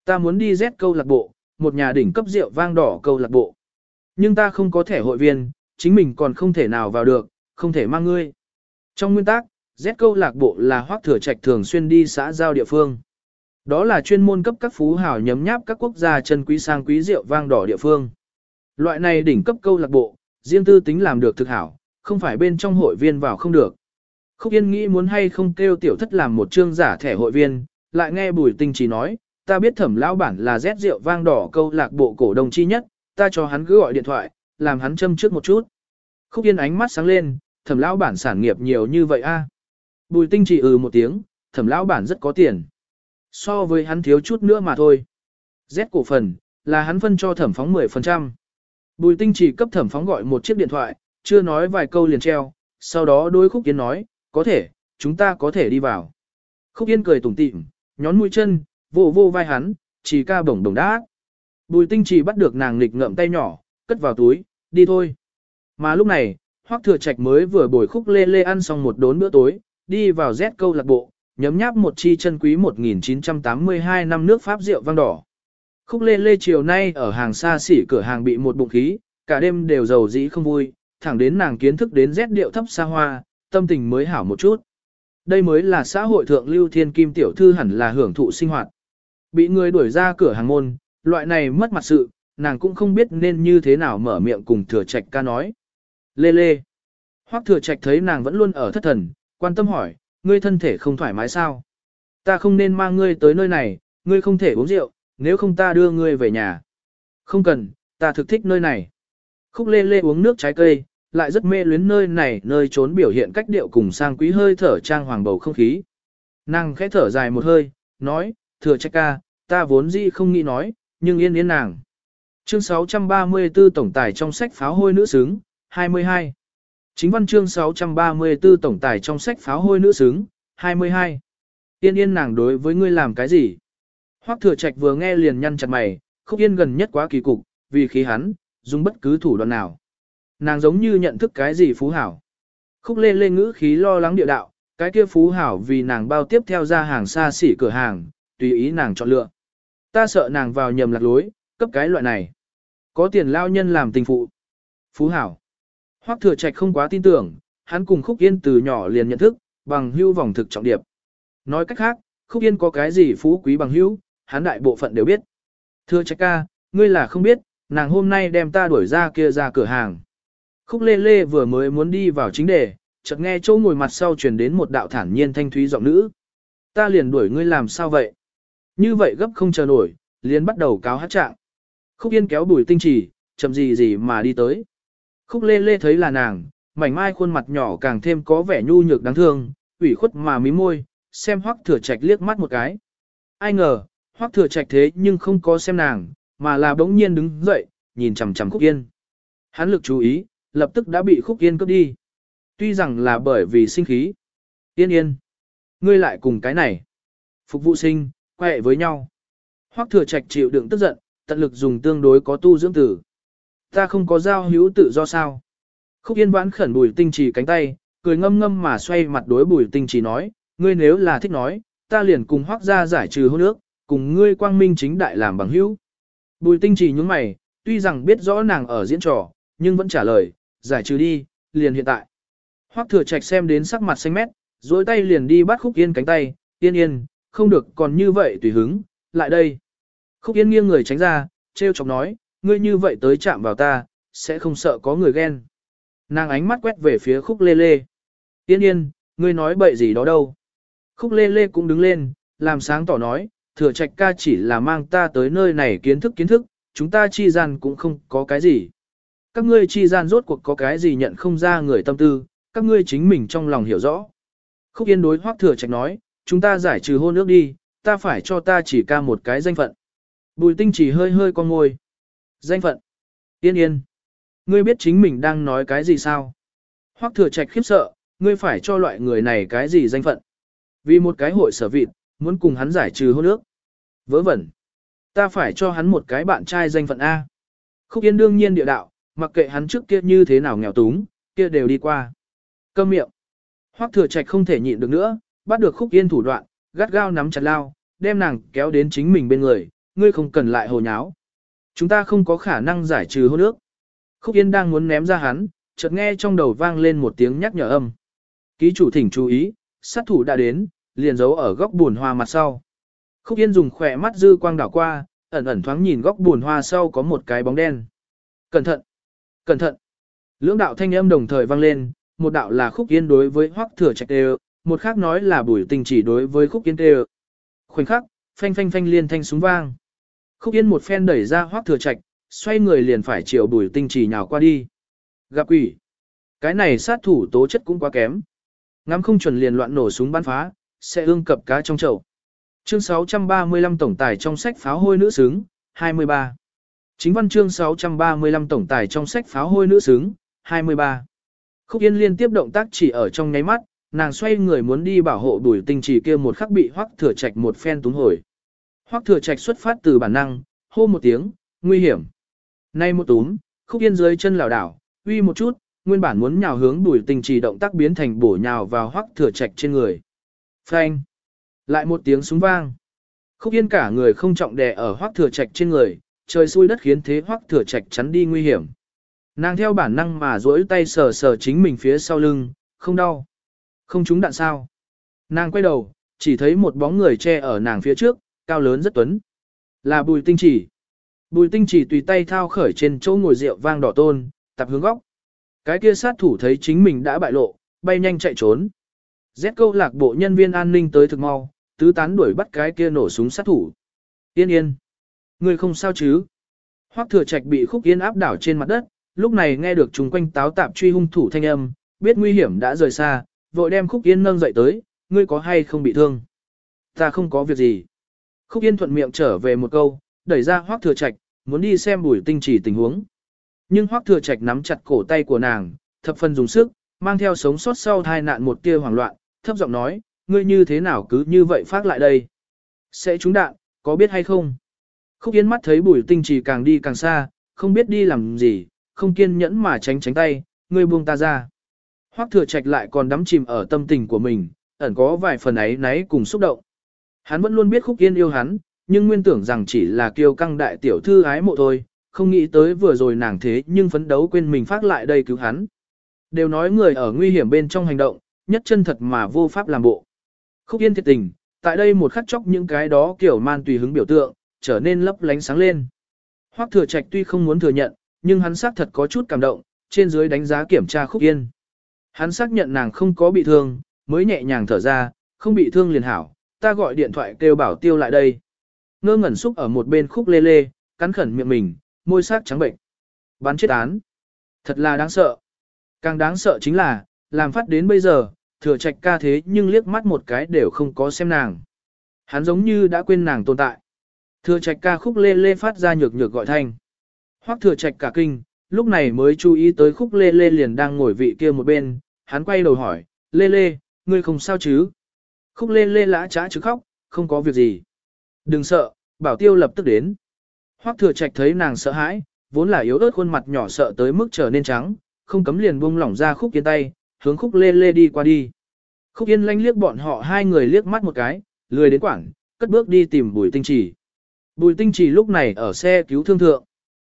Ta muốn đi Z câu lạc bộ, một nhà đỉnh cấp rượu vang đỏ câu lạc bộ. Nhưng ta không có thẻ hội viên, chính mình còn không thể nào vào được, không thể mang ngươi. Trong nguyên tắc, Z câu lạc bộ là hoác thừa trạch thường xuyên đi xã giao địa phương. Đó là chuyên môn cấp các phú hào nhấm nháp các quốc gia chân quý sang quý rượu vang đỏ địa phương. Loại này đỉnh cấp câu lạc bộ, riêng tư tính làm được thực hảo, không phải bên trong hội viên vào không được. Khúc Yên nghĩ muốn hay không kêu tiểu thất làm một chương giả thẻ hội viên, lại nghe Bùi Tinh chỉ nói, ta biết thẩm lão bản là rét rượu vang đỏ câu lạc bộ cổ đồng chi nhất, ta cho hắn cứ gọi điện thoại, làm hắn châm trước một chút. Khúc Yên ánh mắt sáng lên, thẩm lão bản sản nghiệp nhiều như vậy a Bùi Tinh chỉ ừ một tiếng, thẩm lão bản rất có tiền. So với hắn thiếu chút nữa mà thôi. Z cổ phần, là hắn phân cho thẩm phóng 10%. Bùi tinh chỉ cấp thẩm phóng gọi một chiếc điện thoại, chưa nói vài câu liền treo, sau đó đôi khúc yên nói, có thể, chúng ta có thể đi vào. Khúc yên cười tủm tỉm, nhón mũi chân, vô vô vai hắn, chỉ ca bổng đồng đá. Bùi tinh chỉ bắt được nàng nghịch ngậm tay nhỏ, cất vào túi, đi thôi. Mà lúc này, hoắc thừa trạch mới vừa bồi khúc lê lê ăn xong một đốn bữa tối, đi vào Z câu lạc bộ, nhấm nháp một chi chân quý 1982 năm nước Pháp rượu vang đỏ. Khúc lê lê chiều nay ở hàng xa xỉ cửa hàng bị một bụng khí, cả đêm đều giàu dĩ không vui, thẳng đến nàng kiến thức đến rét điệu thấp xa hoa, tâm tình mới hảo một chút. Đây mới là xã hội thượng lưu thiên kim tiểu thư hẳn là hưởng thụ sinh hoạt. Bị người đuổi ra cửa hàng môn, loại này mất mặt sự, nàng cũng không biết nên như thế nào mở miệng cùng thừa trạch ca nói. Lê lê. Hoắc thừa trạch thấy nàng vẫn luôn ở thất thần, quan tâm hỏi, ngươi thân thể không thoải mái sao? Ta không nên mang ngươi tới nơi này, ngươi không thể uống rượu, nếu không ta đưa ngươi về nhà. Không cần, ta thực thích nơi này. Khúc lê lê uống nước trái cây, lại rất mê luyến nơi này nơi trốn biểu hiện cách điệu cùng sang quý hơi thở trang hoàng bầu không khí. Nàng khẽ thở dài một hơi, nói, thừa trách ca, ta vốn dĩ không nghĩ nói, nhưng yên yên nàng. Chương 634 tổng tài trong sách pháo hôi nữ xứng, 22. Chính văn chương 634 tổng tài trong sách pháo hôi nữ xứng, 22. Yên yên nàng đối với ngươi làm cái gì? Hoắc thừa trạch vừa nghe liền nhăn chặt mày, khúc yên gần nhất quá kỳ cục, vì khí hắn, dùng bất cứ thủ đoạn nào. Nàng giống như nhận thức cái gì phú hảo. Khúc lê lê ngữ khí lo lắng địa đạo, cái kia phú hảo vì nàng bao tiếp theo ra hàng xa xỉ cửa hàng, tùy ý nàng chọn lựa. Ta sợ nàng vào nhầm lạc lối, cấp cái loại này. Có tiền lao nhân làm tình phụ. Phú hảo. Hoắc thừa trạch không quá tin tưởng, hắn cùng Khúc Yên từ nhỏ liền nhận thức, bằng hưu vòng thực trọng điệp. Nói cách khác, Khúc Yên có cái gì phú quý bằng hưu, hắn đại bộ phận đều biết. Thưa trạch ca, ngươi là không biết, nàng hôm nay đem ta đuổi ra kia ra cửa hàng. Khúc lê lê vừa mới muốn đi vào chính đề, chợt nghe chỗ ngồi mặt sau truyền đến một đạo thản nhiên thanh thúy giọng nữ. Ta liền đuổi ngươi làm sao vậy? Như vậy gấp không chờ nổi, liền bắt đầu cáo hát trạng. Khúc yên kéo bùi tinh trì, chậm gì gì mà đi tới. Khúc lê lê thấy là nàng, mảnh mai khuôn mặt nhỏ càng thêm có vẻ nhu nhược đáng thương, ủy khuất mà mí môi, xem hoắc thừa trạch liếc mắt một cái. Ai ngờ, hoắc thừa trạch thế nhưng không có xem nàng, mà là bỗng nhiên đứng dậy, nhìn chằm chằm khúc yên. Hắn lực chú ý, lập tức đã bị khúc yên cướp đi. Tuy rằng là bởi vì sinh khí. Yên yên. Ngươi lại cùng cái này. Phục vụ sinh, quẹ với nhau. Hoắc thừa trạch chịu đựng tức giận, tận lực dùng tương đối có tu dưỡng tử. Ta không có giao hữu tự do sao. Khúc yên vãn khẩn bùi tinh trì cánh tay, cười ngâm ngâm mà xoay mặt đối bùi tinh trì nói, ngươi nếu là thích nói, ta liền cùng hoác ra giải trừ hôn ước, cùng ngươi quang minh chính đại làm bằng hữu. Bùi tinh trì nhúng mày, tuy rằng biết rõ nàng ở diễn trò, nhưng vẫn trả lời, giải trừ đi, liền hiện tại. Hoắc thừa trạch xem đến sắc mặt xanh mét, dối tay liền đi bắt khúc yên cánh tay, yên yên, không được còn như vậy tùy hứng, lại đây. Khúc yên nghiêng người tránh ra, treo chọc nói, ngươi như vậy tới chạm vào ta, sẽ không sợ có người ghen. Nàng ánh mắt quét về phía khúc lê lê. Yên yên, ngươi nói bậy gì đó đâu. Khúc lê lê cũng đứng lên, làm sáng tỏ nói, thừa trạch ca chỉ là mang ta tới nơi này kiến thức kiến thức, chúng ta chi gian cũng không có cái gì. Các ngươi chi gian rốt cuộc có cái gì nhận không ra người tâm tư, các ngươi chính mình trong lòng hiểu rõ. Khúc yên đối hoác thừa trạch nói, chúng ta giải trừ hôn ước đi, ta phải cho ta chỉ ca một cái danh phận. Bùi tinh chỉ hơi hơi con ngôi. Danh phận. Yên yên. Ngươi biết chính mình đang nói cái gì sao? Hoắc thừa trạch khiếp sợ, ngươi phải cho loại người này cái gì danh phận? Vì một cái hội sở vịt, muốn cùng hắn giải trừ hôn ước. Vớ vẩn. Ta phải cho hắn một cái bạn trai danh phận A. Khúc yên đương nhiên địa đạo, mặc kệ hắn trước kia như thế nào nghèo túng, kia đều đi qua. Câm miệng. Hoắc thừa trạch không thể nhịn được nữa, bắt được khúc yên thủ đoạn, gắt gao nắm chặt lao, đem nàng kéo đến chính mình bên người, ngươi không cần lại hồ nháo. Chúng ta không có khả năng giải trừ hôn ước. Khúc Yên đang muốn ném ra hắn, chợt nghe trong đầu vang lên một tiếng nhắc nhở âm. Ký chủ thỉnh chú ý, sát thủ đã đến, liền giấu ở góc buồn hoa mặt sau. Khúc Yên dùng khỏe mắt dư quang đảo qua, ẩn ẩn thoáng nhìn góc buồn hoa sau có một cái bóng đen. Cẩn thận! Cẩn thận! Lưỡng đạo thanh âm đồng thời vang lên, một đạo là Khúc Yên đối với Hoắc Thừa Trạch đều, một khác nói là Bùi Tình chỉ đối với Khúc Yên đều. Khoảnh khắc, phanh phanh phanh liên thanh súng vang. Khúc Yên một phen đẩy ra Hoắc Thừa Trạch, xoay người liền phải chiều Bùi Tinh Chỉ nhào qua đi. Gặp quỷ. Cái này sát thủ tố chất cũng quá kém. Ngắm không chuẩn liền loạn nổ súng bắn phá, sẽ ương cập cá trong chậu. Chương 635 tổng tài trong sách pháo hôi nữ xứng, 23. Chính văn chương 635 tổng tài trong sách pháo hôi nữ xứng, 23. Khúc Yên liên tiếp động tác chỉ ở trong nháy mắt, nàng xoay người muốn đi bảo hộ đuổi Tinh Chỉ kia một khắc bị Hoắc Thừa Trạch một phen túng hồi. Hoắc thừa trạch xuất phát từ bản năng, hô một tiếng, nguy hiểm. Nay một túm, khúc yên dưới chân lảo đảo, uy một chút, nguyên bản muốn nhào hướng đuổi tình chỉ động tác biến thành bổ nhào vào hoắc thừa trạch trên người. Phanh. Lại một tiếng súng vang. Khúc yên cả người không trọng đè ở hoắc thừa trạch trên người, trời xui đất khiến thế hoắc thừa trạch chắn đi nguy hiểm. Nàng theo bản năng mà duỗi tay sờ sờ chính mình phía sau lưng, không đau. Không trúng đạn sao. Nàng quay đầu, chỉ thấy một bóng người che ở nàng phía trước, cao lớn rất tuấn. Là bùi tinh chỉ. Bùi tinh chỉ tùy tay thao khởi trên chỗ ngồi rượu vang đỏ tôn, tập hướng góc. Cái kia sát thủ thấy chính mình đã bại lộ, bay nhanh chạy trốn. Z câu lạc bộ nhân viên an ninh tới thực mau, tứ tán đuổi bắt cái kia nổ súng sát thủ. Yên yên. Ngươi không sao chứ? Hoắc thừa trạch bị khúc yên áp đảo trên mặt đất, lúc này nghe được chúng quanh táo tạp truy hung thủ thanh âm, biết nguy hiểm đã rời xa, vội đem khúc yên nâng dậy tới, ngươi có hay không bị thương? Ta không có việc gì. Khúc yên thuận miệng trở về một câu, đẩy ra Hoắc thừa trạch, muốn đi xem bùi tinh chỉ tình huống. Nhưng Hoắc thừa trạch nắm chặt cổ tay của nàng, thập phần dùng sức, mang theo sống sót sau thai nạn một tia hoảng loạn, thấp giọng nói, ngươi như thế nào cứ như vậy phát lại đây? Sẽ trúng đạn, có biết hay không? Khúc Yên mắt thấy bùi tinh trì càng đi càng xa, không biết đi làm gì, không kiên nhẫn mà tránh tránh tay, ngươi buông ta ra. Hoắc thừa trạch lại còn đắm chìm ở tâm tình của mình, ẩn có vài phần ấy náy cùng xúc động. Hắn vẫn luôn biết Khúc Yên yêu hắn, nhưng nguyên tưởng rằng chỉ là kiêu căng đại tiểu thư ái mộ thôi, không nghĩ tới vừa rồi nàng thế nhưng phấn đấu quên mình phát lại đây cứu hắn. Đều nói người ở nguy hiểm bên trong hành động, nhất chân thật mà vô pháp làm bộ. Khúc Yên thiệt tình, tại đây một khắc chóc những cái đó kiểu man tùy hứng biểu tượng, trở nên lấp lánh sáng lên. Hoắc Thừa Trạch tuy không muốn thừa nhận, nhưng hắn xác thật có chút cảm động, trên dưới đánh giá kiểm tra Khúc Yên. Hắn xác nhận nàng không có bị thương, mới nhẹ nhàng thở ra, không bị thương liền hảo, ta gọi điện thoại kêu bảo tiêu lại đây. Ngơ ngẩn xúc ở một bên khúc lê lê, cắn khẩn miệng mình, môi sắc trắng bệnh. bán chết án. Thật là đáng sợ. Càng đáng sợ chính là, làm phát đến bây giờ, thừa trạch ca thế nhưng liếc mắt một cái đều không có xem nàng. Hắn giống như đã quên nàng tồn tại. Thừa trạch ca khúc lê lê phát ra nhược nhược gọi thanh. Hoắc thừa trạch cả kinh, lúc này mới chú ý tới khúc lê lê liền đang ngồi vị kia một bên, hắn quay đầu hỏi, lê lê, ngươi không sao chứ? Khúc lê lê lã trá chứ khóc, không có việc gì. Đừng sợ, bảo tiêu lập tức đến. Hoắc thừa trạch thấy nàng sợ hãi, vốn là yếu ớt khuôn mặt nhỏ sợ tới mức trở nên trắng, không cấm liền buông lỏng ra khúc yên tay, hướng khúc lê lê đi qua đi. Khúc yên lanh liếc bọn họ hai người liếc mắt một cái, lười đến quảng, cất bước đi tìm bùi tinh trì. Bùi tinh Chỉ lúc này ở xe cứu thương thượng.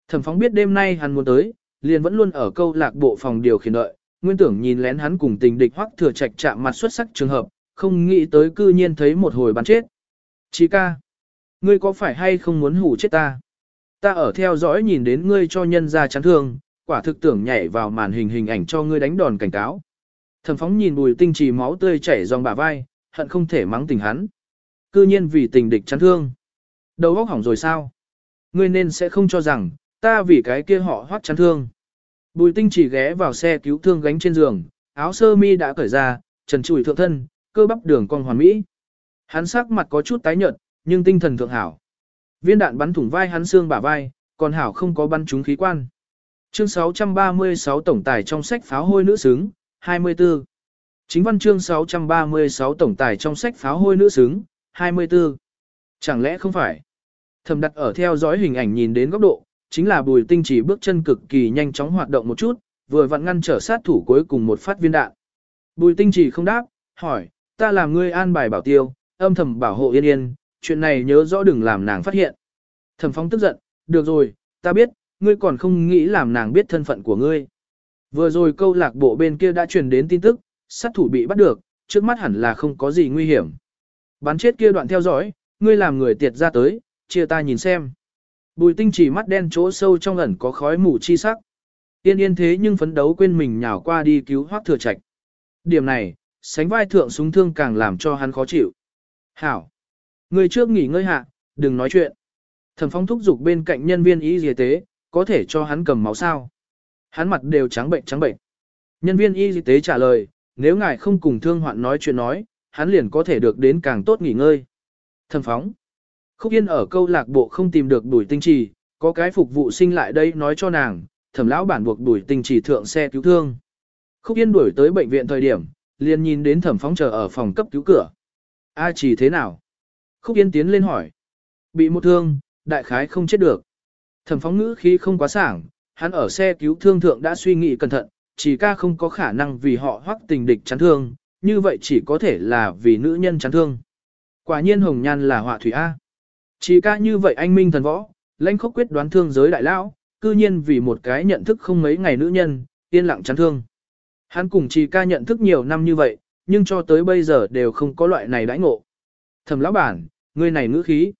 Thẩm phóng biết đêm nay hắn muốn tới, liền vẫn luôn ở câu lạc bộ phòng điều khiển đợi, nguyên tưởng nhìn lén hắn cùng tình địch hoắc thừa trạch chạm mặt xuất sắc trường hợp, không nghĩ tới cư nhiên thấy một hồi bắn chết. Chí ca, ngươi có phải hay không muốn hủ chết ta? Ta ở theo dõi nhìn đến ngươi cho nhân ra chán thương, quả thực tưởng nhảy vào màn hình hình ảnh cho ngươi đánh đòn cảnh cáo. Thẩm phóng nhìn bùi tinh trì máu tươi chảy dòng bả vai, hận không thể mắng tình hắn. Cư nhiên vì tình địch chán thương. Đầu óc hỏng rồi sao? Ngươi nên sẽ không cho rằng, ta vì cái kia họ hoắt chắn thương. Bùi tinh chỉ ghé vào xe cứu thương gánh trên giường, áo sơ mi đã cởi ra, trần trụi thượng thân, cơ bắp đường cong hoàn mỹ. Hắn sắc mặt có chút tái nhợt, nhưng tinh thần thượng hảo. Viên đạn bắn thủng vai hắn xương bả vai, còn hảo không có bắn trúng khí quan. Chương 636 tổng tài trong sách pháo hôi nữ xứng, 24. Chính văn chương 636 tổng tài trong sách pháo hôi nữ xứng, 24. Chẳng lẽ không phải? Thầm đặt ở theo dõi hình ảnh nhìn đến góc độ, chính là bùi tinh chỉ bước chân cực kỳ nhanh chóng hoạt động một chút, vừa vặn ngăn trở sát thủ cuối cùng một phát viên đạn. Bùi tinh chỉ không đáp, hỏi, ta làm ngươi an bài bảo tiêu, âm thầm bảo hộ yên yên, chuyện này nhớ rõ đừng làm nàng phát hiện. Thẩm phóng tức giận, được rồi, ta biết, ngươi còn không nghĩ làm nàng biết thân phận của ngươi. Vừa rồi câu lạc bộ bên kia đã truyền đến tin tức, sát thủ bị bắt được, trước mắt hẳn là không có gì nguy hiểm. Bắn chết kia đoạn theo dõi, ngươi làm người tiệt ra tới, chia ta nhìn xem. Bùi tinh chỉ mắt đen chỗ sâu trong ẩn có khói mù chi sắc. Tiên yên thế nhưng phấn đấu quên mình nhào qua đi cứu hoác thừa trạch. Điểm này, sánh vai thượng súng thương càng làm cho hắn khó chịu. Hảo! Người trước nghỉ ngơi hạ, đừng nói chuyện. Thần phong thúc giục bên cạnh nhân viên y y tế, có thể cho hắn cầm máu sao. Hắn mặt đều trắng bệnh trắng bệnh. Nhân viên y tế trả lời, nếu ngài không cùng thương hoạn nói chuyện nói, hắn liền có thể được đến càng tốt nghỉ ngơi. Thần phóng. Khúc Yên ở câu lạc bộ không tìm được đuổi tinh trì, có cái phục vụ sinh lại đây nói cho nàng, thẩm lão bản buộc đuổi tinh trì thượng xe cứu thương. Khúc Yên đuổi tới bệnh viện thời điểm, liền nhìn đến thẩm phóng chờ ở phòng cấp cứu cửa. A chỉ thế nào? Khúc Yên tiến lên hỏi. Bị một thương, đại khái không chết được. Thẩm phóng ngữ khí không quá sảng, hắn ở xe cứu thương thượng đã suy nghĩ cẩn thận, chỉ ca không có khả năng vì họ hoắc tình địch chán thương, như vậy chỉ có thể là vì nữ nhân chán thương. Quả nhiên hồng nhan là họa thủy A. Chỉ ca như vậy anh minh thần võ, lãnh khốc quyết đoán thương giới đại lão, cư nhiên vì một cái nhận thức không mấy ngày nữ nhân, yên lặng chán thương. Hắn cùng chỉ ca nhận thức nhiều năm như vậy, nhưng cho tới bây giờ đều không có loại này đãi ngộ. Thẩm lão bản, người này ngữ khí.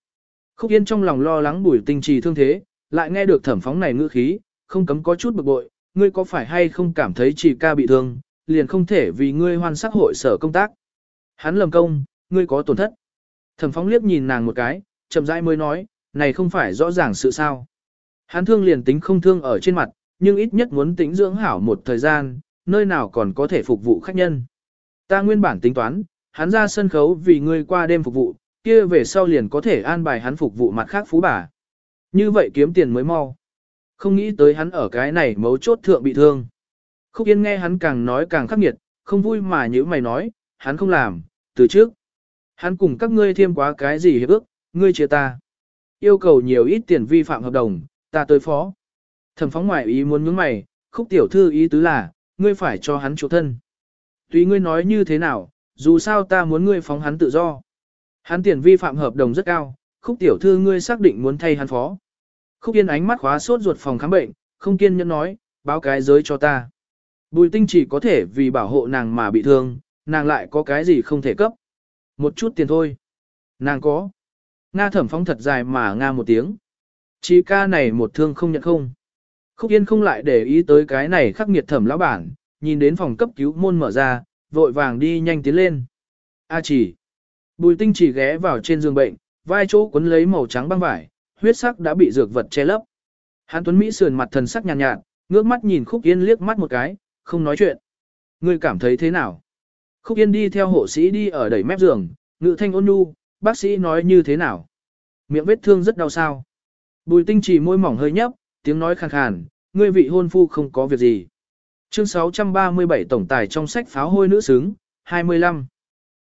Khúc Yên trong lòng lo lắng bùi tinh trì thương thế, lại nghe được thẩm phóng này ngữ khí, không cấm có chút bực bội, ngươi có phải hay không cảm thấy chỉ ca bị thương, liền không thể vì ngươi hoan sắc hội sở công tác. Hắn lầm công, ngươi có tổn thất. Thẩm phóng liếc nhìn nàng một cái, chậm rãi mới nói, này không phải rõ ràng sự sao. Hắn thương liền tính không thương ở trên mặt, nhưng ít nhất muốn tính dưỡng hảo một thời gian, nơi nào còn có thể phục vụ khách nhân. Ta nguyên bản tính toán, hắn ra sân khấu vì ngươi qua đêm phục vụ, kia về sau liền có thể an bài hắn phục vụ mặt khác phú bà. Như vậy kiếm tiền mới mau. Không nghĩ tới hắn ở cái này mấu chốt thượng bị thương. Khúc Yên nghe hắn càng nói càng khắc nghiệt, không vui mà như mày nói, hắn không làm, từ trước. Hắn cùng các ngươi thêm quá cái gì hiệp ước, ngươi chia ta. Yêu cầu nhiều ít tiền vi phạm hợp đồng, ta tới phó. Thẩm phóng ngoại ý muốn nhướng mày, khúc tiểu thư ý tứ là, ngươi phải cho hắn chỗ thân. Tùy ngươi nói như thế nào, dù sao ta muốn ngươi phóng hắn tự do. Hắn tiền vi phạm hợp đồng rất cao, khúc tiểu thư ngươi xác định muốn thay hắn phó. Khúc yên ánh mắt khóa sốt ruột phòng khám bệnh, không kiên nhẫn nói, báo cái giới cho ta. Bùi tinh chỉ có thể vì bảo hộ nàng mà bị thương, nàng lại có cái gì không thể cấp. Một chút tiền thôi. Nàng có. Nga thẩm phóng thật dài mà Nga một tiếng. Chí ca này một thương không nhận không. Khúc Yên không lại để ý tới cái này khắc nghiệt thẩm lão bản, nhìn đến phòng cấp cứu môn mở ra, vội vàng đi nhanh tiến lên. A chỉ. Bùi tinh chỉ ghé vào trên giường bệnh, vai chỗ quấn lấy màu trắng băng vải, huyết sắc đã bị dược vật che lấp. Hán Tuấn Mỹ sườn mặt thần sắc nhàn nhạt, nhạt, ngước mắt nhìn Khúc Yên liếc mắt một cái, không nói chuyện. Ngươi cảm thấy thế nào? Khúc Yên đi theo hộ sĩ đi ở đẩy mép giường, ngự thanh ôn nhu, bác sĩ nói như thế nào? Miệng vết thương rất đau sao? Bùi tinh chỉ môi mỏng hơi nhấp, tiếng nói khàn khàn, ngươi vị hôn phu không có việc gì. Chương 637 tổng tài trong sách pháo hôi nữ xứng, 25.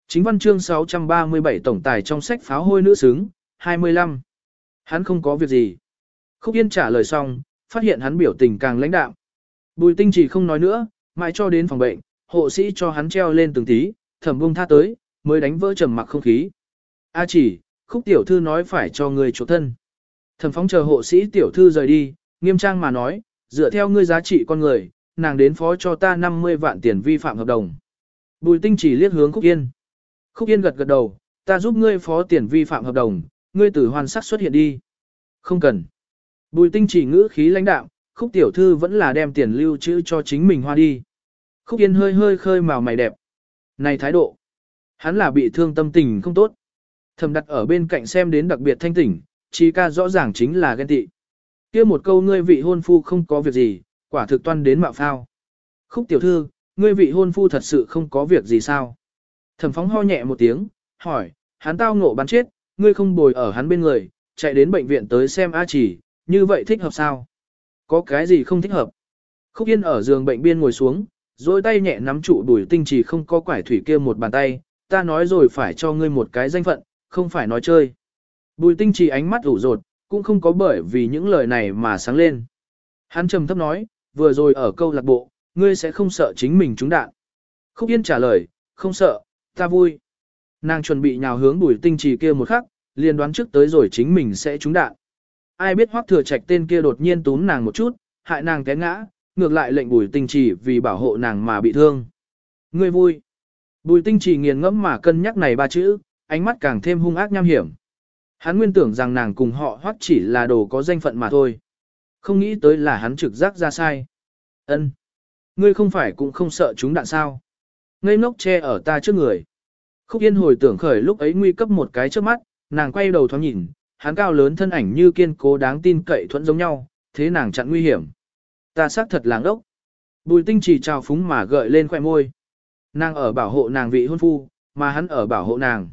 Chính văn chương 637 tổng tài trong sách pháo hôi nữ xứng, 25. Hắn không có việc gì. Khúc Yên trả lời xong, phát hiện hắn biểu tình càng lãnh đạm. Bùi tinh chỉ không nói nữa, mãi cho đến phòng bệnh, hộ sĩ cho hắn treo lên từng tí, thẩm bông tha tới, mới đánh vỡ trầm mặc không khí. A chỉ, khúc tiểu thư nói phải cho người chỗ thân. Thẩm phóng chờ hộ sĩ tiểu thư rời đi, nghiêm trang mà nói, dựa theo ngươi giá trị con người, nàng đến phó cho ta 50 vạn tiền vi phạm hợp đồng. Bùi tinh chỉ liếc hướng Khúc Yên. Khúc Yên gật gật đầu, ta giúp ngươi phó tiền vi phạm hợp đồng, ngươi tử hoàn sắc xuất hiện đi. Không cần. Bùi tinh chỉ ngữ khí lãnh đạo, Khúc tiểu thư vẫn là đem tiền lưu trữ cho chính mình hoa đi. Khúc Yên hơi hơi khơi màu mày đẹp. Này thái độ. Hắn là bị thương tâm tình không tốt. Thầm đặt ở bên cạnh xem đến đặc biệt thanh tỉnh, chi ca rõ ràng chính là ghen tị kia một câu ngươi vị hôn phu không có việc gì, quả thực toan đến mạo phao. Khúc tiểu thư, ngươi vị hôn phu thật sự không có việc gì sao? Thẩm phóng ho nhẹ một tiếng, hỏi, hắn tao ngộ bắn chết, ngươi không bồi ở hắn bên người, chạy đến bệnh viện tới xem A chỉ, như vậy thích hợp sao? Có cái gì không thích hợp? Khúc yên ở giường bệnh biên ngồi xuống, rồi tay nhẹ nắm trụ đuổi tinh chỉ không có quải thủy kia một bàn tay, ta nói rồi phải cho ngươi một cái danh phận, không phải nói chơi. Bùi tinh chỉ ánh mắt ủ rột, cũng không có bởi vì những lời này mà sáng lên. Hắn trầm thấp nói, vừa rồi ở câu lạc bộ, ngươi sẽ không sợ chính mình trúng đạn. Khúc Yên trả lời, không sợ, ta vui. Nàng chuẩn bị nhào hướng bùi tinh trì kia một khắc, liền đoán trước tới rồi chính mình sẽ trúng đạn. Ai biết hoác thừa trạch tên kia đột nhiên túm nàng một chút, hại nàng té ngã, ngược lại lệnh bùi tinh trì vì bảo hộ nàng mà bị thương. Ngươi vui. Bùi tinh trì nghiền ngẫm mà cân nhắc này ba chữ, ánh mắt càng thêm hung ác nham hiểm. Hắn nguyên tưởng rằng nàng cùng họ hoắc chỉ là đồ có danh phận mà thôi. Không nghĩ tới là hắn trực giác ra sai. Ân, Ngươi không phải cũng không sợ chúng đạn sao. Ngây ngốc che ở ta trước người. Khúc Yên hồi tưởng khởi lúc ấy nguy cấp một cái trước mắt, nàng quay đầu thoáng nhìn, hắn cao lớn thân ảnh như kiên cố đáng tin cậy thuẫn giống nhau, thế nàng chặn nguy hiểm. Ta xác thật làng ốc. Bùi tinh chỉ trào phúng mà gợi lên khoẻ môi. Nàng ở bảo hộ nàng vị hôn phu, mà hắn ở bảo hộ nàng.